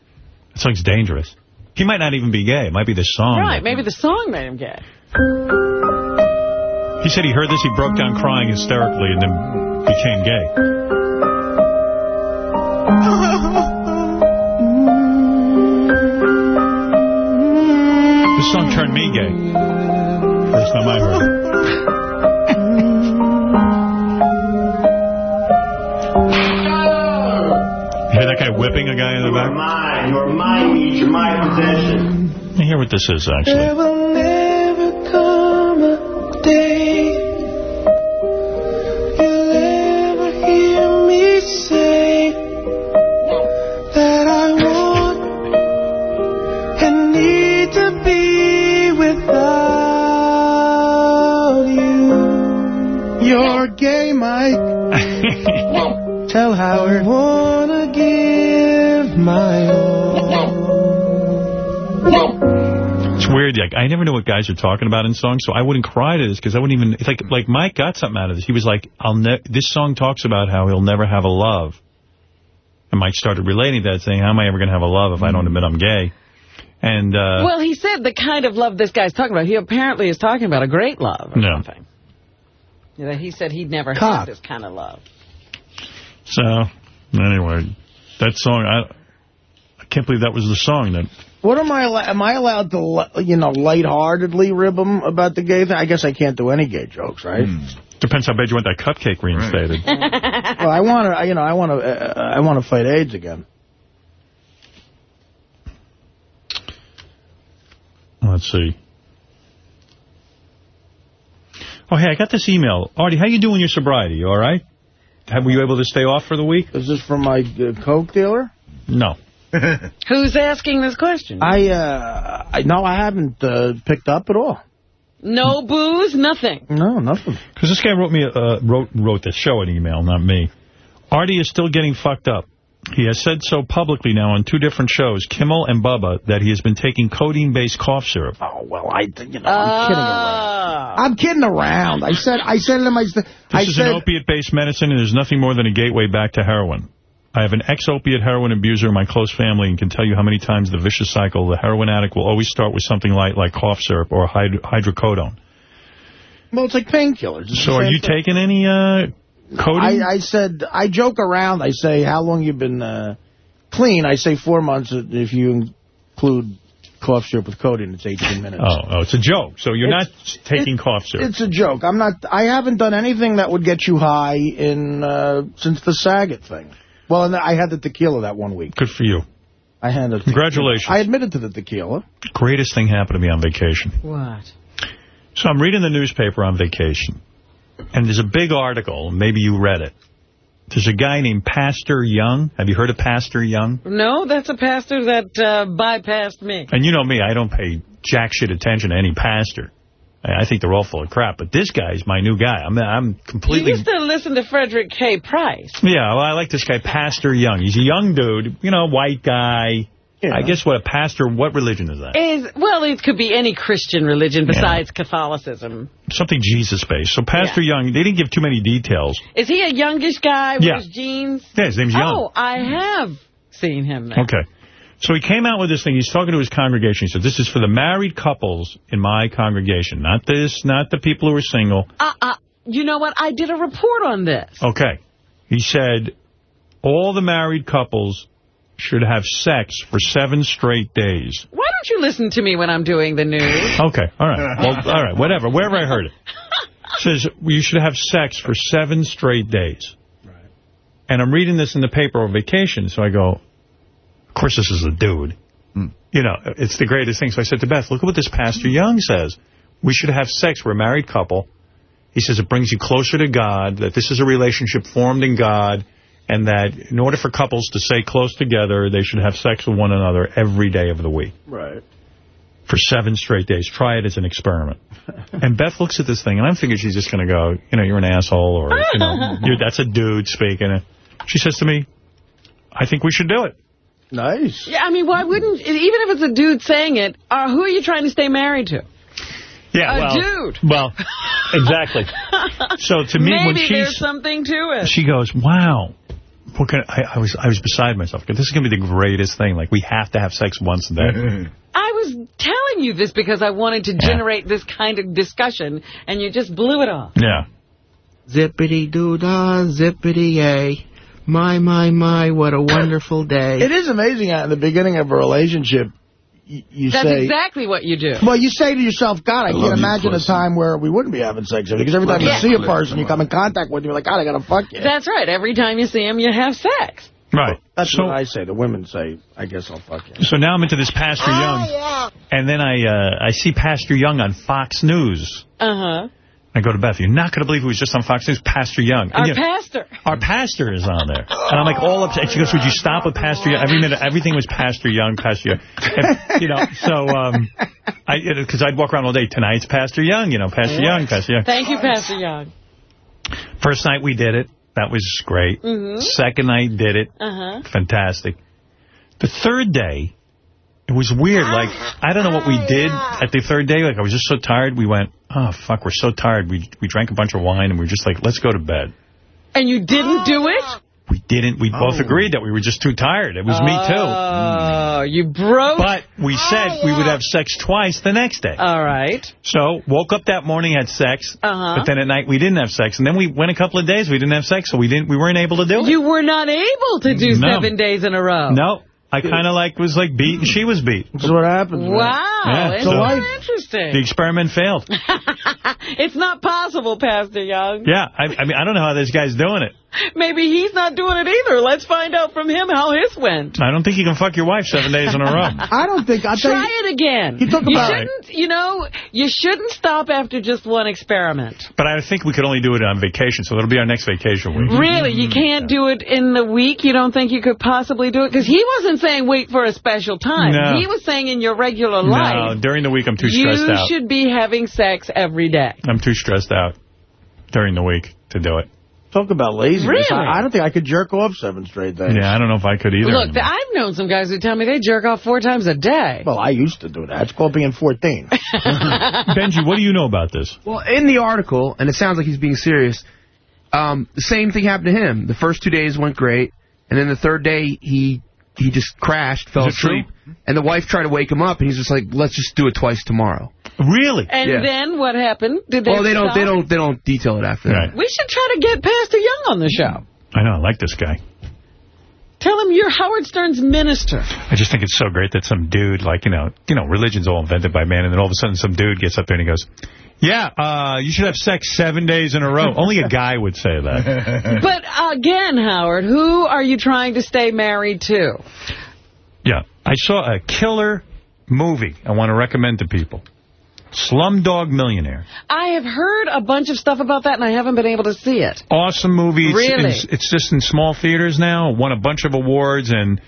That song's dangerous. He might not even be gay. It might be the song. Right, maybe the song made him gay. He said he heard this, he broke down crying hysterically, and then became gay. This song turned me gay. First time I heard it. You hear that guy whipping a guy in the back? You're mine. You're mine. You're my possession. I hear what this is, actually. Tell Howard. I wanna give my all. It's weird. Like I never know what guys are talking about in songs, so I wouldn't cry to this because I wouldn't even. It's like like Mike got something out of this. He was like, "I'll this song talks about how he'll never have a love," and Mike started relating that, saying, "How am I ever going to have a love if I don't admit I'm gay?" And uh, well, he said the kind of love this guy's talking about. He apparently is talking about a great love or no. something. You know, he said he'd never Cock. had this kind of love. So anyway, that song I I can't believe that was the song that. What am I? Am I allowed to, you know, lightheartedly rib him about the gay thing? I guess I can't do any gay jokes, right? Depends how bad you want that cupcake reinstated. well, I want to, you know, I want to, uh, I want to fight AIDS again. Let's see. Oh, hey, I got this email. Artie, how you doing your sobriety? You all right? Have, were you able to stay off for the week? Is this from my uh, Coke dealer? No. Who's asking this question? I, uh, I no, I haven't uh, picked up at all. No booze, nothing. No, nothing. Because this guy wrote me, uh, wrote wrote the show an email, not me. Artie is still getting fucked up. He has said so publicly now on two different shows, Kimmel and Bubba, that he has been taking codeine-based cough syrup. Oh, well, I, you know, I'm kidding around. I'm kidding around. I said, I said to him, I, said- I This is said, an opiate-based medicine, and there's nothing more than a gateway back to heroin. I have an ex-opiate heroin abuser in my close family and can tell you how many times the vicious cycle, the heroin addict will always start with something light like cough syrup or hyd hydrocodone. well, it's like painkillers. So are you thing. taking any uh, codeine? I, I said, I joke around. I say, how long you been uh, clean? I say four months if you include cough syrup with codeine. It's 18 minutes. Oh, oh, it's a joke. So you're It's- not taking cough syrup. It's a joke. I'm not. I haven't done anything that would get you high in uh, since the Saget thing. Well, and I had the tequila that one week. Good for you. I had a tequila. Congratulations. I admitted to the tequila. Greatest thing happened to me on vacation. What? So I'm reading the newspaper on vacation, and there's a big article. Maybe you read it. There's a guy named Pastor Young. Have you heard of Pastor Young? No, that's a pastor that uh, bypassed me. And you know me, I don't pay jack shit attention to any pastor. I I think they're all full of crap. But this guy's my new guy. I'm I'm You completely... used to listen to Frederick K. Price. Yeah, well, I like this guy, Pastor Young. He's a young dude, you know, white guy. I guess what a pastor, what religion is that? Is Well, it could be any Christian religion besides Catholicism. Something Jesus-based. So Pastor Young, they didn't give too many details. Is he a youngish guy? Yeah. Wears jeans? Yeah, his name's Young. Oh, I have seen him there. Okay. So he came out with this thing. He's talking to his congregation. He said, this is for the married couples in my congregation. Not this, not the people who are single. Uh, uh, you know what? I did a report on this. Okay. He said, all the married couples should have sex for seven straight days. Why don't you listen to me when I'm doing the news? Okay, all right. Well, all right, whatever. Wherever I heard it. says you should have sex for seven straight days. And I'm reading this in the paper on vacation, so I go, of course this is a dude. Hmm. You know, it's the greatest thing. So I said to Beth, look at what this Pastor Young says. we should have sex. We're a married couple. He says it brings you closer to God, that this is a relationship formed in God, and that in order for couples to stay close together, they should have sex with one another every day of the week. Right. For seven straight days. Try it as an experiment. and Beth looks at this thing, and I'm thinking she's just going to go, you know, you're an asshole, or, you know, you're, that's a dude speaking. She says to me, I think we should do it. Nice. Yeah, I mean, why wouldn't, even if it's a dude saying it, uh, who are you trying to stay married to? Yeah, a well, dude. Well, exactly. So to me, Maybe when she's, there's something to it. she goes, wow. What can I, I was I was beside myself. This is going to be the greatest thing. Like, we have to have sex once a day. I was telling you this because I wanted to generate this kind of discussion, and you just blew it off. Yeah. Zippity doo dah, zippity yay. My, my, my, what a wonderful day. It is amazing how in the beginning of a relationship, you, you That's say... exactly what you do. Well, you say to yourself, God, I, I can't imagine a time where we wouldn't be having sex. Because every time Yeah. you see a person, you come in contact with, you're like, God, I got to fuck you. That's right. Every time you see him, you have sex. Right. That's So- what I say. The women say, I guess I'll fuck you. So now I'm into this Pastor Young. And then I uh, I see Pastor Young on Fox News. Uh-huh. I go to Beth, you're not going to believe it was just on Fox News, Pastor Young. And Our you know, pastor. our pastor is on there. And I'm like all upset. She goes, would you stop with Pastor Young? Every minute, everything was Pastor Young, Pastor Young. And, you know, so, um, I, because I'd walk around all day, tonight's Pastor Young, you know, Pastor Young, Pastor Young. Thank you, Pastor Young. First night we did it. That was great. Mhm. Second night did it. Uh-huh. Fantastic. The third day, it was weird. Like, I don't know what we did at the third day. Like, I was just so tired. We went, oh, fuck, we're so tired. We we drank a bunch of wine, and we were just like, let's go to bed. And you didn't do it? We didn't. We both agreed that we were just too tired. It was me, too. Oh, you broke. But we said we would have sex twice the next day. All right. So, woke up that morning, had sex, Uh-huh. but then at night we didn't have sex. And then we went a couple of days, we didn't have sex, so we didn't. we weren't able to do it. You were not able to do No. seven days in a row. No. I kind of like was like beat and she was beat. That's what happens. man. Wow. Yeah, Isn't so- that The experiment failed. it's not possible, Pastor Young. Yeah, I, I mean, I don't know how this guy's doing it. Maybe he's not doing it either. Let's find out from him how his went. I don't think you can fuck your wife seven days in a row. I don't think... I'll Try you, it again. You talk You shouldn't, you know, you shouldn't stop after just one experiment. But I think we could only do it on vacation, so it'll be our next vacation week. Really, you can't do it in the week? You don't think you could possibly do it? Because he wasn't saying wait for a special time. No. He was saying in your regular No, life, during the week I'm too stressed out. should be having sex every day. I'm too stressed out during the week to do it. Talk about laziness. Really? I, I don't think I could jerk off seven straight days. Yeah, I don't know if I could either. Look, I've known some guys who tell me they jerk off four times a day. Well, I used to do that. It's called being 14. Benjy, what do you know about this? Well, in the article, and it sounds like he's being serious, um, the same thing happened to him. The first two days went great, and then the third day he he just crashed, fell Is it true? asleep, and the wife tried to wake him up, and he's just like, "Let's just do it twice tomorrow." Really? And Yeah. then what happened? Did they well, they don't they don't they don't detail it after that. We should try to get Pastor Young on the show. I know, I like this guy. Tell him you're Howard Stern's minister. I just think it's so great that some dude, like, you know, you know, religion's all invented by man, and then all of a sudden some dude gets up there and he goes, yeah, uh, you should have sex seven days in a row. Only a guy would say that. But again, Howard, who are you trying to stay married to? Yeah. I saw a killer movie I want to recommend to people. Slumdog Millionaire. I have heard a bunch of stuff about that, and I haven't been able to see it. Awesome movie. It's, Really? It's, it's just in small theaters now. Won a bunch of awards, and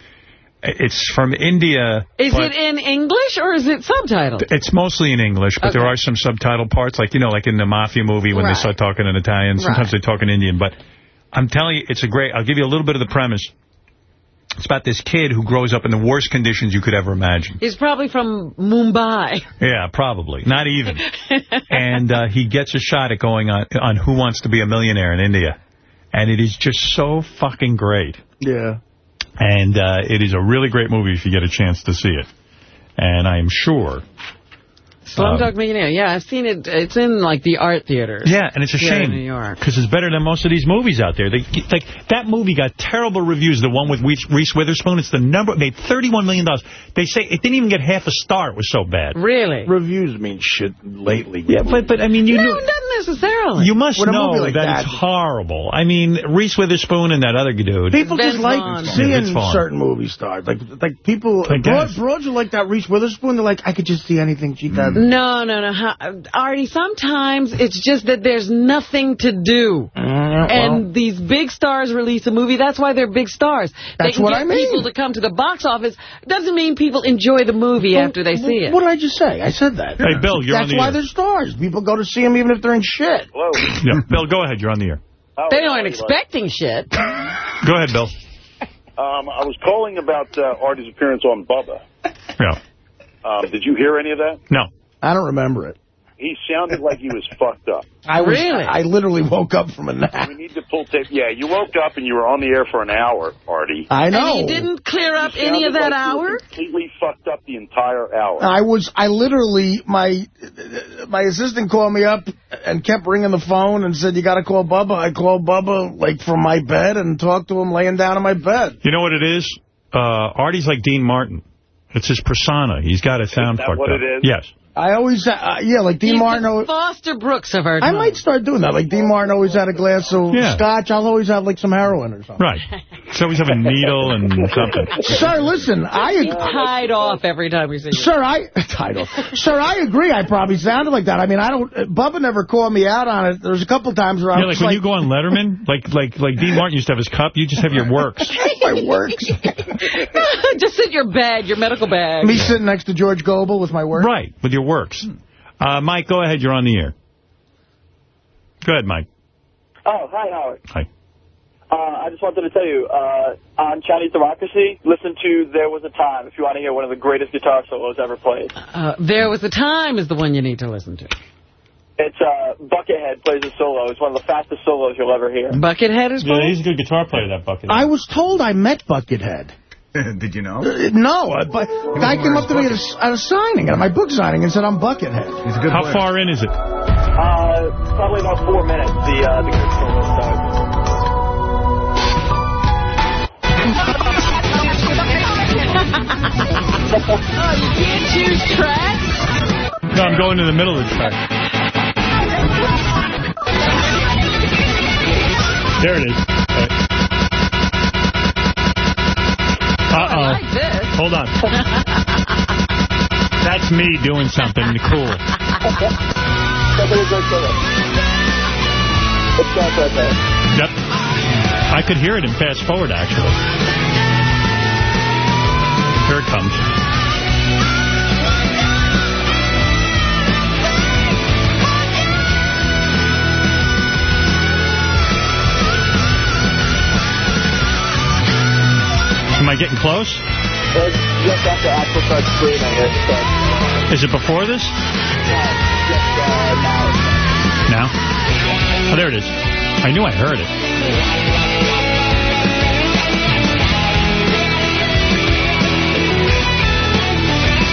it's from India. Is it in English or is it subtitled? It's mostly in English, but there are some subtitle parts, like, you know, like in the Mafia movie when Right. they start talking in Italian. Sometimes Right. they talk in Indian. But I'm telling you, it's a great... I'll give you a little bit of the premise. It's about this kid who grows up in the worst conditions you could ever imagine. He's probably from Mumbai. Yeah, probably. Not even. and uh, he gets a shot at going on, on Who Wants to Be a Millionaire in India. And it is just so fucking great. Yeah. And uh, it is a really great movie if you get a chance to see it. And I am sure... Slumdog um, Millionaire. Yeah, I've seen it. It's in, like, the art theaters. Yeah, and it's a here in shame. New York. Because it's better than most of these movies out there. They, like That movie got terrible reviews, the one with Reese Reese Witherspoon. It's the number, made 31 million. dollars. They say it didn't even get half a star. It was so bad. Really? Reviews mean shit lately. Yeah, but, but I mean, you no, knew... it doesn't necessarily. You must a know like that, that- it's horrible. I mean, Reese Witherspoon and that other dude. People just like Yeah, seeing Vince certain movie stars. Like, like people, I broad, guess. broads are like that Reese Witherspoon. They're like, I could just see anything she does. No, no, no. Artie, sometimes it's just that there's nothing to do. and these big stars release a movie. That's why they're big stars. they That's can what get I mean. people to come to the box office. Doesn't mean people enjoy the movie after they see it. What did I just say? I said that. Hey, Bill, you're That's on the That's why air. they're stars. People go to see them even if they're in shit. Hello. Yeah, Bill, go ahead. You're on the air. They aren't expecting shit. Go ahead, Bill. Um, I was calling about uh, Artie's appearance on Bubba. Yeah. Um, did you hear any of that? No. I don't remember it. He sounded like he was fucked up. I was, I literally woke up from a nap. We need to pull tape. Yeah, you woke up and you were on the air for an hour, Artie. I know. And you didn't clear up You any of that like you hour? completely fucked up the entire hour. I was, I literally, my my assistant called me up and kept ringing the phone and said, you got to call Bubba. I called Bubba, like, from my bed and talked to him laying down in my bed. You know what it is? Uh, Artie's like Dean Martin. It's his persona. He's got to sound that fucked what up. it is? Yes. I always, uh, yeah, like Dean He's Martin. the always- Foster Brooks of our I might start doing that. Like Dean Martin always had a glass of Yeah. scotch. I'll always have like some heroin or something. Right. So always have a needle and something. Sir, listen, I tied off every time we see you. Sir, I title. Sir, I agree. I probably sounded like that. I mean, I don't. uh, Bubba never called me out on it. There's a couple times where I Yeah, was like when you go on Letterman, like like like Dean Martin used to have his cup, you just have your works. my works. Just sit your bed, your medical bag. Me sitting next to George Gobel with my work. Right, with your works. Uh, Mike, go ahead. You're on the air. Go ahead, Mike. Oh, hi, Howard. Hi. Uh, I just wanted to tell you, uh, on Chinese Democracy, listen to There Was a Time if you want to hear one of the greatest guitar solos ever played. Uh, there was a time is the one you need to listen to. It's uh, Buckethead plays a solo. It's one of the fastest solos you'll ever hear. Buckethead is Yeah, he's a good guitar player, that Buckethead. I was told I met Buckethead. Did you know? Uh, no, uh, but a guy came up to me at a, at a signing, at my book signing, and said I'm Buckethead. He's a good How player. far in is it? Uh, probably about four minutes, the, uh, the good oh, you can't choose tracks? No, I'm going to the middle of the track. There it is. Uh-oh. like. Hold on. That's me doing something cool. Definitely a great solo. It starts right there. Yep. I could hear it in fast forward, actually. Here it comes. I getting close? It's just after Axl starts screaming, it starts. Is it before this? Just, uh, now. Now? Oh, there it is. I knew I heard it.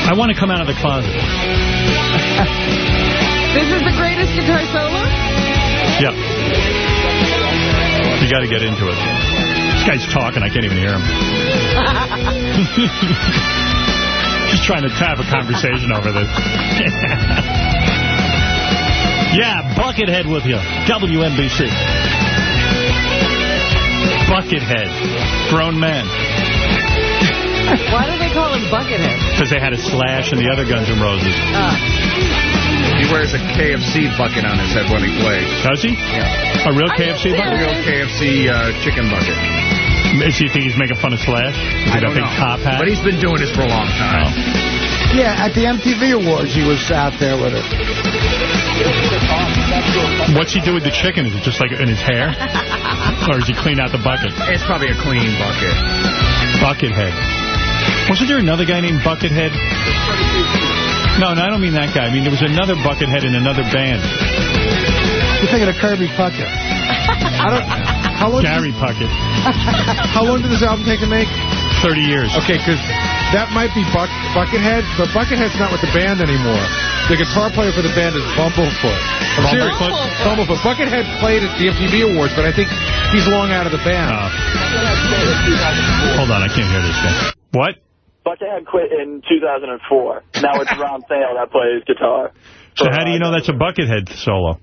I want to come out of the closet. This is the greatest guitar solo? Yep. You got to get into it. This guy's talking. I can't even hear him. Just trying to have a conversation over this. yeah, Buckethead with you. WNBC. Buckethead. Grown man. Why do they call him Buckethead? Because they had a slash and the other Guns N' Roses. Uh, He wears a KFC bucket on his head when he plays. Does he? Yeah. A real KFC A real KFC uh, chicken bucket. Does he think he's making fun of Slash? Is I don't big know. top hat? But he's been doing this for a long time. Oh. Yeah, at the MTV Awards, he was out there with it. What's he do with the chicken? Is it just like in his hair? or does he clean out the bucket? It's probably a clean bucket. Buckethead. Wasn't there another guy named Buckethead? No, no, I don't mean that guy. I mean, there was another Buckethead in another band. You're thinking of Kirby Puckett. I don't, how long Gary Puckett. How long did this album take to make? 30 years. Okay, because that might be Buck, Buckethead, but Buckethead's not with the band anymore. The guitar player for the band is Bumblefoot. I'm serious. Bumblefoot? Bumblefoot. Buckethead played at the MTV Awards, but I think he's long out of the band. Uh, hold on, I can't hear this guy. What? Buckethead quit in 2004. Now it's Ron Thal that plays guitar. So how do you uh, know that's a Buckethead solo?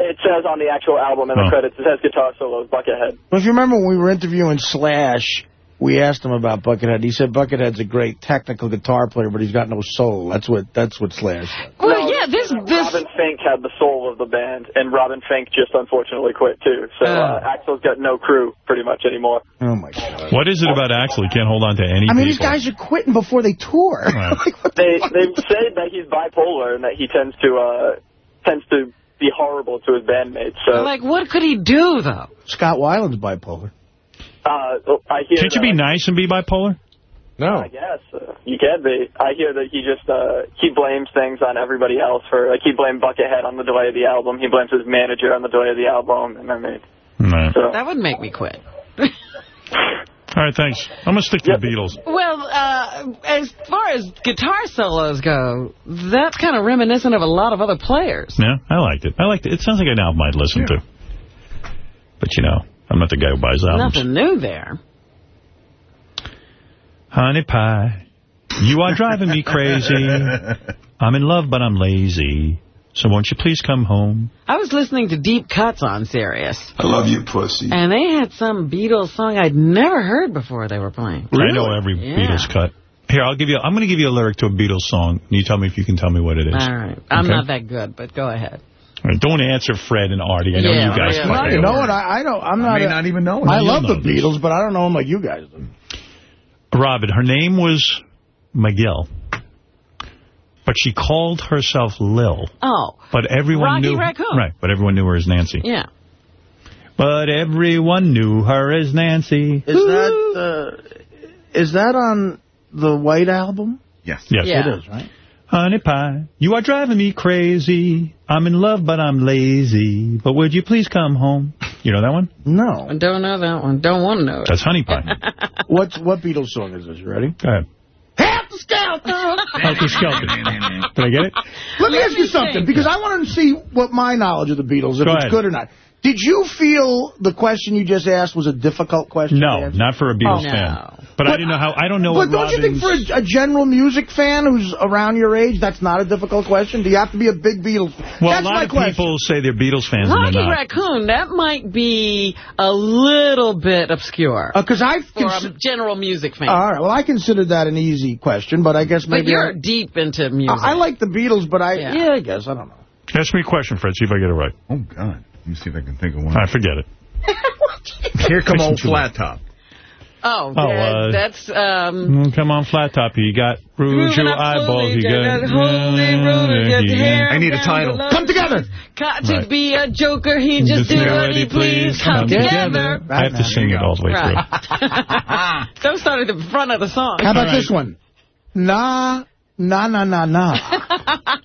It, it says on the actual album in the Oh. credits, it says guitar solos, Buckethead. Well, if you remember when we were interviewing Slash, we asked him about Buckethead. He said Buckethead's a great technical guitar player, but he's got no soul. That's what that's what Slash said. Well, yeah, this this Robin Finck had the soul of the band, and Robin Finck just unfortunately quit too. So uh, Axl's got no crew pretty much anymore. Oh my god! What is it about Axl? He can't hold on to any I mean, these guys are quitting before they tour. they they say that he's bipolar and that he tends to uh tends to be horrible to his bandmates. So like, what could he do though? Scott Weiland's bipolar. uh, I hear. Can't you that, be nice and be bipolar? No. I guess uh, you can be. I hear that he just uh he blames things on everybody else for like he blamed Buckethead on the delay of the album. He blames his manager on the delay of the album, and I mean. So, That would make me quit. All right, thanks. I'm going to stick to the Beatles. Well, uh, as far as guitar solos go, that's kind of reminiscent of a lot of other players. Yeah, I liked it. I liked it. It sounds like an album I'd listen to. But, you know, I'm not the guy who buys albums. Nothing new there. Honey pie, you are driving me crazy. I'm in love, but I'm lazy. So won't you please come home? I was listening to Deep Cuts on Sirius, I love you, pussy. and they had some Beatles song I'd never heard before they were playing. I know every Yeah. Beatles cut. Here, I'll give you. I'm going to give you a lyric to a Beatles song. And you tell me if you can tell me what it is. All right. I'm Okay? not that good, but go ahead. All right, don't answer Fred and Artie. I know Yeah, you guys. yeah. fucking You know know. what? I, I don't. I'm I not. may a- not even know it. I You'll love the know Beatles, but I don't know them like you guys do. Robin, her name was McGill, but she called herself Lil. Oh, But everyone Rocky knew Raccoon. right. But everyone knew her as Nancy. yeah. But everyone knew her as Nancy. Is that uh, is that on the White album? Yes. Yes. It is, right? Honey pie, you are driving me crazy. I'm in love, but I'm lazy. But would you please come home? You know that one? No. I don't know that one. Don't want to know it. That's Honey Pie. What's what Beatles song is this? You ready? Go ahead. Helter Skelter. Helter Skelter. Did I get it? Let me ask you something, because I want to see what my knowledge of the Beatles, if Go it's ahead. good or not. Did you feel the question you just asked was a difficult question? No, not for a Beatles Oh. fan. But, I didn't know how. I don't know But what don't you think for a, a general music fan who's around your age, that's not a difficult question? Do you have to be a big Beatles fan? Well, that's a lot my of question. people say they're Beatles fans and Rocky they're not. Raccoon, that might be a little bit obscure. Uh, because I for a general music fan. All right, well, I considered that an easy question, but I guess maybe. but maybe you're I, deep into music. I, I like the Beatles, but I Yeah. yeah. I guess I don't know. Ask me a question, Fred. See if I get it right. Oh, God. Let me see if I can think of one. I forget it. Here come old flat top. Oh, Oh, that- uh, that's um. Mm, Come on, flat top. You got rouge Moving your eyeballs. You got. got holy roller, hair I need a title. Come together. Got to Right. be a joker. He just do what he please. Come together. I have to sing it all the way through. Right. Don't start at the front of the song. How about this one? Nah, nah, nah, nah, nah.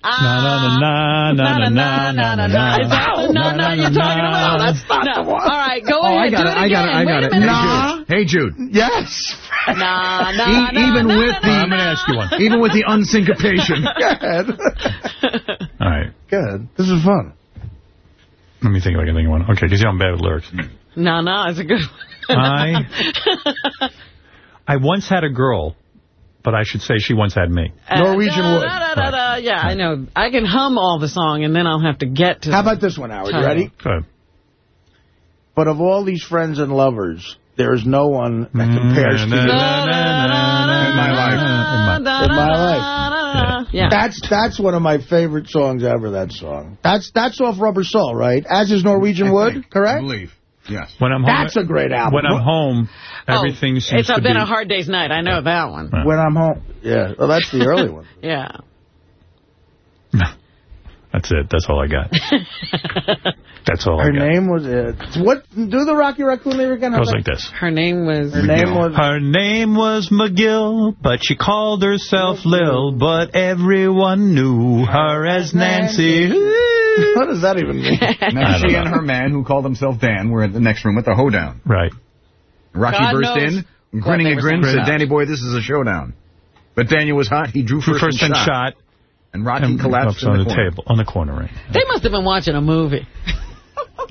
Na na na na na na na na na. Is that the no, no, you're talking about? That's not the one. All right, go Oh, I ahead. got do it, it I got it, again. I got Wait it. a minute. Nah. Hey, Jude. Yes. Nah, nah, E- nah, even nah, with nah, the nah, I'm going to ask you one. even with the unsyncopation. Good. All right. Good. This is fun. Let me think if I can think of one. Okay, because you know I'm bad with lyrics. Nah, nah, it's a good one. I I once had a girl, but I should say she once had me. Uh, Norwegian Da, Wood. da, da, da, da. Yeah, I know. I can hum all the song, and then I'll have to get to How the about this one, Howard? You ready? Good. But of all these friends and lovers, there is no one that compares to you. In my life. In my life. Yeah. That's that's one of my favorite songs ever. That song. That's that's off Rubber Soul, right? As is Norwegian Wood, I correct? believe. Yes. When I'm home, That's a great album. when I'm home, Oh, everything seems It's to been be. a hard day's night. I know that one. When I'm home. Yeah. Well, that's the early one. Yeah. That's it. That's all I got. That's all Her I got. name was uh, what? Do the Rocky Raccoon lyric again? Goes like this. Her name was... Her name was. Her name was McGill, but she called herself Lil, but everyone knew her as Nancy. What does that even mean? Now, she don't and her man, who called himself Dan, were in the next room at the hoedown. Right. Rocky God burst knows in, grinning they a grin, saying. said, Danny boy, this is a showdown. But Daniel was hot. He drew First, first, and shot. And Rocky and collapsed on in the, the, corner. table, on the corner ring. They must have been watching a movie.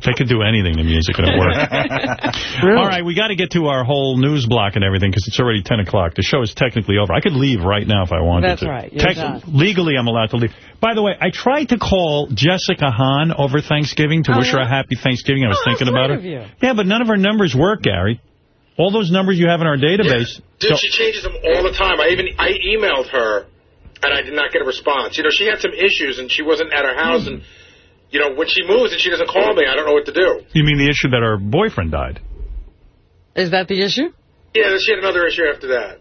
They could do anything to music and it work. All right, we got to get to our whole news block and everything because it's already 10 o'clock. The show is technically over. I could leave right now if I wanted That's to. right. You're. Legally, I'm allowed to leave. By the way, I tried to call Jessica Hahn over Thanksgiving to Oh, wish her a happy Thanksgiving. I was Oh, thinking about sweet it. Yeah, but none of her numbers work, Gary. All those numbers you have in our database. Dude, So- she changes them all the time. I even I emailed her, and I did not get a response. You know, she had some issues, and she wasn't at her house, and you know, when she moves and she doesn't call me, I don't know what to do. you mean the issue that her boyfriend died? Is that the issue? Yeah, she had another issue after that.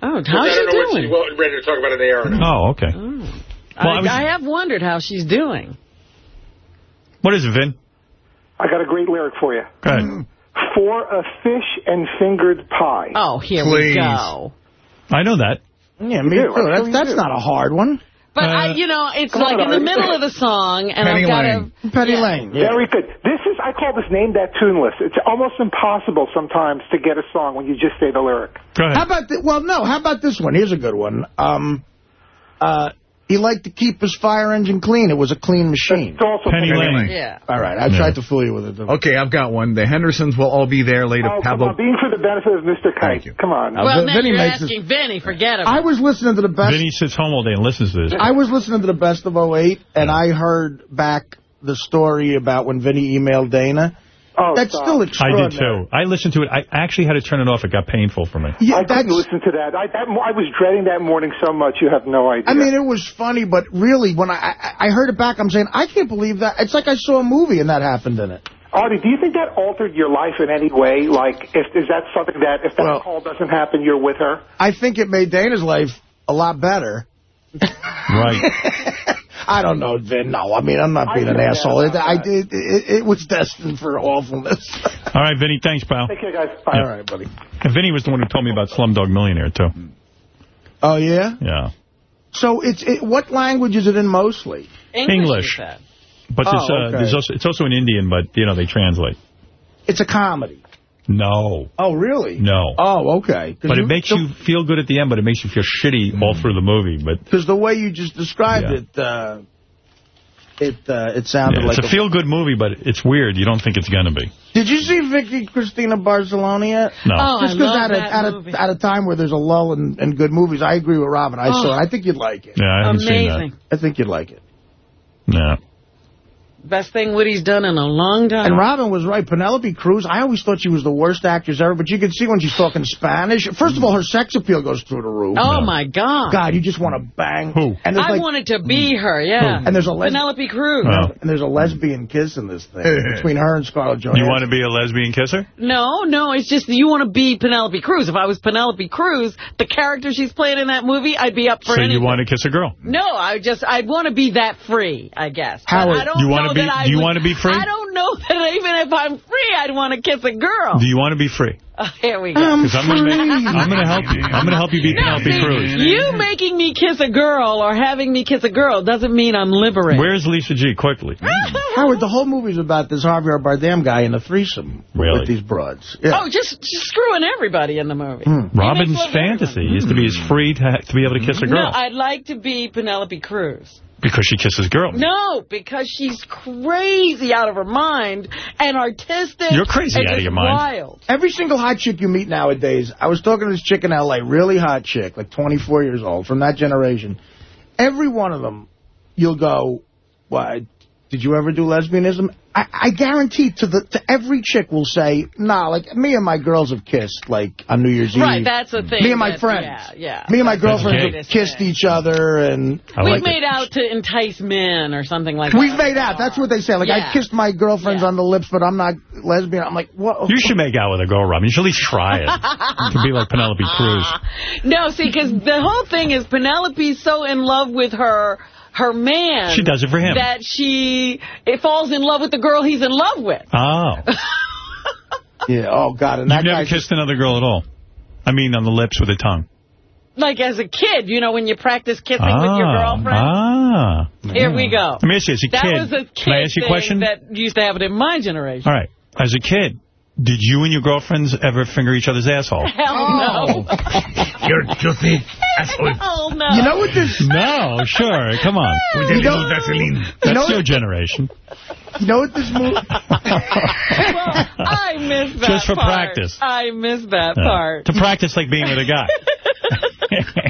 Oh, Which how's I she don't know what doing? she's well, ready to talk about in the air or not. Oh, okay. Oh. I, Well, I was- I have wondered how she's doing. What is it, Vin? I got a great lyric for you. Go ahead. For a fish and fingered pie. Oh, here Please. we go. I know that. Yeah, me too. I'm That's, that's not a hard one. But, I, you know, it's like on, in the Art. middle of the song, and Penny I've got Lane. to... Penny Lane. Yeah. Very good. This is, I call this name that tune list. It's almost impossible sometimes to get a song when you just say the lyric. Go ahead. How about the, well, no. How about this one? Here's a good one. Um, uh, he liked to keep his fire engine clean. It was a clean machine. It's also Penny Lane. Yeah. All right, I Yeah. tried to fool you with it. Though. Okay, I've got one. The Hendersons will all be there later. Oh, come on. Being for the benefit of Mr. Kite. Come on. Uh, Well, Vin- now Vinny you're makes this- asking Vinny. Forget about I was listening to the best. Vinny sits home all day and listens to this. I was listening to the best of 08, and I heard back the story about when Vinny emailed Dana. Oh, That's stop. still I did too. I listened to it. I actually had to turn it off. It got painful for me. Yeah, I that's, couldn't listen to that. I, that. I was dreading that morning so much. You have no idea. I mean, it was funny, but really, when I, I I heard it back, I'm saying, I can't believe that. It's like I saw a movie and that happened in it. Artie, do you think that altered your life in any way? Like, if, is that something that if that Well- call doesn't happen, you're with her? I think it made Dana's life a lot better. Right. I don't know, Vin. No, I mean, I'm not I being an asshole. It, I that. did. It, it was destined for awfulness. All right, Vinny, thanks, pal. Take care, guys. bye All right, buddy. And Vinny was the one who told me about Slumdog Millionaire, too. Oh yeah. Yeah. So it's it, what language is it in mostly? English. you said. But there's, Oh, uh, okay. also, it's also in Indian, but, you know, they translate. It's a comedy. No. Oh really? No. Oh okay. But it makes you feel good at the end, but it makes you feel shitty all through the movie. But because the way you just described Yeah. it, uh, it uh, it sounded yeah, like it's a feel-good movie, but it's weird. You don't think it's going to be. Did you see Vicky Cristina Barcelona yet? No. Oh, Just because at, a, that at, a, at a time where there's a lull in, in good movies, I agree with Robin. I Oh. saw it. I think you'd like it. Yeah, I haven't Amazing. I think you'd like it. seen that. No. Best thing Woody's done in a long time. And Robin was right. Penelope Cruz, I always thought she was the worst actress ever, but you can see when she's talking Spanish. First of all, her sex appeal goes through the roof. Oh, my God. God, you just want to bang. Who? And I like, wanted to be her, yeah. And there's a Penelope Cruz. Oh. and there's a lesbian kiss in this thing between her and Scarlett Johansson. You want to be a lesbian kisser? No, no, it's just you want to be Penelope Cruz. If I was Penelope Cruz, the character she's playing in that movie, I'd be up for So anything. you want to kiss a girl? No, I just I'd want to be that free, I guess. But Howard, I don't you know wanna be- I do you would- wanna be free? I don't know that even if I'm free, I'd want to kiss a girl. Do you want to be free? Oh, here we go. Because I'm going to I'm going to help you. I'm going to help you be No, Penelope see, Cruz. You making me kiss a girl or having me kiss a girl doesn't mean I'm liberated. Where's Lisa G? Quickly. Howard, the whole movie's about this Javier Bardem guy in a threesome Really? with these broads. Yeah. Oh, just, just screwing everybody in the movie. Hmm. Robin's fun of fantasy is to be as free to, ha- to be able to kiss a No, girl. I'd like to be Penelope Cruz. Because she kisses girls. No, because she's crazy out of her mind and artistic. You're crazy out of your mind. Wild. Every single hot chick you meet nowadays, I was talking to this chick in L.A., really hot chick, like 24 years old, from that generation. Every one of them, you'll go, why, did you ever do lesbianism? I, I guarantee to the to every chick will say, nah, like, me and my girls have kissed, like, on New Year's Eve. Right, that's the thing. Me and my that- friends. Yeah, yeah. Me and my That's girlfriends have kissed thing. each other, and... We've made out to entice men or something like that. We've made out. That's what they say. Like, Yeah. I kissed my girlfriends on the lips, but I'm not lesbian. I'm like, what? You should make out with a girl, Robin. You should at least try it. to be like Penelope Cruz. No, see, because the whole thing is Penelope's so in love with her her man. She does it for him. That she it falls in love with the girl he's in love with. Oh. yeah, oh, God. And You've never kissed another girl at all? I mean, on the lips with a tongue. Like as a kid, you know, when you practice kissing with your Ah, girlfriend. Ah. Here we go. Let me ask you, as a that kid, was a kid can I ask you a thing question? that used to happen in my generation. All right. As a kid, did you and your girlfriends ever finger each other's asshole? Hell no. You're filthy asshole. Hell no. You know what this... No, sure. Come on. You know- That's You know your generation. You know what this movie... I missed that Just for part. practice. I missed that Yeah. part. To practice like being with a guy.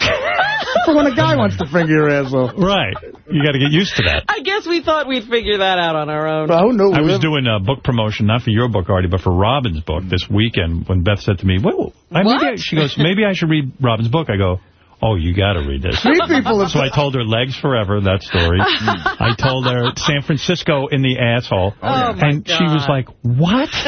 For when a guy wants to finger your asshole. Right. You got to get used to that. I guess we thought we'd figure that out on our own. Oh, no. I was doing a book promotion, not for your book, Artie, but for Robin's book this weekend when Beth said to me, Whoa, I- maybe I, she goes, maybe I should read Robin's book. I go, oh, you got to read this. Three people So I told her Legs Forever, that story. I told her San Francisco in the asshole. Oh, my and she was like, what?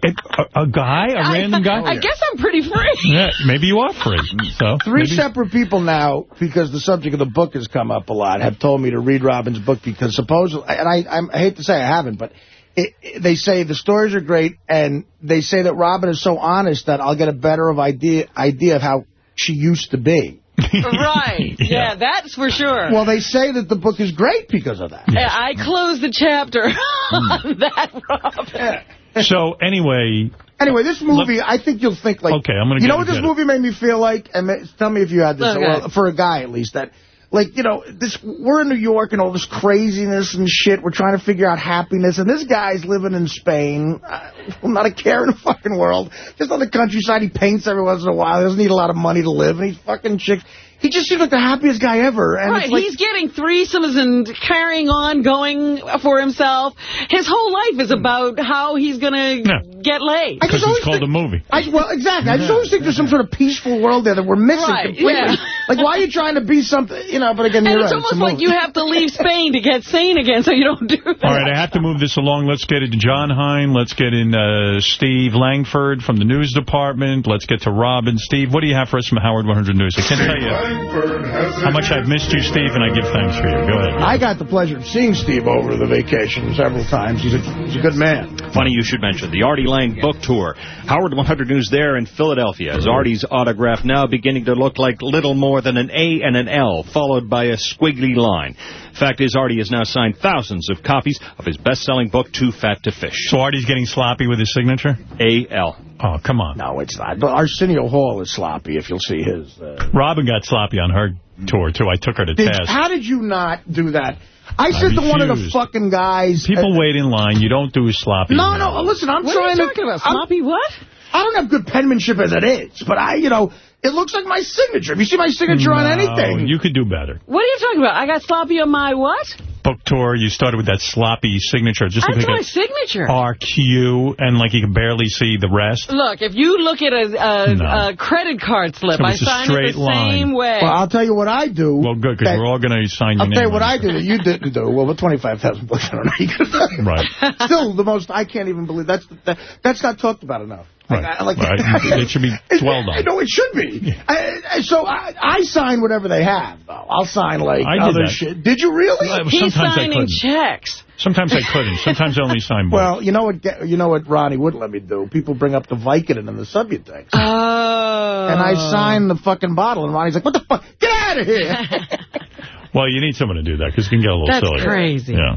It- a, a guy? A random guy? I guess I'm pretty free. Yeah, maybe you are free. So Three maybe- separate people now, because the subject of the book has come up a lot, have told me to read Robin's book because supposedly, and I, I'm- I hate to say I haven't, but it, it- they say the stories are great, and they say that Robin is so honest that I'll get a better of idea idea of how she used to be. right. Yeah. that's for sure. Well, they say that the book is great because of that. Yeah, I closed the chapter Hmm. on that, Robin. So anyway, Anyway, this movie, I think you'll think like... Okay, I'm gonna You get- know what this get it. movie made me feel like? And tell me if you had this, Okay. well, for a guy at least, that... Like, you know, this we're in New York and all this craziness and shit. We're trying to figure out happiness. And this guy's living in Spain. Uh, not a care in the fucking world. Just on the countryside. He paints every once in a while. He doesn't need a lot of money to live. And he's fucking chicks. He just seems like the happiest guy ever. And right, like, he's getting threesomes and carrying on, going for himself. His whole life is about how he's going to get laid. because it's called a movie. I, well, exactly. I just always think there's some sort of peaceful world there that we're missing Right, completely. yeah. Like, why are you trying to be something, you know, but again, And you're it's right. almost a like you have to leave Spain to get sane again, so you don't do that. All right, I have to move this along. Let's get into John Hine. Let's get in uh, Steve Langford from the news department. Let's get to Robin. Steve, what do you have for us from Howard 100 News? I can't tell you how much I've missed you, Steve, and I give thanks for you. Go ahead. I got the pleasure of seeing Steve over the vacation several times. He's a, he's a good man. Funny you should mention the Artie Lange book tour. Howard 100 News there in Philadelphia. As Artie's autograph now beginning to look like little more than an A and an L, followed by a squiggly line. Fact is, Artie has now signed thousands of copies of his best-selling book, Too Fat to Fish. So Artie's getting sloppy with his signature? A-L. Oh, come on. No, it's not. But Arsenio Hall is sloppy, if you'll see his. Uh, Robin got sloppy on her tour, too. I took her to did, task. how did you not do that? I I said to one of the fucking guys. People wait in line. You don't do sloppy. No, no, listen, I'm What trying are you to... talking about? I'm- Sloppy what? I don't have good penmanship as it is, but I, you know, it looks like my signature. If you see my signature on anything... You could do better. What are you talking about? I got sloppy on my what? Book tour, you started with that sloppy signature. It Just That's looked my like signature. RQ, and like you can barely see the rest. Look, if you look at a, a, No. a credit card slip, So I sign it the line. same way. Well, I'll tell you what I do. Well, good, because we're all going to sign your I'll tell you what on I do that you didn't do. Well, with 25,000 books, I don't know. You could- Right. Still, the most, I can't even believe, that's that, that's not talked about enough. Right. I, I like right. It should be dwelled on. No, it should be. I, I, so I, I sign whatever they have, though. I'll sign, like, I did other that. shit. Did you really? Well, He's sometimes I signing couldn't. checks. Sometimes I couldn't. Sometimes I only sign books. Well, you know what you know what Ronnie wouldn't let me do? People bring up the Vicodin and the Subutex. Oh. And I sign the fucking bottle, and Ronnie's like, what the fuck? Get out of here! Well, you need someone to do that because it can get a little That's silly. crazy. Yeah.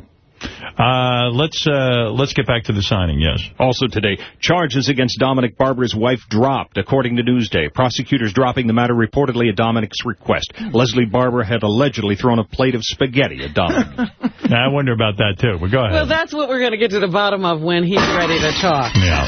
Uh, let's uh, let's get back to the signing. Yes. Also today, charges against Dominic Barbara's wife dropped, according to Newsday. Prosecutors dropping the matter reportedly at Dominic's request. Leslie Barbara had allegedly thrown a plate of spaghetti at Dominic. Now, I wonder about that, too. But go ahead. Well, that's what we're going to get to the bottom of when he's ready to talk. yeah.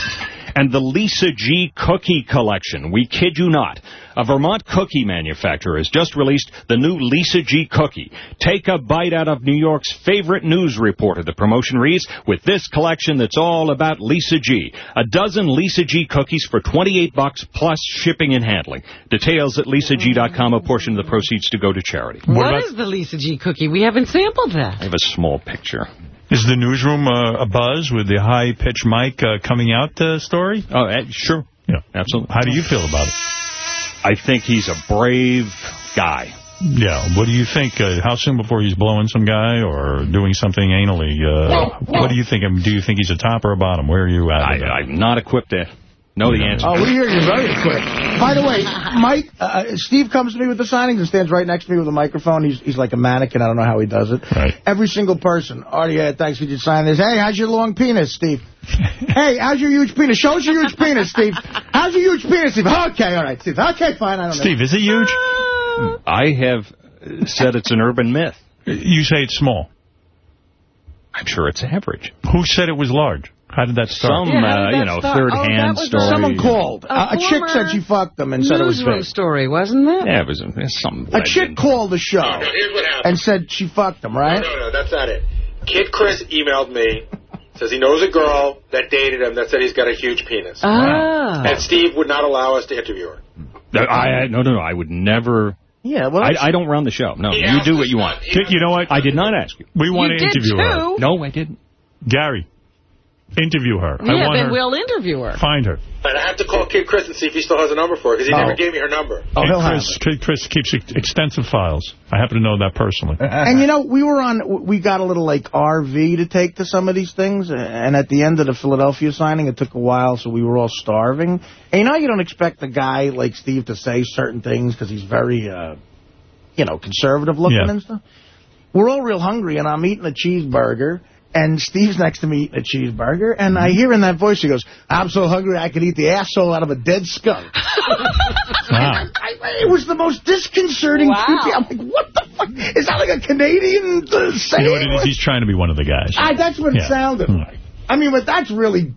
And the Lisa G Cookie Collection. We kid you not. A Vermont cookie manufacturer has just released the new Lisa G Cookie. Take a bite out of New York's favorite news reporter. The promotion reads, with this collection that's all about Lisa G. A dozen Lisa G cookies for 28 bucks plus shipping and handling. Details at lisag.com. A portion of the proceeds to go to charity. what is the Lisa G cookie? We haven't sampled that. I have a small picture. Is the newsroom uh, a buzz with the high-pitched mic uh, coming out uh, story? Oh, eh, sure. Yeah. Absolutely. How do you feel about it? I think he's a brave guy. Yeah. What do you think? Uh, how soon before he's blowing some guy or doing something anally? Uh, what do you think? Do you think he's a top or a bottom? Where are you at? I, I'm not equipped to know the answer. Oh, we hear you very quick. By the way, Mike, uh, Steve comes to me with the signings and stands right next to me with a microphone. He's he's like a mannequin. I don't know how he does it. Right. Every single person. Artie, uh, thanks for your sign this. Hey, how's your long penis, Steve? hey, how's your huge penis? Show us your huge penis, Steve. How's your huge penis, Steve? Okay, all right, Steve. Okay, fine. I don't know. Steve, is it huge? I have said it's an urban myth. You say it's small. I'm sure it's average. Who said it was large? How did that start? Some, uh, you know, third-hand story. Someone called. A A, a chick said she fucked them and said it was Newsroom fake. story, wasn't it? Yeah, it was, it was some A chick called the show No, no, here's what happened. and said she fucked them, right? No, no, no, that's not it. Kid Chris emailed me, says he knows a girl that dated him that said he's got a huge penis. Ah. And Steve would not allow us to interview her. I, I, no, no, no. I would never. Yeah, well, I, I don't run the show. No, you do what you want. You know what? I did not ask you. We want You to did interview her. too. No, I didn't. Gary, interview her. I Yeah, want then her. we'll interview her. Find her. And I have to call Kid Chris and see if he still has a number for her, because he Oh. never gave me her number. Oh, Kid he'll have Chris, Kid Chris keeps extensive files. I happen to know that personally. And you know, we were on, we got a little like RV to take to some of these things. And at the end of the Philadelphia signing, it took a while, so we were all starving. And you know, you don't expect a guy like Steve to say certain things because he's very, uh, you know, conservative looking Yeah. and stuff. We're all real hungry, and I'm eating a cheeseburger. And Steve's next to me eating a cheeseburger, and I hear in that voice, he goes, I'm so hungry I could eat the asshole out of a dead skunk. Wow. I, it was the most disconcerting, Wow. creepy. I'm like, what the fuck? Is that like a Canadian uh, saying? You know what it is? He's trying to be one of the guys. I, that's what Yeah. it sounded Hmm. like. I mean, but that's really...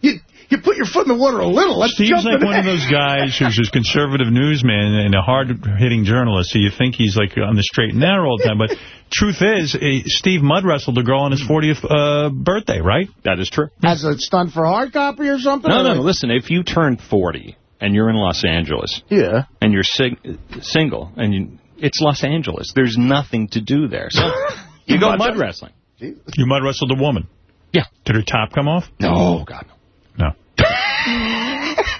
You, you put your foot in the water a little. Let's Steve's jump like one of those guys who's a conservative newsman and a hard-hitting journalist, so you think he's like on the straight and narrow all the time. But truth is, eh, Steve mud wrestled a girl on his 40th uh, birthday, right? That is true. As a stunt for hard copy or something? No, Or no, like- listen, if you turn 40 and you're in Los Angeles Yeah. and you're sig- single and you, it's Los Angeles, there's nothing to do there. So you go mud wrestling. You mud wrestled a woman. Yeah. Did her top come off? No, God, no. No.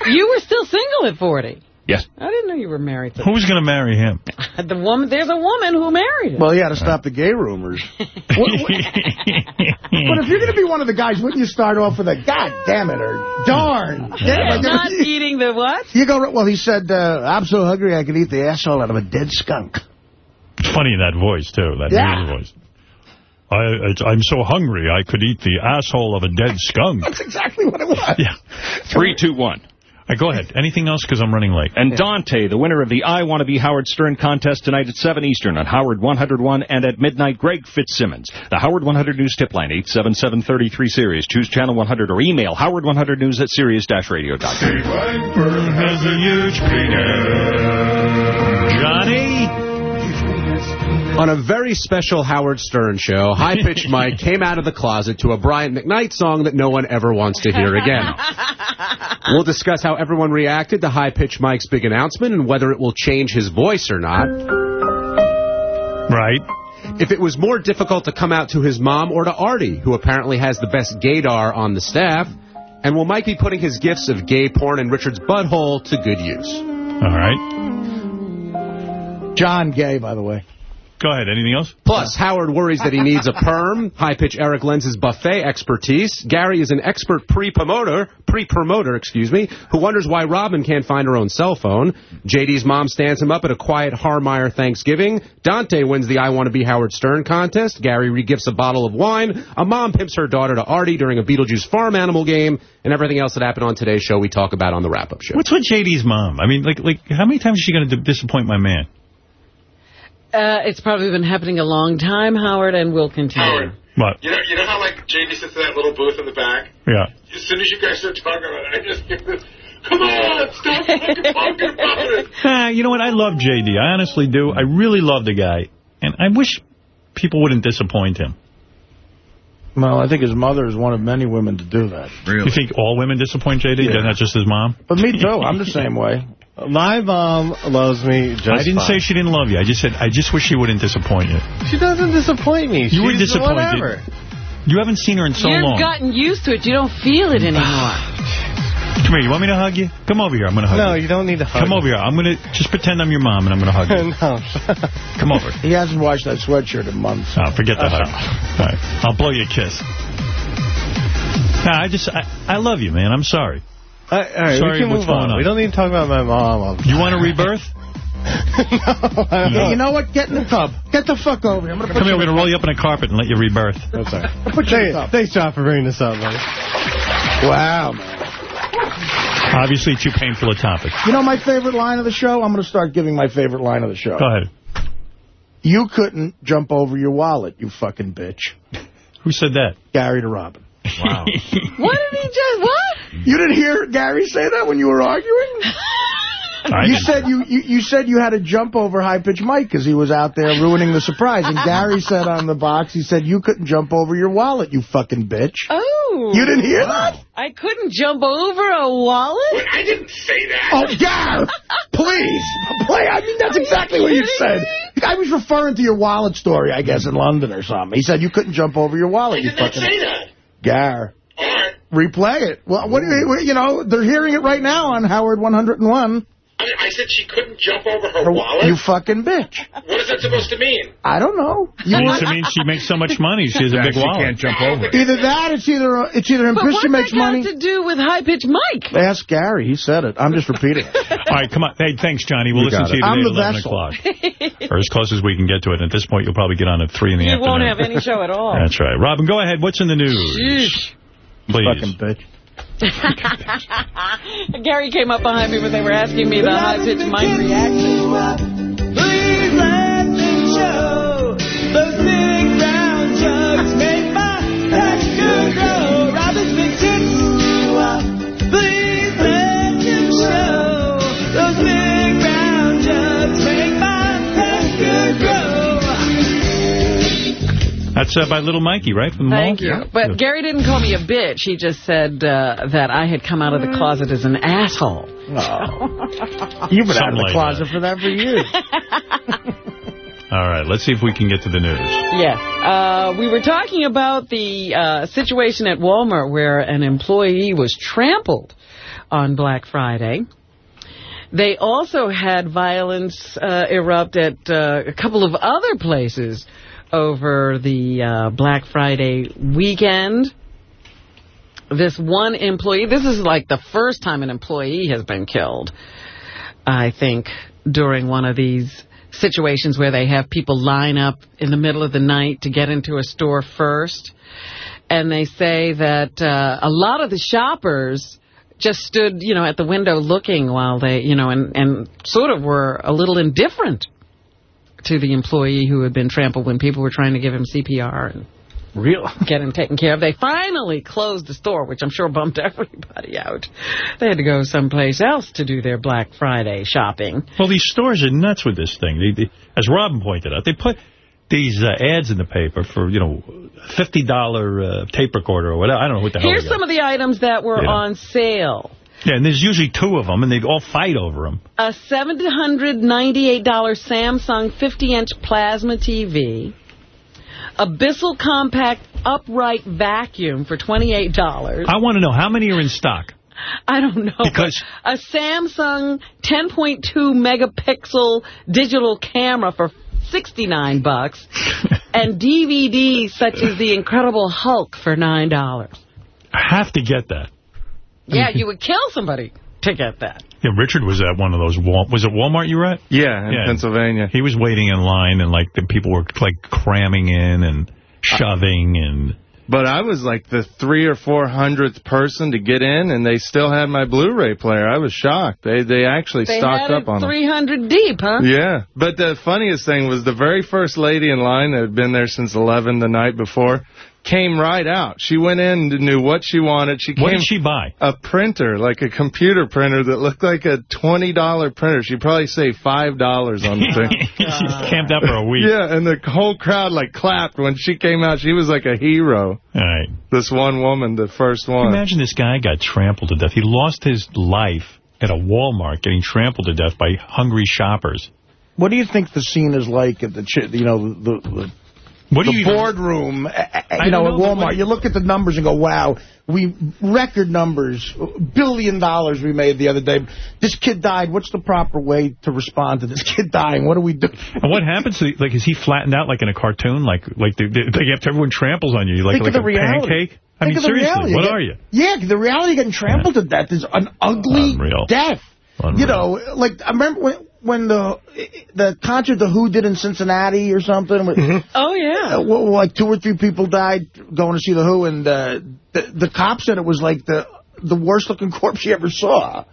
You were still single at 40. Yes. I didn't know you were married to Who's going to marry him? the woman. There's a woman who married him. Well, you had to stop the gay rumors. What- what- but if you're going to be one of the guys, wouldn't you start off with a God damn it or darn? Yeah, not eating the what? You go, well, he said, uh, I'm so hungry I could eat the asshole out of a dead skunk. It's funny in that voice, too, that Yeah. voice. I, it's, I'm so hungry I could eat the asshole of a dead skunk. That's exactly what it was. Yeah. Three, two, one. All right, go ahead. Anything else? Because I'm running late. And Dante, the winner of the I Want to Be Howard Stern contest tonight at 7 Eastern on Howard 101 and at midnight, Greg Fitzsimmons. The Howard 100 News tip line, 877-33 Sirius. Choose Channel 100 or email howard100news at sirius-radio.com. has a huge penis. Johnny? On a very special Howard Stern show, High Pitch Mike came out of the closet to a Brian McKnight song that no one ever wants to hear again. We'll discuss how everyone reacted to High Pitch Mike's big announcement and whether it will change his voice or not. Right. If it was more difficult to come out to his mom or to Artie, who apparently has the best gaydar on the staff. And will Mike be putting his gifts of gay porn in Richard's butthole to good use? All right. John Gay, by the way. Go ahead. Anything else? Plus, Howard worries that he needs a perm. High-pitch Eric lends his buffet expertise. Gary is an expert pre-promoter, pre-promoter, excuse me, who wonders why Robin can't find her own cell phone. JD's mom stands him up at a quiet Harmeyer Thanksgiving. Dante wins the I Want to Be Howard Stern contest. Gary regifts a bottle of wine. A mom pimps her daughter to Artie during a Beetlejuice farm animal game. And everything else that happened on today's show we talk about on the wrap-up show. What's with JD's mom? I mean, like, like how many times is she going to disappoint my man? Uh, it's probably been happening a long time, Howard, and will continue. Howard. What? You know, you know how like Jamie sits in that little booth in the back. Yeah. As soon as you guys start talking about it, I just get this. Come on, stop fucking talking about it. Ah, you know what? I love JD. I honestly do. I really love the guy. And I wish people wouldn't disappoint him. Well, I think his mother is one of many women to do that. Really? You think all women disappoint JD? Yeah. Not just his mom? But me too. I'm the same way. My mom loves me just I didn't say she didn't love you. I just said I just wish she wouldn't disappoint you. She doesn't disappoint me. You were She's disappointed. Whatever. You haven't seen her in so long. You've gotten used to it. You don't feel it anymore. Come here. You want me to hug you? Come over here. I'm going to hug No, you. No, you don't need to hug Come me. over here. I'm going to just pretend I'm your mom and I'm going to hug you. no. Come over. He hasn't washed that sweatshirt in months. Oh, forget the hug. Uh-huh. All right. I'll blow you a kiss. Nah, I just, I, I love you, man. I'm sorry. All right, all right, Sorry, we can what's move going on. on? We don't need to talk about my mom. all the You want a rebirth? no, Yeah, you know what? Get in the tub. Get the fuck over here. I'm gonna put Come here. you We're going to roll you up in a carpet and let you rebirth. That's all right. Put you in the tub. Thanks, John, for bringing this up, buddy. Wow, man. Obviously, too painful a topic. You know my favorite line of the show? I'm going to start giving my favorite line of the show. Go ahead. You couldn't jump over your wallet, you fucking bitch. Who said that? Gary to Robin. Wow. What did he just, what? You didn't hear Gary say that when you were arguing? You said you, you you said you had to jump over High Pitch Mike because he was out there ruining the surprise. And Gary said on the box, he said you couldn't jump over your wallet, you fucking bitch. Oh. You didn't hear that? I couldn't jump over a wallet? I didn't say that. Oh, Gar, please, play. I mean, that's exactly what you said. I was referring to your wallet story, I guess, in London or something. He said you couldn't jump over your wallet. you I did not fucking say that. Gar. Replay it. Well, what you know, they're hearing it right now on Howard 101. I, I said she couldn't jump over her Her- wallet. You fucking bitch. What is that supposed to mean? I don't know. It means, it means she makes so much money. She has a Yeah, big she wallet. can't jump over it. Either that, it's either it's either in But Chris what's she makes that got money. to do with high-pitched Mike? Ask Gary. He said it. I'm just repeating it. All right, come on. Hey, thanks, Johnny. We'll You listen to you it. Today the at 11 o'clock. or as close as we can get to it. And at this point, you'll probably get on at 3 in the You afternoon. won't have any show at all. That's right. Robin, go ahead. What's in the news? Sheesh. Please. Fucking bitch. Gary came up behind me when they were asking me the high-pitched Mike reaction. That's uh, by Little Mikey, right? From the Thank mall? you. But Gary didn't call me a bitch. He just said uh, that I had come out of the closet as an asshole. You've been out of the like closet for that for years. All right, let's see if we can get to the news. Yes. Uh, we were talking about the uh, situation at Walmart where an employee was trampled on Black Friday. They also had violence uh, erupt at uh, a couple of other places over the uh, Black Friday weekend. This one employee, this is like the first time an employee has been killed, I think, during one of these situations where they have people line up in the middle of the night to get into a store first. And they say that uh, a lot of the shoppers just stood, you know, at the window looking while they, you know, and, and sort of were a little indifferent to the employee who had been trampled when people were trying to give him CPR and Real. get him taken care of. They finally closed the store, which I'm sure bumped everybody out. They had to go someplace else to do their Black Friday shopping. Well, these stores are nuts with this thing. They, they, as Robin pointed out, they put these uh, ads in the paper for, you know, $50 uh, tape recorder or whatever. I don't know what the hell Here's some of the items that were Yeah. on sale. Yeah, and there's usually two of them, and they all fight over them. A $798 Samsung 50-inch plasma TV. A Bissell Compact upright vacuum for $28. I want to know, how many are in stock? I don't know. Because- a Samsung 10.2 megapixel digital camera for 69 bucks and DVDs such as The Incredible Hulk for $9. I have to get that. Yeah, you would kill somebody to get that. Yeah, Richard was at one of those, Wal was it Walmart you were at? Yeah, in Pennsylvania. He was waiting in line, and like the people were like cramming in and shoving and... But I was like the three or four hundredth person to get in, and they still had my Blu-ray player. I was shocked. They they actually They stocked had up it on them. 300 deep, huh? Yeah, but the funniest thing was the very first lady in line that had been there since 11 the night before came right out. She went in and knew what she wanted. She came What did she buy? A printer, like a computer printer that looked like a $20 printer. She'd probably save $5 on the thing. She's camped out for a week. Yeah, and the whole crowd like clapped when she came out. She was like a hero. All right. This one woman, the first one. Imagine this guy got trampled to death. He lost his life at a Walmart getting trampled to death by hungry shoppers. What do you think the scene is like at the, chi- you know, the, the, What do the you- boardroom, uh, uh, I you know, at Walmart? You look at the numbers and go, wow, we record numbers, billion dollars we made the other day. This kid died. What's the proper way to respond to this kid dying? What do we do? And what happens? To, like, is he flattened out like in a cartoon? Like, like, like after everyone tramples on you, like, Think like a reality. pancake? I Think mean, the seriously, reality. what are you? Yeah, the reality of getting trampled to death is an ugly Unreal. death. Unreal. You know, like, I remember when, when the the concert The Who did in Cincinnati or something. with- Oh, yeah. uh, well, like two or three people died going to see The Who, and uh, the, the cop said it was like the the worst looking corpse you ever saw.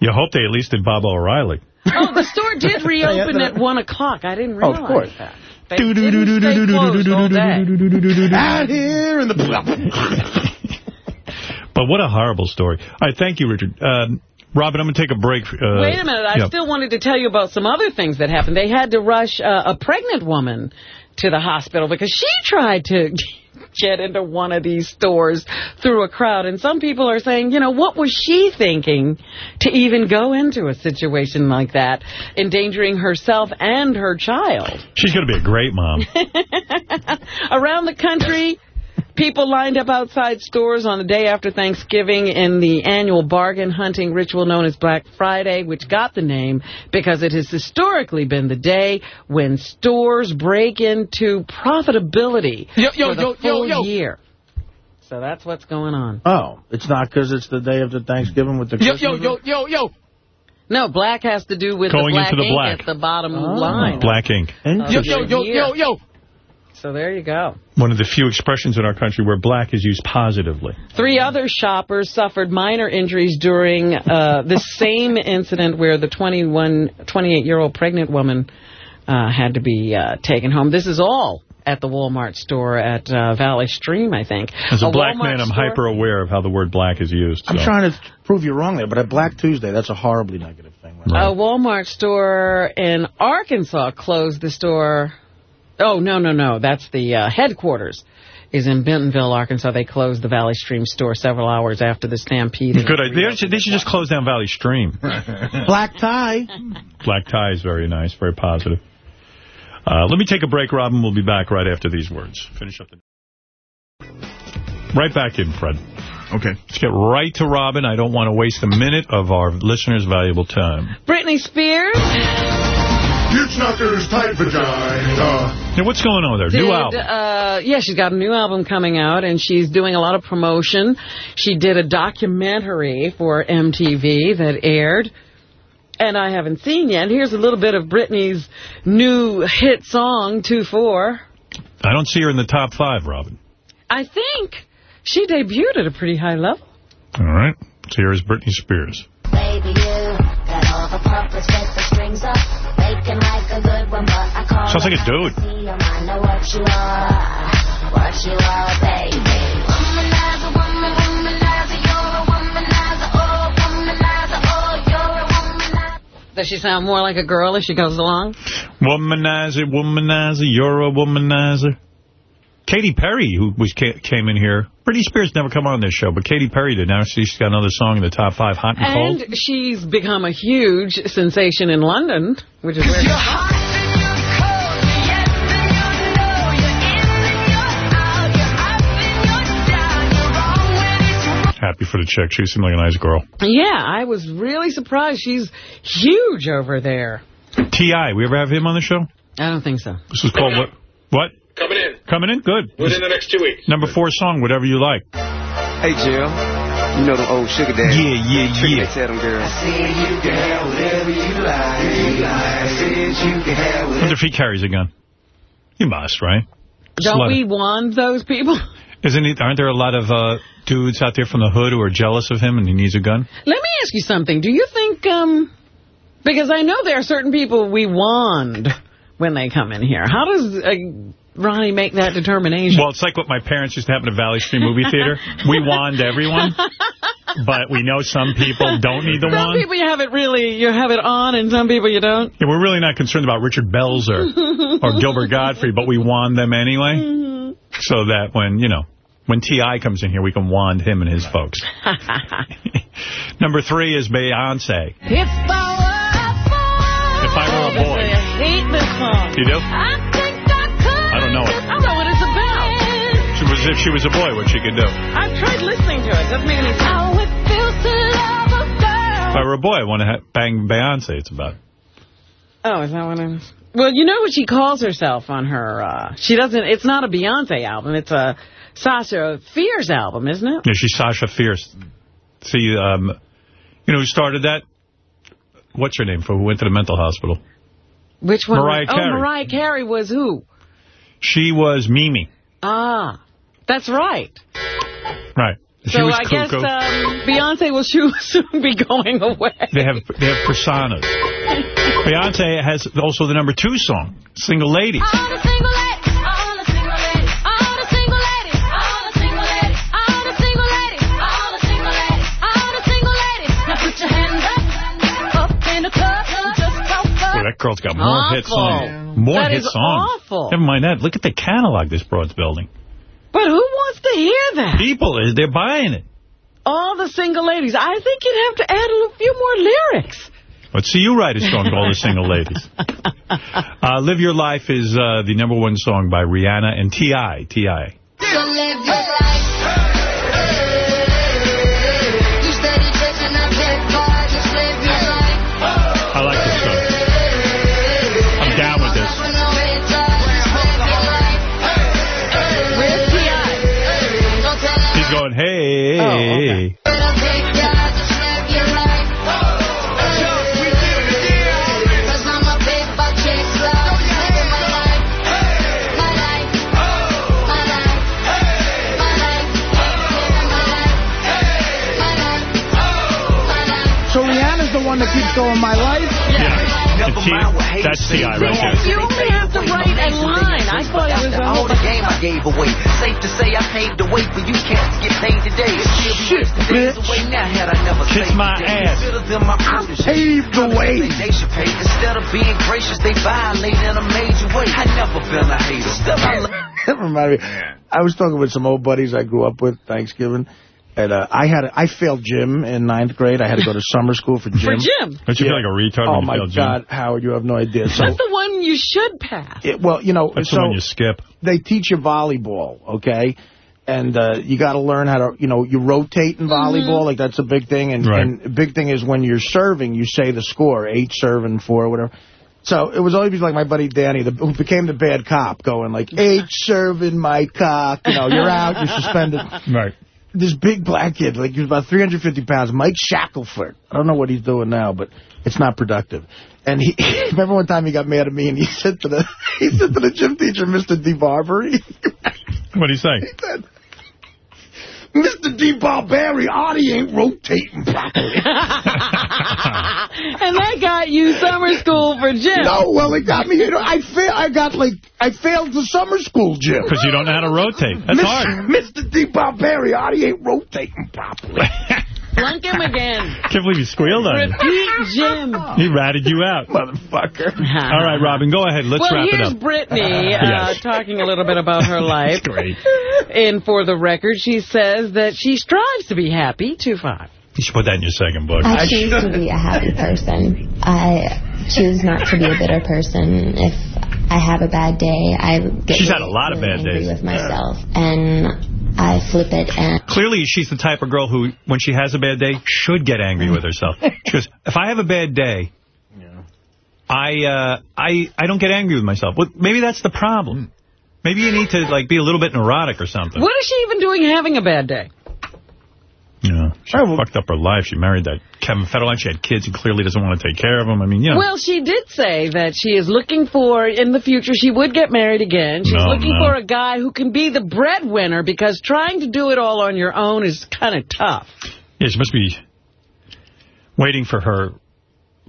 You hope they at least did Baba O'Riley. Oh, the store did reopen at 1 o'clock. I didn't Oh, realize of course. that. They didn't stay closed all day. Out here in the... But what a horrible story. All right, thank you, Richard. Um, Robin, I'm going to take a break. Uh, Wait a minute. I yeah. still wanted to tell you about some other things that happened. They had to rush uh, a pregnant woman to the hospital because she tried to get into one of these stores through a crowd. And some people are saying, you know, what was she thinking to even go into a situation like that, endangering herself and her child? She's going to be a great mom. Around the country, people lined up outside stores on the day after Thanksgiving in the annual bargain hunting ritual known as Black Friday, which got the name because it has historically been the day when stores break into profitability Yo, yo, for the yo, yo, full yo. year. So that's what's going on. Oh, it's not because it's the day after Thanksgiving with the Yo, Christmas yo, yo, yo, yo. No, black has to do with Going the black into the ink at the bottom Oh. line. Black ink. of Yo, yo, yo, yo, yo. So there you go. One of the few expressions in our country where black is used positively. Three other shoppers suffered minor injuries during uh, the same incident where the 21, 28-year-old pregnant woman uh, had to be uh, taken home. This is all at the Walmart store at uh, Valley Stream, I think. As a, black Walmart man, I'm hyper aware of how the word black is used. I'm trying to prove you wrong there, but at Black Tuesday, that's a horribly negative thing. A Walmart store in Arkansas closed the store. Oh, no, no, no. That's the uh, headquarters is in Bentonville, Arkansas. They closed the Valley Stream store several hours after the stampede. Good idea. They should, they should just close down Valley Stream. Black tie. Black tie is very nice, very positive. Uh, let me take a break, Robin. We'll be back right after these words. Finish up the... Right back in, Fred. Okay. Let's get right to Robin. I don't want to waste a minute of our listeners' valuable time. Britney Spears. Huge tight vagina. Now, what's going on with her? Did, New album. Uh, yeah, she's got a new album coming out, and she's doing a lot of promotion. She did a documentary for MTV that aired, and I haven't seen yet. Here's a little bit of Britney's new hit song, 2-4. I don't see her in the top five, Robin. I think she debuted at a pretty high level. All right. So here is Britney Spears. Baby, Sounds like a dude. See, I know what you are, what you are, baby. Womanizer, woman, womanizer, you're a womanizer, womanizer, you're a womanizer. Does she sound more like a girl as she goes along? Womanizer, womanizer, you're a womanizer. Katy Perry, who was came in here. Britney Spears never come on this show, but Katy Perry did. Now she's got another song in the top five, Hot and Cold. And she's become a huge sensation in London, which is where... Happy for the chick. She seemed like a nice girl. Yeah, I was really surprised. She's huge over there. T.I., we ever have him on the show? I don't think so. This is called what? What? Coming in Coming in? Good. within the next two weeks. Number four song, whatever you like. Hey, Jill. You know them old sugar daddies. Yeah, yeah, Trick yeah. They tell them girls. I said you can have whatever you like. wonder if he carries a gun. He must, right? Just Don't let we him- want those people? Isn't he, aren't there a lot of uh, dudes out there from the hood who are jealous of him and he needs a gun? Let me ask you something. Do you think, um, because I know there are certain people we wand when they come in here. How does uh, Ronnie make that determination? Well, it's like what my parents used to have in a Valley Stream movie theater. We wand everyone, but we know some people don't need the some wand. Some people you have it really, you have it on, and some people you don't. Yeah, we're really not concerned about Richard Belzer or Gilbert Gottfried, but we wand them anyway. Mm-hmm. So that when, you know, when T.I. comes in here, we can wand him and his folks. Number three is Beyonce. If I If I were a boy. I hate this song. You do? If she was a boy, what she could do. I've tried listening to it. Doesn't make any sense. How it feels to love a girl. If I were a boy, I want to ha- bang Beyonce. It's about. Oh, is that what it is? Well, you know what she calls herself on her, uh, she doesn't, it's not a Beyonce album, it's a Sasha Fierce album, isn't it? Yeah, she's Sasha Fierce. See, um, you know who started that? What's her name? For who went to the mental hospital? Which one? Mariah oh, Carey. Mariah Carey was who? She was Mimi. Ah, that's right. Right. She so I guess um, Beyonce will soon be going away. They have they have personas. Beyonce has also the number two song, Single Ladies. that girl's got more awful. hit songs. More that hit songs. Awful. Never mind that. Look at the catalog this broad's building. But who wants to hear that? People, is they're buying it. All the single ladies. I think you'd have to add a few more lyrics. Let's see you write a song to all the single ladies. Uh, Live Your Life is uh, the number one song by Rihanna and T.I. T.I. the one that keeps going, my life? And T- that's T.I. right there. You only have to write a line. I thought it was a All the game I gave away. Safe to say I paved the way for you cats to get paid today. Still be Shit, wasting days had I never Kiss my ass. Consider them my protege. paved the way. They should pay. Instead of being gracious, they violated a major way. I never been a hater. Still I love That reminded me. I was talking with some old buddies I grew up with Thanksgiving. And uh, I had I failed gym in ninth grade. I had to go to summer school for gym. For gym? Don't you feel like a retard Oh when you my fail gym? God, Howard, you have no idea. So, That's the one you should pass. it, well, you know, That's so the one you skip. they teach you volleyball, okay? And uh, you got to learn how to, you know, you rotate in volleyball, like that's a big thing. And, Right. and a big thing is when you're serving, you say the score, eight serving, four, whatever. So it was always like my buddy Danny, the, who became the bad cop, going like, eight serving my cock. You know, you're out, you're suspended. Right. This big black kid, like he was about 350 pounds, Mike Shackelford. I don't know what he's doing now, but it's not productive. And he, remember one time he got mad at me and he said to the, he said to the gym teacher, Mr. DeBarbery, What do you say? said, Mr. DeBarbery, Artie ain't rotating properly. and that got you summer school for gym. no, well, it got me, you know, I fail, I got like, I failed the summer school gym. Because you don't know how to rotate. That's Miss- hard. Mr. DeBarbery, Artie ain't rotating properly. Flunk him again. Can't believe you squealed on it. Repeat gym. He ratted you out. Motherfucker. All right, Robin, go ahead. Let's well, wrap it here's up. Britney uh, Yes. talking a little bit about her life. Great. And for the record, she says that she strives to be happy, 2-5. You should put that in your second book. I choose to be a happy person. I choose not to be a bitter person. If I have a bad day, I get She's had a lot of really bad angry days. with myself, and I flip it and Clearly, she's the type of girl who, when she has a bad day, should get angry with herself. She goes, if I have a bad day, I uh, I I don't get angry with myself. Well, maybe that's the problem. Maybe you need to like be a little bit neurotic or something. What is she even doing having a bad day? Yeah, she oh, fucked up her life. She married that Kevin Federline. She had kids and clearly doesn't want to take care of them. I mean, you know. Well, she did say that she is looking for, in the future, she would get married again. She's No, looking no. for a guy who can be the breadwinner because trying to do it all on your own is kind of tough. yeah, she must be waiting for her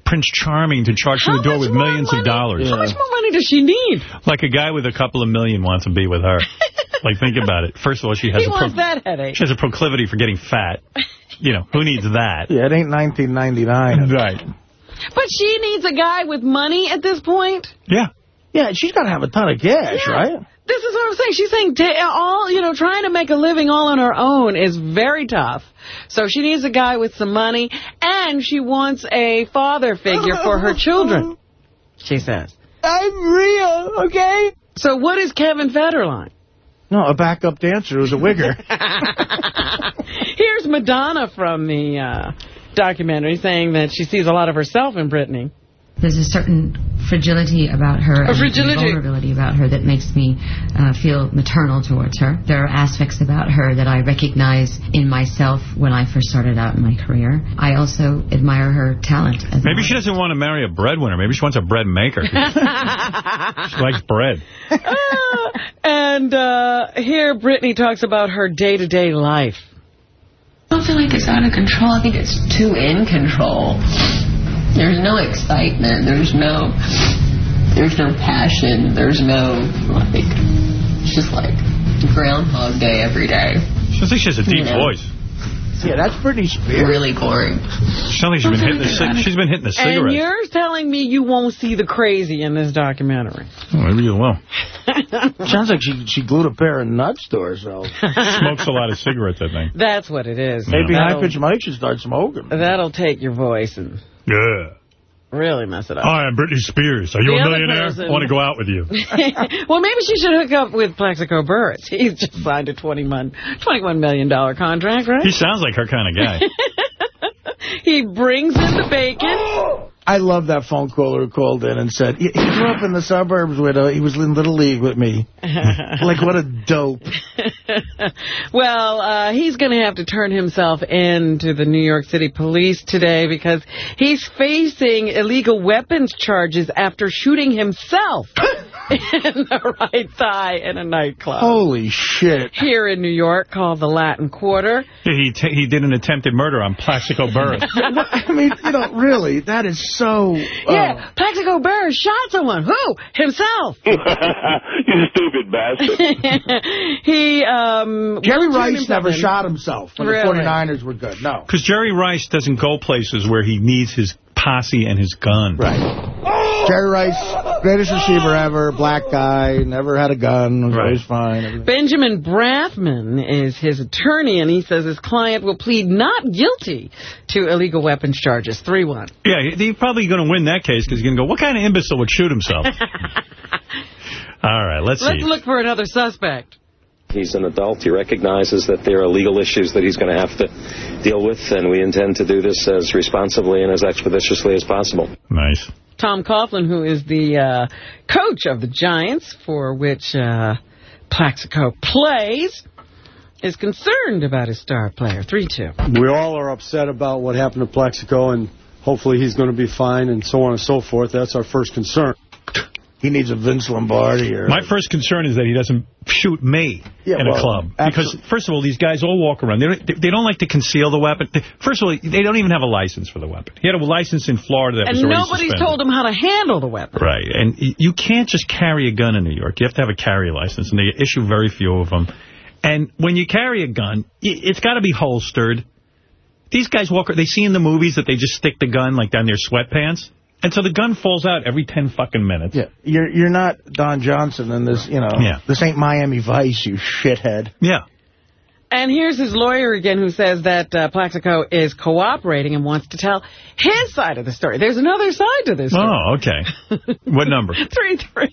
Prince Charming to charge through the door with millions of dollars. How much more money does she need? Like a guy with a couple of million wants to be with her. like, think about it. First of all, she has He a wants that headache. she has a proclivity for getting fat. You know, who needs that? Yeah, it ain't 1999. Right. But she needs a guy with money at this point. Yeah. Yeah, she's got to have a ton of cash, Yeah. right? This is what I'm saying. She's saying all, you know, trying to make a living all on her own is very tough. So she needs a guy with some money, and she wants a father figure for her children, she says. I'm real, okay? So what is Kevin Federline? No, a backup dancer who's a wigger. Here's Madonna from the uh, documentary saying that she sees a lot of herself in Britney. There's a certain fragility about her, A and fragility. vulnerability about her that makes me uh, feel maternal towards her. There are aspects about her that I recognize in myself when I first started out in my career. I also admire her talent. as Maybe she doesn't want to marry a breadwinner. Maybe she wants a bread maker. she likes bread. and uh, here Britney talks about her day-to-day life. I don't feel like it's out of control. I think it's too in control. There's no excitement. There's no. There's no passion. There's no like. It's just like Groundhog Day every day. She thinks she has a deep You know. voice. Yeah, that's Britney Spears. Really boring. Sounds like she's been hitting the, she's been hitting the And cigarette. you're telling me you won't see the crazy in this documentary. Oh, maybe you will. Sounds like she she glued a pair of nuts to herself. Smokes a lot of cigarettes, I think. That's what it is. Maybe That'll- High Pitch Mike should start smoking. That'll take your voice and Yeah. really mess it up. Hi, I'm Britney Spears. Are you The a millionaire? person- I want to go out with you. well, maybe she should hook up with Plexico Burris. He's just signed a $21, $21 million contract, right? He sounds like her kind of guy. he brings in the bacon. I love that phone caller who called in and said, he grew up in the suburbs with, he was in Little League with me. like, what a dope. well, uh, he's going to have to turn himself in to the New York City police today because he's facing illegal weapons charges after shooting himself in the right thigh in a nightclub. Holy shit. Here in New York, called the Latin Quarter. He t he did an attempted murder on Plaxico Burress. I mean, you know, really, that is so... uh, Yeah, Plaxico Burress shot someone. Who? Himself. you stupid bastard. he, um... Jerry Rice never shot himself when Really? the 49ers were good. No. Because Jerry Rice doesn't go places where he needs his posse and his gun. Right. Jerry Rice, greatest receiver ever, black guy, never had a gun, was always fine. everything. Benjamin Brafman is his attorney, and he says his client will plead not guilty to illegal weapons charges. 3-1. Yeah, he- he's probably going to win that case because he's going to go, what kind of imbecile would shoot himself? All right, let's, see. Let's see. look for another suspect. He's an adult. He recognizes that there are legal issues that he's going to have to deal with, and we intend to do this as responsibly and as expeditiously as possible. Nice. Tom Coughlin, who is the uh, coach of the Giants, for which uh, Plaxico plays, is concerned about his star player. 3-2. We all are upset about what happened to Plaxico, and hopefully he's going to be fine, and so on and so forth. That's our first concern. He needs a Vince Lombardi. Or My first concern is that he doesn't shoot me Yeah, in a well, club. Because, first of all, these guys all walk around. They don't, they don't like to conceal the weapon. First of all, they don't even have a license for the weapon. He had a license in Florida that was And already nobody's suspended. told him how to handle the weapon. Right, and you can't just carry a gun in New York. You have to have a carry license, and they issue very few of them. And when you carry a gun, it's got to be holstered. These guys walk, around they see in the movies that they just stick the gun like down their sweatpants. And so the gun falls out every 10 fucking minutes. Yeah, you're you're not Don Johnson in this, you know. Yeah. This ain't Miami Vice, you shithead. Yeah. And here's his lawyer again who says that uh, Plaxico is cooperating and wants to tell his side of the story. There's another side to this story. Oh, okay. what number? 3-3.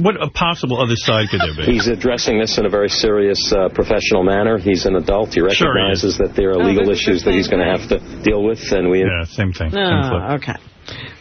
What a possible other side could there be? He's addressing this in a very serious, uh, professional manner. He's an adult. He Sure he recognizes that there are Oh, legal this the issues that he's going to have to deal with, and we... Yeah, same thing. Oh, okay.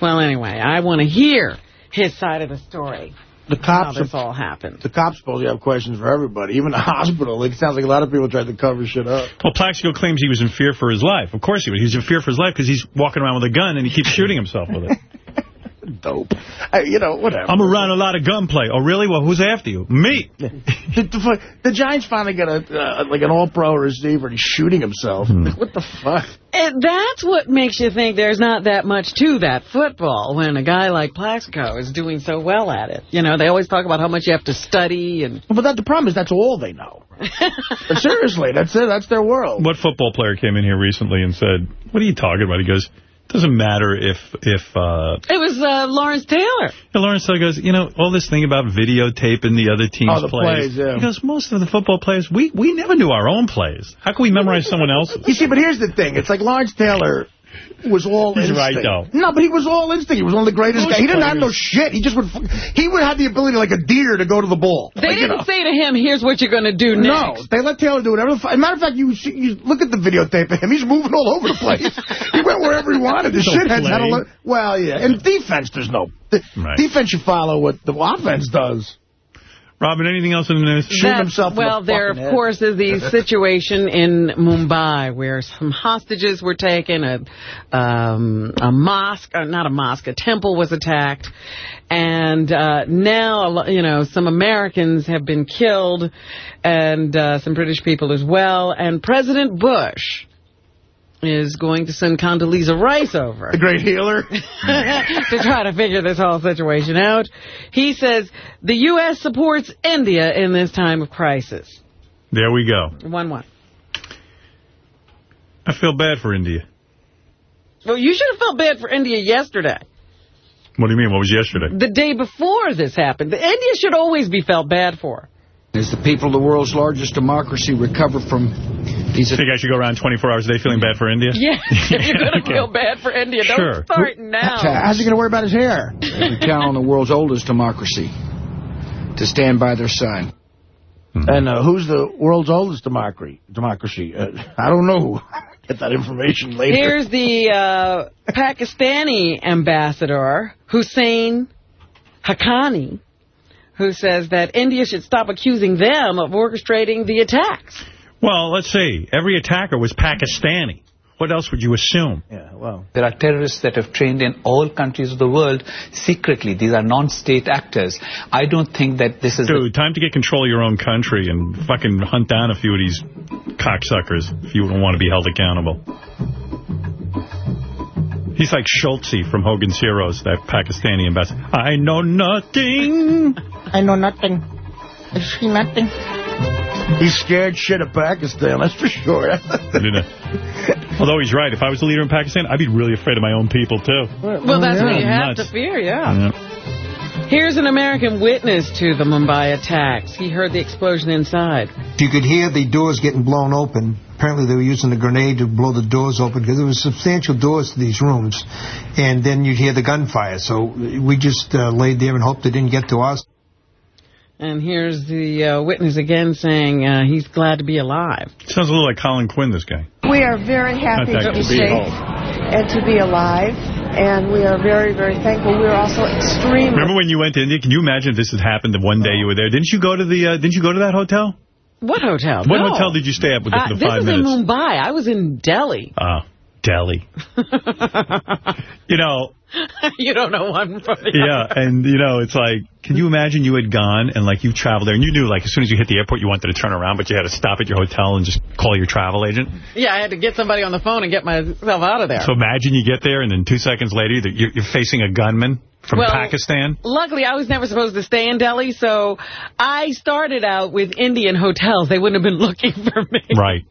Well, anyway, I want to hear his side of the story. The How cops this are, all happened. the cops supposedly have questions for everybody, even the hospital. It sounds like a lot of people tried to cover shit up. Well, Plaxico claims he was in fear for his life. Of course he was. He's in fear for his life because he's walking around with a gun and he keeps shooting himself with it. Dope. Uh, you know, whatever. I'm around a lot of gunplay. Oh, really? Well, who's after you? Me. the, the, the Giants finally got a uh, like an all-pro receiver and he's shooting himself. Hmm. Like, what the fuck? And that's what makes you think there's not that much to that football when a guy like Plaxico is doing so well at it. You know, they always talk about how much you have to study and... But that, the problem is that's all they know. Seriously, that's it. That's their world. What football player came in here recently and said, what are you talking about? He goes, doesn't matter if, if uh, It was uh, Lawrence Taylor. and Lawrence Taylor goes, you know, all this thing about videotaping the other team's Oh, the plays, yeah. He goes, most of the football players, we, we never knew our own plays. How can we memorize someone else's? You see, but here's the thing. It's like Lawrence Taylor was all He's instinct. right, though. No, but he was all instinct. He was one of the greatest Most guys. He didn't have no shit. He just would... He would have the ability like a deer to go to the ball. They Like, you didn't know. say to him, here's what you're going to do No, next. they let Taylor do whatever. The As a matter of fact, you, see- you look at the videotape of him. He's moving all over the place. he went wherever he wanted. The No shitheads had a play. look. Well, yeah. And defense, there's no... The Right. Defense, you follow what the offense does. Robin, anything else in the news? That- well, there, of course, is the situation in Mumbai where some hostages were taken, a, um, a mosque, or not a mosque, a temple was attacked, and uh, now, you know, some Americans have been killed, and uh, some British people as well, and President Bush is going to send Condoleezza Rice over. The great healer. to try to figure this whole situation out. He says the U.S. supports India in this time of crisis. There we go. 1-1. I feel bad for India. Well, you should have felt bad for India yesterday. What do you mean? What was yesterday? The day before this happened. India should always be felt bad for. As the people of the world's largest democracy recover from these... Think I should go around 24 hours a day feeling bad for India? Yeah, if you're going to Okay. feel bad for India, don't Sure. start now. How's he going to worry about his hair? We count on the world's oldest democracy to stand by their side. And uh, who's the world's oldest democracy? Democracy? Uh, I don't know. Get that information later. Here's the uh, Pakistani ambassador, Hussein Haqqani, who says that India should stop accusing them of orchestrating the attacks. Well, let's see. Every attacker was Pakistani. What else would you assume? Yeah, well. There are terrorists that have trained in all countries of the world secretly. These are non-state actors. I don't think that this is... Dude, time to get control of your own country and fucking hunt down a few of these cocksuckers if you don't want to be held accountable. He's like Schultz from Hogan's Heroes, that Pakistani ambassador. I know nothing. I know nothing. I see nothing. He's scared shit of Pakistan, that's for sure. You know. Although he's right. If I was the leader in Pakistan, I'd be really afraid of my own people, too. Well, that's what you have Nuts. to fear, yeah. Yeah. Here's an American witness to the Mumbai attacks. He heard the explosion inside. You could hear the doors getting blown open. Apparently they were using a grenade to blow the doors open because there were substantial doors to these rooms. And then you'd hear the gunfire. So we just uh, laid there and hoped it didn't get to us. And here's the uh, witness again saying uh, he's glad to be alive. Sounds a little like Colin Quinn, this guy. We are very happy Not to be. Be safe home. and to be alive, and we are very, very thankful. We are also extremely... Remember when you went to India? Can you imagine if this had happened the one day you were there? Didn't you go to the? Uh, didn't you go to that hotel? What hotel? What No. hotel did you stay at with Uh, the, the this five is in Mumbai. I was in Delhi. Oh, Delhi. you know, you don't know one from the yeah, other. and you know, it's like, can you imagine you had gone and like you traveled there and you knew like as soon as you hit the airport you wanted to turn around, but you had to stop at your hotel and just call your travel agent. Yeah, I had to get somebody on the phone and get myself out of there. So imagine you get there and then two seconds later you're, you're facing a gunman from Well, Pakistan. Luckily, I was never supposed to stay in Delhi, so I started out with Indian hotels. They wouldn't have been looking for me. Right.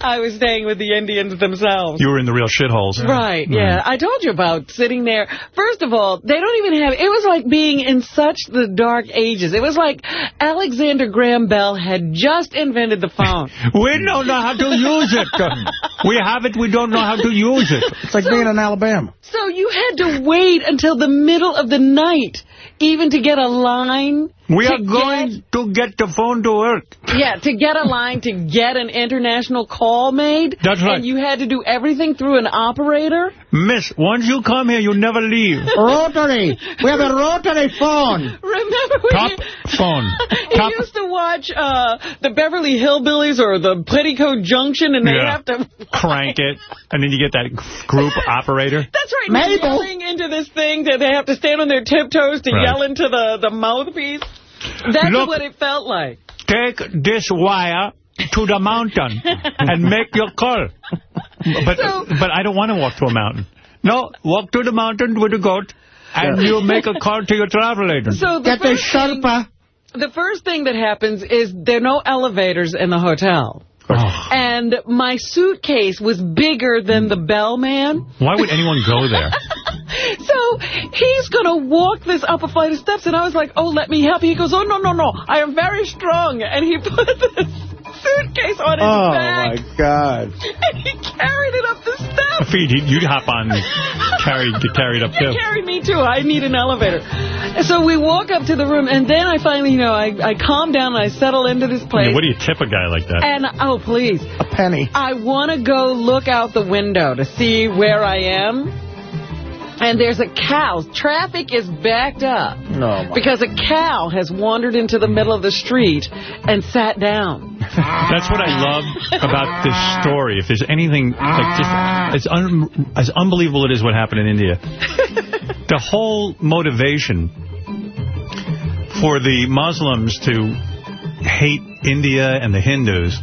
I was staying with the Indians themselves. You were in the real shitholes. Right, yeah. I told you about sitting there. First of all, they don't even have, it was like being in such the dark ages. It was like Alexander Graham Bell had just invented the phone. We don't know how to use it. We have it, we don't know how to use it. It's like being in Alabama. So you had to wait until the middle of the night even to get a line. We are going to get the phone to work. Yeah, to get a line to get an international call made. That's right. And you had to do everything through an operator. Miss, once you come here, you never leave. Rotary. We have a rotary phone. Remember when Top you, phone. you Top. used to watch uh, the Beverly Hillbillies or the Petticoat Junction, and they Yeah. have to Crank it, and then you get that group operator. That's right. They're Mabel. yelling into this thing that they have to stand on their tiptoes to Right. yell into the, the mouthpiece. That's Look. what it felt like. Take this wire to the mountain and make your call. But So- but I don't want to walk to a mountain. No, walk to the mountain with a goat, and you make a call to your travel agent. So the Get the first thing- Sherpa. The first thing that happens is there are no elevators in the hotel. Oh. And my suitcase was bigger than the bellman. Why would anyone go there? So he's going to walk this up a flight of steps. And I was like, oh, let me help you. He goes, oh, no, no, no. I am very strong. And he put this suitcase on his Oh, back. my God. And he carried it up the steps. Feed, you'd hop on, carried, get carried up too. Yeah, carry me too. I need an elevator. So we walk up to the room, and then I finally, you know, I, I calm down and I settle into this place. mean, what do you tip a guy like that? And, oh, please. A penny. I want to go look out the window to see where I am. And there's a cow. Traffic is backed up. No. my- Because a cow has wandered into the middle of the street and sat down. That's what I love about this story. If there's anything like just as un, as unbelievable it is what happened in India, the whole motivation for the Muslims to hate India and the Hindus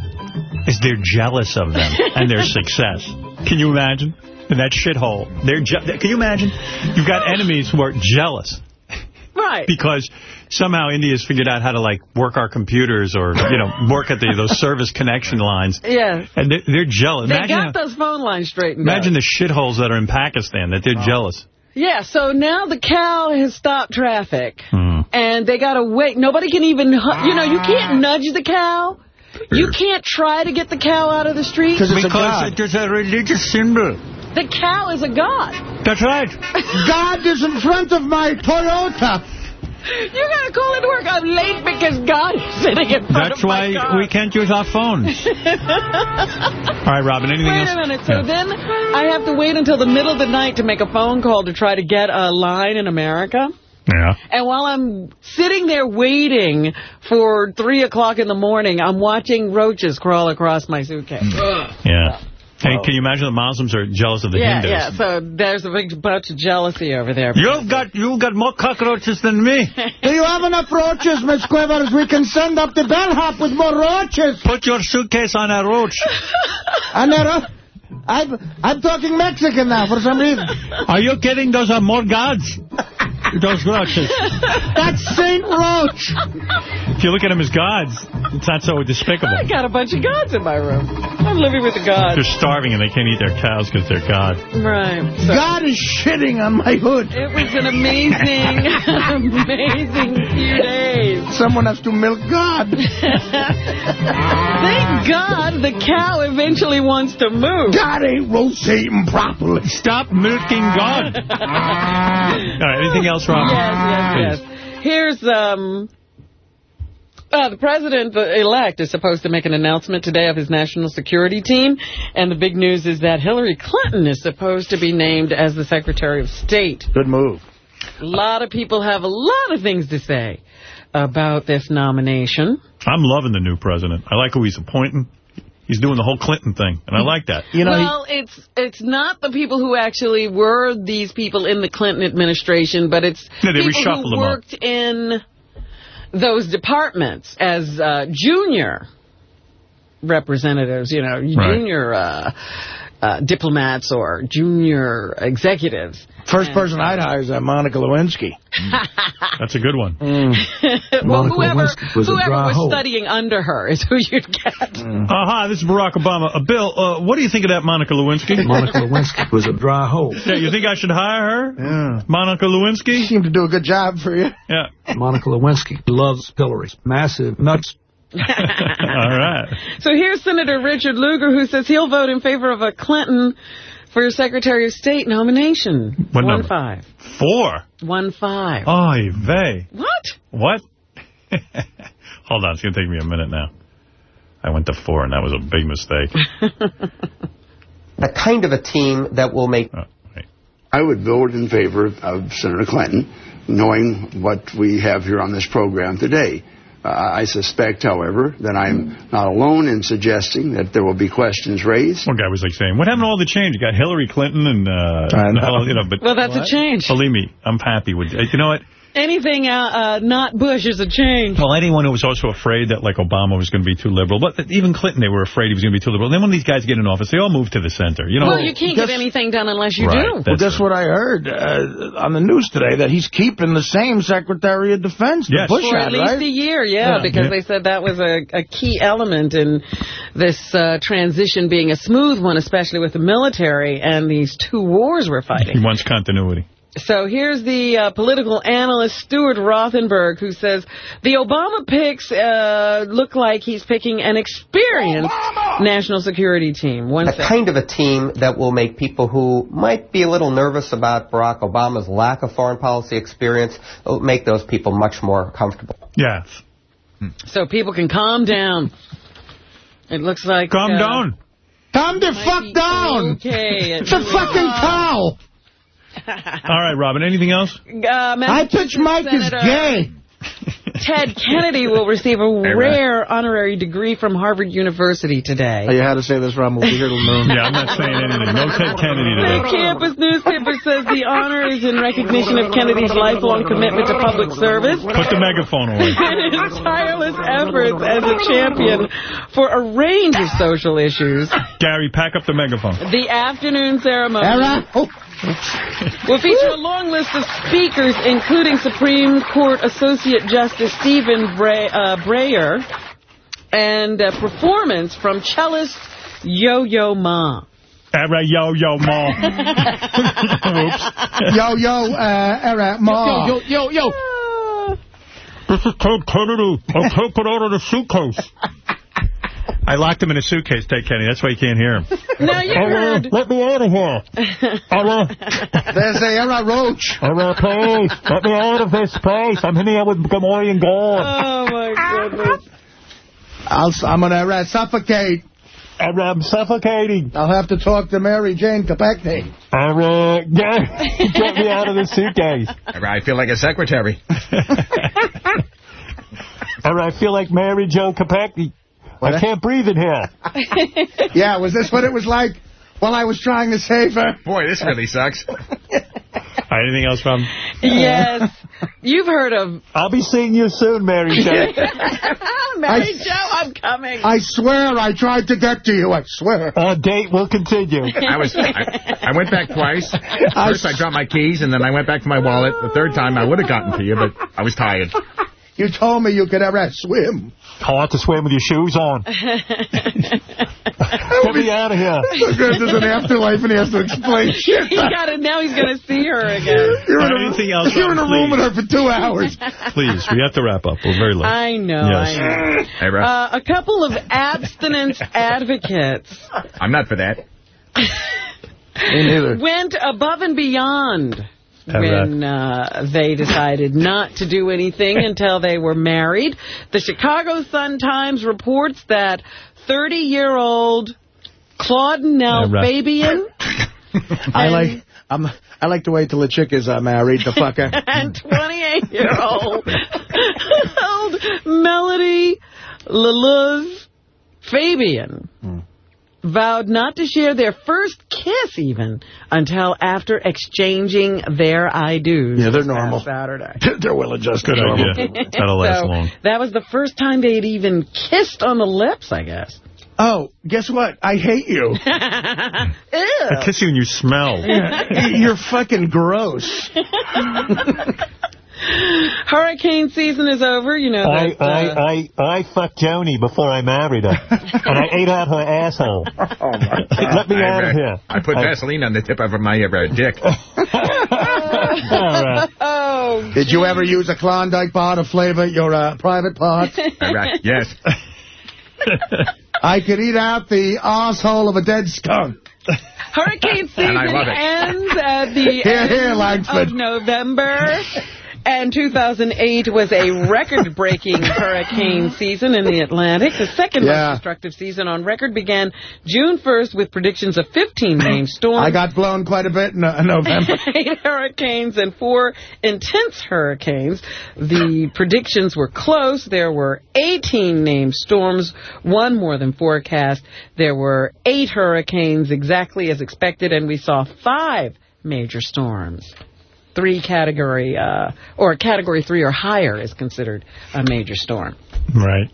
is they're jealous of them and their success. Can you imagine? In that shithole. They're je- Can you imagine? You've got enemies who are jealous. Right. Right. Because somehow India's figured out how to, like, work our computers or, you know, work at the those service connection lines. Yeah. And they're, they're jealous. They imagine, got those phone lines straightened imagine out. the shitholes that are in Pakistan, that they're jealous. Yeah, so now the cow has stopped traffic. Hmm. And they got to wait. Nobody can even, you know, you can't nudge the cow. You can't try to get the cow out of the street. Because it is a religious symbol. The cow is a god. That's right. God is in front of my Toyota. You got to call into work. I'm late because God is sitting in front That's of my why car. we can't use our phones. All right, Robin, anything Wait else? a minute. So Yeah. then I have to wait until the middle of the night to make a phone call to try to get a line in America. Yeah. And while I'm sitting there waiting for 3 o'clock in the morning, I'm watching roaches crawl across my suitcase. Yeah. Hey, can you imagine the Muslims are jealous of the yeah, Hindus? yeah. So there's a big bunch of jealousy over there. You've got you've got more cockroaches than me. Do you have enough roaches, Miss Quivers? We can send up the bellhop with more roaches. Put your suitcase on a roach. And there are- I'm, I'm talking Mexican now for some reason. Are you kidding? Those are more gods. Those roaches. That's Saint Roach. If you look at them as gods, it's not so despicable. I got a bunch of gods in my room. I'm living with the gods. They're starving and they can't eat their cows because they're God. Right. So God is shitting on my hood. it was an amazing, amazing few days. Someone has to milk God. Thank God the cow eventually wants to move. God ain't rotating properly. Stop milking God. All right, anything else, Rob? Yes, yes, yes. Here's um. Uh, the president-elect is supposed to make an announcement today of his national security team, and the big news is that Hillary Clinton is supposed to be named as the Secretary of State. Good move. A lot of people have a lot of things to say about this nomination. I'm loving the new president. I like who he's appointing. He's doing the whole Clinton thing, and I like that. You know, well, it's it's not the people who actually were these people in the Clinton administration, but it's Yeah, they people who them up. worked in those departments as uh, junior representatives, you know, Right. junior uh, uh, diplomats or junior executives. First person I'd hire is that Monica Lewinsky. That's a good one. well, Monica whoever, was whoever was studying under her is who you'd get. Uh, hi, this is Barack Obama. Uh, Bill, uh, what do you think of that Monica Lewinsky? Monica Lewinsky was a dry hole. Yeah, you think I should hire her? Yeah. Monica Lewinsky? Seemed to do a good job for you. Yeah. Monica Lewinsky loves Hillary. Massive nuts. All right. So here's Senator Richard Lugar, who says he'll vote in favor of a Clinton for your Secretary of State nomination. What One number? five. Four. One five. Oy vey. What? What? Hold on, it's going to take me a minute now. I went to four, and that was a big mistake. the kind of a team that will make oh, I would vote in favor of Senator Clinton, knowing what we have here on this program today. I suspect, however, that I'm not alone in suggesting that there will be questions raised. One guy was like saying, what happened to all the change? You got Hillary Clinton and, uh, I know. all- you know, but Well, that's a change. Believe me, I'm happy with You know what? Anything uh, uh, not Bush is a change. Well, anyone who was also afraid that, like, Obama was going to be too liberal, but even Clinton, they were afraid he was going to be too liberal. And then when these guys get in office, they all move to the center. You know, well, you can't get anything done unless you Right. do. Well, guess what I heard uh, on the news today? That he's keeping the same Secretary of Defense that Bush For had, at least right? a year, yeah, Yeah. because Yeah. they said that was a, a key element in this uh, transition being a smooth one, especially with the military and these two wars we're fighting. he wants continuity. So here's the uh, political analyst Stuart Rothenberg who says the Obama picks uh, look like he's picking an experienced national security team. One the second. kind of a team that will make people who might be a little nervous about Barack Obama's lack of foreign policy experience, make those people much more comfortable. Yeah. So people can calm down. It looks like... Calm uh, down. Calm the fuck down. Okay. It's a fucking cow. All right, Robin, anything else? Uh, High Pitch Mike is gay. Ted Kennedy will receive a right. rare honorary degree from Harvard University today. Oh, you had to say this, Ron. We'll be here till noon. Yeah, I'm not saying anything. No Ted Kennedy The today. campus newspaper says the honor is in recognition of Kennedy's lifelong commitment to public service Put the megaphone away. and his tireless efforts as a champion for a range of social issues. Gary, pack up the megaphone. The afternoon ceremony Era. Oh, will feature a long list of speakers, including Supreme Court Associate Justice Stephen Bray, uh, Breyer, and a performance from cellist Yo-Yo Ma. Era yo yo ma. Yo, yo, uh, era, ma. Yo, yo, yo, This is Ted Kennedy. I take it out of the suitcase. I locked him in a suitcase, Ted Kennedy. That's why you can't hear him. Now you heard. Let me out of here. There's the era roach. Era, please. Let me out of this place. I'm here with Gamorrean God. Oh, my goodness. I'll, I'm going to uh, suffocate. I'm suffocating. I'll have to talk to Mary Jane Kopechne. Era, get, get me out of this suitcase. I feel like a secretary. Era, I feel like Mary Jo Kopechne. I can't breathe in here. yeah, was this what it was like while I was trying to save her? Boy, this really sucks. Anything else from? Yes. You've heard of... I'll be seeing you soon, Mary Jo. Mary I- Jo, I'm coming. I swear I tried to get to you. I swear. Our date will continue. I was. I, I went back twice. First, I dropped my keys, and then I went back to my wallet. The third time, I would have gotten to you, but I was tired. You told me you could ever swim. Hard to swim with your shoes on. Get me out of here. There's an afterlife and he has to explain shit. he got it. Now he's going to see her again. You're in a, Anything else, You're in a Ron, room with her for two hours. Please, we have to wrap up. We're very late. I know, Yes. I know. Hey, Russ. Uh, a couple of abstinence advocates I'm not for that. Me neither. went above and beyond Have when uh, they decided not to do anything until they were married. The Chicago Sun-Times reports that 30-year-old Claude Nell Fabian I like I'm I like to wait till the chick is uh, married, the fucker. and 28-year-old Melody Laluz Fabian vowed not to share their first kiss even until after exchanging their I do's. Yeah, they're normal. Saturday. They're well adjusted. Good normal. idea. That'll last So, long. That was the first time they'd even kissed on the lips, I guess. Oh, guess what? I hate you. I kiss you and you smell. You're fucking gross. Hurricane season is over, you know. I, that, uh, I, I, I fucked Joni before I married her. and I ate out her asshole. Oh, my God. Let me I, out of here. I put Vaseline on the tip of my uh, dick. All right. oh, Did you ever use a Klondike bar to flavor your uh, private parts? All right. Yes. I could eat out the asshole of a dead skunk. Hurricane season And I love it. ends at the Here, end here, of November. And 2008 was a record-breaking hurricane season in the Atlantic. The second Yeah. most destructive season on record began June 1st with predictions of 15 named storms. I got blown quite a bit in uh, November. eight hurricanes and four intense hurricanes. The predictions were close. There were 18 named storms, one more than forecast. There were eight hurricanes exactly as expected, and we saw five major storms. Three category, uh, or category three or higher is considered a major storm. Right.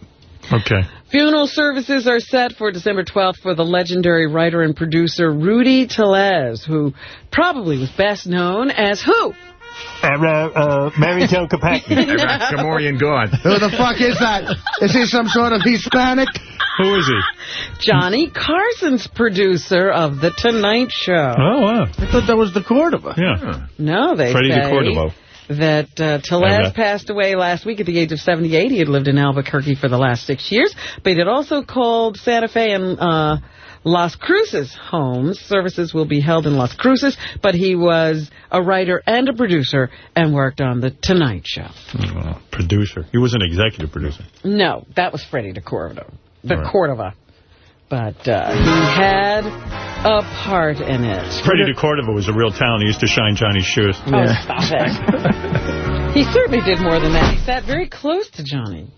Okay. Funeral services are set for December 12th for the legendary writer and producer Rudy Tellez, who probably was best known as who? Uh, uh, Mary Jo Kopechne. All right. God. Who the fuck is that? Is he some sort of Hispanic? Who is he? Johnny Carson's producer of The Tonight Show. Oh, wow. I thought that was the Cordova. Yeah. No, they Freddie say DeCordova. that uh, Yeah, Tellez passed away last week at the age of 78. He had lived in Albuquerque for the last six years, but he had also called Santa Fe and uh, Las Cruces homes. Services will be held in Las Cruces, but he was a writer and a producer and worked on The Tonight Show. Uh, producer. He was an executive producer. No, that was Freddie DeCordova. All right. Cordova. But uh, he had a part in it. Freddie DeCordova was a real talent. He used to shine Johnny's shoes. Oh, stop it. he certainly did more than that. He sat very close to Johnny.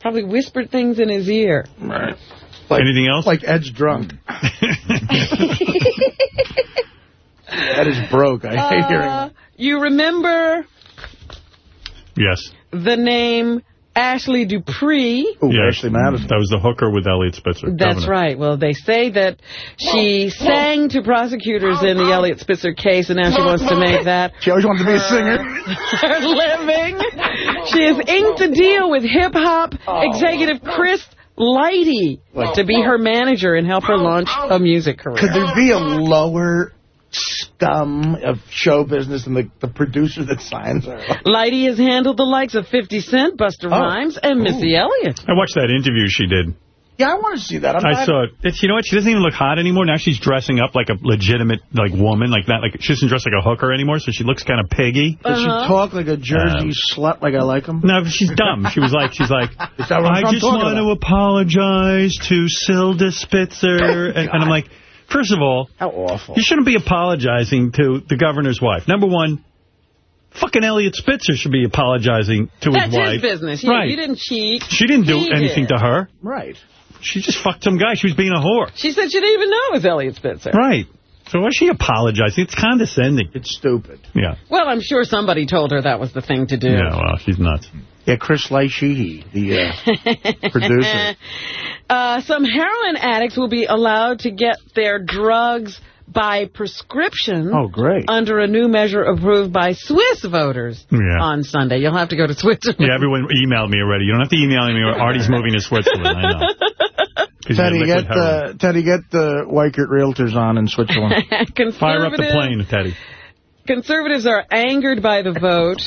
Probably whispered things in his ear. Right. Like, Anything else? Like Ed's drunk. Ed is broke. I hate hearing Uh, you remember yes. the name Ashley Dupré. yeah, Ashley Madison. That was the hooker with Eliot Spitzer. That's governor. right. Well, they say that she sang to prosecutors in the Eliot Spitzer case, and now she wants to make that She always wanted to be a singer. her living. She has inked a deal with hip-hop executive Chris Lighty to be her manager and help her launch a music career. Could there be a lower scum of show business than the, the producer that signs her? Lighty has handled the likes of 50 Cent, Buster oh. Rhymes, and Missy Elliott. I watched that interview she did. Yeah, I want to see that. I'm I not- saw it. It's, you know what? She doesn't even look hot anymore. Now she's dressing up like a legitimate like woman, like that. Like she doesn't dress like a hooker anymore, so she looks kind of piggy. Does she talk like a Jersey Um, slut like I like him? No, she's dumb. She was like, she's like, Is that what I just want about? to apologize to Silda Spitzer. and, and I'm like, first of all, How awful. you shouldn't be apologizing to the governor's wife. Number one, fucking Eliot Spitzer should be apologizing to That's his wife. his business. You, right. you didn't cheat. She didn't do He anything did. to her. Right. She just fucked some guy. She was being a whore. She said she didn't even know it was Eliot Spitzer. Right. So why is she apologizing? It's condescending. It's stupid. Yeah. Well, I'm sure somebody told her that was the thing to do. Yeah, well, she's nuts. Yeah, Chris Lighty, the uh, producer. Uh, some heroin addicts will be allowed to get their drugs by prescription Oh, great. under a new measure approved by Swiss voters Yeah. on Sunday. You'll have to go to Switzerland. Yeah, everyone emailed me already. You don't have to email me. Artie's moving to Switzerland. I know. 'Cause Teddy, get heroin. the Teddy, get the Weichert Realtors on in Switzerland. Fire up the Conservatives- plane, Teddy. Conservatives are angered by the vote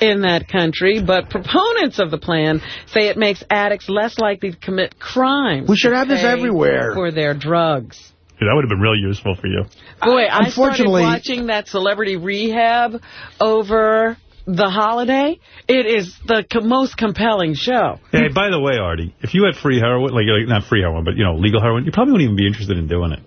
in that country, but proponents of the plan say it makes addicts less likely to commit crimes. We should have this everywhere. For their drugs. Yeah, that would have been real useful for you. Boy, I started watching that Celebrity Rehab over the holiday. It is the co- most compelling show. Hey, by the way, Artie, if you had free heroin, like, like not free heroin, but, you know, legal heroin, you probably wouldn't even be interested in doing it.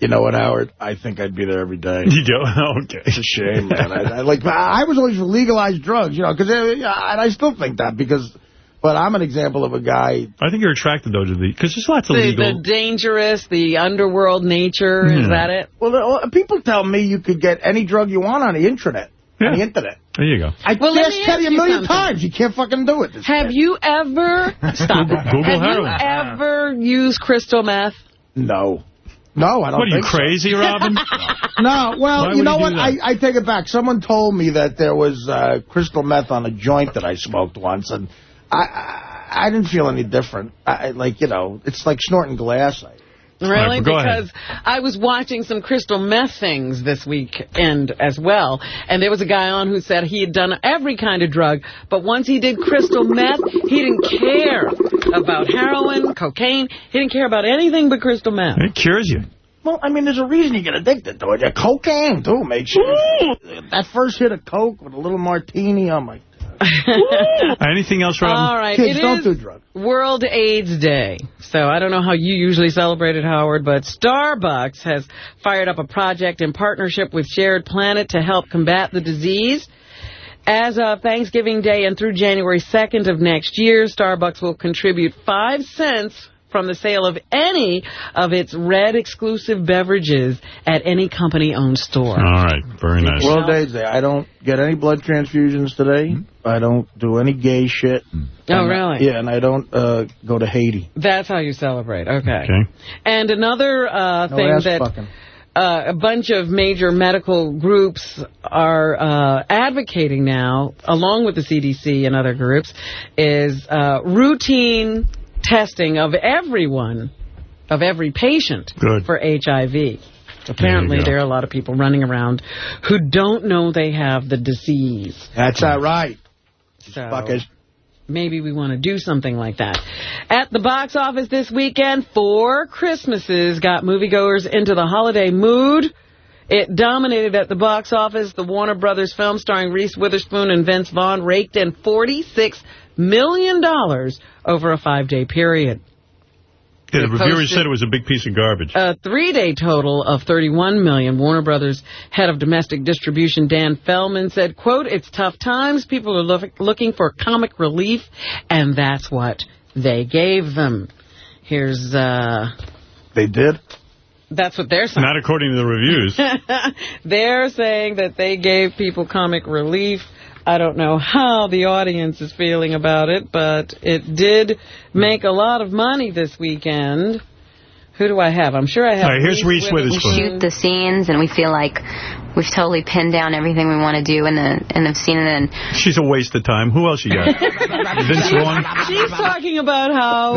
You know what, Howard? I think I'd be there every day. You don't? okay. It's a shame, man. I, I, like, I was always for legalized drugs, you know, because, uh, and I still think that because, but I'm an example of a guy. I think you're attracted, though, to the, because there's lots of The, legal. the dangerous, the underworld nature, is hmm. that it? Well, people tell me you could get any drug you want on the internet. On the internet. There you go. I Well, let just me tell you a million something. times. You can't fucking do it. Have you ever, stop it, Google have you ever used crystal meth? No. No, I don't What are you, think so. crazy, Robin? No, well, Why you know he what? I. I take it back. Someone told me that there was uh, crystal meth on a joint that I smoked once, and I I, I didn't feel any different. I, I- like, you know, it's like snorting glass. Really? All right, well, go ahead. because I was watching some crystal meth things this weekend as well, and there was a guy on who said he had done every kind of drug, but once he did crystal meth, he didn't care about heroin, cocaine. He didn't care about anything but crystal meth. It cures you. Well, I mean, there's a reason you get addicted to it. Yeah, cocaine, too, makes you... that first hit of coke with a little martini, oh, my... Anything else, Robin? All right, Kids, it don't is do drugs. World AIDS Day. So I don't know how you usually celebrate it, Howard, but Starbucks has fired up a project in partnership with Shared Planet to help combat the disease. As of Thanksgiving Day and through January 2nd of next year, Starbucks will contribute 5 cents from the sale of any of its red exclusive beverages at any company-owned store. All right, very nice. World AIDS Day. I don't get any blood transfusions today. I don't do any gay shit. Oh, really? yeah, and I don't uh, go to Haiti. That's how you celebrate. Okay. Okay. And another uh, No thing ass that fucking. uh, a bunch of major medical groups are uh, advocating now, along with the CDC and other groups, is uh, routine testing of everyone, of every patient Good. for HIV. Apparently, go. there are a lot of people running around who don't know they have the disease. That's all right. So Fuckers. maybe we want to do something like that. At the box office this weekend, Four Christmases got moviegoers into the holiday mood. It dominated at the box office. The Warner Brothers film starring Reese Witherspoon and Vince Vaughn raked in $46 million dollars over a five-day period. Yeah, the It reviewers posted- said it was a big piece of garbage. A three-day total of 31 million. Warner Brothers head of domestic distribution Dan Fellman said, quote, it's tough times. People are look- looking for comic relief, and that's what they gave them. Here's, uh... They did? That's what they're saying. Not according to the reviews. They're saying that they gave people comic relief. I don't know how the audience is feeling about it, but it did make a lot of money this weekend. Who do I have? I'm sure I have. All right, here's Reese Witherspoon. We shoot the scenes, and we feel like we've totally pinned down everything we want to do in the in the scene, and then She's a waste of time. Who else you got? Vince Vaughn? She's talking about how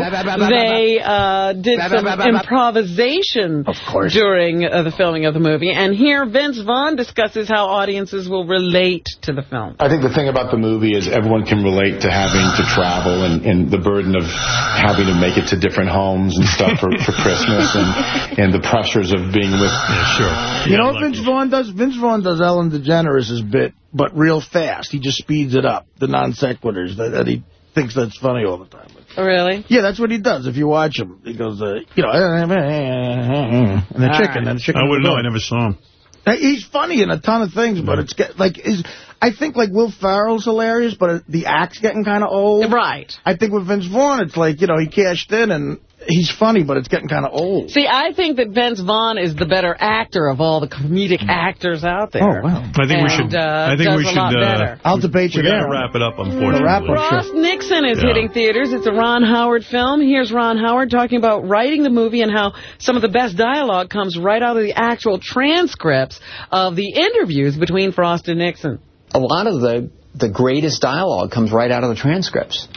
they uh, did some improvisation during uh, the filming of the movie. And here Vince Vaughn discusses how audiences will relate to the film. I think the thing about the movie is everyone can relate to having to travel and, and the burden of having to make it to different homes and stuff for, for Christmas and, and the pressures of being with... Yeah, sure. You know what Vince Vaughn does? Vince Vaughn does Ellen DeGeneres' bit, but real fast. He just speeds it up, the non sequiturs that, that he thinks that's funny all the time. Really? Yeah, that's what he does. If you watch him, he goes, uh, you know, eh, eh, eh, and the All chicken, right. and the chicken. I wouldn't know. I never saw him. He's funny in a ton of things, but it's get, like is I think like Will Ferrell's hilarious, but the act's getting kind of old. Right. I think with Vince Vaughn, it's like you know he cashed in and he's funny, but it's getting kind of old. See, I think that Vince Vaughn is the better actor of all the comedic actors out there. Oh, wow. I think we should. uh, I think we should. Uh. I'll debate you we there. gotta wrap it up, unfortunately. wrap-up Frost/Nixon is Yeah. hitting theaters. It's a Ron Howard film. Here's Ron Howard talking about writing the movie and how some of the best dialogue comes right out of the actual transcripts of the interviews between Frost and Nixon. a lot of the the greatest dialogue comes right out of the transcripts,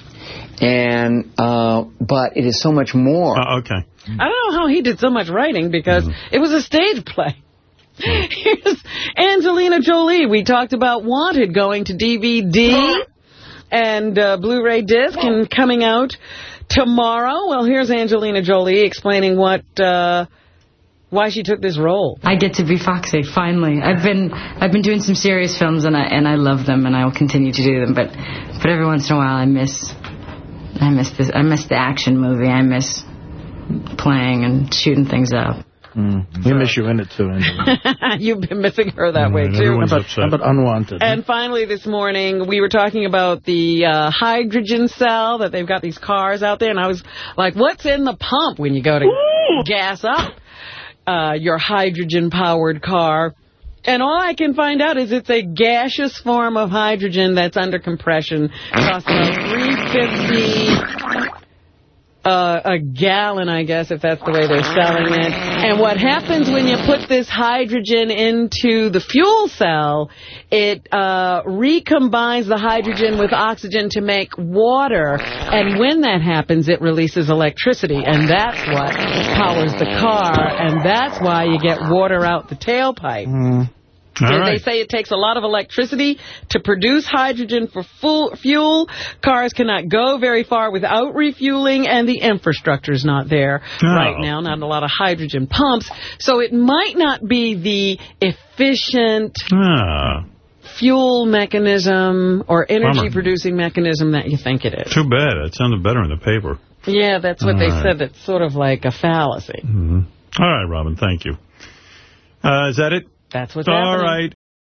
and uh, but it is so much more. Uh, okay. I don't know how he did so much writing because it was a stage play. Here's Angelina Jolie. We talked about Wanted going to DVD and uh, Blu-ray disc and coming out tomorrow. Well, here's Angelina Jolie explaining what uh, why she took this role. I get to be Foxy finally. I've been I've been doing some serious films and I and I love them and I will continue to do them. But but every once in a while I miss I miss this I miss the action movie. I miss playing and shooting things up. We miss you in it too. Angela. You've been missing her that way, too. Everyone's upset. How about unwanted? And finally this morning, we were talking about the uh, hydrogen cell, that they've got these cars out there, and I was like, what's in the pump when you go to gas up uh, your hydrogen-powered car? And all I can find out is it's a gaseous form of hydrogen that's under compression. Costs about 350 uh, a gallon, I guess, if that's the way they're selling it. And what happens when you put this hydrogen into the fuel cell, it uh, recombines the hydrogen with oxygen to make water. And when that happens, it releases electricity. And that's what powers the car. And that's why you get water out the tailpipe. They- right. They say it takes a lot of electricity to produce hydrogen for full fuel. Cars cannot go very far without refueling, and the infrastructure is not there Oh. right now. Not a lot of hydrogen pumps. So it might not be the efficient Ah, fuel mechanism or energy-producing mechanism that you think it is. too bad. It sounded better in the paper. Yeah, that's what All they right. said. It's sort of like a fallacy. Mhm. All right, Robin. Thank you. Uh, is that it? That's what's All happening. right.